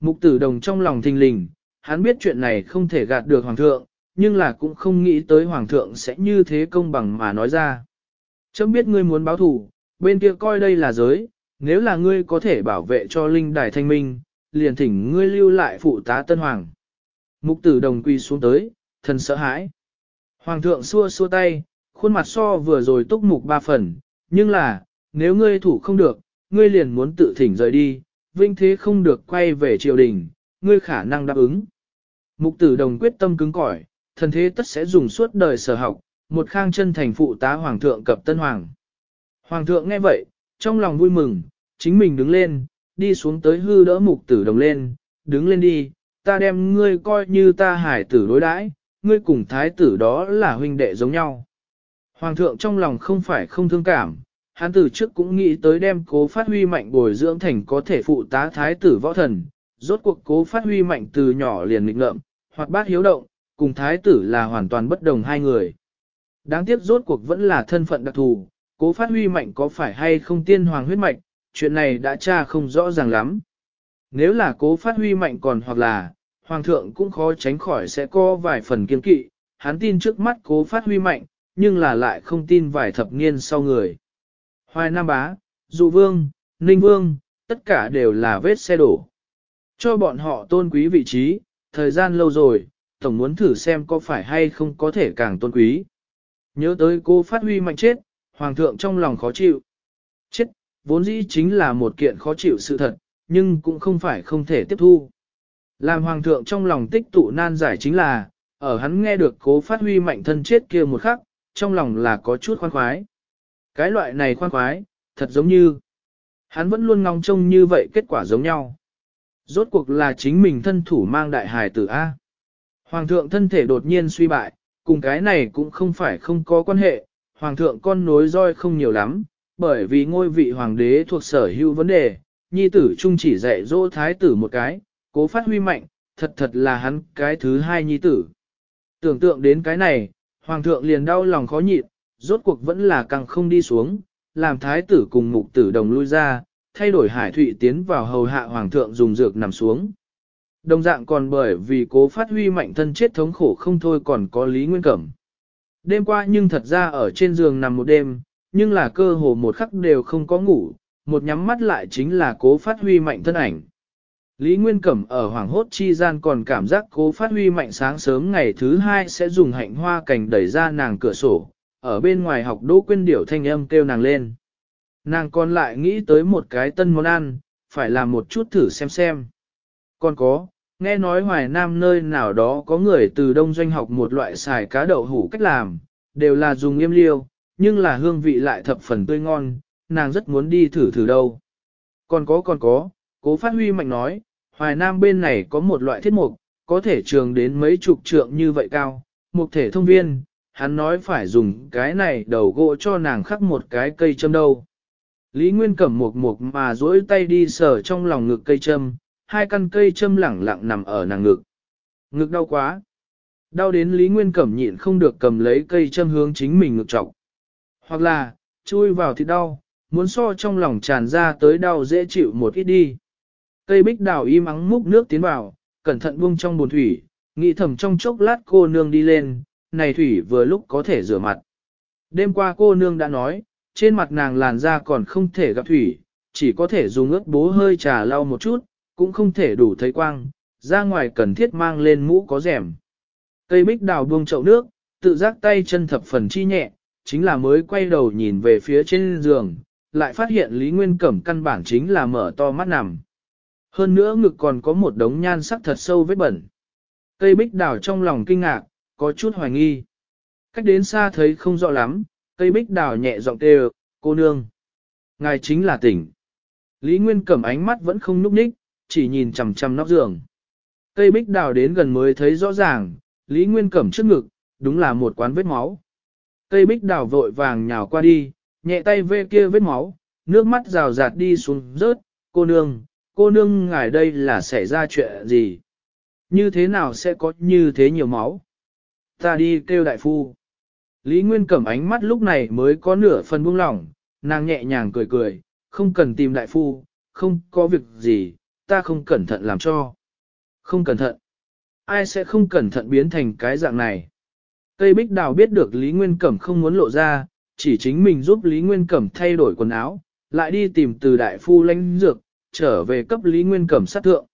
Mục tử đồng trong lòng thình lình, hắn biết chuyện này không thể gạt được hoàng thượng, nhưng là cũng không nghĩ tới hoàng thượng sẽ như thế công bằng mà nói ra. Chấm biết ngươi muốn báo thù, bên kia coi đây là giới, nếu là ngươi có thể bảo vệ cho linh đài thanh minh, liền thỉnh ngươi lưu lại phụ tá tân hoàng. Mục tử đồng quy xuống tới, thần sợ hãi. Hoàng thượng xua xua tay, khuôn mặt so vừa rồi túc mục ba phần, nhưng là, nếu ngươi thủ không được, ngươi liền muốn tự thỉnh rời đi, vinh thế không được quay về triều đình, ngươi khả năng đáp ứng. Mục tử đồng quyết tâm cứng cỏi, thần thế tất sẽ dùng suốt đời sở học, một khang chân thành phụ tá hoàng thượng cập tân hoàng. Hoàng thượng nghe vậy, trong lòng vui mừng, chính mình đứng lên, đi xuống tới hư đỡ mục tử đồng lên, đứng lên đi, ta đem ngươi coi như ta hải tử đối đãi, ngươi cùng thái tử đó là huynh đệ giống nhau. Hoàng thượng trong lòng không phải không thương cảm, hắn tử trước cũng nghĩ tới đem cố phát huy mạnh bồi dưỡng thành có thể phụ tá thái tử võ thần, rốt cuộc cố phát huy mạnh từ nhỏ liền nghịch ngợm, hoặc bát hiếu động, cùng thái tử là hoàn toàn bất đồng hai người. Đáng tiếc rốt cuộc vẫn là thân phận đặc thù, cố phát huy mạnh có phải hay không tiên hoàng huyết mạch, chuyện này đã tra không rõ ràng lắm. Nếu là cố phát huy mạnh còn hoặc là, hoàng thượng cũng khó tránh khỏi sẽ có vài phần kiên kỵ, hắn tin trước mắt cố phát huy mạnh, nhưng là lại không tin vài thập niên sau người. Hoài Nam Bá, Dụ Vương, Ninh Vương, tất cả đều là vết xe đổ. Cho bọn họ tôn quý vị trí, thời gian lâu rồi, tổng muốn thử xem có phải hay không có thể càng tôn quý. Nhớ tới cô phát huy mạnh chết, Hoàng thượng trong lòng khó chịu. Chết, vốn dĩ chính là một kiện khó chịu sự thật, nhưng cũng không phải không thể tiếp thu. Làm hoàng thượng trong lòng tích tụ nan giải chính là, ở hắn nghe được cố phát huy mạnh thân chết kia một khắc, trong lòng là có chút khoan khoái. Cái loại này khoan khoái, thật giống như, hắn vẫn luôn ngóng trông như vậy kết quả giống nhau. Rốt cuộc là chính mình thân thủ mang đại hài tử A. Hoàng thượng thân thể đột nhiên suy bại, cùng cái này cũng không phải không có quan hệ, hoàng thượng con nối roi không nhiều lắm, bởi vì ngôi vị hoàng đế thuộc sở hữu vấn đề, nhi tử trung chỉ dạy dỗ thái tử một cái, cố phát huy mạnh, thật thật là hắn cái thứ hai nhi tử. Tưởng tượng đến cái này, hoàng thượng liền đau lòng khó nhịn, rốt cuộc vẫn là càng không đi xuống, làm thái tử cùng mục tử đồng lui ra, thay đổi hải thụy tiến vào hầu hạ hoàng thượng dùng dược nằm xuống. Đồng dạng còn bởi vì cố phát huy mạnh thân chết thống khổ không thôi còn có lý nguyên cẩm. Đêm qua nhưng thật ra ở trên giường nằm một đêm, nhưng là cơ hồ một khắc đều không có ngủ, một nhắm mắt lại chính là cố phát huy mạnh thân ảnh. Lý Nguyên Cẩm ở Hoàng hốt chi gian còn cảm giác cố phát huy mạnh sáng sớm ngày thứ hai sẽ dùng hạnh hoa cành đẩy ra nàng cửa sổ, ở bên ngoài học đỗ quyên điểu thanh âm kêu nàng lên. Nàng còn lại nghĩ tới một cái tân món ăn, phải làm một chút thử xem xem. Còn có, nghe nói Hoài Nam nơi nào đó có người từ Đông Doanh học một loại xài cá đậu hủ cách làm, đều là dùng yêm liêu, nhưng là hương vị lại thập phần tươi ngon, nàng rất muốn đi thử thử đâu. Còn có còn có, cố phát huy mạnh nói, Hoài Nam bên này có một loại thiết mục, có thể trường đến mấy chục trượng như vậy cao, mục thể thông viên, hắn nói phải dùng cái này đầu gỗ cho nàng khắc một cái cây châm đâu. Lý Nguyên cầm mục mục mà dỗi tay đi sờ trong lòng ngực cây châm, hai căn cây châm lẳng lặng nằm ở nàng ngực. Ngực đau quá. Đau đến Lý Nguyên Cẩm nhịn không được cầm lấy cây châm hướng chính mình ngực trọc. Hoặc là, chui vào thì đau, muốn so trong lòng tràn ra tới đau dễ chịu một ít đi. Cây bích đào im mắng múc nước tiến vào, cẩn thận buông trong bồn thủy, nghĩ thầm trong chốc lát cô nương đi lên, này thủy vừa lúc có thể rửa mặt. Đêm qua cô nương đã nói, trên mặt nàng làn da còn không thể gặp thủy, chỉ có thể dùng ướt bố hơi trà lau một chút, cũng không thể đủ thấy quang, ra ngoài cần thiết mang lên mũ có rèm. Cây bích đào buông chậu nước, tự giác tay chân thập phần chi nhẹ, chính là mới quay đầu nhìn về phía trên giường, lại phát hiện Lý Nguyên Cẩm căn bản chính là mở to mắt nằm. Hơn nữa ngực còn có một đống nhan sắc thật sâu vết bẩn. Cây bích đào trong lòng kinh ngạc, có chút hoài nghi. Cách đến xa thấy không rõ lắm, cây bích đào nhẹ giọng kêu, cô nương. Ngài chính là tỉnh. Lý Nguyên Cẩm ánh mắt vẫn không núp ních, chỉ nhìn chằm chằm nóc giường. Cây bích đào đến gần mới thấy rõ ràng, Lý Nguyên Cẩm trước ngực, đúng là một quán vết máu. Cây bích đào vội vàng nhào qua đi, nhẹ tay vê kia vết máu, nước mắt rào rạt đi xuống rớt, cô nương, cô nương ngài đây là xảy ra chuyện gì? Như thế nào sẽ có như thế nhiều máu? Ta đi kêu đại phu. Lý Nguyên Cẩm ánh mắt lúc này mới có nửa phần buông lỏng, nàng nhẹ nhàng cười cười, không cần tìm đại phu, không có việc gì, ta không cẩn thận làm cho. Không cẩn thận. Ai sẽ không cẩn thận biến thành cái dạng này. Tây Bích Đào biết được Lý Nguyên Cẩm không muốn lộ ra, chỉ chính mình giúp Lý Nguyên Cẩm thay đổi quần áo, lại đi tìm từ đại phu lãnh dược, trở về cấp Lý Nguyên Cẩm sát thượng.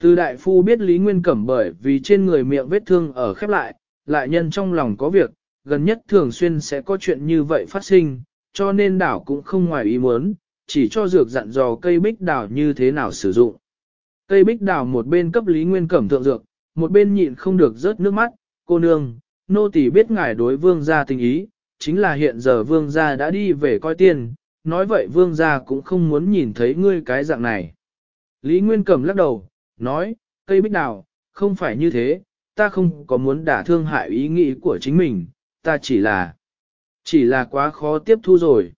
Từ đại phu biết Lý Nguyên Cẩm bởi vì trên người miệng vết thương ở khép lại, lại nhân trong lòng có việc, gần nhất thường xuyên sẽ có chuyện như vậy phát sinh, cho nên đảo cũng không ngoài ý muốn, chỉ cho dược dặn dò cây bích đảo như thế nào sử dụng. Tây Bích Đào một bên cấp Lý Nguyên Cẩm thượng dược, một bên nhịn không được rớt nước mắt, cô nương, nô tỳ biết ngài đối vương gia tình ý, chính là hiện giờ vương gia đã đi về coi tiền, nói vậy vương gia cũng không muốn nhìn thấy ngươi cái dạng này. Lý Nguyên Cẩm lắc đầu, nói, Tây Bích Đào, không phải như thế, ta không có muốn đả thương hại ý nghĩ của chính mình, ta chỉ là, chỉ là quá khó tiếp thu rồi.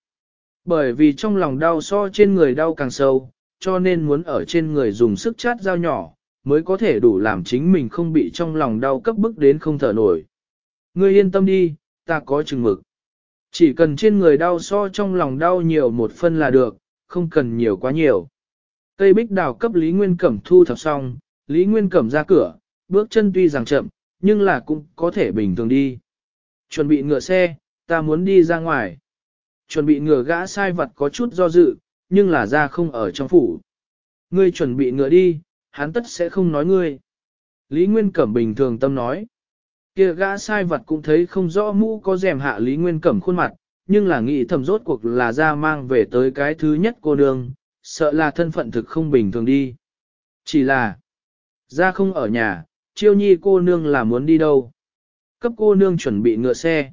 Bởi vì trong lòng đau so trên người đau càng sâu, cho nên muốn ở trên người dùng sức chát dao nhỏ, mới có thể đủ làm chính mình không bị trong lòng đau cấp bức đến không thở nổi. Ngươi yên tâm đi, ta có chừng mực. Chỉ cần trên người đau so trong lòng đau nhiều một phân là được, không cần nhiều quá nhiều. Cây bích đào cấp Lý Nguyên Cẩm thu thập xong, Lý Nguyên Cẩm ra cửa, bước chân tuy rằng chậm, nhưng là cũng có thể bình thường đi. Chuẩn bị ngựa xe, ta muốn đi ra ngoài. Chuẩn bị ngựa gã sai vật có chút do dự, nhưng là ra không ở trong phủ. Ngươi chuẩn bị ngựa đi, hắn tất sẽ không nói ngươi. Lý Nguyên Cẩm bình thường tâm nói. kia gã sai vật cũng thấy không rõ mũ có rèm hạ Lý Nguyên Cẩm khuôn mặt, nhưng là nghĩ thầm rốt cuộc là ra mang về tới cái thứ nhất cô đường, sợ là thân phận thực không bình thường đi. Chỉ là, ra không ở nhà, chiêu nhi cô nương là muốn đi đâu. Cấp cô nương chuẩn bị ngựa xe.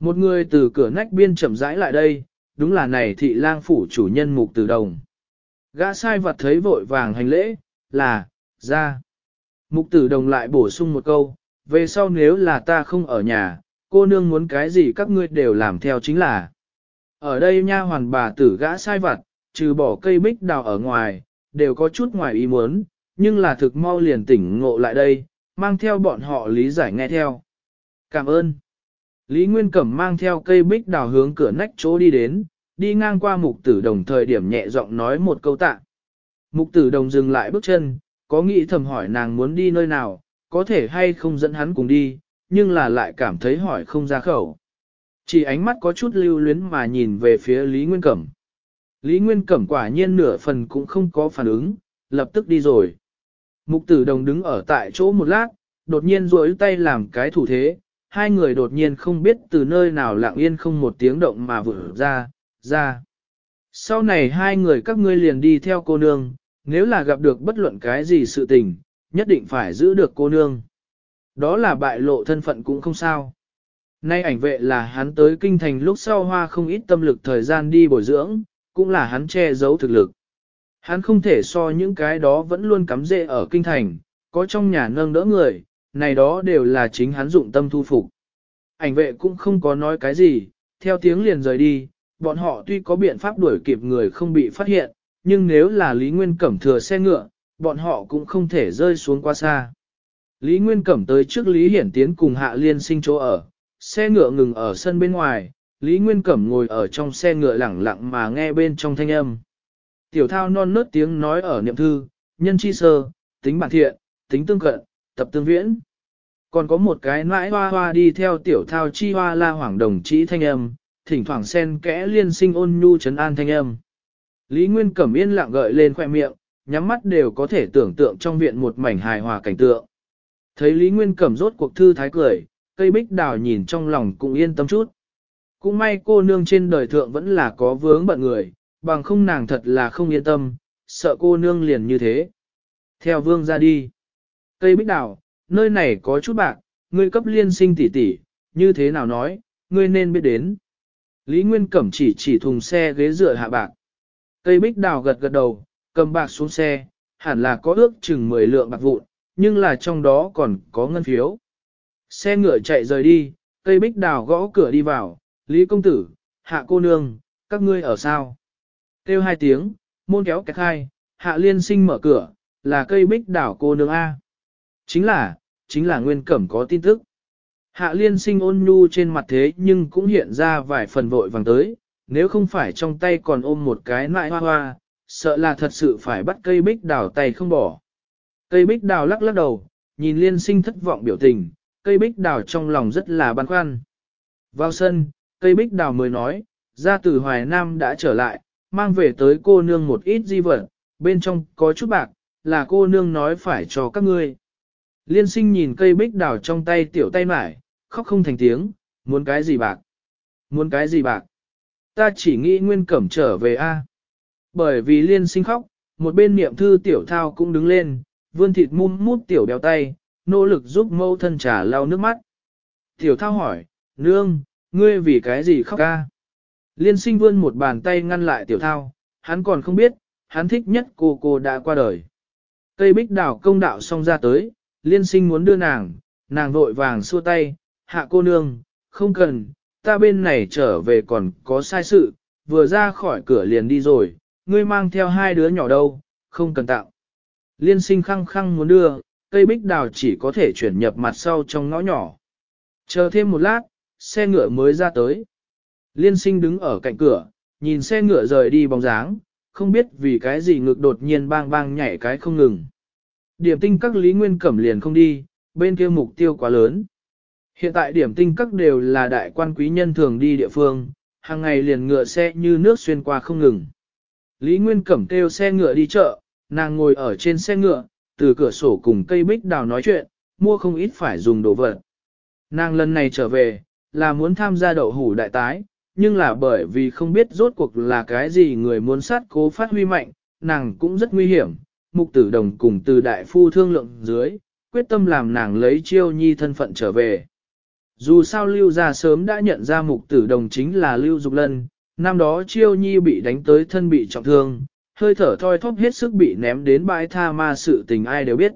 Một người từ cửa nách biên chậm rãi lại đây, đúng là này thị lang phủ chủ nhân mục tử đồng. Gã sai vật thấy vội vàng hành lễ, là, ra. Mục tử đồng lại bổ sung một câu, về sau nếu là ta không ở nhà, cô nương muốn cái gì các ngươi đều làm theo chính là. Ở đây nha hoàn bà tử gã sai vật trừ bỏ cây bích đào ở ngoài, đều có chút ngoài ý muốn, nhưng là thực mau liền tỉnh ngộ lại đây, mang theo bọn họ lý giải nghe theo. Cảm ơn. Lý Nguyên Cẩm mang theo cây bích đào hướng cửa nách chỗ đi đến, đi ngang qua mục tử đồng thời điểm nhẹ giọng nói một câu tạ. Mục tử đồng dừng lại bước chân, có nghĩ thầm hỏi nàng muốn đi nơi nào, có thể hay không dẫn hắn cùng đi, nhưng là lại cảm thấy hỏi không ra khẩu. Chỉ ánh mắt có chút lưu luyến mà nhìn về phía Lý Nguyên Cẩm. Lý Nguyên Cẩm quả nhiên nửa phần cũng không có phản ứng, lập tức đi rồi. Mục tử đồng đứng ở tại chỗ một lát, đột nhiên rỗi tay làm cái thủ thế, hai người đột nhiên không biết từ nơi nào lặng yên không một tiếng động mà vừa ra, ra. Sau này hai người các ngươi liền đi theo cô nương, nếu là gặp được bất luận cái gì sự tình, nhất định phải giữ được cô nương. Đó là bại lộ thân phận cũng không sao. Nay ảnh vệ là hắn tới kinh thành lúc sau hoa không ít tâm lực thời gian đi bồi dưỡng, cũng là hắn che giấu thực lực. Hắn không thể so những cái đó vẫn luôn cắm rễ ở kinh thành, có trong nhà nâng đỡ người, này đó đều là chính hắn dụng tâm thu phục. Ảnh vệ cũng không có nói cái gì, theo tiếng liền rời đi, bọn họ tuy có biện pháp đuổi kịp người không bị phát hiện, nhưng nếu là Lý Nguyên Cẩm thừa xe ngựa, bọn họ cũng không thể rơi xuống quá xa. Lý Nguyên Cẩm tới trước Lý Hiển Tiến cùng Hạ Liên sinh chỗ ở, xe ngựa ngừng ở sân bên ngoài, Lý Nguyên Cẩm ngồi ở trong xe ngựa lẳng lặng mà nghe bên trong thanh âm. Tiểu thao non nớt tiếng nói ở niệm thư, nhân chi sơ, tính bản thiện, tính tương cận, tập tương viễn. Còn có một cái nãi hoa hoa đi theo tiểu thao chi hoa la hoàng đồng chí thanh âm, thỉnh thoảng sen kẽ liên sinh ôn nhu trấn an thanh âm. Lý Nguyên Cẩm yên lặng gợi lên khoẻ miệng, nhắm mắt đều có thể tưởng tượng trong viện một mảnh hài hòa cảnh tượng. Thấy Lý Nguyên Cẩm rốt cuộc thư thái cười, cây bích đào nhìn trong lòng cũng yên tâm chút. Cũng may cô nương trên đời thượng vẫn là có vướng bận người, bằng không nàng thật là không yên tâm, sợ cô nương liền như thế. Theo vương ra đi cây bích đào, nơi này có chút bạc, ngươi cấp liên sinh tỷ tỷ, như thế nào nói, ngươi nên biết đến. Lý Nguyên Cẩm chỉ chỉ thùng xe ghế dựa hạ bạc. Cây bích đào gật gật đầu, cầm bạc xuống xe, hẳn là có ước chừng 10 lượng bạc vụn, nhưng là trong đó còn có ngân phiếu. Xe ngựa chạy rời đi, cây bích đào gõ cửa đi vào, Lý Công Tử, hạ cô nương, các ngươi ở sao? Kêu hai tiếng, môn kéo kẹt hai, hạ liên sinh mở cửa, là cây bích đảo cô nương A. Chính là, chính là Nguyên Cẩm có tin tức. Hạ liên sinh ôn nhu trên mặt thế nhưng cũng hiện ra vài phần vội vàng tới, nếu không phải trong tay còn ôm một cái nại hoa hoa, sợ là thật sự phải bắt cây bích đào tay không bỏ. Cây bích đào lắc lắc đầu, nhìn liên sinh thất vọng biểu tình, cây bích đào trong lòng rất là băn khoăn. Vào sân, cây bích đào mới nói, ra từ Hoài Nam đã trở lại, mang về tới cô nương một ít di vật, bên trong có chút bạc, là cô nương nói phải cho các ngươi. Liên sinh nhìn cây bích đào trong tay tiểu tay mải, khóc không thành tiếng, muốn cái gì bạc? Muốn cái gì bạc? Ta chỉ nghĩ nguyên cẩm trở về a. Bởi vì liên sinh khóc, một bên niệm thư tiểu thao cũng đứng lên, vươn thịt mum mút tiểu béo tay, nỗ lực giúp mâu thân trả lau nước mắt. Tiểu thao hỏi, nương, ngươi vì cái gì khóc ca? Liên sinh vươn một bàn tay ngăn lại tiểu thao, hắn còn không biết, hắn thích nhất cô cô đã qua đời. Cây bích đào công đạo xong ra tới, liên sinh muốn đưa nàng, nàng vội vàng xua tay, hạ cô nương, không cần, ta bên này trở về còn có sai sự, vừa ra khỏi cửa liền đi rồi, ngươi mang theo hai đứa nhỏ đâu, không cần tạo. Liên sinh khăng khăng muốn đưa, cây bích đào chỉ có thể chuyển nhập mặt sau trong ngõ nhỏ. Chờ thêm một lát, xe ngựa mới ra tới. Liên sinh đứng ở cạnh cửa, nhìn xe ngựa rời đi bóng dáng, không biết vì cái gì ngực đột nhiên bang bang nhảy cái không ngừng điểm tinh các Lý Nguyên Cẩm liền không đi, bên kia mục tiêu quá lớn. Hiện tại điểm tinh các đều là đại quan quý nhân thường đi địa phương, hàng ngày liền ngựa xe như nước xuyên qua không ngừng. Lý Nguyên Cẩm kêu xe ngựa đi chợ, nàng ngồi ở trên xe ngựa, từ cửa sổ cùng cây bích đào nói chuyện, mua không ít phải dùng đồ vật. Nàng lần này trở về, là muốn tham gia đậu hủ đại tái, nhưng là bởi vì không biết rốt cuộc là cái gì người muốn sát cố phát huy mạnh, nàng cũng rất nguy hiểm, mục tử đồng cùng từ đại phu thương lượng dưới, quyết tâm làm nàng lấy chiêu nhi thân phận trở về. Dù sao lưu gia sớm đã nhận ra mục tử đồng chính là lưu dục lân, năm đó chiêu nhi bị đánh tới thân bị trọng thương, hơi thở thoi thóp hết sức bị ném đến bãi tha ma sự tình ai đều biết.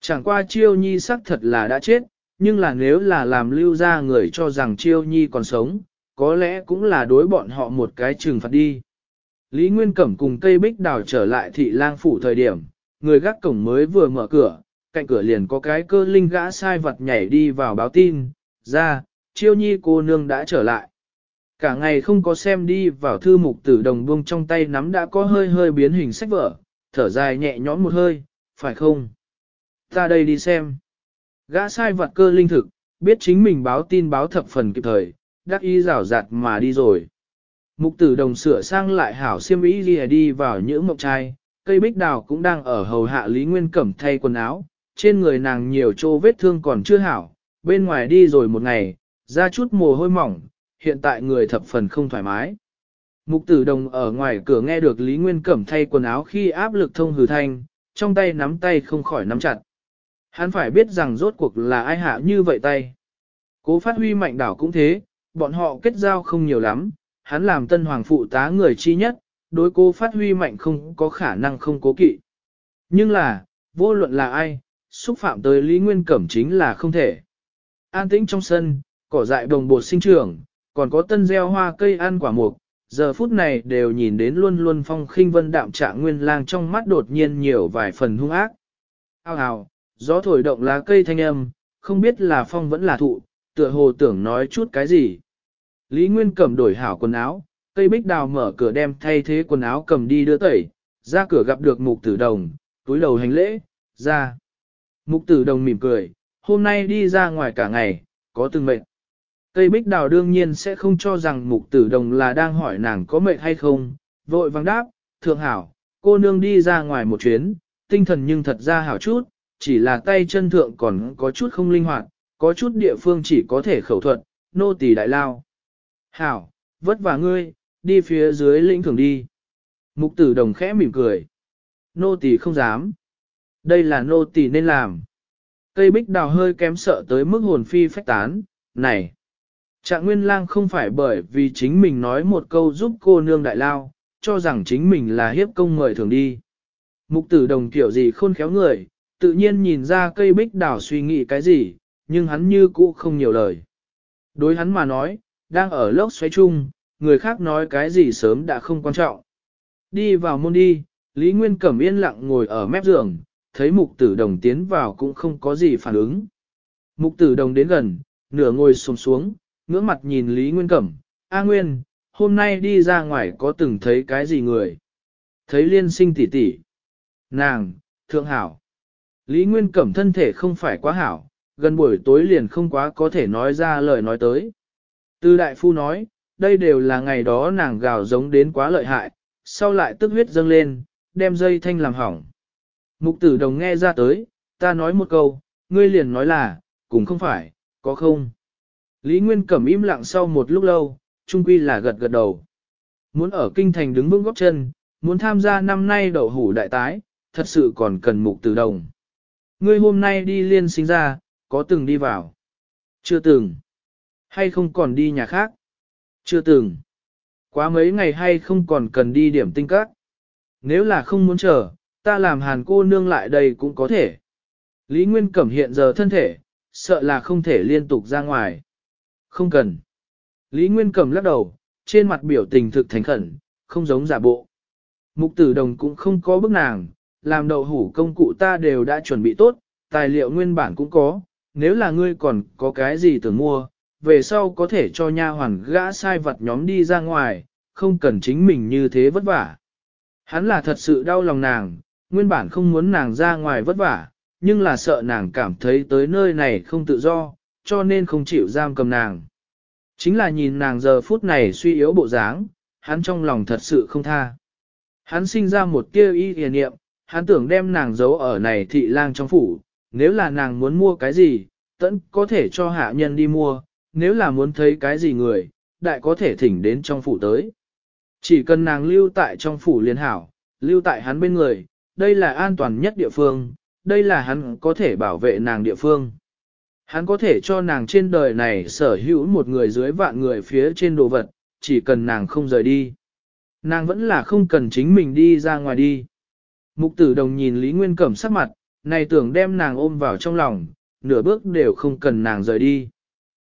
Chẳng qua chiêu nhi xác thật là đã chết, nhưng là nếu là làm lưu ra người cho rằng chiêu nhi còn sống, có lẽ cũng là đối bọn họ một cái trừng phạt đi. Lý Nguyên Cẩm cùng Tây bích đào trở lại thị lang phủ thời điểm, người gác cổng mới vừa mở cửa, cạnh cửa liền có cái cơ linh gã sai vật nhảy đi vào báo tin, ra, chiêu nhi cô nương đã trở lại. Cả ngày không có xem đi vào thư mục tử đồng buông trong tay nắm đã có hơi hơi biến hình sách vở, thở dài nhẹ nhõm một hơi, phải không? Ta đây đi xem. Gã sai vật cơ linh thực, biết chính mình báo tin báo thập phần kịp thời, đắc ý rảo rạt mà đi rồi. Mục tử đồng sửa sang lại hảo xiêm ý ghi đi vào những mộng trai, cây bích đào cũng đang ở hầu hạ Lý Nguyên Cẩm thay quần áo, trên người nàng nhiều chỗ vết thương còn chưa hảo, bên ngoài đi rồi một ngày, ra chút mồ hôi mỏng, hiện tại người thập phần không thoải mái. Mục tử đồng ở ngoài cửa nghe được Lý Nguyên Cẩm thay quần áo khi áp lực thông hừ thanh, trong tay nắm tay không khỏi nắm chặt. Hắn phải biết rằng rốt cuộc là ai hạ như vậy tay. Cố phát huy mạnh đảo cũng thế, bọn họ kết giao không nhiều lắm, hắn làm tân hoàng phụ tá người chi nhất, đối cô phát huy mạnh không có khả năng không cố kỵ. Nhưng là, vô luận là ai, xúc phạm tới Lý Nguyên Cẩm chính là không thể. An tĩnh trong sân, cỏ dại đồng bột sinh trưởng, còn có tân gieo hoa cây ăn quả mục, giờ phút này đều nhìn đến luôn luôn phong khinh vân đạm trạng nguyên lang trong mắt đột nhiên nhiều vài phần hung ác. hào hào gió thổi động lá cây thanh âm, không biết là phong vẫn là thụ, tựa hồ tưởng nói chút cái gì. Lý Nguyên cầm đổi hảo quần áo, cây bích đào mở cửa đem thay thế quần áo cầm đi đưa tẩy, ra cửa gặp được mục tử đồng, túi đầu hành lễ, ra. Mục tử đồng mỉm cười, hôm nay đi ra ngoài cả ngày, có từng mệnh. Cây bích đào đương nhiên sẽ không cho rằng mục tử đồng là đang hỏi nàng có mệnh hay không, vội vắng đáp, thượng hảo, cô nương đi ra ngoài một chuyến, tinh thần nhưng thật ra hảo chút, chỉ là tay chân thượng còn có chút không linh hoạt, có chút địa phương chỉ có thể khẩu thuật, nô tỳ đại lao. Hảo, vất vả ngươi, đi phía dưới lĩnh thưởng đi. Mục tử đồng khẽ mỉm cười. Nô tỳ không dám. Đây là nô tỳ nên làm. Cây bích đào hơi kém sợ tới mức hồn phi phách tán. Này! Trạng nguyên lang không phải bởi vì chính mình nói một câu giúp cô nương đại lao, cho rằng chính mình là hiếp công người thường đi. Mục tử đồng kiểu gì khôn khéo người, tự nhiên nhìn ra cây bích đào suy nghĩ cái gì, nhưng hắn như cũ không nhiều lời. Đối hắn mà nói, đang ở lốc xoáy chung, người khác nói cái gì sớm đã không quan trọng. Đi vào môn đi, Lý Nguyên Cẩm yên lặng ngồi ở mép giường, thấy mục tử đồng tiến vào cũng không có gì phản ứng. Mục tử đồng đến gần, nửa ngồi xuống xuống, ngưỡng mặt nhìn Lý Nguyên Cẩm, A Nguyên, hôm nay đi ra ngoài có từng thấy cái gì người? Thấy liên sinh tỷ tỷ Nàng, thượng hảo. Lý Nguyên Cẩm thân thể không phải quá hảo, gần buổi tối liền không quá có thể nói ra lời nói tới. Từ đại phu nói, đây đều là ngày đó nàng gào giống đến quá lợi hại, sau lại tức huyết dâng lên, đem dây thanh làm hỏng. Mục tử đồng nghe ra tới, ta nói một câu, ngươi liền nói là, cũng không phải, có không. Lý Nguyên Cẩm im lặng sau một lúc lâu, trung quy là gật gật đầu. Muốn ở kinh thành đứng vững góc chân, muốn tham gia năm nay đậu hủ đại tái, thật sự còn cần mục tử đồng. Ngươi hôm nay đi liên sinh ra, có từng đi vào? Chưa từng hay không còn đi nhà khác? Chưa từng. Quá mấy ngày hay không còn cần đi điểm tinh các? Nếu là không muốn chờ, ta làm hàn cô nương lại đây cũng có thể. Lý Nguyên Cẩm hiện giờ thân thể, sợ là không thể liên tục ra ngoài. Không cần. Lý Nguyên Cẩm lắc đầu, trên mặt biểu tình thực thành khẩn, không giống giả bộ. Mục tử đồng cũng không có bức nàng, làm đậu hủ công cụ ta đều đã chuẩn bị tốt, tài liệu nguyên bản cũng có, nếu là ngươi còn có cái gì tưởng mua, về sau có thể cho nha hoàn gã sai vật nhóm đi ra ngoài, không cần chính mình như thế vất vả. Hắn là thật sự đau lòng nàng, nguyên bản không muốn nàng ra ngoài vất vả, nhưng là sợ nàng cảm thấy tới nơi này không tự do, cho nên không chịu giam cầm nàng. Chính là nhìn nàng giờ phút này suy yếu bộ dáng, hắn trong lòng thật sự không tha. Hắn sinh ra một tia y hề niệm, hắn tưởng đem nàng giấu ở này thị lang trong phủ, nếu là nàng muốn mua cái gì, tẫn có thể cho hạ nhân đi mua, nếu là muốn thấy cái gì người, đại có thể thỉnh đến trong phủ tới. Chỉ cần nàng lưu tại trong phủ liên hảo, lưu tại hắn bên người, đây là an toàn nhất địa phương, đây là hắn có thể bảo vệ nàng địa phương. Hắn có thể cho nàng trên đời này sở hữu một người dưới vạn người phía trên đồ vật, chỉ cần nàng không rời đi. Nàng vẫn là không cần chính mình đi ra ngoài đi. Mục tử đồng nhìn Lý Nguyên Cẩm sắc mặt, này tưởng đem nàng ôm vào trong lòng, nửa bước đều không cần nàng rời đi.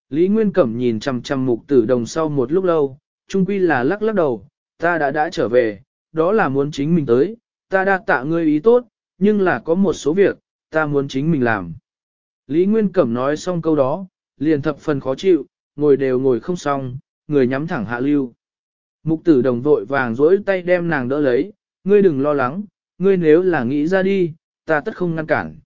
Lý Nguyên Cẩm nhìn chằm chằm mục tử đồng sau một lúc lâu, chung quy là lắc lắc đầu, ta đã đã trở về, đó là muốn chính mình tới, ta đã tạ ngươi ý tốt, nhưng là có một số việc, ta muốn chính mình làm. Lý Nguyên Cẩm nói xong câu đó, liền thập phần khó chịu, ngồi đều ngồi không xong, người nhắm thẳng hạ lưu. Mục tử đồng vội vàng dỗi tay đem nàng đỡ lấy, ngươi đừng lo lắng, ngươi nếu là nghĩ ra đi, ta tất không ngăn cản.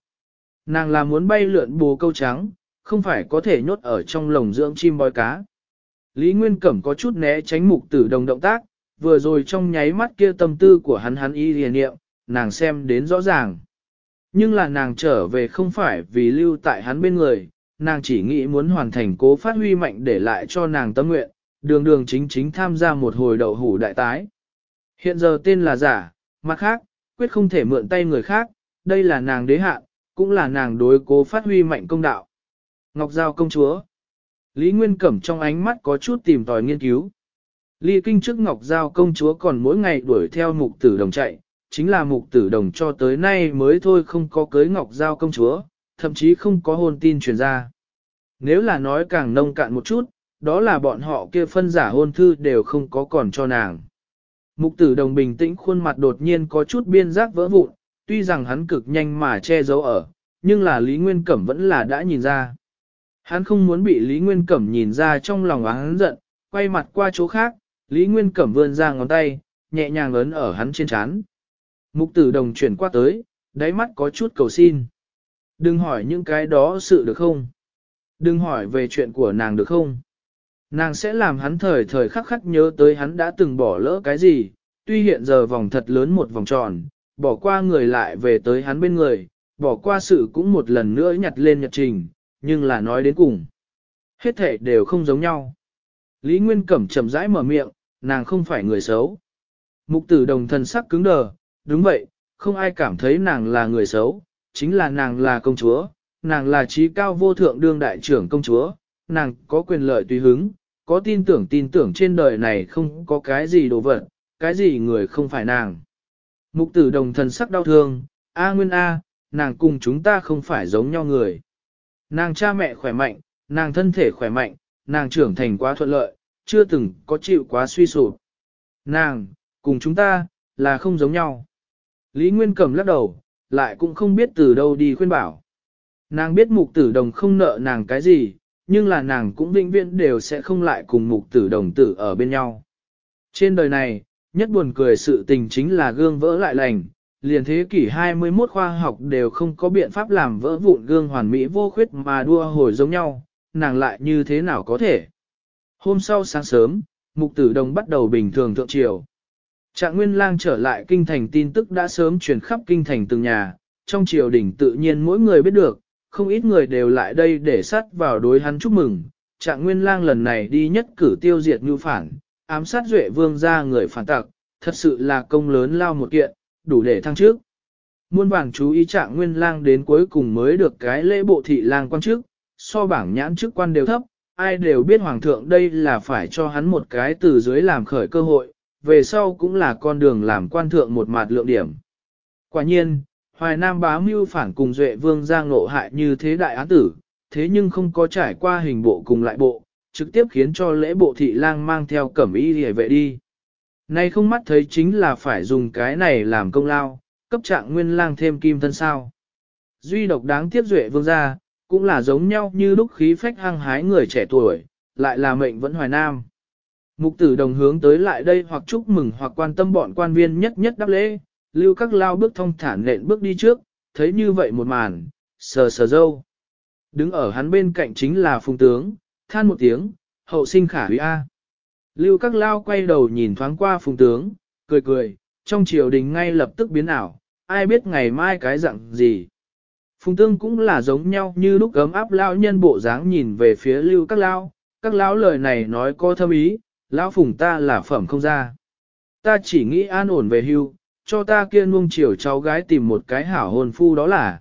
Nàng là muốn bay lượn bồ câu trắng, không phải có thể nhốt ở trong lồng dưỡng chim bói cá. Lý Nguyên Cẩm có chút né tránh mục tử đồng động tác, vừa rồi trong nháy mắt kia tâm tư của hắn hắn y liền niệm, nàng xem đến rõ ràng. Nhưng là nàng trở về không phải vì lưu tại hắn bên người, nàng chỉ nghĩ muốn hoàn thành cố phát huy mạnh để lại cho nàng tâm nguyện, đường đường chính chính tham gia một hồi đậu hủ đại tái. Hiện giờ tên là giả, mặt khác, quyết không thể mượn tay người khác, đây là nàng đế hạ, cũng là nàng đối cố phát huy mạnh công đạo. Ngọc Giao công chúa. Lý Nguyên Cẩm trong ánh mắt có chút tìm tòi nghiên cứu. Ly kinh trước Ngọc Giao công chúa còn mỗi ngày đuổi theo mục tử đồng chạy, chính là mục tử đồng cho tới nay mới thôi không có cưới Ngọc Giao công chúa, thậm chí không có hôn tin truyền ra. Nếu là nói càng nông cạn một chút, đó là bọn họ kia phân giả hôn thư đều không có còn cho nàng. Mục tử đồng bình tĩnh khuôn mặt đột nhiên có chút biên giác vỡ vụn, tuy rằng hắn cực nhanh mà che giấu ở, nhưng là Lý Nguyên Cẩm vẫn là đã nhìn ra. Hắn không muốn bị Lý Nguyên Cẩm nhìn ra trong lòng hắn giận, quay mặt qua chỗ khác, Lý Nguyên Cẩm vươn ra ngón tay, nhẹ nhàng ấn ở hắn trên trán. Mục tử đồng chuyển qua tới, đáy mắt có chút cầu xin. Đừng hỏi những cái đó sự được không? Đừng hỏi về chuyện của nàng được không? Nàng sẽ làm hắn thời thời khắc khắc nhớ tới hắn đã từng bỏ lỡ cái gì, tuy hiện giờ vòng thật lớn một vòng tròn, bỏ qua người lại về tới hắn bên người, bỏ qua sự cũng một lần nữa nhặt lên nhật trình, nhưng là nói đến cùng. Hết thể đều không giống nhau. Lý Nguyên Cẩm chậm rãi mở miệng, nàng không phải người xấu. Mục tử đồng thần sắc cứng đờ, đúng vậy, không ai cảm thấy nàng là người xấu, chính là nàng là công chúa, nàng là trí cao vô thượng đương đại trưởng công chúa, nàng có quyền lợi tùy hứng, có tin tưởng tin tưởng trên đời này không có cái gì đồ vật, cái gì người không phải nàng. Mục tử đồng thần sắc đau thương, A Nguyên A, nàng cùng chúng ta không phải giống nhau người. Nàng cha mẹ khỏe mạnh, nàng thân thể khỏe mạnh, nàng trưởng thành quá thuận lợi, chưa từng có chịu quá suy sụp. Nàng, cùng chúng ta, là không giống nhau. Lý Nguyên cầm lắc đầu, lại cũng không biết từ đâu đi khuyên bảo. Nàng biết mục tử đồng không nợ nàng cái gì, nhưng là nàng cũng vĩnh viễn đều sẽ không lại cùng mục tử đồng tử ở bên nhau. Trên đời này, nhất buồn cười sự tình chính là gương vỡ lại lành, liền thế kỷ 21 khoa học đều không có biện pháp làm vỡ vụn gương hoàn mỹ vô khuyết mà đua hồi giống nhau, nàng lại như thế nào có thể. Hôm sau sáng sớm, mục tử đồng bắt đầu bình thường thượng triều. Trạng Nguyên Lang trở lại kinh thành tin tức đã sớm truyền khắp kinh thành từng nhà, trong triều đình tự nhiên mỗi người biết được, không ít người đều lại đây để sát vào đối hắn chúc mừng. Trạng Nguyên Lang lần này đi nhất cử tiêu diệt như phản, ám sát duệ vương ra người phản tặc, thật sự là công lớn lao một kiện, đủ để thăng trước. Muôn bảng chú ý trạng nguyên lang đến cuối cùng mới được cái lễ bộ thị lang quan chức, so bảng nhãn chức quan đều thấp, ai đều biết hoàng thượng đây là phải cho hắn một cái từ dưới làm khởi cơ hội, về sau cũng là con đường làm quan thượng một mặt lượng điểm. Quả nhiên, Hoài Nam bá mưu phản cùng Duệ Vương Giang nộ hại như thế đại án tử, thế nhưng không có trải qua hình bộ cùng lại bộ, trực tiếp khiến cho lễ bộ thị lang mang theo cẩm y hề vệ đi. Nay không mắt thấy chính là phải dùng cái này làm công lao, cấp trạng nguyên lang thêm kim thân sao. Duy độc đáng tiếc duệ vương gia, cũng là giống nhau như lúc khí phách hăng hái người trẻ tuổi, lại là mệnh vẫn hoài nam. Mục tử đồng hướng tới lại đây hoặc chúc mừng hoặc quan tâm bọn quan viên nhất nhất đáp lễ, lưu các lao bước thông thản nện bước đi trước, thấy như vậy một màn, sờ sờ dâu. Đứng ở hắn bên cạnh chính là phùng tướng, than một tiếng, hậu sinh khả hủy A. Lưu các lao quay đầu nhìn thoáng qua phùng tướng, cười cười, trong triều đình ngay lập tức biến ảo, ai biết ngày mai cái dặn gì. Phùng tướng cũng là giống nhau như lúc ấm áp lao nhân bộ dáng nhìn về phía lưu các lao, các lão lời này nói có thâm ý, lão phùng ta là phẩm không ra. Ta chỉ nghĩ an ổn về hưu, cho ta kia nuông chiều cháu gái tìm một cái hảo hồn phu đó là.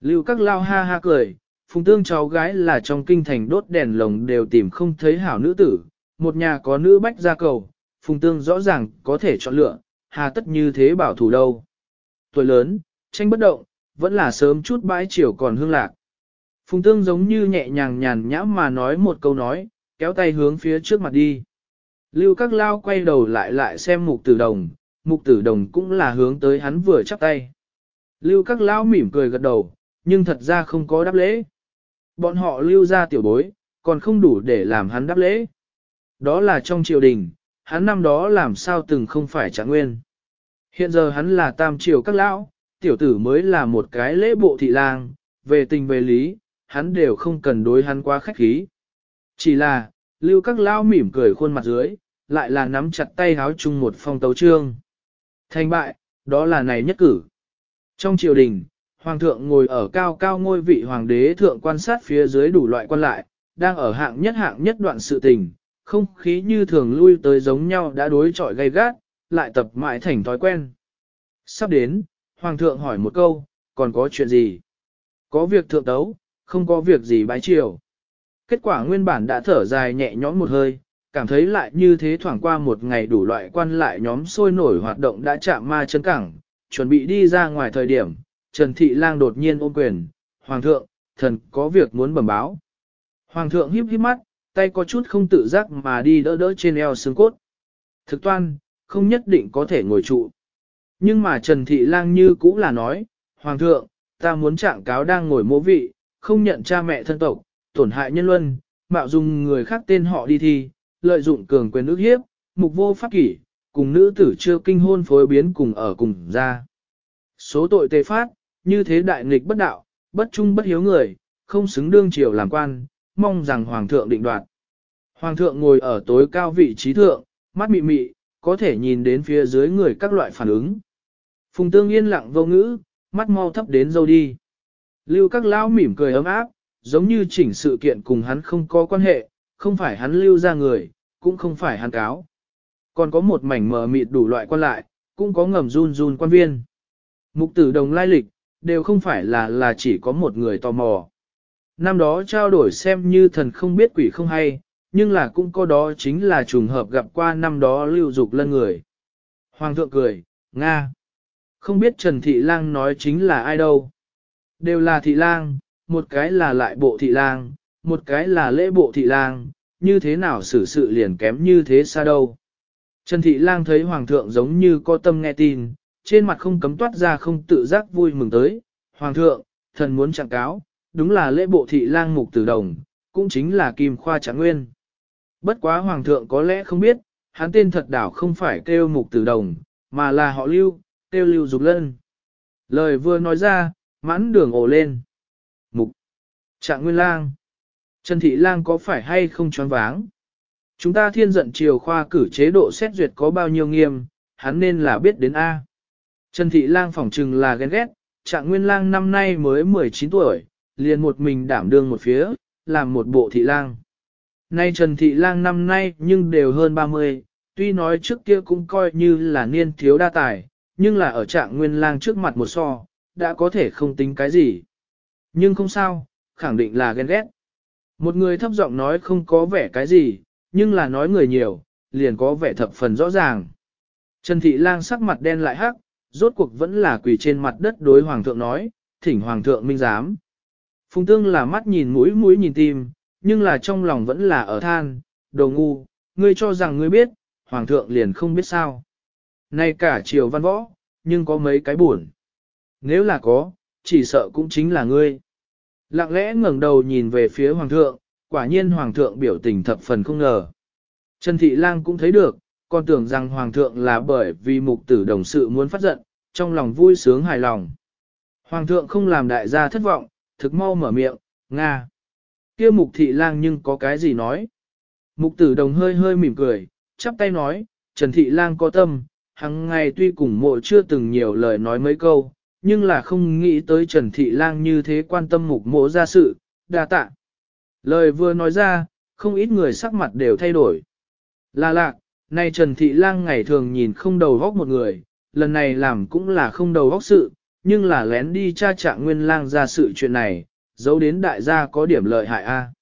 Lưu các lao ha ha cười, phùng tướng cháu gái là trong kinh thành đốt đèn lồng đều tìm không thấy hảo nữ tử, một nhà có nữ bách gia cầu, phùng tương rõ ràng có thể chọn lựa, hà tất như thế bảo thủ đâu. Tuổi lớn, tranh bất động, vẫn là sớm chút bãi chiều còn hương lạc. Phùng tương giống như nhẹ nhàng nhàn nhã mà nói một câu nói, kéo tay hướng phía trước mặt đi. Lưu các lao quay đầu lại lại xem mục tử đồng, mục tử đồng cũng là hướng tới hắn vừa chắp tay. Lưu các lao mỉm cười gật đầu, nhưng thật ra không có đáp lễ. Bọn họ lưu ra tiểu bối, còn không đủ để làm hắn đáp lễ. Đó là trong triều đình, hắn năm đó làm sao từng không phải trạng nguyên. Hiện giờ hắn là tam triều các lão, tiểu tử mới là một cái lễ bộ thị lang, về tình về lý, hắn đều không cần đối hắn quá khách khí. Chỉ là, lưu các lão mỉm cười khuôn mặt dưới, lại là nắm chặt tay háo chung một phong tấu trương. Thành bại, đó là này nhất cử. Trong triều đình, hoàng thượng ngồi ở cao cao ngôi vị hoàng đế thượng quan sát phía dưới đủ loại quan lại, đang ở hạng nhất hạng nhất đoạn sự tình, không khí như thường lui tới giống nhau đã đối chọi gay gắt, lại tập mãi thành thói quen. Sắp đến, Hoàng thượng hỏi một câu, còn có chuyện gì? Có việc thượng tấu, không có việc gì bái chiều. Kết quả nguyên bản đã thở dài nhẹ nhõm một hơi, cảm thấy lại như thế thoảng qua một ngày đủ loại quan lại nhóm sôi nổi hoạt động đã chạm ma chân cẳng, chuẩn bị đi ra ngoài thời điểm, Trần Thị Lang đột nhiên ôm quyền, Hoàng thượng, thần có việc muốn bẩm báo. Hoàng thượng híp híp mắt, tay có chút không tự giác mà đi đỡ đỡ trên eo xương cốt. Thực toan, không nhất định có thể ngồi trụ. Nhưng mà Trần Thị Lang như cũng là nói, Hoàng thượng, ta muốn trạng cáo đang ngồi mỗ vị, không nhận cha mẹ thân tộc, tổn hại nhân luân, mạo dùng người khác tên họ đi thi, lợi dụng cường quyền ước hiếp, mục vô pháp kỷ, cùng nữ tử chưa kinh hôn phối biến cùng ở cùng ra. Số tội tề phát, như thế đại nghịch bất đạo, bất trung bất hiếu người, không xứng đương triều làm quan, mong rằng Hoàng thượng định đoạt. Hoàng thượng ngồi ở tối cao vị trí thượng, mắt mị mị, có thể nhìn đến phía dưới người các loại phản ứng. Phùng tương yên lặng vô ngữ, mắt mau thấp đến dâu đi. Lưu các lão mỉm cười ấm áp, giống như chỉnh sự kiện cùng hắn không có quan hệ, không phải hắn lưu ra người, cũng không phải hắn cáo. Còn có một mảnh mờ mịt đủ loại quan lại, cũng có ngầm run run quan viên. Mục tử đồng lai lịch, đều không phải là là chỉ có một người tò mò. Năm đó trao đổi xem như thần không biết quỷ không hay, nhưng là cũng có đó chính là trùng hợp gặp qua năm đó lưu dục lân người. Hoàng thượng cười, Nga. Không biết Trần Thị Lang nói chính là ai đâu. Đều là Thị Lang, một cái là lại bộ Thị Lang, một cái là lễ bộ Thị Lang, như thế nào xử sự liền kém như thế xa đâu. Trần Thị Lang thấy Hoàng thượng giống như có tâm nghe tin, trên mặt không cấm toát ra không tự giác vui mừng tới. Hoàng thượng, thần muốn trạng cáo, đúng là lễ bộ thị lang mục tử đồng, cũng chính là kim khoa trạng nguyên. Bất quá hoàng thượng có lẽ không biết, hắn tên thật đảo không phải kêu mục tử đồng, mà là họ lưu, kêu lưu dục lân. Lời vừa nói ra, mãn đường ổ lên. Mục, trạng nguyên lang, Trần Thị Lang có phải hay không choáng váng? Chúng ta thiên giận triều khoa cử chế độ xét duyệt có bao nhiêu nghiêm, hắn nên là biết đến A. Trần Thị Lang phỏng trừng là ghen ghét, trạng nguyên lang năm nay mới 19 tuổi, liền một mình đảm đương một phía, làm một bộ thị lang. Nay Trần Thị Lang năm nay nhưng đều hơn 30, tuy nói trước kia cũng coi như là niên thiếu đa tài, nhưng là ở trạng nguyên lang trước mặt một so, đã có thể không tính cái gì. Nhưng không sao, khẳng định là ghen ghét. Một người thấp giọng nói không có vẻ cái gì, nhưng là nói người nhiều, liền có vẻ thập phần rõ ràng. Trần Thị Lang sắc mặt đen lại hắc, rốt cuộc vẫn là quỳ trên mặt đất đối Hoàng thượng nói, thỉnh Hoàng thượng minh giám. Phùng Tương là mắt nhìn mũi mũi nhìn tim, nhưng là trong lòng vẫn là ở than, đồ ngu, ngươi cho rằng ngươi biết, Hoàng thượng liền không biết sao. Nay cả triều văn võ, nhưng có mấy cái buồn. Nếu là có, chỉ sợ cũng chính là ngươi. Lặng lẽ ngẩng đầu nhìn về phía Hoàng thượng, quả nhiên Hoàng thượng biểu tình thập phần không ngờ. Trần Thị Lang cũng thấy được, còn tưởng rằng Hoàng thượng là bởi vì mục tử đồng sự muốn phát giận, trong lòng vui sướng hài lòng. Hoàng thượng không làm đại gia thất vọng, thực mau mở miệng, Nga. kia mục thị lang nhưng có cái gì nói? Mục tử đồng hơi hơi mỉm cười, chắp tay nói, Trần thị lang có tâm, hằng ngày tuy cùng mộ chưa từng nhiều lời nói mấy câu, nhưng là không nghĩ tới Trần thị lang như thế quan tâm mục mộ ra sự, đa tạ. Lời vừa nói ra, không ít người sắc mặt đều thay đổi. Là lạc, nay Trần thị lang ngày thường nhìn không đầu góc một người, lần này làm cũng là không đầu góc sự, nhưng là lén đi tra trạng nguyên lang ra sự chuyện này, giấu đến đại gia có điểm lợi hại a.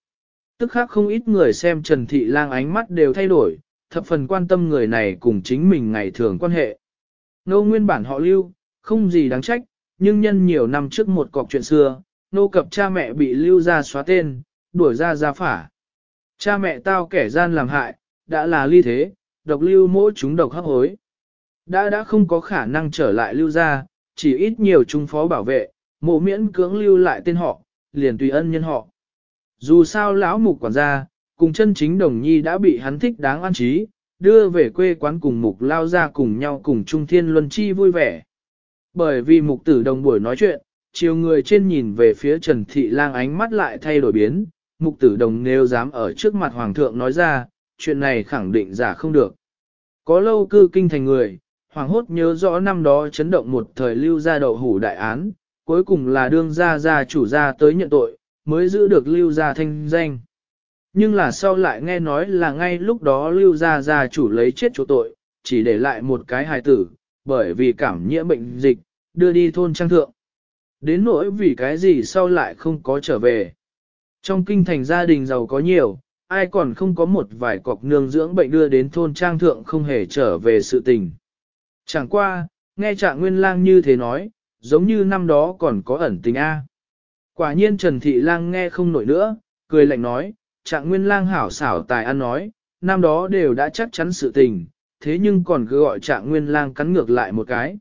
Tức khác không ít người xem Trần Thị Lang ánh mắt đều thay đổi, thập phần quan tâm người này cùng chính mình ngày thường quan hệ. Nô nguyên bản họ lưu, không gì đáng trách, nhưng nhân nhiều năm trước một cọc chuyện xưa, nô cập cha mẹ bị lưu ra xóa tên, đuổi ra ra phả. Cha mẹ tao kẻ gian làm hại, đã là ly thế, độc lưu mỗi chúng độc hấp hối. Đã đã không có khả năng trở lại lưu ra, chỉ ít nhiều trung phó bảo vệ, mộ miễn cưỡng lưu lại tên họ, liền tùy ân nhân họ. Dù sao lão mục quản gia, cùng chân chính đồng nhi đã bị hắn thích đáng an trí, đưa về quê quán cùng mục lao ra cùng nhau cùng Trung Thiên Luân Chi vui vẻ. Bởi vì mục tử đồng buổi nói chuyện, chiều người trên nhìn về phía Trần Thị Lang ánh mắt lại thay đổi biến, mục tử đồng nếu dám ở trước mặt Hoàng thượng nói ra, chuyện này khẳng định giả không được. Có lâu cư kinh thành người, Hoàng hốt nhớ rõ năm đó chấn động một thời lưu gia đậu hủ đại án, cuối cùng là đương gia gia chủ gia tới nhận tội, mới giữ được lưu gia thanh danh. Nhưng là sau lại nghe nói là ngay lúc đó lưu gia gia chủ lấy chết chỗ tội, chỉ để lại một cái hài tử, bởi vì cảm nhiễm bệnh dịch, đưa đi thôn trang thượng. Đến nỗi vì cái gì sau lại không có trở về. Trong kinh thành gia đình giàu có nhiều, ai còn không có một vài cọc nương dưỡng bệnh đưa đến thôn trang thượng không hề trở về sự tình. Chẳng qua, nghe trạng nguyên lang như thế nói, giống như năm đó còn có ẩn tình A. Quả nhiên Trần Thị Lang nghe không nổi nữa, cười lạnh nói, trạng nguyên lang hảo xảo tài ăn nói, năm đó đều đã chắc chắn sự tình, thế nhưng còn cứ gọi trạng nguyên lang cắn ngược lại một cái.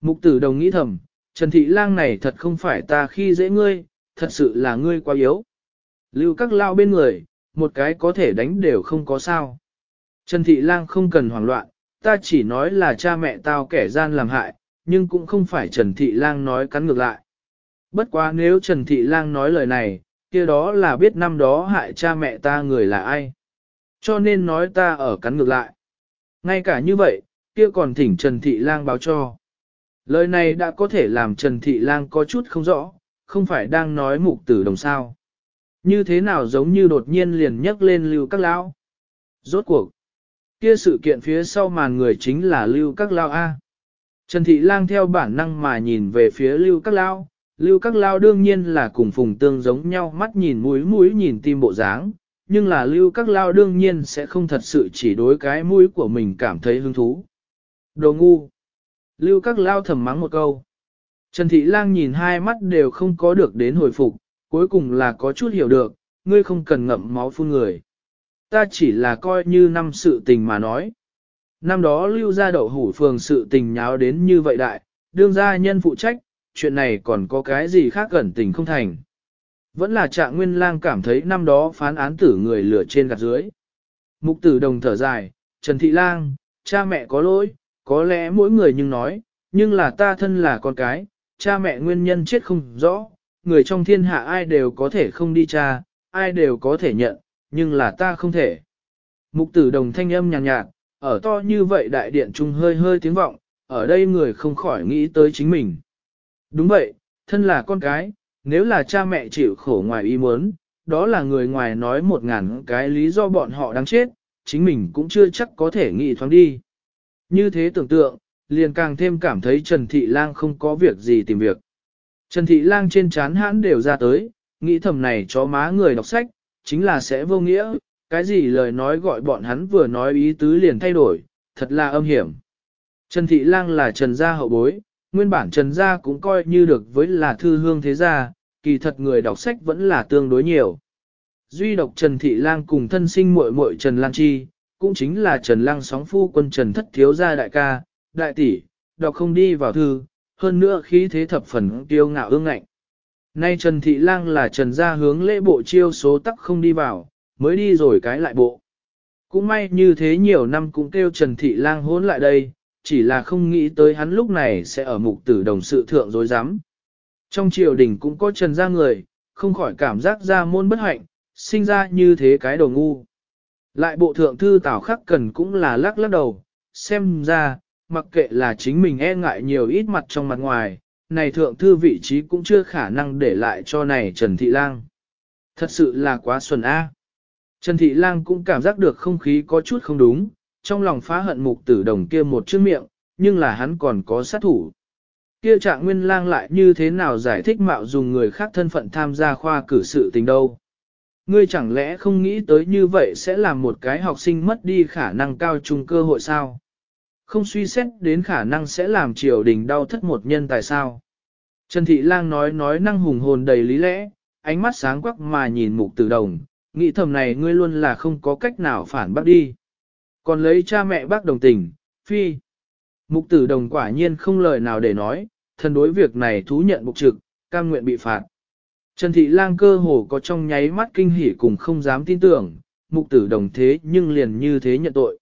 Mục tử đồng nghĩ thầm, Trần Thị Lang này thật không phải ta khi dễ ngươi, thật sự là ngươi quá yếu. Lưu các lao bên người, một cái có thể đánh đều không có sao. Trần Thị Lang không cần hoảng loạn, ta chỉ nói là cha mẹ tao kẻ gian làm hại, nhưng cũng không phải Trần Thị Lang nói cắn ngược lại. Bất quá nếu Trần Thị Lang nói lời này, kia đó là biết năm đó hại cha mẹ ta người là ai. Cho nên nói ta ở cắn ngược lại. Ngay cả như vậy, kia còn thỉnh Trần Thị Lang báo cho. Lời này đã có thể làm Trần Thị Lang có chút không rõ, không phải đang nói mục tử đồng sao. Như thế nào giống như đột nhiên liền nhấc lên lưu các lão. Rốt cuộc. Kia sự kiện phía sau màn người chính là Lưu Các Lao A. Trần Thị Lang theo bản năng mà nhìn về phía Lưu Các Lao, Lưu Các Lao đương nhiên là cùng Phùng Tương giống nhau mắt nhìn mũi mũi nhìn tim bộ dáng, nhưng là Lưu Các Lao đương nhiên sẽ không thật sự chỉ đối cái mũi của mình cảm thấy hứng thú. Đồ ngu! Lưu Các Lao thầm mắng một câu. Trần Thị Lang nhìn hai mắt đều không có được đến hồi phục, cuối cùng là có chút hiểu được, ngươi không cần ngậm máu phun người. Ta chỉ là coi như năm sự tình mà nói. Năm đó lưu ra đậu hủ phường sự tình nháo đến như vậy đại, đương gia nhân phụ trách, chuyện này còn có cái gì khác gần tình không thành. Vẫn là trạng nguyên lang cảm thấy năm đó phán án tử người lửa trên gạt dưới. Mục tử đồng thở dài, Trần Thị Lang, cha mẹ có lỗi, có lẽ mỗi người nhưng nói, nhưng là ta thân là con cái, cha mẹ nguyên nhân chết không rõ, người trong thiên hạ ai đều có thể không đi cha, ai đều có thể nhận, nhưng là ta không thể. Mục tử đồng thanh âm nhàn nhạt, nhạt, ở to như vậy đại điện trung hơi hơi tiếng vọng, ở đây người không khỏi nghĩ tới chính mình. Đúng vậy, thân là con cái, nếu là cha mẹ chịu khổ ngoài ý muốn, đó là người ngoài nói một ngàn cái lý do bọn họ đáng chết, chính mình cũng chưa chắc có thể nghĩ thoáng đi. Như thế tưởng tượng, liền càng thêm cảm thấy Trần Thị Lang không có việc gì tìm việc. Trần Thị Lang trên chán hãn đều ra tới, nghĩ thầm này chó má người đọc sách, chính là sẽ vô nghĩa, cái gì lời nói gọi bọn hắn vừa nói ý tứ liền thay đổi, thật là âm hiểm. Trần Thị Lang là Trần gia hậu bối, nguyên bản Trần gia cũng coi như được với là thư hương thế gia, kỳ thật người đọc sách vẫn là tương đối nhiều. Duy độc Trần Thị Lang cùng thân sinh muội muội Trần Lan Chi, cũng chính là Trần Lang sóng phu quân Trần Thất Thiếu gia đại ca, đại tỷ, đọc không đi vào thư, hơn nữa khí thế thập phần tiêu ngạo ương ngạnh. Nay Trần Thị Lang là Trần gia hướng lễ bộ chiêu số tắc không đi vào, mới đi rồi cái lại bộ. Cũng may như thế nhiều năm cũng kêu Trần Thị Lang hỗn lại đây, chỉ là không nghĩ tới hắn lúc này sẽ ở mục tử đồng sự thượng dối rắm Trong triều đình cũng có Trần gia người, không khỏi cảm giác ra môn bất hạnh, sinh ra như thế cái đồ ngu. Lại bộ thượng thư tào khắc cần cũng là lắc lắc đầu, xem ra, mặc kệ là chính mình e ngại nhiều ít mặt trong mặt ngoài, này thượng thư vị trí cũng chưa khả năng để lại cho này Trần Thị Lang. Thật sự là quá xuân a. Trần Thị Lang cũng cảm giác được không khí có chút không đúng, trong lòng phá hận mục tử đồng kia một chiếc miệng, nhưng là hắn còn có sát thủ. Kia trạng nguyên lang lại như thế nào giải thích mạo dùng người khác thân phận tham gia khoa cử sự tình đâu. Ngươi chẳng lẽ không nghĩ tới như vậy sẽ làm một cái học sinh mất đi khả năng cao trung cơ hội sao? Không suy xét đến khả năng sẽ làm triều đình đau thất một nhân tại sao? Trần Thị Lang nói nói năng hùng hồn đầy lý lẽ, ánh mắt sáng quắc mà nhìn mục tử đồng, nghĩ thầm này ngươi luôn là không có cách nào phản bác đi. Còn lấy cha mẹ bác đồng tình, phi. Mục tử đồng quả nhiên không lời nào để nói, thân đối việc này thú nhận mục trực, cam nguyện bị phạt. Trần Thị Lang cơ hồ có trong nháy mắt kinh hỉ cùng không dám tin tưởng, mục tử đồng thế nhưng liền như thế nhận tội.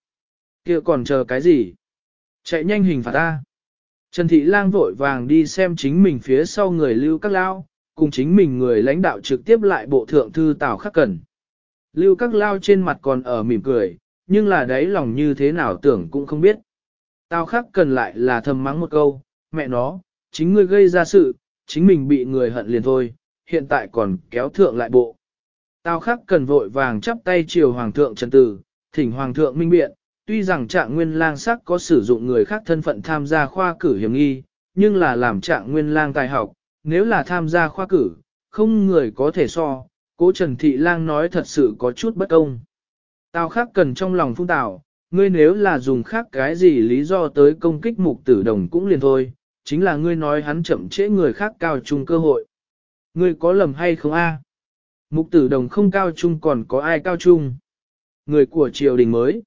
kia còn chờ cái gì? Chạy nhanh hình phạt ta. Trần Thị Lang vội vàng đi xem chính mình phía sau người lưu các lao, cùng chính mình người lãnh đạo trực tiếp lại bộ thượng thư Tào Khắc Cẩn. Lưu các lao trên mặt còn ở mỉm cười, nhưng là đấy lòng như thế nào tưởng cũng không biết. Tào Khắc Cẩn lại là thầm mắng một câu, mẹ nó, chính ngươi gây ra sự, chính mình bị người hận liền thôi, hiện tại còn kéo thượng lại bộ. Tào Khắc Cẩn vội vàng chắp tay chiều Hoàng thượng Trần Tử, thỉnh Hoàng thượng minh biện, tuy rằng trạng nguyên lang sắc có sử dụng người khác thân phận tham gia khoa cử hiểm nghi, nhưng là làm trạng nguyên lang tài học, nếu là tham gia khoa cử, không người có thể so, cố Trần Thị Lang nói thật sự có chút bất công. Tào khác cần trong lòng phung tạo, ngươi nếu là dùng khác cái gì lý do tới công kích mục tử đồng cũng liền thôi, chính là ngươi nói hắn chậm trễ người khác cao trung cơ hội. Ngươi có lầm hay không a? Mục tử đồng không cao trung còn có ai cao trung? Người của triều đình mới.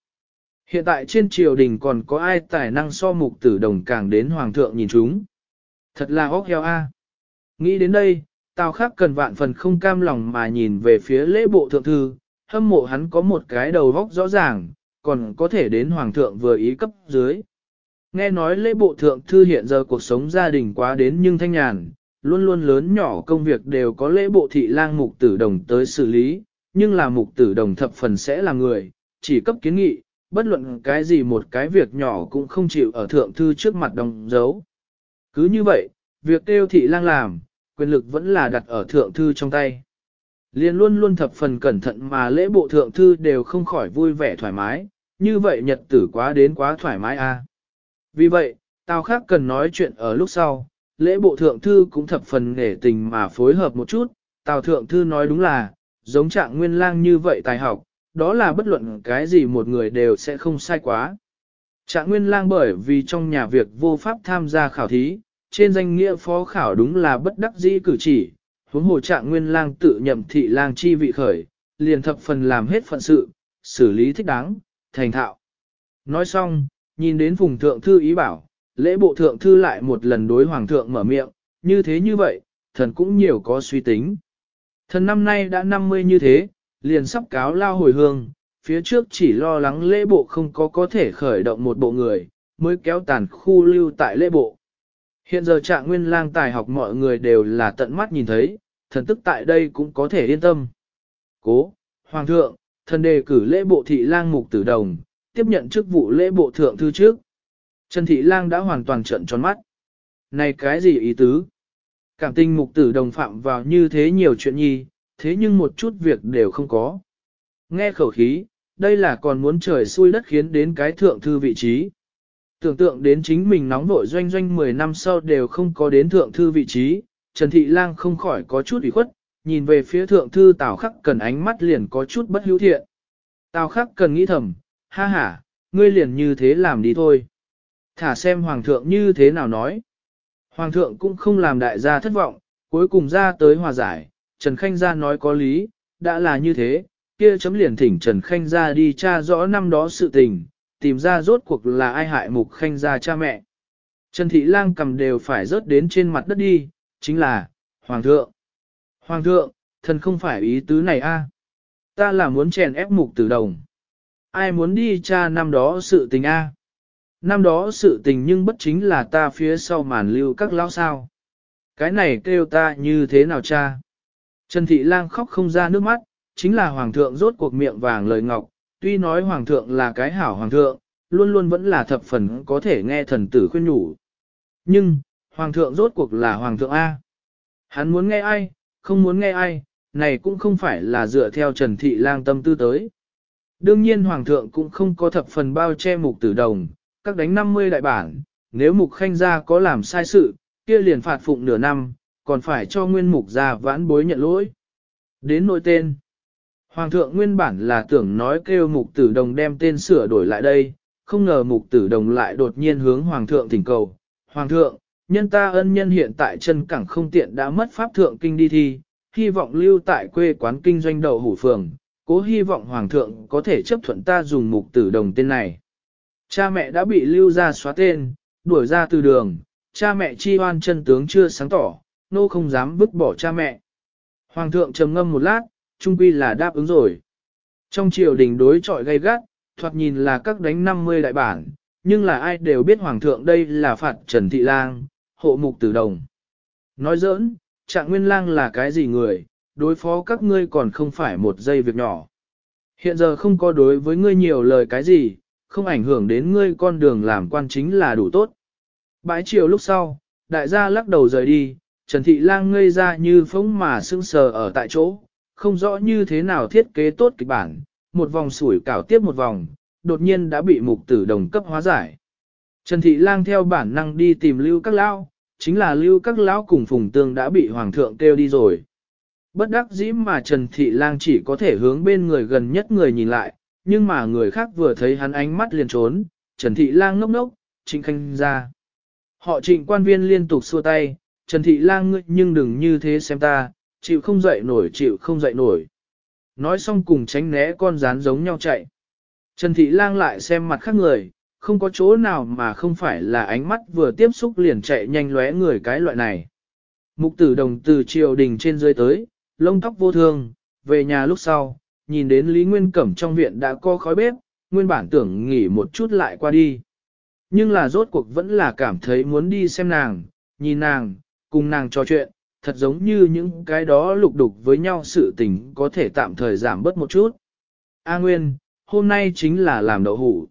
Hiện tại trên triều đình còn có ai tài năng so mục tử đồng càng đến hoàng thượng nhìn chúng. Thật là óc heo a. Nghĩ đến đây, Tào khác cần vạn phần không cam lòng mà nhìn về phía lễ bộ thượng thư, hâm mộ hắn có một cái đầu góc rõ ràng, còn có thể đến hoàng thượng vừa ý cấp dưới. Nghe nói lễ bộ thượng thư hiện giờ cuộc sống gia đình quá đến nhưng thanh nhàn, luôn luôn lớn nhỏ công việc đều có lễ bộ thị lang mục tử đồng tới xử lý, nhưng là mục tử đồng thập phần sẽ là người, chỉ cấp kiến nghị, bất luận cái gì một cái việc nhỏ cũng không chịu ở thượng thư trước mặt đồng dấu. Cứ như vậy, việc kêu thị lang làm, quyền lực vẫn là đặt ở thượng thư trong tay. Liên luôn luôn thập phần cẩn thận mà lễ bộ thượng thư đều không khỏi vui vẻ thoải mái, như vậy nhật tử quá đến quá thoải mái a. Vì vậy, tao khác cần nói chuyện ở lúc sau, lễ bộ thượng thư cũng thập phần nể tình mà phối hợp một chút, tào thượng thư nói đúng là, giống trạng nguyên lang như vậy tài học, đó là bất luận cái gì một người đều sẽ không sai quá. Trạng Nguyên Lang bởi vì trong nhà việc vô pháp tham gia khảo thí, trên danh nghĩa phó khảo đúng là bất đắc dĩ cử chỉ, huống hồ Trạng Nguyên Lang tự nhậm thị lang chi vị khởi, liền thập phần làm hết phận sự, xử lý thích đáng, thành thạo. Nói xong, nhìn đến vùng thượng thư ý bảo, lễ bộ thượng thư lại một lần đối hoàng thượng mở miệng, như thế như vậy, thần cũng nhiều có suy tính. Thần năm nay đã 50 như thế, liền sắp cáo lao hồi hương, phía trước chỉ lo lắng lễ bộ không có có thể khởi động một bộ người, mới kéo tàn khu lưu tại lễ bộ. Hiện giờ trạng nguyên lang tài học mọi người đều là tận mắt nhìn thấy, thần tức tại đây cũng có thể yên tâm. Cố, Hoàng thượng, thần đề cử lễ bộ thị lang mục tử đồng, tiếp nhận chức vụ lễ bộ thượng thư trước. Trần thị lang đã hoàn toàn trận tròn mắt. Này cái gì ý tứ? Cảm tình mục tử đồng phạm vào như thế nhiều chuyện nhi, thế nhưng một chút việc đều không có. Nghe khẩu khí, đây là còn muốn trời xui đất khiến đến cái thượng thư vị trí. Tưởng tượng đến chính mình nóng vội doanh doanh 10 năm sau đều không có đến thượng thư vị trí, Trần Thị Lang không khỏi có chút ủy khuất, nhìn về phía thượng thư Tào Khắc cần ánh mắt liền có chút bất hữu thiện. Tào Khắc cần nghĩ thầm, ha ha, ngươi liền như thế làm đi thôi. Thả xem Hoàng thượng như thế nào nói. Hoàng thượng cũng không làm đại gia thất vọng, cuối cùng ra tới hòa giải, Trần Khanh Gia nói có lý, đã là như thế, kia chấm liền thỉnh Trần Khanh Gia đi tra rõ năm đó sự tình, tìm ra rốt cuộc là ai hại Mục Khanh Gia cha mẹ. Trần Thị Lang cầm đều phải rớt đến trên mặt đất đi, chính là, Hoàng thượng. Hoàng thượng, thần không phải ý tứ này a. Ta là muốn chèn ép Mục Tử Đồng. Ai muốn đi tra năm đó sự tình a? Năm đó sự tình nhưng bất chính là ta phía sau màn lưu các lão sao. Cái này kêu ta như thế nào cha? Trần Thị Lang khóc không ra nước mắt, chính là Hoàng thượng rốt cuộc miệng vàng lời ngọc, tuy nói Hoàng thượng là cái hảo Hoàng thượng, luôn luôn vẫn là thập phần có thể nghe thần tử khuyên nhủ. Nhưng, Hoàng thượng rốt cuộc là Hoàng thượng A. Hắn muốn nghe ai, không muốn nghe ai, này cũng không phải là dựa theo Trần Thị Lang tâm tư tới. Đương nhiên Hoàng thượng cũng không có thập phần bao che mục tử đồng, các đánh 50 đại bản, nếu mục khanh gia có làm sai sự, kia liền phạt phụng nửa năm, còn phải cho nguyên mục ra vãn bối nhận lỗi. Đến nội tên. Hoàng thượng nguyên bản là tưởng nói kêu mục tử đồng đem tên sửa đổi lại đây, không ngờ mục tử đồng lại đột nhiên hướng hoàng thượng thỉnh cầu. Hoàng thượng, nhân ta ân nhân hiện tại chân cẳng không tiện đã mất pháp thượng kinh đi thi, hy vọng lưu tại quê quán kinh doanh đầu hủ phường, cố hy vọng hoàng thượng có thể chấp thuận ta dùng mục tử đồng tên này. Cha mẹ đã bị lưu ra xóa tên, đuổi ra từ đường, cha mẹ chi hoan chân tướng chưa sáng tỏ, nô không dám vứt bỏ cha mẹ. Hoàng thượng trầm ngâm một lát, trung quy là đáp ứng rồi. Trong triều đình đối trọi gay gắt, thoạt nhìn là các đánh 50 đại bản, nhưng là ai đều biết hoàng thượng đây là phạt Trần Thị Lang, hộ mục tử đồng. Nói giỡn, trạng nguyên lang là cái gì người, đối phó các ngươi còn không phải một giây việc nhỏ. Hiện giờ không có đối với ngươi nhiều lời cái gì, không ảnh hưởng đến ngươi con đường làm quan chính là đủ tốt. Bãi chiều lúc sau, đại gia lắc đầu rời đi, Trần Thị Lang ngây ra như phóng mà sững sờ ở tại chỗ, không rõ như thế nào thiết kế tốt kịch bản, một vòng sủi cảo tiếp một vòng, đột nhiên đã bị mục tử đồng cấp hóa giải. Trần Thị Lang theo bản năng đi tìm Lưu Các Lão, chính là Lưu Các Lão cùng Phùng Tương đã bị Hoàng thượng kêu đi rồi. Bất đắc dĩ mà Trần Thị Lang chỉ có thể hướng bên người gần nhất người nhìn lại, nhưng mà người khác vừa thấy hắn ánh mắt liền trốn, Trần Thị Lang ngốc ngốc, Trịnh Khanh ra. Họ trịnh quan viên liên tục xua tay, Trần Thị Lang ngươi nhưng đừng như thế xem ta, chịu không dậy nổi chịu không dậy nổi. Nói xong cùng tránh né con rán giống nhau chạy. Trần Thị Lang lại xem mặt khác người, không có chỗ nào mà không phải là ánh mắt vừa tiếp xúc liền chạy nhanh lóe người cái loại này. Mục tử đồng từ triều đình trên dưới tới, lông tóc vô thương, về nhà lúc sau, nhìn đến Lý Nguyên Cẩm trong viện đã co khói bếp, nguyên bản tưởng nghỉ một chút lại qua đi. Nhưng là rốt cuộc vẫn là cảm thấy muốn đi xem nàng, nhìn nàng, cùng nàng trò chuyện, thật giống như những cái đó lục đục với nhau sự tình có thể tạm thời giảm bớt một chút. A Nguyên, hôm nay chính là làm đậu hủ.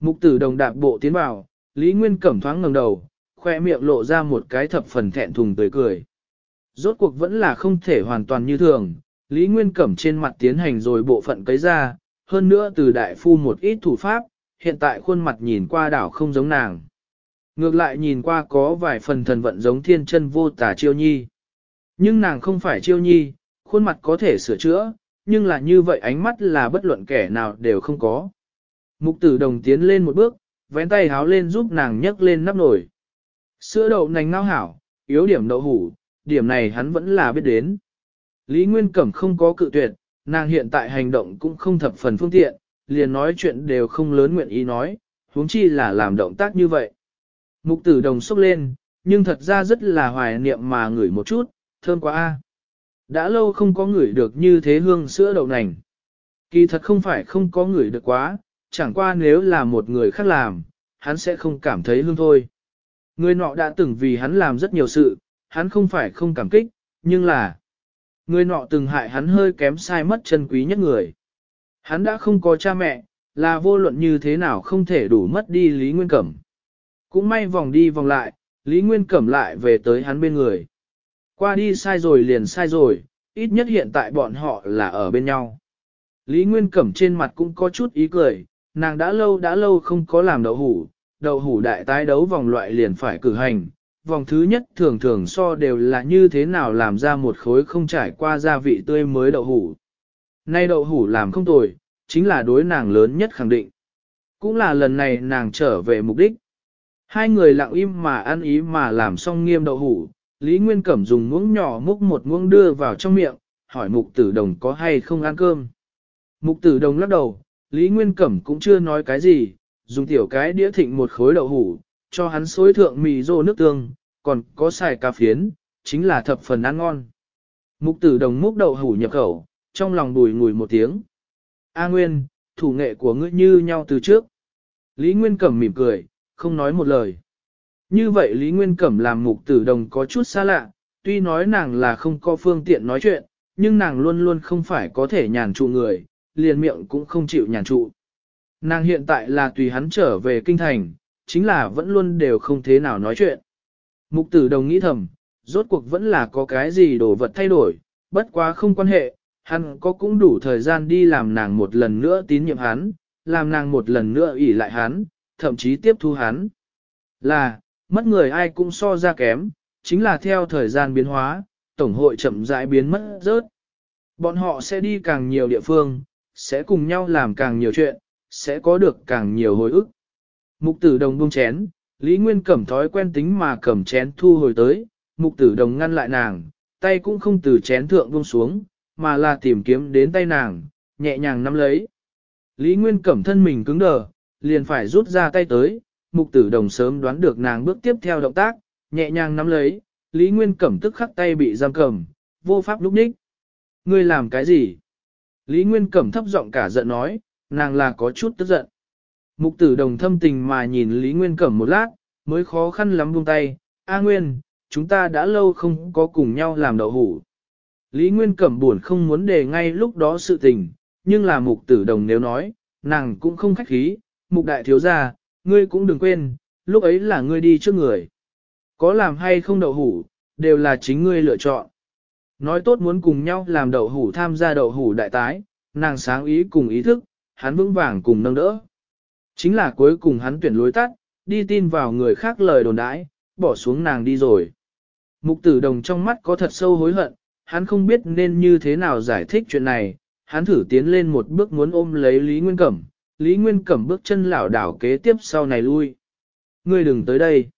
Mục tử đồng đạp bộ tiến vào, Lý Nguyên cẩm thoáng ngẩng đầu, khoe miệng lộ ra một cái thập phần thẹn thùng tươi cười. Rốt cuộc vẫn là không thể hoàn toàn như thường, Lý Nguyên cẩm trên mặt tiến hành rồi bộ phận cấy ra, hơn nữa từ đại phu một ít thủ pháp, hiện tại khuôn mặt nhìn qua đảo không giống nàng. Ngược lại nhìn qua có vài phần thần vận giống thiên chân vô tả chiêu nhi. Nhưng nàng không phải chiêu nhi, khuôn mặt có thể sửa chữa, nhưng là như vậy ánh mắt là bất luận kẻ nào đều không có. Mục tử đồng tiến lên một bước, vén tay háo lên giúp nàng nhấc lên nắp nổi. Sữa đậu nành ngao hảo, yếu điểm đậu hủ, điểm này hắn vẫn là biết đến. Lý Nguyên Cẩm không có cự tuyệt, nàng hiện tại hành động cũng không thập phần phương tiện, liền nói chuyện đều không lớn nguyện ý nói, huống chi là làm động tác như vậy. Mục tử đồng sốc lên, nhưng thật ra rất là hoài niệm mà ngửi một chút, thơm quá a. Đã lâu không có ngửi được như thế hương sữa đậu nành. Kỳ thật không phải không có ngửi được quá, chẳng qua nếu là một người khác làm, hắn sẽ không cảm thấy hương thôi. Người nọ đã từng vì hắn làm rất nhiều sự, hắn không phải không cảm kích, nhưng là người nọ từng hại hắn hơi kém sai mất chân quý nhất người. Hắn đã không có cha mẹ, là vô luận như thế nào không thể đủ mất đi Lý Nguyên Cẩm. Cũng may vòng đi vòng lại, Lý Nguyên cẩm lại về tới hắn bên người. Qua đi sai rồi liền sai rồi, ít nhất hiện tại bọn họ là ở bên nhau. Lý Nguyên cẩm trên mặt cũng có chút ý cười, nàng đã lâu đã lâu không có làm đậu hủ, đậu hủ đại tái đấu vòng loại liền phải cử hành. Vòng thứ nhất thường thường so đều là như thế nào làm ra một khối không trải qua gia vị tươi mới đậu hủ. Nay đậu hủ làm không tồi, chính là đối nàng lớn nhất khẳng định. Cũng là lần này nàng trở về mục đích. Hai người lặng im mà ăn ý mà làm xong nghiêm đậu hủ, Lý Nguyên Cẩm dùng muỗng nhỏ múc một muỗng đưa vào trong miệng, hỏi mục tử đồng có hay không ăn cơm. Mục tử đồng lắc đầu, Lý Nguyên Cẩm cũng chưa nói cái gì, dùng tiểu cái đĩa thịnh một khối đậu hủ, cho hắn xối thượng mì rô nước tương, còn có xài cà phiến, chính là thập phần ăn ngon. Mục tử đồng múc đậu hủ nhập khẩu, trong lòng đùi ngùi một tiếng. A Nguyên, thủ nghệ của ngươi như nhau từ trước. Lý Nguyên Cẩm mỉm cười, không nói một lời. Như vậy Lý Nguyên Cẩm làm mục tử đồng có chút xa lạ, tuy nói nàng là không có phương tiện nói chuyện, nhưng nàng luôn luôn không phải có thể nhàn trụ người, liền miệng cũng không chịu nhàn trụ. Nàng hiện tại là tùy hắn trở về kinh thành, chính là vẫn luôn đều không thế nào nói chuyện. Mục tử đồng nghĩ thầm, rốt cuộc vẫn là có cái gì đồ vật thay đổi, bất quá không quan hệ, hắn có cũng đủ thời gian đi làm nàng một lần nữa tín nhiệm hắn, làm nàng một lần nữa ỷ lại hắn, thậm chí tiếp thu hắn. Là, mất người ai cũng so ra kém, chính là theo thời gian biến hóa, tổng hội chậm rãi biến mất rớt. Bọn họ sẽ đi càng nhiều địa phương, sẽ cùng nhau làm càng nhiều chuyện, sẽ có được càng nhiều hồi ức. Mục tử đồng buông chén, Lý Nguyên cẩm thói quen tính mà cầm chén thu hồi tới, mục tử đồng ngăn lại nàng, tay cũng không từ chén thượng buông xuống, mà là tìm kiếm đến tay nàng, nhẹ nhàng nắm lấy. Lý Nguyên cẩm thân mình cứng đờ, liền phải rút ra tay tới, mục tử đồng sớm đoán được nàng bước tiếp theo động tác, nhẹ nhàng nắm lấy, Lý Nguyên Cẩm tức khắc tay bị giam cầm, vô pháp lúc ních. Ngươi làm cái gì? Lý Nguyên Cẩm thấp giọng cả giận nói, nàng là có chút tức giận. Mục tử đồng thâm tình mà nhìn Lý Nguyên Cẩm một lát, mới khó khăn lắm buông tay, A Nguyên, chúng ta đã lâu không có cùng nhau làm đậu hủ. Lý Nguyên Cẩm buồn không muốn đề ngay lúc đó sự tình, nhưng là mục tử đồng nếu nói, nàng cũng không khách khí, mục đại thiếu gia, ngươi cũng đừng quên, lúc ấy là ngươi đi trước người. Có làm hay không đậu hủ, đều là chính ngươi lựa chọn. Nói tốt muốn cùng nhau làm đậu hủ tham gia đậu hủ đại tái, nàng sáng ý cùng ý thức, hắn vững vàng cùng nâng đỡ. Chính là cuối cùng hắn tuyển lối tắt, đi tin vào người khác lời đồn đãi, bỏ xuống nàng đi rồi. Mục tử đồng trong mắt có thật sâu hối hận, hắn không biết nên như thế nào giải thích chuyện này, hắn thử tiến lên một bước muốn ôm lấy Lý Nguyên Cẩm, Lý Nguyên Cẩm bước chân lảo đảo kế tiếp sau này lui. Ngươi đừng tới đây.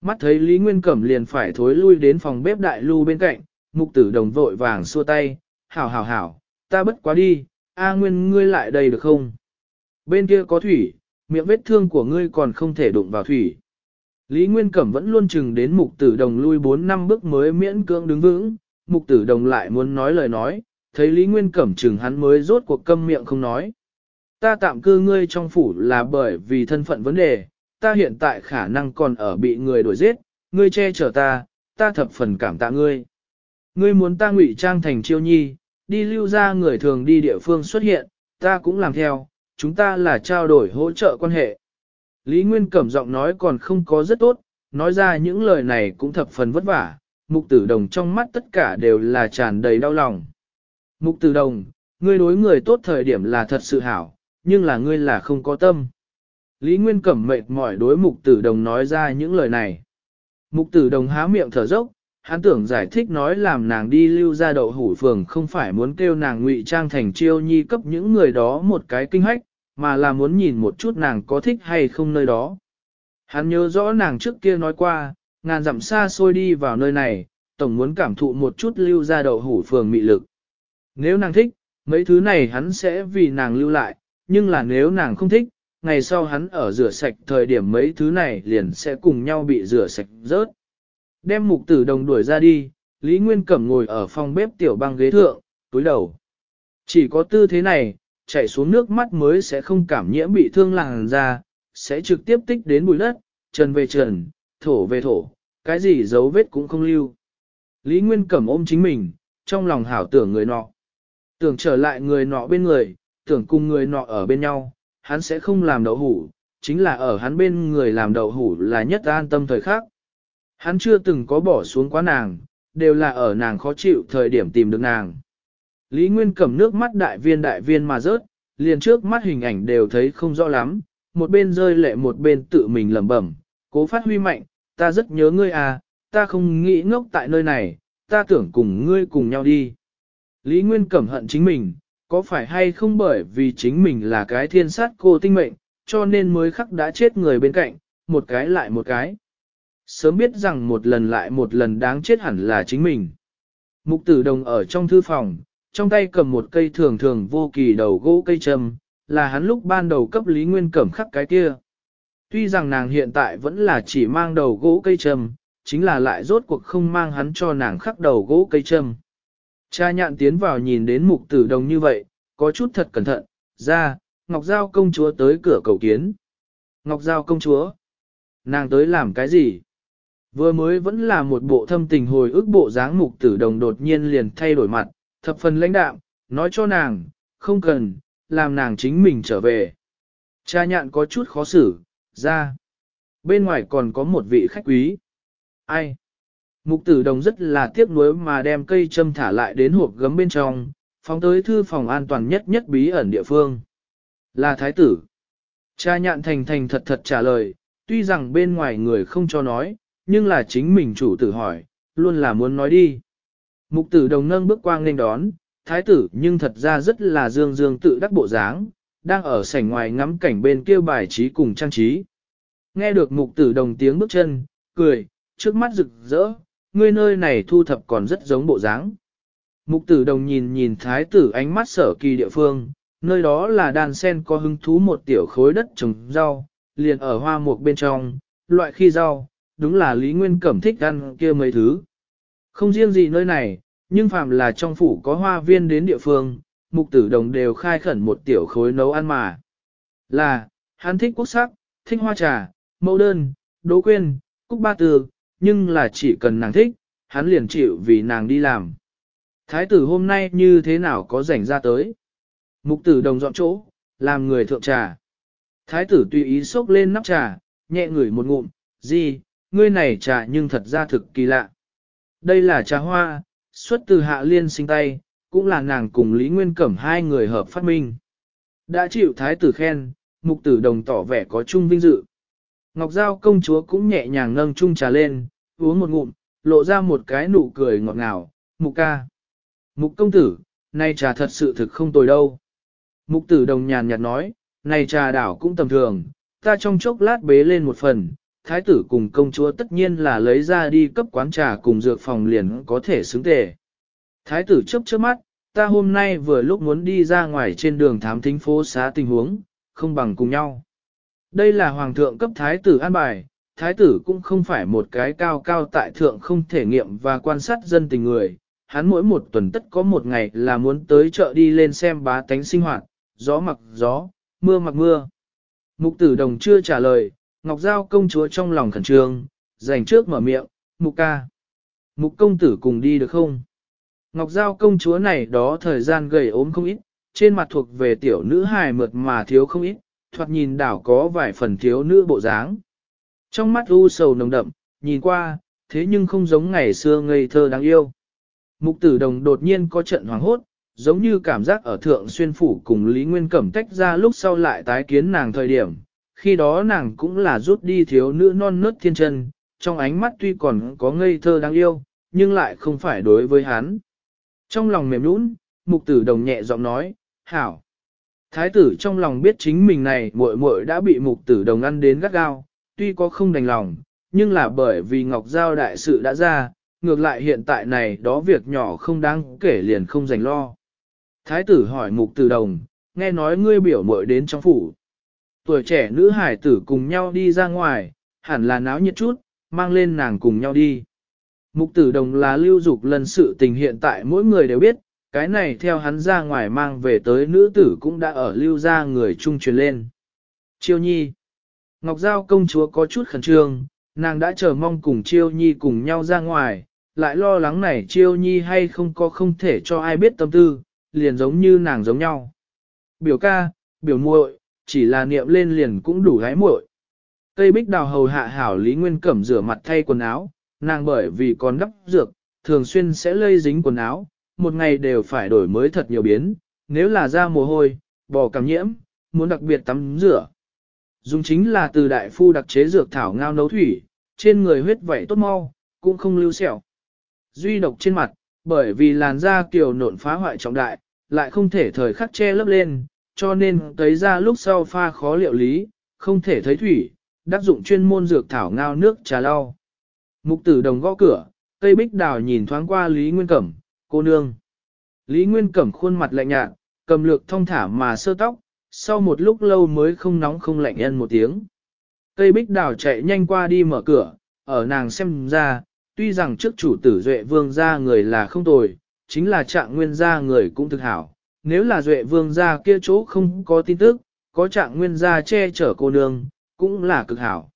Mắt thấy Lý Nguyên Cẩm liền phải thối lui đến phòng bếp đại lưu bên cạnh, mục tử đồng vội vàng xua tay, hảo hảo hảo, ta bất quá đi, A Nguyên ngươi lại đây được không? Bên kia có thủy, miệng vết thương của ngươi còn không thể đụng vào thủy. Lý Nguyên Cẩm vẫn luôn chừng đến mục tử đồng lui 4 năm bước mới miễn cưỡng đứng vững, mục tử đồng lại muốn nói lời nói, thấy Lý Nguyên Cẩm chừng hắn mới rốt cuộc câm miệng không nói ta tạm cư ngươi trong phủ là bởi vì thân phận vấn đề, ta hiện tại khả năng còn ở bị người đuổi giết, ngươi che chở ta, ta thập phần cảm tạ ngươi. Ngươi muốn ta ngụy trang thành chiêu nhi, đi lưu ra người thường đi địa phương xuất hiện, ta cũng làm theo, chúng ta là trao đổi hỗ trợ quan hệ. Lý Nguyên Cẩm giọng nói còn không có rất tốt, nói ra những lời này cũng thập phần vất vả, mục tử đồng trong mắt tất cả đều là tràn đầy đau lòng. Mục tử đồng, ngươi đối người tốt thời điểm là thật sự hảo, nhưng là ngươi là không có tâm. Lý Nguyên Cẩm mệt mỏi đối mục tử đồng nói ra những lời này. Mục tử đồng há miệng thở dốc hắn tưởng giải thích nói làm nàng đi lưu ra đậu hủ phường không phải muốn kêu nàng ngụy trang thành chiêu nhi cấp những người đó một cái kinh hách, mà là muốn nhìn một chút nàng có thích hay không nơi đó. Hắn nhớ rõ nàng trước kia nói qua, ngàn dặm xa xôi đi vào nơi này, tổng muốn cảm thụ một chút lưu ra đậu hủ phường mị lực. Nếu nàng thích, mấy thứ này hắn sẽ vì nàng lưu lại, nhưng là nếu nàng không thích, ngày sau hắn ở rửa sạch thời điểm mấy thứ này liền sẽ cùng nhau bị rửa sạch rớt. Đem mục tử đồng đuổi ra đi, Lý Nguyên Cẩm ngồi ở phòng bếp tiểu băng ghế thượng, túi đầu. Chỉ có tư thế này, chạy xuống nước mắt mới sẽ không cảm nhiễm bị thương làng ra, sẽ trực tiếp tích đến bụi đất, trần về trần, thổ về thổ, cái gì dấu vết cũng không lưu. Lý Nguyên Cẩm ôm chính mình, trong lòng hảo tưởng người nọ. Tưởng trở lại người nọ bên người, tưởng cùng người nọ ở bên nhau, hắn sẽ không làm đậu hủ, chính là ở hắn bên người làm đậu hủ là nhất an tâm thời khác. Hắn chưa từng có bỏ xuống quá nàng, đều là ở nàng khó chịu thời điểm tìm được nàng. Lý Nguyên cầm nước mắt đại viên đại viên mà rớt, liền trước mắt hình ảnh đều thấy không rõ lắm, một bên rơi lệ một bên tự mình lầm bẩm, cố phát huy mạnh, ta rất nhớ ngươi à, ta không nghĩ ngốc tại nơi này, ta tưởng cùng ngươi cùng nhau đi. Lý Nguyên cẩm hận chính mình, có phải hay không bởi vì chính mình là cái thiên sát cô tinh mệnh, cho nên mới khắc đã chết người bên cạnh, một cái lại một cái. Sớm biết rằng một lần lại một lần đáng chết hẳn là chính mình. Mục tử đồng ở trong thư phòng, trong tay cầm một cây thường thường vô kỳ đầu gỗ cây trầm, là hắn lúc ban đầu cấp Lý Nguyên Cẩm khắc cái kia. Tuy rằng nàng hiện tại vẫn là chỉ mang đầu gỗ cây trầm, chính là lại rốt cuộc không mang hắn cho nàng khắc đầu gỗ cây trầm. Cha nhạn tiến vào nhìn đến mục tử đồng như vậy, có chút thật cẩn thận, ra, Ngọc Giao công chúa tới cửa cầu kiến. Ngọc Giao công chúa, nàng tới làm cái gì? Vừa mới vẫn là một bộ thâm tình hồi ức bộ dáng mục tử đồng đột nhiên liền thay đổi mặt, thập phần lãnh đạm, nói cho nàng, không cần, làm nàng chính mình trở về. Cha nhạn có chút khó xử, ra. Bên ngoài còn có một vị khách quý. Ai? Mục tử đồng rất là tiếc nuối mà đem cây châm thả lại đến hộp gấm bên trong, phóng tới thư phòng an toàn nhất nhất bí ẩn địa phương. Là thái tử. Cha nhạn thành thành thật thật trả lời, tuy rằng bên ngoài người không cho nói, nhưng là chính mình chủ tử hỏi, luôn là muốn nói đi. Mục tử đồng nâng bước quang lên đón, thái tử nhưng thật ra rất là dương dương tự đắc bộ dáng, đang ở sảnh ngoài ngắm cảnh bên kia bài trí cùng trang trí. Nghe được mục tử đồng tiếng bước chân, cười, trước mắt rực rỡ, ngươi nơi này thu thập còn rất giống bộ dáng. Mục tử đồng nhìn nhìn thái tử ánh mắt sở kỳ địa phương, nơi đó là đàn sen có hứng thú một tiểu khối đất trồng rau, liền ở hoa mục bên trong, loại khi rau, đúng là Lý Nguyên Cẩm thích ăn kia mấy thứ. Không riêng gì nơi này, nhưng phạm là trong phủ có hoa viên đến địa phương, mục tử đồng đều khai khẩn một tiểu khối nấu ăn mà. Là, hắn thích quốc sắc, thích hoa trà, mẫu đơn, đố quyên, cúc ba từ, nhưng là chỉ cần nàng thích, hắn liền chịu vì nàng đi làm. Thái tử hôm nay như thế nào có rảnh ra tới? Mục tử đồng dọn chỗ, làm người thượng trà. Thái tử tùy ý xốc lên nắp trà, nhẹ ngửi một ngụm, gì, ngươi này trà nhưng thật ra thực kỳ lạ. Đây là trà hoa, xuất từ hạ liên sinh tay, cũng là nàng cùng Lý Nguyên Cẩm hai người hợp phát minh. Đã chịu thái tử khen, mục tử đồng tỏ vẻ có chung vinh dự. Ngọc Giao công chúa cũng nhẹ nhàng nâng chung trà lên, uống một ngụm, lộ ra một cái nụ cười ngọt ngào, mục ca. Mục công tử, nay trà thật sự thực không tồi đâu. Mục tử đồng nhàn nhạt nói, nay trà đảo cũng tầm thường, ta trong chốc lát bế lên một phần, thái tử cùng công chúa tất nhiên là lấy ra đi cấp quán trà cùng dược phòng liền có thể xứng tề. Thái tử chấp trước mắt, ta hôm nay vừa lúc muốn đi ra ngoài trên đường thám thính phố xá tình huống, không bằng cùng nhau. Đây là hoàng thượng cấp thái tử an bài, thái tử cũng không phải một cái cao cao tại thượng không thể nghiệm và quan sát dân tình người. Hắn mỗi một tuần tất có một ngày là muốn tới chợ đi lên xem bá tánh sinh hoạt, gió mặc gió, mưa mặc mưa. Mục tử đồng chưa trả lời, Ngọc Giao công chúa trong lòng khẩn trương, dành trước mở miệng, mục ca. Mục công tử cùng đi được không? Ngọc Giao công chúa này đó thời gian gầy ốm không ít, trên mặt thuộc về tiểu nữ hài mượt mà thiếu không ít, thoạt nhìn đảo có vài phần thiếu nữ bộ dáng. Trong mắt u sầu nồng đậm, nhìn qua, thế nhưng không giống ngày xưa ngây thơ đáng yêu. Mục tử đồng đột nhiên có trận hoàng hốt, giống như cảm giác ở thượng xuyên phủ cùng Lý Nguyên Cẩm tách ra lúc sau lại tái kiến nàng thời điểm. Khi đó nàng cũng là rút đi thiếu nữ non nớt thiên chân, trong ánh mắt tuy còn có ngây thơ đáng yêu, nhưng lại không phải đối với hắn. Trong lòng mềm nũng, mục tử đồng nhẹ giọng nói, hảo. Thái tử trong lòng biết chính mình này muội muội đã bị mục tử đồng ăn đến gắt gao, tuy có không đành lòng, nhưng là bởi vì Ngọc Giao đại sự đã ra, ngược lại hiện tại này đó việc nhỏ không đáng kể liền không dành lo. Thái tử hỏi mục tử đồng, nghe nói ngươi biểu mội đến trong phủ. Tuổi trẻ nữ hải tử cùng nhau đi ra ngoài, hẳn là náo nhiệt chút, mang lên nàng cùng nhau đi. Mục tử đồng là lưu dục lần sự tình hiện tại mỗi người đều biết, cái này theo hắn ra ngoài mang về tới nữ tử cũng đã ở lưu ra người trung truyền lên. Chiêu nhi. Ngọc Giao công chúa có chút khẩn trương, nàng đã chờ mong cùng Chiêu Nhi cùng nhau ra ngoài, lại lo lắng này Chiêu Nhi hay không có không thể cho ai biết tâm tư, liền giống như nàng giống nhau. Biểu ca, biểu muội, chỉ là niệm lên liền cũng đủ gái muội. Tây Bích Đào hầu hạ hảo Lý Nguyên Cẩm rửa mặt thay quần áo, nàng bởi vì còn đắp dược, thường xuyên sẽ lây dính quần áo, một ngày đều phải đổi mới thật nhiều biến, nếu là ra mồ hôi, bỏ cảm nhiễm, muốn đặc biệt tắm rửa, Dùng chính là từ đại phu đặc chế dược thảo ngao nấu thủy, trên người huyết vẩy tốt mau, cũng không lưu sẹo. Duy độc trên mặt, bởi vì làn da kiều nộn phá hoại trọng đại, lại không thể thời khắc che lấp lên, cho nên tới ra lúc sau pha khó liệu lý, không thể thấy thủy, đắc dụng chuyên môn dược thảo ngao nước trà lau. Mục tử đồng gõ cửa, Tây Bích Đào nhìn thoáng qua Lý Nguyên Cẩm, cô nương. Lý Nguyên Cẩm khuôn mặt lạnh nhạt, cầm lược thông thả mà sơ tóc, sau một lúc lâu mới không nóng không lạnh nhân một tiếng. Cây bích đào chạy nhanh qua đi mở cửa, ở nàng xem ra, tuy rằng trước chủ tử Duệ Vương ra người là không tồi, chính là trạng nguyên gia người cũng thực hảo. Nếu là Duệ Vương gia kia chỗ không có tin tức, có trạng nguyên gia che chở cô nương, cũng là cực hảo.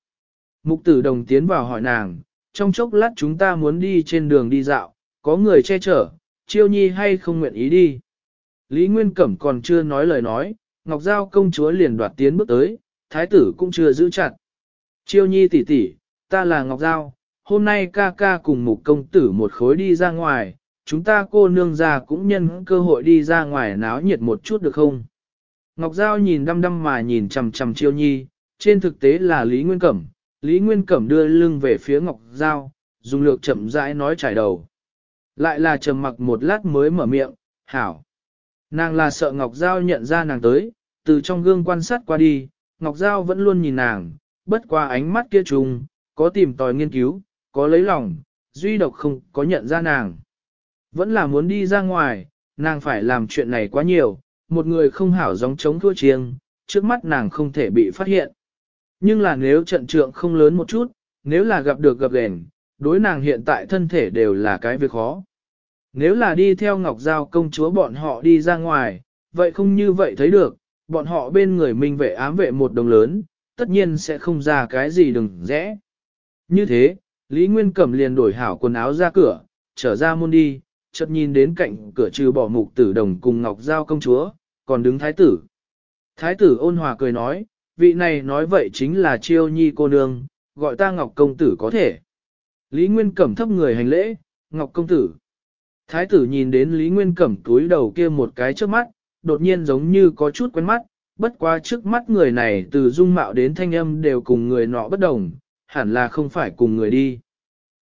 Mục tử đồng tiến vào hỏi nàng, trong chốc lát chúng ta muốn đi trên đường đi dạo, có người che chở, chiêu nhi hay không nguyện ý đi. Lý Nguyên Cẩm còn chưa nói lời nói, Ngọc Giao công chúa liền đoạt tiến bước tới, thái tử cũng chưa giữ chặt. Chiêu nhi tỷ tỷ, ta là Ngọc Giao, hôm nay ca ca cùng mục công tử một khối đi ra ngoài, chúng ta cô nương già cũng nhân cơ hội đi ra ngoài náo nhiệt một chút được không? Ngọc Giao nhìn đăm đăm mà nhìn chằm chằm chiêu nhi, trên thực tế là Lý Nguyên Cẩm, Lý Nguyên Cẩm đưa lưng về phía Ngọc Giao, dùng lược chậm rãi nói trải đầu. Lại là trầm mặc một lát mới mở miệng, hảo. Nàng là sợ Ngọc Giao nhận ra nàng tới, từ trong gương quan sát qua đi, Ngọc Giao vẫn luôn nhìn nàng, bất qua ánh mắt kia trùng, có tìm tòi nghiên cứu, có lấy lòng, duy độc không có nhận ra nàng. Vẫn là muốn đi ra ngoài, nàng phải làm chuyện này quá nhiều, một người không hảo giống chống thua chiêng, trước mắt nàng không thể bị phát hiện. Nhưng là nếu trận trượng không lớn một chút, nếu là gặp được gặp đèn, đối nàng hiện tại thân thể đều là cái việc khó nếu là đi theo Ngọc Giao công chúa bọn họ đi ra ngoài, vậy không như vậy thấy được, bọn họ bên người mình vệ ám vệ một đồng lớn, tất nhiên sẽ không ra cái gì đừng rẽ. Như thế, Lý Nguyên Cẩm liền đổi hảo quần áo ra cửa, trở ra môn đi, chợt nhìn đến cạnh cửa trừ bỏ mục tử đồng cùng Ngọc Giao công chúa, còn đứng thái tử. Thái tử ôn hòa cười nói, vị này nói vậy chính là chiêu nhi cô nương, gọi ta Ngọc Công Tử có thể. Lý Nguyên Cẩm thấp người hành lễ, Ngọc Công Tử. Thái tử nhìn đến Lý Nguyên Cẩm túi đầu kia một cái trước mắt, đột nhiên giống như có chút quen mắt, bất quá trước mắt người này từ dung mạo đến thanh âm đều cùng người nọ bất đồng, hẳn là không phải cùng người đi.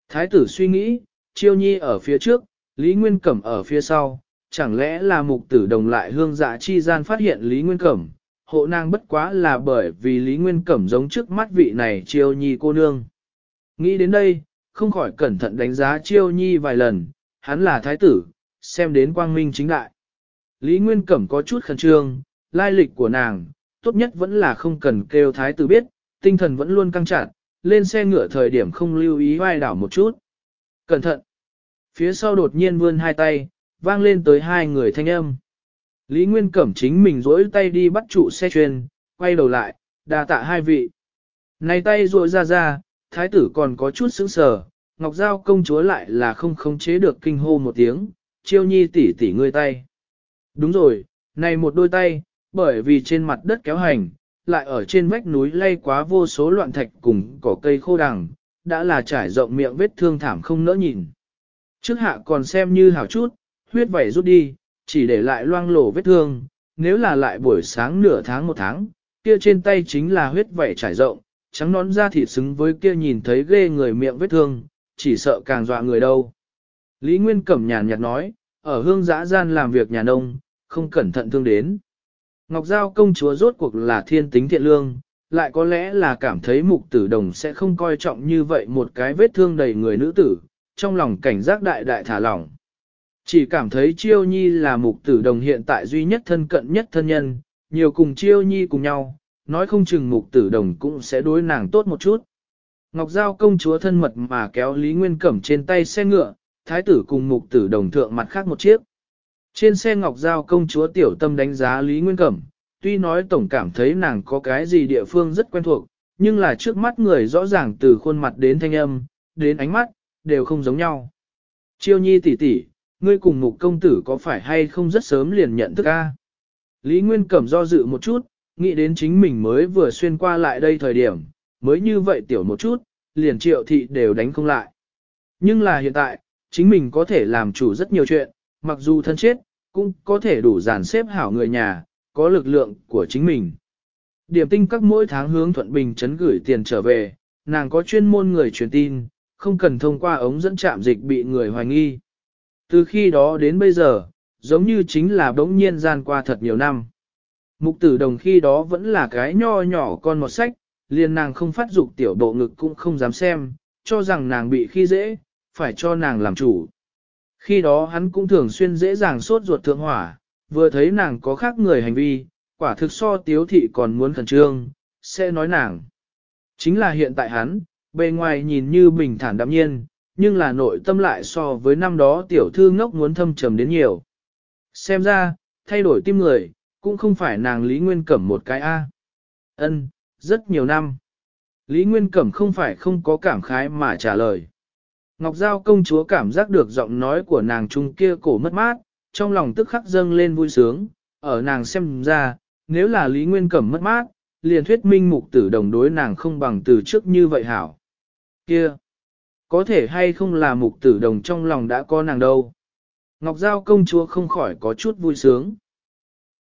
Thái tử suy nghĩ, chiêu nhi ở phía trước, Lý Nguyên Cẩm ở phía sau, chẳng lẽ là mục tử đồng lại hương dạ chi gian phát hiện Lý Nguyên Cẩm, hộ nàng bất quá là bởi vì Lý Nguyên Cẩm giống trước mắt vị này chiêu nhi cô nương. Nghĩ đến đây, không khỏi cẩn thận đánh giá chiêu nhi vài lần, hắn là thái tử, xem đến quang minh chính đại. Lý Nguyên Cẩm có chút khẩn trương, lai lịch của nàng, tốt nhất vẫn là không cần kêu thái tử biết, tinh thần vẫn luôn căng chặt, lên xe ngựa thời điểm không lưu ý vai đảo một chút. Cẩn thận! Phía sau đột nhiên vươn hai tay, vang lên tới hai người thanh âm. Lý Nguyên Cẩm chính mình rỗi tay đi bắt trụ xe chuyên, quay đầu lại, đà tạ hai vị. Này tay ruội ra ra, thái tử còn có chút sững sờ, Ngọc Giao công chúa lại là không khống chế được kinh hô một tiếng, chiêu nhi tỉ tỉ ngươi tay. Đúng rồi, này một đôi tay, bởi vì trên mặt đất kéo hành, lại ở trên vách núi lay quá vô số loạn thạch cùng cỏ cây khô đằng, đã là trải rộng miệng vết thương thảm không nỡ nhìn. Trước hạ còn xem như hảo chút, huyết vẩy rút đi, chỉ để lại loang lổ vết thương, nếu là lại buổi sáng nửa tháng một tháng, kia trên tay chính là huyết vẩy trải rộng, trắng nón da thịt xứng với kia nhìn thấy ghê người miệng vết thương, chỉ sợ càng dọa người đâu. Lý Nguyên Cẩm nhàn nhạt nói, ở hương giã gian làm việc nhà nông, không cẩn thận thương đến. Ngọc Giao công chúa rốt cuộc là thiên tính thiện lương, lại có lẽ là cảm thấy mục tử đồng sẽ không coi trọng như vậy một cái vết thương đầy người nữ tử, trong lòng cảnh giác đại đại thả lỏng. Chỉ cảm thấy Chiêu Nhi là mục tử đồng hiện tại duy nhất thân cận nhất thân nhân, nhiều cùng Chiêu Nhi cùng nhau, nói không chừng mục tử đồng cũng sẽ đối nàng tốt một chút. Ngọc Giao công chúa thân mật mà kéo Lý Nguyên Cẩm trên tay xe ngựa, thái tử cùng mục tử đồng thượng mặt khác một chiếc. Trên xe Ngọc Giao công chúa tiểu tâm đánh giá Lý Nguyên Cẩm, tuy nói tổng cảm thấy nàng có cái gì địa phương rất quen thuộc, nhưng là trước mắt người rõ ràng từ khuôn mặt đến thanh âm, đến ánh mắt, đều không giống nhau. Chiêu nhi tỷ tỷ ngươi cùng mục công tử có phải hay không rất sớm liền nhận thức a Lý Nguyên Cẩm do dự một chút, nghĩ đến chính mình mới vừa xuyên qua lại đây thời điểm, mới như vậy tiểu một chút, liền triệu thị đều đánh không lại. Nhưng là hiện tại, chính mình có thể làm chủ rất nhiều chuyện, mặc dù thân chết, cũng có thể đủ dàn xếp hảo người nhà, có lực lượng của chính mình. Điểm tinh các mỗi tháng hướng Thuận Bình chấn gửi tiền trở về, nàng có chuyên môn người truyền tin, không cần thông qua ống dẫn chạm dịch bị người hoài nghi. Từ khi đó đến bây giờ, giống như chính là bỗng nhiên gian qua thật nhiều năm. Mục tử đồng khi đó vẫn là cái nho nhỏ con một sách, liền nàng không phát dục tiểu bộ ngực cũng không dám xem, cho rằng nàng bị khi dễ, phải cho nàng làm chủ. Khi đó hắn cũng thường xuyên dễ dàng sốt ruột thượng hỏa, vừa thấy nàng có khác người hành vi, quả thực so tiếu thị còn muốn khẩn trương, sẽ nói nàng. Chính là hiện tại hắn, bề ngoài nhìn như bình thản đạm nhiên, nhưng là nội tâm lại so với năm đó tiểu thư ngốc muốn thâm trầm đến nhiều. Xem ra, thay đổi tim người, cũng không phải nàng Lý Nguyên Cẩm một cái A. Ân rất nhiều năm. Lý Nguyên Cẩm không phải không có cảm khái mà trả lời. Ngọc Giao công chúa cảm giác được giọng nói của nàng trung kia cổ mất mát, trong lòng tức khắc dâng lên vui sướng, ở nàng xem ra, nếu là Lý Nguyên Cẩm mất mát, liền thuyết minh mục tử đồng đối nàng không bằng từ trước như vậy hảo. Kia, có thể hay không là mục tử đồng trong lòng đã có nàng đâu. Ngọc Giao công chúa không khỏi có chút vui sướng.